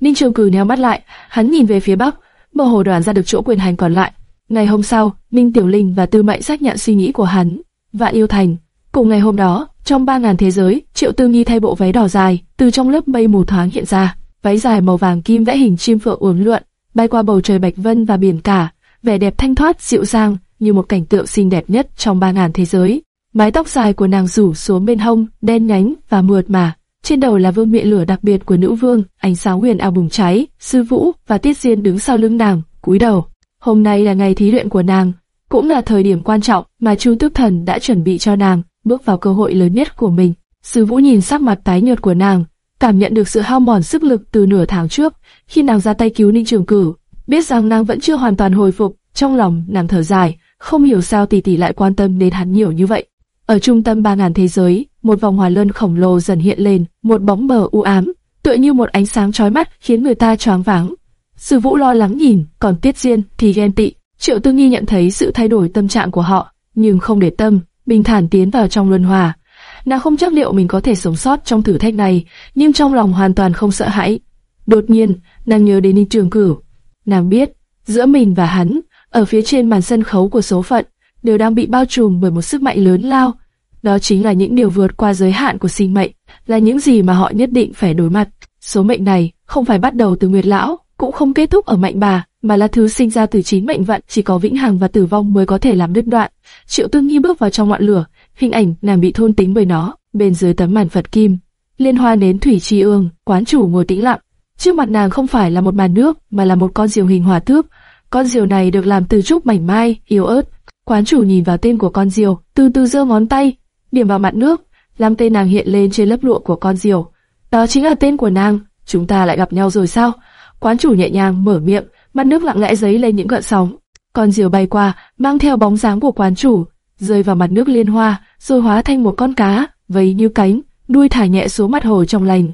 Ninh Trường Cử nheo mắt lại, hắn nhìn về phía bắc, mơ hồ đoán ra được chỗ quyền hành còn lại. Ngày hôm sau, minh Tiểu Linh và Tư Mệnh xác nhận suy nghĩ của hắn. và yêu thành. Cùng ngày hôm đó, trong ba ngàn thế giới, Triệu Tư Nghi thay bộ váy đỏ dài, từ trong lớp mây mù thoáng hiện ra. Váy dài màu vàng kim vẽ hình chim phượng uốn lượn, bay qua bầu trời bạch vân và biển cả, vẻ đẹp thanh thoát dịu dàng như một cảnh tượng xinh đẹp nhất trong ba ngàn thế giới. Mái tóc dài của nàng rủ xuống bên hông, đen nhánh và mượt mà. Trên đầu là vương miện lửa đặc biệt của nữ vương, ánh sáng huyền ảo bùng cháy. Sư Vũ và Tiết Diên đứng sau lưng nàng, cúi đầu. Hôm nay là ngày thí luyện của nàng, cũng là thời điểm quan trọng mà Chu Tước Thần đã chuẩn bị cho nàng, bước vào cơ hội lớn nhất của mình. Sư Vũ nhìn sắc mặt tái nhợt của nàng, cảm nhận được sự hao mòn sức lực từ nửa tháng trước, khi nàng ra tay cứu Ninh Trường Cử, biết rằng nàng vẫn chưa hoàn toàn hồi phục, trong lòng nàng thở dài, không hiểu sao tỷ tỷ lại quan tâm đến hắn nhiều như vậy. Ở trung tâm ba ngàn thế giới, một vòng hòa luân khổng lồ dần hiện lên, một bóng bờ u ám, tựa như một ánh sáng chói mắt khiến người ta choáng váng. Sư Vũ lo lắng nhìn, còn Tiết Diên thì ghen tị. Triệu Tư Nghi nhận thấy sự thay đổi tâm trạng của họ, nhưng không để tâm, bình thản tiến vào trong luân hòa. Nàng không chắc liệu mình có thể sống sót trong thử thách này, nhưng trong lòng hoàn toàn không sợ hãi. Đột nhiên, nàng nhớ đến Ninh Trường Cửu. Nàng biết, giữa mình và hắn, ở phía trên màn sân khấu của số phận, đều đang bị bao trùm bởi một sức mạnh lớn lao. Đó chính là những điều vượt qua giới hạn của sinh mệnh, là những gì mà họ nhất định phải đối mặt. Số mệnh này không phải bắt đầu từ Nguyệt Lão, cũng không kết thúc ở mạnh bà, mà là thứ sinh ra từ chín mệnh vận, chỉ có vĩnh hằng và tử vong mới có thể làm đứt đoạn. Triệu Tương nghi bước vào trong ngọn lửa, hình ảnh nàng bị thôn tính bởi nó, bên dưới tấm màn Phật kim. Liên hoa nến thủy chi ương, quán chủ ngồi tĩnh lặng. Trước mặt nàng không phải là một màn nước, mà là một con diều hình hòa thước. Con diều này được làm từ trúc mảnh mai, yếu ớt. Quán chủ nhìn vào tên của con diều, từ từ giơ ngón tay, điểm vào mặt nước, làm tên nàng hiện lên trên lớp lụa của con diều. Đó chính là tên của nàng. Chúng ta lại gặp nhau rồi sao? Quán chủ nhẹ nhàng mở miệng, mặt nước lặng lẽ giấy lên những gợn sóng. Con diều bay qua, mang theo bóng dáng của quán chủ, rơi vào mặt nước liên hoa, rồi hóa thành một con cá, vây như cánh, đuôi thả nhẹ xuống mặt hồ trong lành.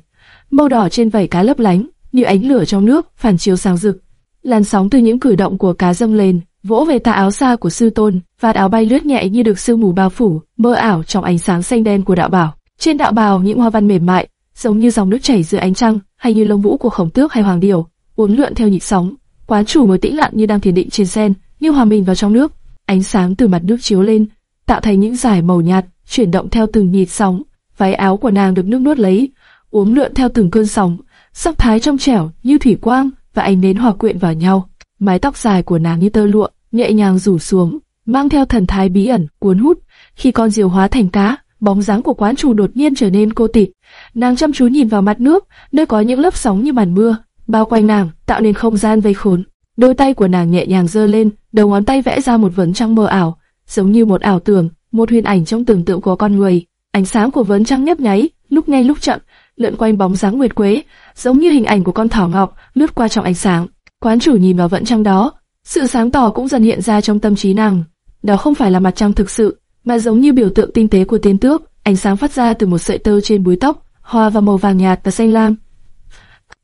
Màu đỏ trên vảy cá lấp lánh, như ánh lửa trong nước, phản chiếu sáng rực. Làn sóng từ những cử động của cá dâng lên, vỗ về tà áo xa của sư tôn, vạt áo bay lướt nhẹ như được sương mù bao phủ, mơ ảo trong ánh sáng xanh đen của đạo bảo. Trên đạo bào những hoa văn mềm mại, giống như dòng nước chảy dưới ánh trăng, hay như lông vũ của khổng tước hay hoàng điểu, uốn lượn theo nhịp sóng. Quán chủ mới tĩnh lặng như đang thiền định trên sen, như hòa mình vào trong nước. Ánh sáng từ mặt nước chiếu lên, tạo thành những dải màu nhạt, chuyển động theo từng nhịp sóng. Váy áo của nàng được nước nuốt lấy, uốn lượn theo từng cơn sóng, sắc thái trong trẻo như thủy quang và ánh nến hòa quyện vào nhau. Mái tóc dài của nàng như tơ lụa, nhẹ nhàng rủ xuống, mang theo thần thái bí ẩn, cuốn hút, Khi con diều hóa thành cá, bóng dáng của quán chủ đột nhiên trở nên cô tịch. Nàng chăm chú nhìn vào mặt nước, nơi có những lớp sóng như màn mưa, bao quanh nàng, tạo nên không gian vây khốn. Đôi tay của nàng nhẹ nhàng giơ lên, đầu ngón tay vẽ ra một vấn trăng mơ ảo, giống như một ảo tưởng, một huyền ảnh trong tưởng tượng của con người. Ánh sáng của vấn trăng nhấp nháy, lúc nhanh lúc chậm, lượn quanh bóng dáng nguyệt quế, giống như hình ảnh của con thỏ ngọc lướt qua trong ánh sáng. Quán chủ nhìn vào vẫn trăng đó, sự sáng tỏ cũng dần hiện ra trong tâm trí nàng. Đó không phải là mặt trăng thực sự, mà giống như biểu tượng tinh tế của tiên tước, ánh sáng phát ra từ một sợi tơ trên búi tóc, hòa vào màu vàng nhạt và xanh lam.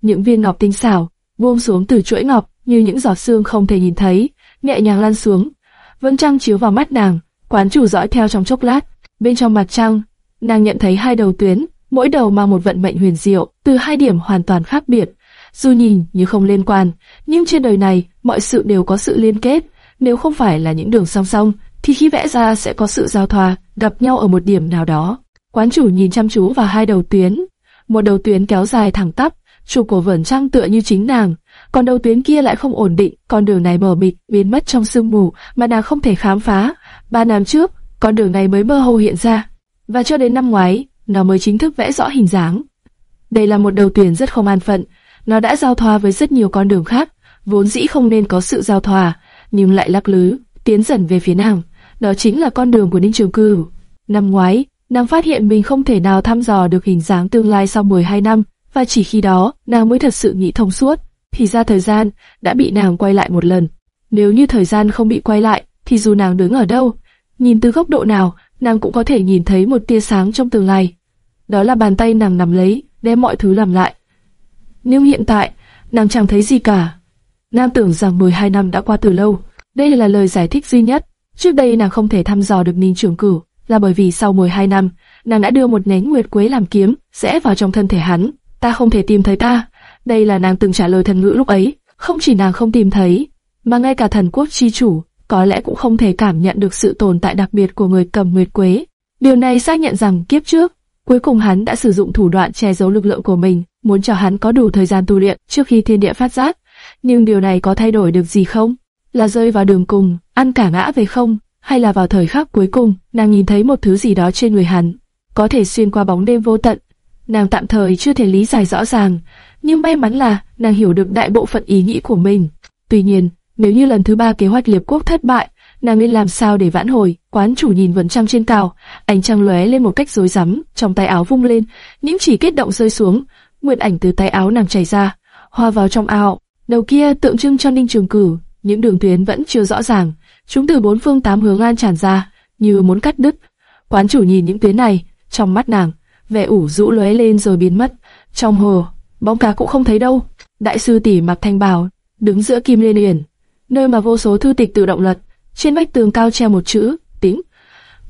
Những viên ngọc tinh xảo buông xuống từ chuỗi ngọc như những giọt sương không thể nhìn thấy, nhẹ nhàng lan xuống. Vẫn trăng chiếu vào mắt nàng, quán chủ dõi theo trong chốc lát. Bên trong mặt trăng, nàng nhận thấy hai đầu tuyến, mỗi đầu mang một vận mệnh huyền diệu, từ hai điểm hoàn toàn khác biệt. Dù nhìn như không liên quan, nhưng trên đời này, mọi sự đều có sự liên kết. Nếu không phải là những đường song song, thì khi vẽ ra sẽ có sự giao thoa, gặp nhau ở một điểm nào đó. Quán chủ nhìn chăm chú vào hai đầu tuyến. Một đầu tuyến kéo dài thẳng tắp, chủ của vườn trăng tựa như chính nàng, còn đầu tuyến kia lại không ổn định, con đường này mờ mịt, biến mất trong sương mù mà nàng không thể khám phá. Ba năm trước, con đường này mới mơ hồ hiện ra, và cho đến năm ngoái, nó mới chính thức vẽ rõ hình dáng. Đây là một đầu tuyến rất không an phận, nó đã giao thoa với rất nhiều con đường khác, vốn dĩ không nên có sự giao thoa, nhưng lại lắc lứ, tiến dần về phía nam. Đó chính là con đường của Ninh Trường Cư. Năm ngoái, nàng phát hiện mình không thể nào thăm dò được hình dáng tương lai sau 12 năm, và chỉ khi đó, nàng mới thật sự nghĩ thông suốt. Thì ra thời gian đã bị nàng quay lại một lần. Nếu như thời gian không bị quay lại, thì dù nàng đứng ở đâu, nhìn từ góc độ nào, nàng cũng có thể nhìn thấy một tia sáng trong tương lai. Đó là bàn tay nàng nắm lấy, đem mọi thứ làm lại. Nhưng hiện tại, nàng chẳng thấy gì cả. Nam tưởng rằng 12 năm đã qua từ lâu. Đây là lời giải thích duy nhất. Trước đây nàng không thể thăm dò được Ninh Trường Cửu, là bởi vì sau 12 năm, nàng đã đưa một nhánh nguyệt quế làm kiếm, rẽ vào trong thân thể hắn. Ta không thể tìm thấy ta. Đây là nàng từng trả lời thần ngữ lúc ấy. Không chỉ nàng không tìm thấy, mà ngay cả thần quốc chi chủ, có lẽ cũng không thể cảm nhận được sự tồn tại đặc biệt của người cầm nguyệt quế. Điều này xác nhận rằng kiếp trước, cuối cùng hắn đã sử dụng thủ đoạn che giấu lực lượng của mình, muốn cho hắn có đủ thời gian tu luyện trước khi thiên địa phát giác. Nhưng điều này có thay đổi được gì không? Là rơi vào đường cùng, ăn cả ngã về không? Hay là vào thời khắc cuối cùng, nàng nhìn thấy một thứ gì đó trên người hắn, có thể xuyên qua bóng đêm vô tận. Nàng tạm thời chưa thể lý giải rõ ràng, nhưng may mắn là nàng hiểu được đại bộ phận ý nghĩ của mình. Tuy nhiên, nếu như lần thứ ba kế hoạch liệp quốc thất bại, nàng nên làm sao để vãn hồi? Quán chủ nhìn vầng trăng trên cao, ánh trăng lóe lên một cách rối rắm, trong tay áo vung lên, những chỉ kết động rơi xuống, nguyện ảnh từ tay áo nàng chảy ra, hòa vào trong ao. Đầu kia tượng trưng cho Ninh Trường Cử, những đường tuyến vẫn chưa rõ ràng, chúng từ bốn phương tám hướng lan tràn ra, như muốn cắt đứt. Quán chủ nhìn những tuyến này, trong mắt nàng, vẻ ủ rũ lóe lên rồi biến mất. Trong hồ, bóng cá cũng không thấy đâu. Đại sư tỷ mặc thanh bào, đứng giữa kim liên uyển, nơi mà vô số thư tịch tự động lật. Trên vách tường cao treo một chữ, tính.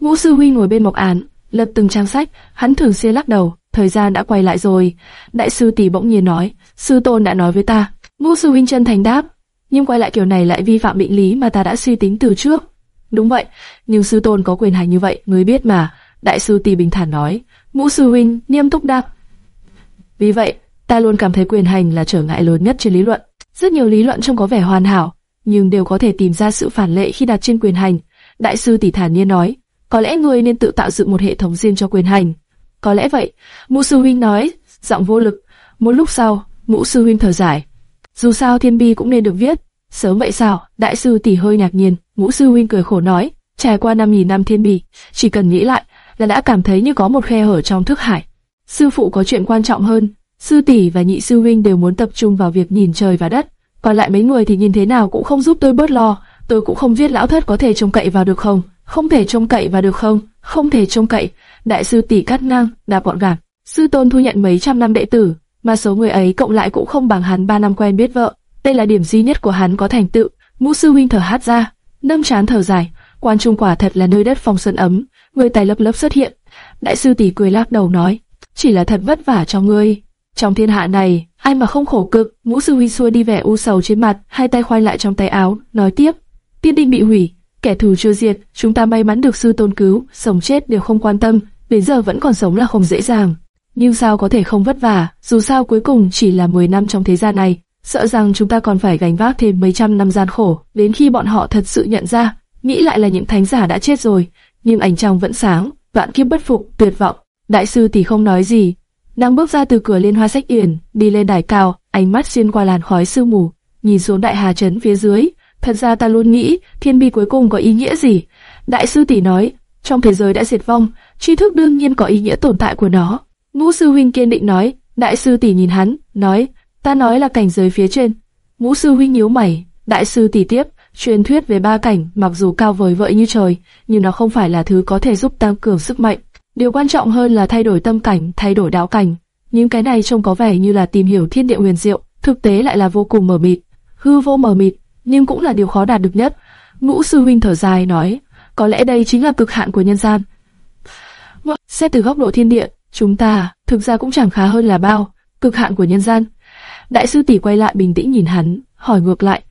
Ngũ sư huy ngồi bên mộc án, lật từng trang sách, hắn thường xuyên lắc đầu, thời gian đã quay lại rồi. Đại sư tỷ bỗng nhiên nói, sư tôn đã nói với ta. Ngũ sư huynh chân thành đáp, nhưng quay lại kiểu này lại vi phạm định lý mà ta đã suy tính từ trước. Đúng vậy, nhưng sư tôn có quyền hành như vậy, người biết mà. Đại sư tỷ bình thản nói, ngũ sư huynh nghiêm túc đáp. Vì vậy, ta luôn cảm thấy quyền hành là trở ngại lớn nhất trên lý luận. Rất nhiều lý luận trông có vẻ hoàn hảo, nhưng đều có thể tìm ra sự phản lệ khi đặt trên quyền hành. Đại sư tỷ thản nhiên nói, có lẽ ngươi nên tự tạo dựng một hệ thống riêng cho quyền hành. Có lẽ vậy, Mũ sư huynh nói, giọng vô lực. Một lúc sau, Mũ sư huynh thở dài. Dù sao thiên bi cũng nên được viết. Sớm vậy sao? Đại sư tỷ hơi ngạc nhiên. Mũ sư huynh cười khổ nói, trải qua năm nghìn năm thiên bi, chỉ cần nghĩ lại là đã cảm thấy như có một khe hở trong thức hải. Sư phụ có chuyện quan trọng hơn. Sư tỷ và nhị sư huynh đều muốn tập trung vào việc nhìn trời và đất. Còn lại mấy người thì nhìn thế nào cũng không giúp tôi bớt lo. Tôi cũng không biết lão thất có thể trông cậy vào được không? Không thể trông cậy vào được không? Không thể trông cậy. Đại sư tỷ cắt ngang, đạp gọn gàng. Sư tôn thu nhận mấy trăm năm đệ tử, mà số người ấy cộng lại cũng không bằng hắn ba năm quen biết vợ. Đây là điểm duy nhất của hắn có thành tựu. Ngũ sư huynh thở hát ra, nâng chán thở dài. Quan trung quả thật là nơi đất phong sơn ấm, người tài lấp lớp xuất hiện. Đại sư tỷ cười lắc đầu nói, chỉ là thật vất vả cho ngươi. Trong thiên hạ này, ai mà không khổ cực? Ngũ sư huynh xua đi vẻ u sầu trên mặt, hai tay khoanh lại trong tay áo, nói tiếp: Tiên đinh bị hủy, kẻ thù chưa diệt, chúng ta may mắn được sư tôn cứu, sống chết đều không quan tâm, đến giờ vẫn còn sống là không dễ dàng. Nhưng sao có thể không vất vả, dù sao cuối cùng chỉ là 10 năm trong thế gian này, sợ rằng chúng ta còn phải gánh vác thêm mấy trăm năm gian khổ, đến khi bọn họ thật sự nhận ra, nghĩ lại là những thánh giả đã chết rồi, nhưng ánh trăng vẫn sáng, vạn kiếp bất phục, tuyệt vọng. Đại sư tỷ không nói gì, đang bước ra từ cửa liên hoa sách yển, đi lên đài cao, ánh mắt xuyên qua làn khói sương mù, nhìn xuống đại hà trấn phía dưới. Thật ra ta luôn nghĩ, thiên bi cuối cùng có ý nghĩa gì? Đại sư tỷ nói, trong thế giới đã diệt vong, tri thức đương nhiên có ý nghĩa tồn tại của nó. Ngũ sư huynh kiên định nói, đại sư tỷ nhìn hắn, nói, ta nói là cảnh giới phía trên. Ngũ sư huynh nhíu mày, đại sư tỷ tiếp, truyền thuyết về ba cảnh, mặc dù cao vời vợi như trời, nhưng nó không phải là thứ có thể giúp tăng cường sức mạnh. Điều quan trọng hơn là thay đổi tâm cảnh, thay đổi đạo cảnh. Những cái này trông có vẻ như là tìm hiểu thiên địa huyền diệu, thực tế lại là vô cùng mờ mịt. Hư vô mờ mịt, nhưng cũng là điều khó đạt được nhất. Ngũ sư huynh thở dài nói, có lẽ đây chính là cực hạn của nhân gian. Xét từ góc độ thiên địa, chúng ta thực ra cũng chẳng khá hơn là bao. Cực hạn của nhân gian. Đại sư tỷ quay lại bình tĩnh nhìn hắn, hỏi ngược lại,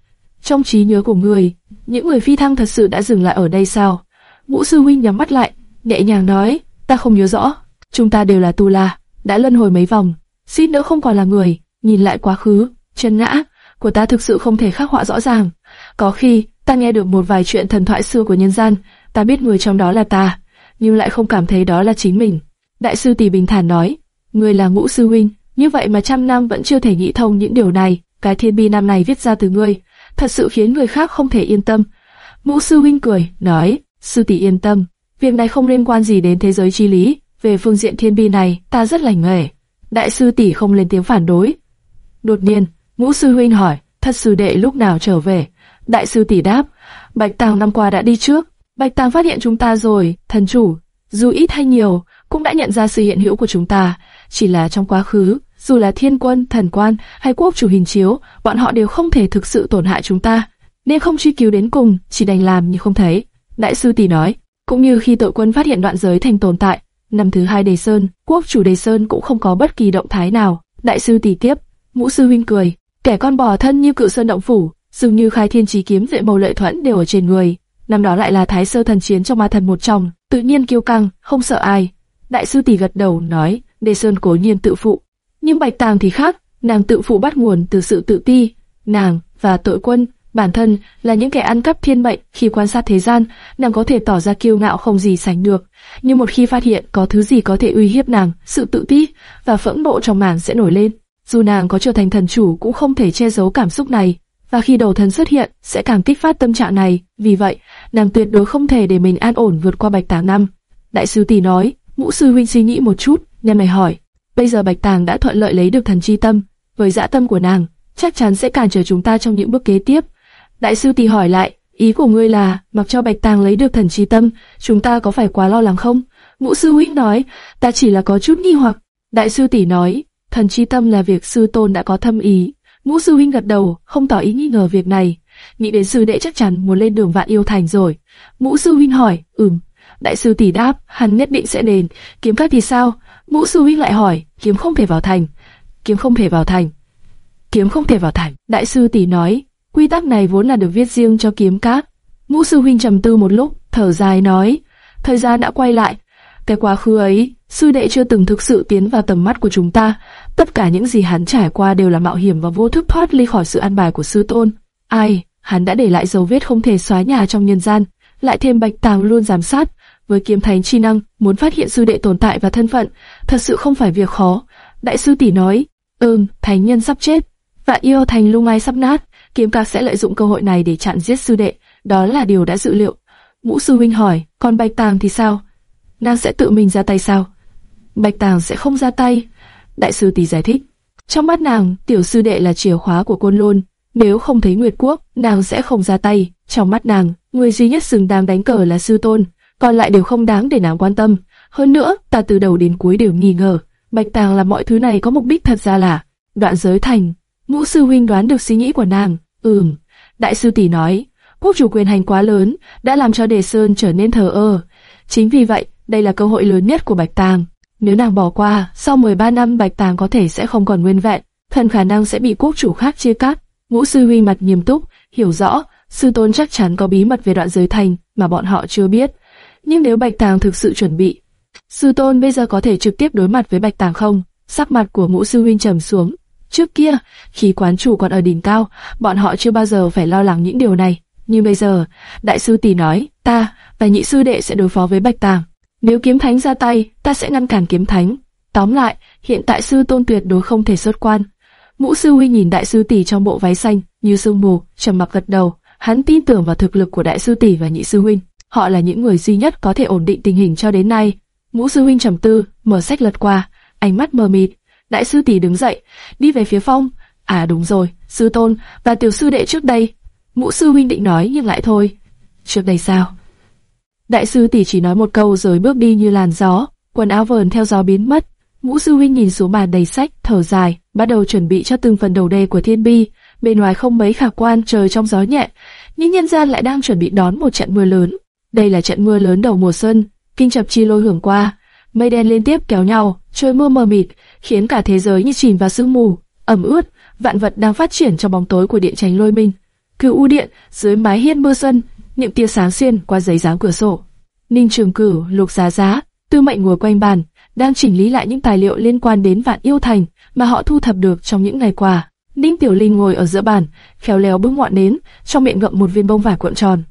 trong trí nhớ của người, những người phi thăng thật sự đã dừng lại ở đây sao? Ngũ sư huynh nhắm mắt lại, nhẹ nhàng nói, ta không nhớ rõ. Chúng ta đều là tu la, đã luân hồi mấy vòng, xin nữa không còn là người. Nhìn lại quá khứ, chân ngã của ta thực sự không thể khắc họa rõ ràng. Có khi ta nghe được một vài chuyện thần thoại xưa của nhân gian, ta biết người trong đó là ta, nhưng lại không cảm thấy đó là chính mình. Đại sư tỷ bình thản nói, người là ngũ sư huynh, như vậy mà trăm năm vẫn chưa thể nghĩ thông những điều này. Cái thiên bi năm này viết ra từ ngươi, thật sự khiến người khác không thể yên tâm. Ngũ sư huynh cười, nói, sư tỷ yên tâm, việc này không liên quan gì đến thế giới chi lý. Về phương diện thiên bi này, ta rất lành nghề. Đại sư tỷ không lên tiếng phản đối. Đột nhiên, ngũ sư huynh hỏi, thật sư đệ lúc nào trở về? Đại sư tỷ đáp, Bạch Tàng năm qua đã đi trước. Bạch Tàng phát hiện chúng ta rồi, thần chủ. Dù ít hay nhiều, cũng đã nhận ra sự hiện hữu của chúng ta. Chỉ là trong quá khứ, dù là thiên quân, thần quan hay quốc chủ hình chiếu, bọn họ đều không thể thực sự tổn hại chúng ta, nên không truy cứu đến cùng, chỉ đành làm như không thấy. Đại sư tỷ nói, cũng như khi tội quân phát hiện đoạn giới thành tồn tại, năm thứ hai đề sơn, quốc chủ đề sơn cũng không có bất kỳ động thái nào. Đại sư tỷ tiếp, ngũ sư huynh cười, kẻ con bò thân như cự sơn động phủ, dường như khai thiên chí kiếm dễ màu lợi thuẫn đều ở trên người. Năm đó lại là thái sơ thần chiến trong ma thần một trong, tự nhiên kiêu căng, không sợ ai. Đại sư tỷ gật đầu nói, đề sơn cố nhiên tự phụ, nhưng Bạch Tàng thì khác, nàng tự phụ bắt nguồn từ sự tự ti. Nàng và tội quân, bản thân là những kẻ ăn cắp thiên mệnh. Khi quan sát thế gian, nàng có thể tỏ ra kiêu ngạo không gì sánh được. Nhưng một khi phát hiện có thứ gì có thể uy hiếp nàng, sự tự ti và phẫn nộ trong nàng sẽ nổi lên. Dù nàng có trở thành thần chủ cũng không thể che giấu cảm xúc này. Và khi đầu thần xuất hiện, sẽ càng kích phát tâm trạng này. Vì vậy, nàng tuyệt đối không thể để mình an ổn vượt qua bạch tàng năm. Đại sư tỷ nói, ngũ sư huynh suy nghĩ một chút, nên mày hỏi, Bây giờ Bạch Tàng đã thuận lợi lấy được thần chi tâm, với dã tâm của nàng, chắc chắn sẽ cản trở chúng ta trong những bước kế tiếp. Đại sư tỷ hỏi lại, ý của ngươi là, mặc cho Bạch Tàng lấy được thần chi tâm, chúng ta có phải quá lo lắng không? Ngũ sư huynh nói, ta chỉ là có chút nghi hoặc. Đại sư tỷ nói, thần chi tâm là việc sư tôn đã có thâm ý. Ngũ sư huynh gật đầu, không tỏ ý nghi ngờ việc này. Nghĩ đến sư đệ chắc chắn muốn lên đường vạn yêu thành rồi. Ngũ sư huynh hỏi, ừm. Đại sư tỷ đáp, hắn nhất định sẽ đền. Kiếm các thì sao? Ngũ sư huynh lại hỏi, kiếm không thể vào thành, kiếm không thể vào thành, kiếm không thể vào thành. Đại sư tỷ nói, quy tắc này vốn là được viết riêng cho kiếm cát. Ngũ sư huynh trầm tư một lúc, thở dài nói, thời gian đã quay lại. Cái quá khứ ấy, sư đệ chưa từng thực sự tiến vào tầm mắt của chúng ta. Tất cả những gì hắn trải qua đều là mạo hiểm và vô thức thoát ly khỏi sự an bài của sư tôn. Ai, hắn đã để lại dấu vết không thể xóa nhà trong nhân gian, lại thêm bạch tàng luôn giám sát, với kiếm thánh chi năng, muốn phát hiện sư đệ tồn tại và thân phận, thật sự không phải việc khó. Đại sư tỷ nói, ừm, thánh nhân sắp chết, và yêu thành lung ai sắp nát, kiếm ca sẽ lợi dụng cơ hội này để chặn giết sư đệ, đó là điều đã dự liệu. Ngũ sư huynh hỏi, còn bạch tàng thì sao? Nàng sẽ tự mình ra tay sao? Bạch tàng sẽ không ra tay. Đại sư tỷ giải thích. Trong mắt nàng, tiểu sư đệ là chìa khóa của côn lôn. Nếu không thấy Nguyệt Quốc, nàng sẽ không ra tay. Trong mắt nàng, người duy nhất xứng đáng đánh cờ là sư tôn còn lại đều không đáng để nàng quan tâm. Hơn nữa, ta từ đầu đến cuối đều nghi ngờ, Bạch Tàng làm mọi thứ này có mục đích thật ra là đoạn giới thành. Ngũ sư huynh đoán được suy nghĩ của nàng. Ừm, đại sư tỷ nói, quốc chủ quyền hành quá lớn, đã làm cho Đề Sơn trở nên thờ ơ. Chính vì vậy, đây là cơ hội lớn nhất của Bạch Tàng. Nếu nàng bỏ qua, sau 13 năm Bạch Tàng có thể sẽ không còn nguyên vẹn, thần khả năng sẽ bị quốc chủ khác chia cắt. Ngũ sư huynh mặt nghiêm túc, hiểu rõ, sư tôn chắc chắn có bí mật về đoạn giới thành mà bọn họ chưa biết. Nhưng nếu Bạch Tàng thực sự chuẩn bị, sư tôn bây giờ có thể trực tiếp đối mặt với Bạch Tàng không? Sắc mặt của ngũ sư huynh trầm xuống. Trước kia, khi quán chủ còn ở đỉnh cao, bọn họ chưa bao giờ phải lo lắng những điều này. Nhưng bây giờ, đại sư tỷ nói, ta và nhị sư đệ sẽ đối phó với Bạch Tàng. Nếu kiếm thánh ra tay, ta sẽ ngăn cản kiếm thánh. Tóm lại, hiện tại sư tôn tuyệt đối không thể xuất quan. Ngũ sư huynh nhìn đại sư tỷ trong bộ váy xanh như sương mù, trầm mặc gật đầu. Hắn tin tưởng vào thực lực của đại sư tỷ và nhị sư huynh. Họ là những người duy nhất có thể ổn định tình hình cho đến nay. Ngũ sư huynh trầm tư, mở sách lật qua, ánh mắt mờ mịt. Đại sư tỷ đứng dậy, đi về phía phong. À đúng rồi, sư tôn và tiểu sư đệ trước đây. Ngũ sư huynh định nói nhưng lại thôi. Trước đây sao? Đại sư tỷ chỉ nói một câu rồi bước đi như làn gió, quần áo vờn theo gió biến mất. Ngũ sư huynh nhìn xuống bàn đầy sách, thở dài, bắt đầu chuẩn bị cho từng phần đầu đề của thiên bi. Bên ngoài không mấy khả quan, trời trong gió nhẹ, nhưng nhân gian lại đang chuẩn bị đón một trận mưa lớn. Đây là trận mưa lớn đầu mùa xuân, kinh chập chi lôi hưởng qua, mây đen liên tiếp kéo nhau, trời mưa mờ mịt, khiến cả thế giới như chìm vào sương mù, ẩm ướt, vạn vật đang phát triển trong bóng tối của điện tránh lôi minh. Cửu u điện dưới mái hiên mưa xuân, những tia sáng xuyên qua giấy dáng cửa sổ. Ninh Trường Cửu, Lục Giá Giá, Tư Mệnh ngồi quanh bàn, đang chỉnh lý lại những tài liệu liên quan đến Vạn Yêu Thành mà họ thu thập được trong những ngày qua. Ninh Tiểu Linh ngồi ở giữa bàn, khéo léo bưng ngọn nến, trong miệng ngậm một viên bông vải cuộn tròn.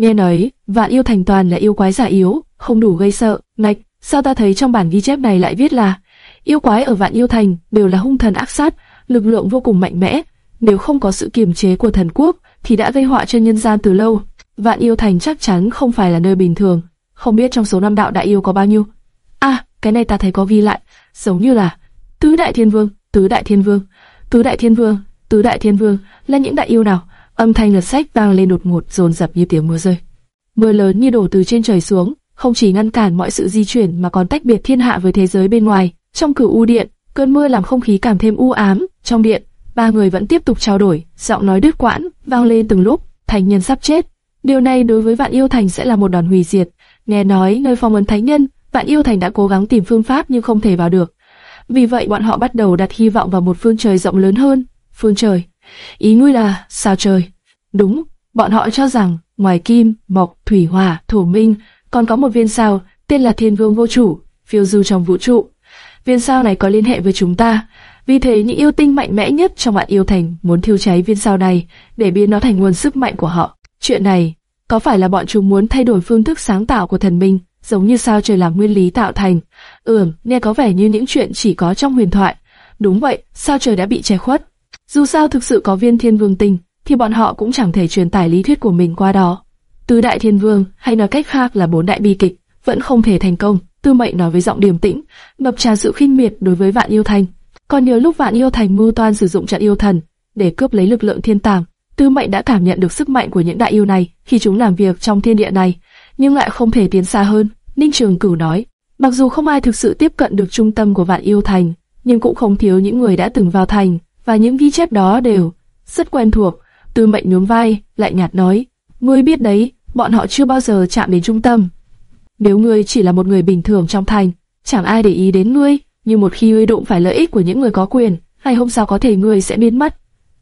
Nghe nói, Vạn Yêu Thành toàn là yêu quái giả yếu, không đủ gây sợ. Nạch, sao ta thấy trong bản ghi chép này lại viết là yêu quái ở Vạn Yêu Thành đều là hung thần ác sát, lực lượng vô cùng mạnh mẽ. Nếu không có sự kiềm chế của thần quốc, thì đã gây họa cho nhân gian từ lâu. Vạn Yêu Thành chắc chắn không phải là nơi bình thường. Không biết trong số năm đạo đại yêu có bao nhiêu? À, cái này ta thấy có ghi lại, giống như là Tứ Đại Thiên Vương, Tứ Đại Thiên Vương, Tứ Đại Thiên Vương, Tứ Đại Thiên Vương là những đại yêu nào? Âm thanh lật sách vang lên đột ngột, dồn dập như tiếng mưa rơi. Mưa lớn như đổ từ trên trời xuống, không chỉ ngăn cản mọi sự di chuyển mà còn tách biệt thiên hạ với thế giới bên ngoài. Trong cửu u điện, cơn mưa làm không khí càng thêm u ám. Trong điện, ba người vẫn tiếp tục trao đổi, giọng nói đứt quãng vang lên từng lúc. Thành nhân sắp chết, điều này đối với vạn yêu thành sẽ là một đòn hủy diệt. Nghe nói nơi phong ấn thánh nhân, vạn yêu thành đã cố gắng tìm phương pháp nhưng không thể vào được. Vì vậy bọn họ bắt đầu đặt hy vọng vào một phương trời rộng lớn hơn. Phương trời. Ý ngươi là sao trời? Đúng, bọn họ cho rằng ngoài kim, mộc, thủy hỏa, thổ minh, còn có một viên sao tên là Thiên Vương Vô Chủ, phiêu du trong vũ trụ. Viên sao này có liên hệ với chúng ta, vì thế những yêu tinh mạnh mẽ nhất trong bạn yêu thành muốn thiêu cháy viên sao này để biến nó thành nguồn sức mạnh của họ. Chuyện này có phải là bọn chúng muốn thay đổi phương thức sáng tạo của thần minh, giống như sao trời là nguyên lý tạo thành? Ừm, nghe có vẻ như những chuyện chỉ có trong huyền thoại. Đúng vậy, sao trời đã bị che khuất. Dù sao thực sự có viên thiên vương tinh, thì bọn họ cũng chẳng thể truyền tải lý thuyết của mình qua đó. Tứ đại thiên vương, hay nói cách khác là bốn đại bi kịch, vẫn không thể thành công. Tư mệnh nói với giọng điềm tĩnh, ngập tràn sự khinh miệt đối với vạn yêu thành. Còn nhớ lúc vạn yêu thành mưu toan sử dụng trận yêu thần để cướp lấy lực lượng thiên tàng, Tư Mệnh đã cảm nhận được sức mạnh của những đại yêu này khi chúng làm việc trong thiên địa này, nhưng lại không thể tiến xa hơn. Ninh Trường Cửu nói, mặc dù không ai thực sự tiếp cận được trung tâm của Vạn Yêu Thành, nhưng cũng không thiếu những người đã từng vào thành, và những ghi chép đó đều rất quen thuộc. Tư Mệnh nhún vai, lại nhạt nói, ngươi biết đấy, bọn họ chưa bao giờ chạm đến trung tâm. Nếu ngươi chỉ là một người bình thường trong thành, chẳng ai để ý đến ngươi, nhưng một khi ngươi đụng phải lợi ích của những người có quyền, hay hôm sau có thể ngươi sẽ biến mất.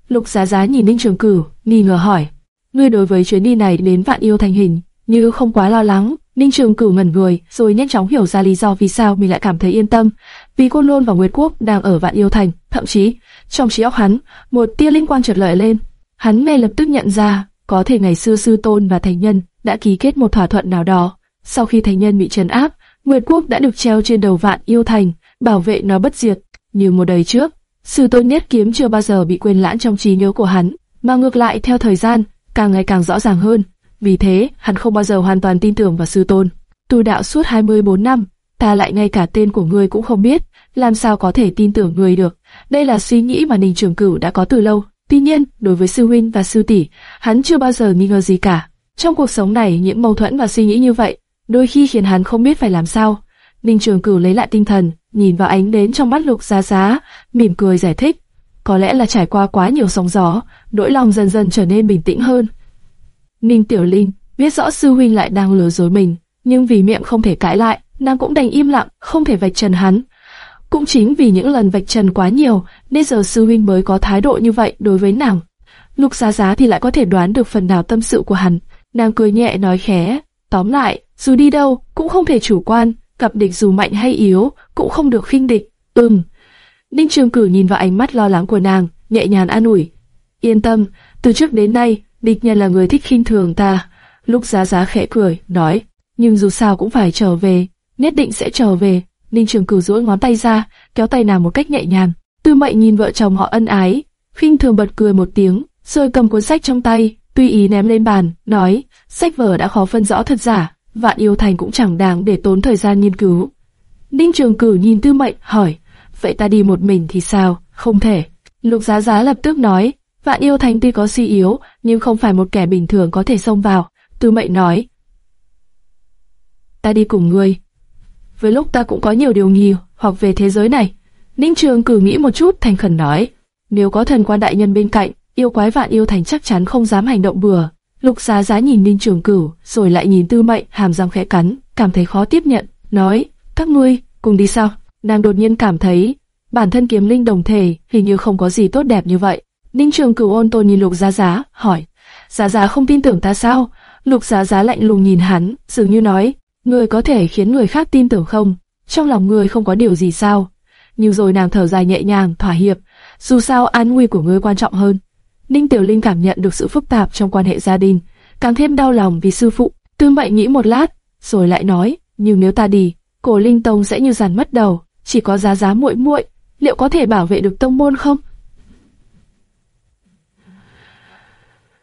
Lục Giá Giá nhìn Ninh Trường Cửu, nghi ngờ hỏi: "Ngươi đối với chuyến đi này đến Vạn Yêu thành hình, như không quá lo lắng?" Ninh Trường Cửu ngẩn người, rồi nhanh chóng hiểu ra lý do vì sao mình lại cảm thấy yên tâm, vì Côn Lôn và Nguyệt Quốc đang ở Vạn Yêu thành, thậm chí trong trí óc hắn, một tia linh quan chợt lóe lên. Hắn ngay lập tức nhận ra, có thể ngày xưa sư tôn và thành nhân đã ký kết một thỏa thuận nào đó. Sau khi thành nhân bị trấn áp, Nguyệt Quốc đã được treo trên đầu Vạn Yêu thành, bảo vệ nó bất diệt. Như một đời trước, Sư tôn nhất kiếm chưa bao giờ bị quên lãng trong trí nhớ của hắn, mà ngược lại theo thời gian, càng ngày càng rõ ràng hơn. Vì thế, hắn không bao giờ hoàn toàn tin tưởng vào sư tôn. Tu đạo suốt 24 năm, ta lại ngay cả tên của ngươi cũng không biết, làm sao có thể tin tưởng ngươi được. Đây là suy nghĩ mà Ninh Trường Cửu đã có từ lâu. Tuy nhiên, đối với sư huynh và sư tỷ, hắn chưa bao giờ nghi ngờ gì cả. Trong cuộc sống này, những mâu thuẫn và suy nghĩ như vậy, đôi khi khiến hắn không biết phải làm sao. Ninh Trường Cửu lấy lại tinh thần, nhìn vào ánh đến trong mắt Lục Giá Giá, mỉm cười giải thích. Có lẽ là trải qua quá nhiều sóng gió, nỗi lòng dần dần trở nên bình tĩnh hơn. Ninh Tiểu Linh biết rõ sư huynh lại đang lừa dối mình, nhưng vì miệng không thể cãi lại, nàng cũng đành im lặng, không thể vạch trần hắn. Cũng chính vì những lần vạch trần quá nhiều, nên giờ sư huynh mới có thái độ như vậy đối với nàng. Lục Giá Giá thì lại có thể đoán được phần nào tâm sự của hắn, nàng cười nhẹ nói khẽ, tóm lại, dù đi đâu cũng không thể chủ quan, gặp địch dù mạnh hay yếu, cũng không được khinh địch. Ừm. Ninh Trường Cử nhìn vào ánh mắt lo lắng của nàng, nhẹ nhàng an ủi. Yên tâm, từ trước đến nay, địch nhân là người thích khinh thường ta. Lúc Giá Giá khẽ cười, nói, nhưng dù sao cũng phải trở về, nhất định sẽ trở về. Ninh Trường Cửu duỗi ngón tay ra, kéo tay nàng một cách nhẹ nhàng. Tư Mệnh nhìn vợ chồng họ ân ái, khinh thường bật cười một tiếng, rồi cầm cuốn sách trong tay, tùy ý ném lên bàn, nói, sách vở đã khó phân rõ thật giả, vạn yêu thành cũng chẳng đáng để tốn thời gian nghiên cứu. Ninh Trường Cửu nhìn Tư Mệnh, hỏi, vậy ta đi một mình thì sao? Không thể. Lục Giá Giá lập tức nói, vạn yêu thành tuy có suy yếu, nhưng không phải một kẻ bình thường có thể xông vào. Tư Mệnh nói, ta đi cùng ngươi. Với lúc ta cũng có nhiều điều nghi hoặc về thế giới này. Ninh Trường Cửu nghĩ một chút, thành khẩn nói, nếu có thần quan đại nhân bên cạnh, yêu quái vạn yêu thành chắc chắn không dám hành động bừa. Lục Giá Giá nhìn Ninh Trường Cửu, rồi lại nhìn Tư Mệnh, hàm răng khẽ cắn, cảm thấy khó tiếp nhận, nói, các ngươi cùng đi sao? Nàng đột nhiên cảm thấy bản thân kiếm linh đồng thể hình như không có gì tốt đẹp như vậy. Ninh Trường Cửu ôn tồn nhìn Lục Giá Giá, hỏi, Giá Giá không tin tưởng ta sao? Lục Giá Giá lạnh lùng nhìn hắn, dường như nói, người có thể khiến người khác tin tưởng không? Trong lòng người không có điều gì sao? Nhưng rồi nàng thở dài nhẹ nhàng, thỏa hiệp, dù sao an nguy của ngươi quan trọng hơn. Ninh Tiểu Linh cảm nhận được sự phức tạp trong quan hệ gia đình, càng thêm đau lòng vì sư phụ. Tương Bậy nghĩ một lát, rồi lại nói, nhưng nếu ta đi, cổ Linh Tông sẽ như giàn mất đầu, chỉ có giá giá muội muội, liệu có thể bảo vệ được tông môn không?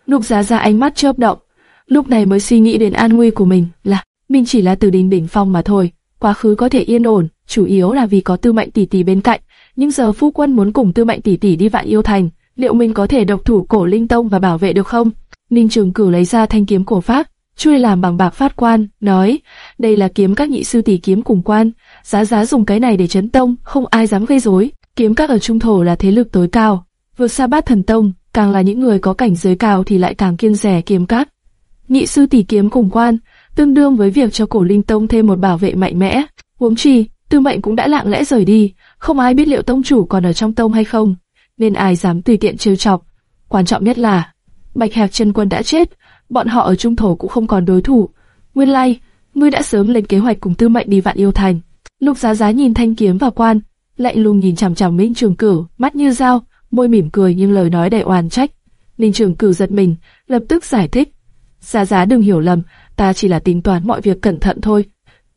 Lục Giá Giá ánh mắt chớp động, lúc này mới suy nghĩ đến an nguy của mình, là mình chỉ là từ đình đỉnh phong mà thôi, quá khứ có thể yên ổn, chủ yếu là vì có Tư Mệnh tỷ tỷ bên cạnh, nhưng giờ phu quân muốn cùng Tư Mệnh tỷ tỷ đi Vạn Yêu Thành, liệu mình có thể độc thủ cổ Linh Tông và bảo vệ được không? Ninh Trường Cửu lấy ra thanh kiếm cổ pháp, chui làm bằng bạc phát quan, nói, đây là kiếm các nhị sư tỷ kiếm cùng quan, giá giá dùng cái này để chấn tông, không ai dám gây rối. Kiếm các ở trung thổ là thế lực tối cao, vượt xa bát thần tông, càng là những người có cảnh giới cao thì lại càng kiên rẻ kiếm các. Nhị sư tỷ kiếm cùng quan, tương đương với việc cho cổ linh tông thêm một bảo vệ mạnh mẽ. Huống chi, tư mệnh cũng đã lặng lẽ rời đi, không ai biết liệu tông chủ còn ở trong tông hay không, nên ai dám tùy tiện trêu chọc. Quan trọng nhất là, bạch hạc chân quân đã chết, bọn họ ở trung thổ cũng không còn đối thủ. Nguyên lai, ngươi đã sớm lên kế hoạch cùng tư mệnh đi vạn yêu thành. Lục giá giá nhìn thanh kiếm và quan, lạnh lùng nhìn chằm chằm Minh Trường Cửu, mắt như dao, môi mỉm cười nhưng lời nói đầy oan trách. Ninh Trường Cửu giật mình, lập tức giải thích. Giá giá đừng hiểu lầm, ta chỉ là tính toán mọi việc cẩn thận thôi.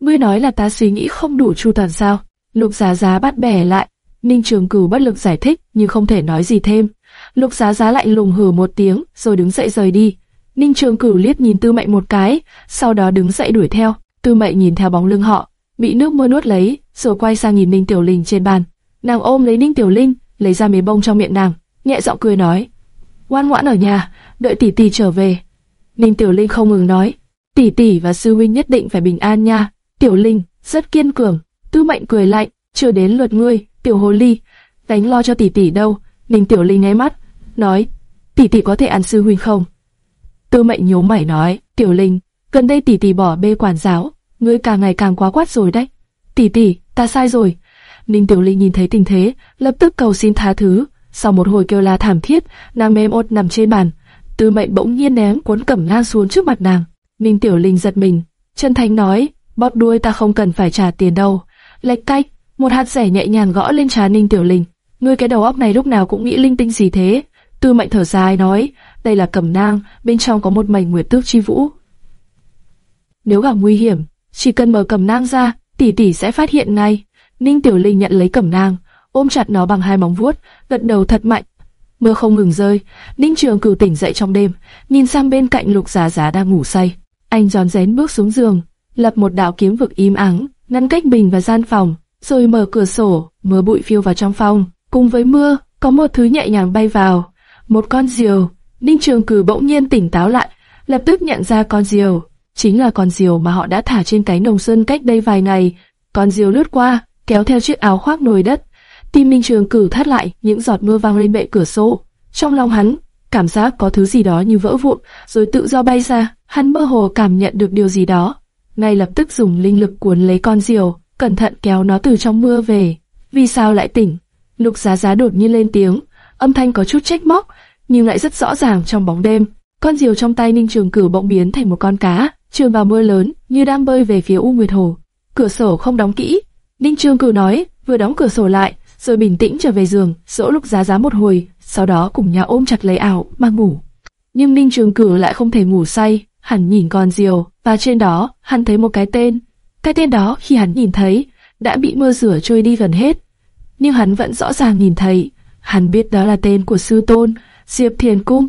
Ngươi nói là ta suy nghĩ không đủ chu toàn sao? Lục giá giá bắt bẻ lại. Ninh Trường Cửu bất lực giải thích nhưng không thể nói gì thêm. Lục giá giá lạnh lùng hừ một tiếng rồi đứng dậy rời đi. Ninh Trường Cửu liếc nhìn Tư Mệnh một cái, sau đó đứng dậy đuổi theo. Tư Mệnh nhìn theo bóng lưng họ, bị nước mưa nuốt lấy, rồi quay sang nhìn Ninh Tiểu Linh trên bàn. Nàng ôm lấy Ninh Tiểu Linh, lấy ra mấy bông trong miệng nàng, nhẹ giọng cười nói: "Ngoan ngoãn ở nhà, đợi tỷ tỷ trở về." Ninh Tiểu Linh không ngừng nói: "Tỷ tỷ và sư huynh nhất định phải bình an nha." Tiểu Linh rất kiên cường. Tư Mệnh cười lạnh: "Chưa đến lượt ngươi, Tiểu Hồ Ly, đánh lo cho tỷ tỷ đâu?" Ninh Tiểu Linh nháy mắt, nói: "Tỷ tỷ có thể ăn sư huynh không?" Tư Mệnh nhíu mày nói: "Tiểu Linh, gần đây tỷ tỷ bỏ bê quản giáo, ngươi càng ngày càng quá quát rồi đấy." "Tỷ tỷ, ta sai rồi." Ninh Tiểu Linh nhìn thấy tình thế, lập tức cầu xin tha thứ. Sau một hồi kêu la thảm thiết, nàng mềm ốt nằm trên bàn. Tư Mệnh bỗng nhiên ném cuốn cẩm lan xuống trước mặt nàng. Ninh Tiểu Linh giật mình, chân thành nói: "Bóp đuôi ta không cần phải trả tiền đâu." Lệch cách, một hạt rẻ nhẹ nhàng gõ lên trán Ninh Tiểu Linh. Ngươi cái đầu óc này lúc nào cũng nghĩ linh tinh gì thế? Tư Mệnh thở dài nói, đây là cẩm nang, bên trong có một mảnh nguyệt tước chi vũ. Nếu gặp nguy hiểm, chỉ cần mở cẩm nang ra, tỷ tỷ sẽ phát hiện ngay. Ninh Tiểu Linh nhận lấy cẩm nang, ôm chặt nó bằng hai móng vuốt, gật đầu thật mạnh. Mưa không ngừng rơi, Ninh Trường Cửu tỉnh dậy trong đêm, nhìn sang bên cạnh Lục Giá Giá đang ngủ say. Anh giòn rén bước xuống giường, lập một đạo kiếm vực im ắng, ngăn cách mình và gian phòng, rồi mở cửa sổ, mưa bụi phiêu vào trong phòng. Cùng với mưa, có một thứ nhẹ nhàng bay vào, một con diều. Ninh Trường Cử bỗng nhiên tỉnh táo lại, lập tức nhận ra con diều, chính là con diều mà họ đã thả trên cánh đồng sơn cách đây vài ngày. Con diều lướt qua, kéo theo chiếc áo khoác nồi đất. Tim Ninh Trường Cử thắt lại, những giọt mưa vang lên bệ cửa sổ. Trong lòng hắn, cảm giác có thứ gì đó như vỡ vụn, rồi tự do bay ra. Hắn mơ hồ cảm nhận được điều gì đó, ngay lập tức dùng linh lực cuốn lấy con diều, cẩn thận kéo nó từ trong mưa về. Vì sao lại tỉnh? Lục Giá Giá đột nhiên lên tiếng, âm thanh có chút trách móc, nhưng lại rất rõ ràng trong bóng đêm. Con diều trong tay Ninh Trường Cửu bỗng biến thành một con cá, trườn vào mưa lớn, như đang bơi về phía U Nguyệt Hồ. Cửa sổ không đóng kỹ. Ninh Trường Cửu nói, vừa đóng cửa sổ lại, rồi bình tĩnh trở về giường, dỗ Lục Giá Giá một hồi, sau đó cùng nhau ôm chặt lấy ảo mà ngủ. Nhưng Ninh Trường Cửu lại không thể ngủ say, hắn nhìn con diều, và trên đó, hắn thấy một cái tên. Cái tên đó khi hắn nhìn thấy, đã bị mưa rửa trôi đi gần hết. Nhưng hắn vẫn rõ ràng nhìn thấy, hắn biết đó là tên của sư tôn, Diệp Thiền Cung.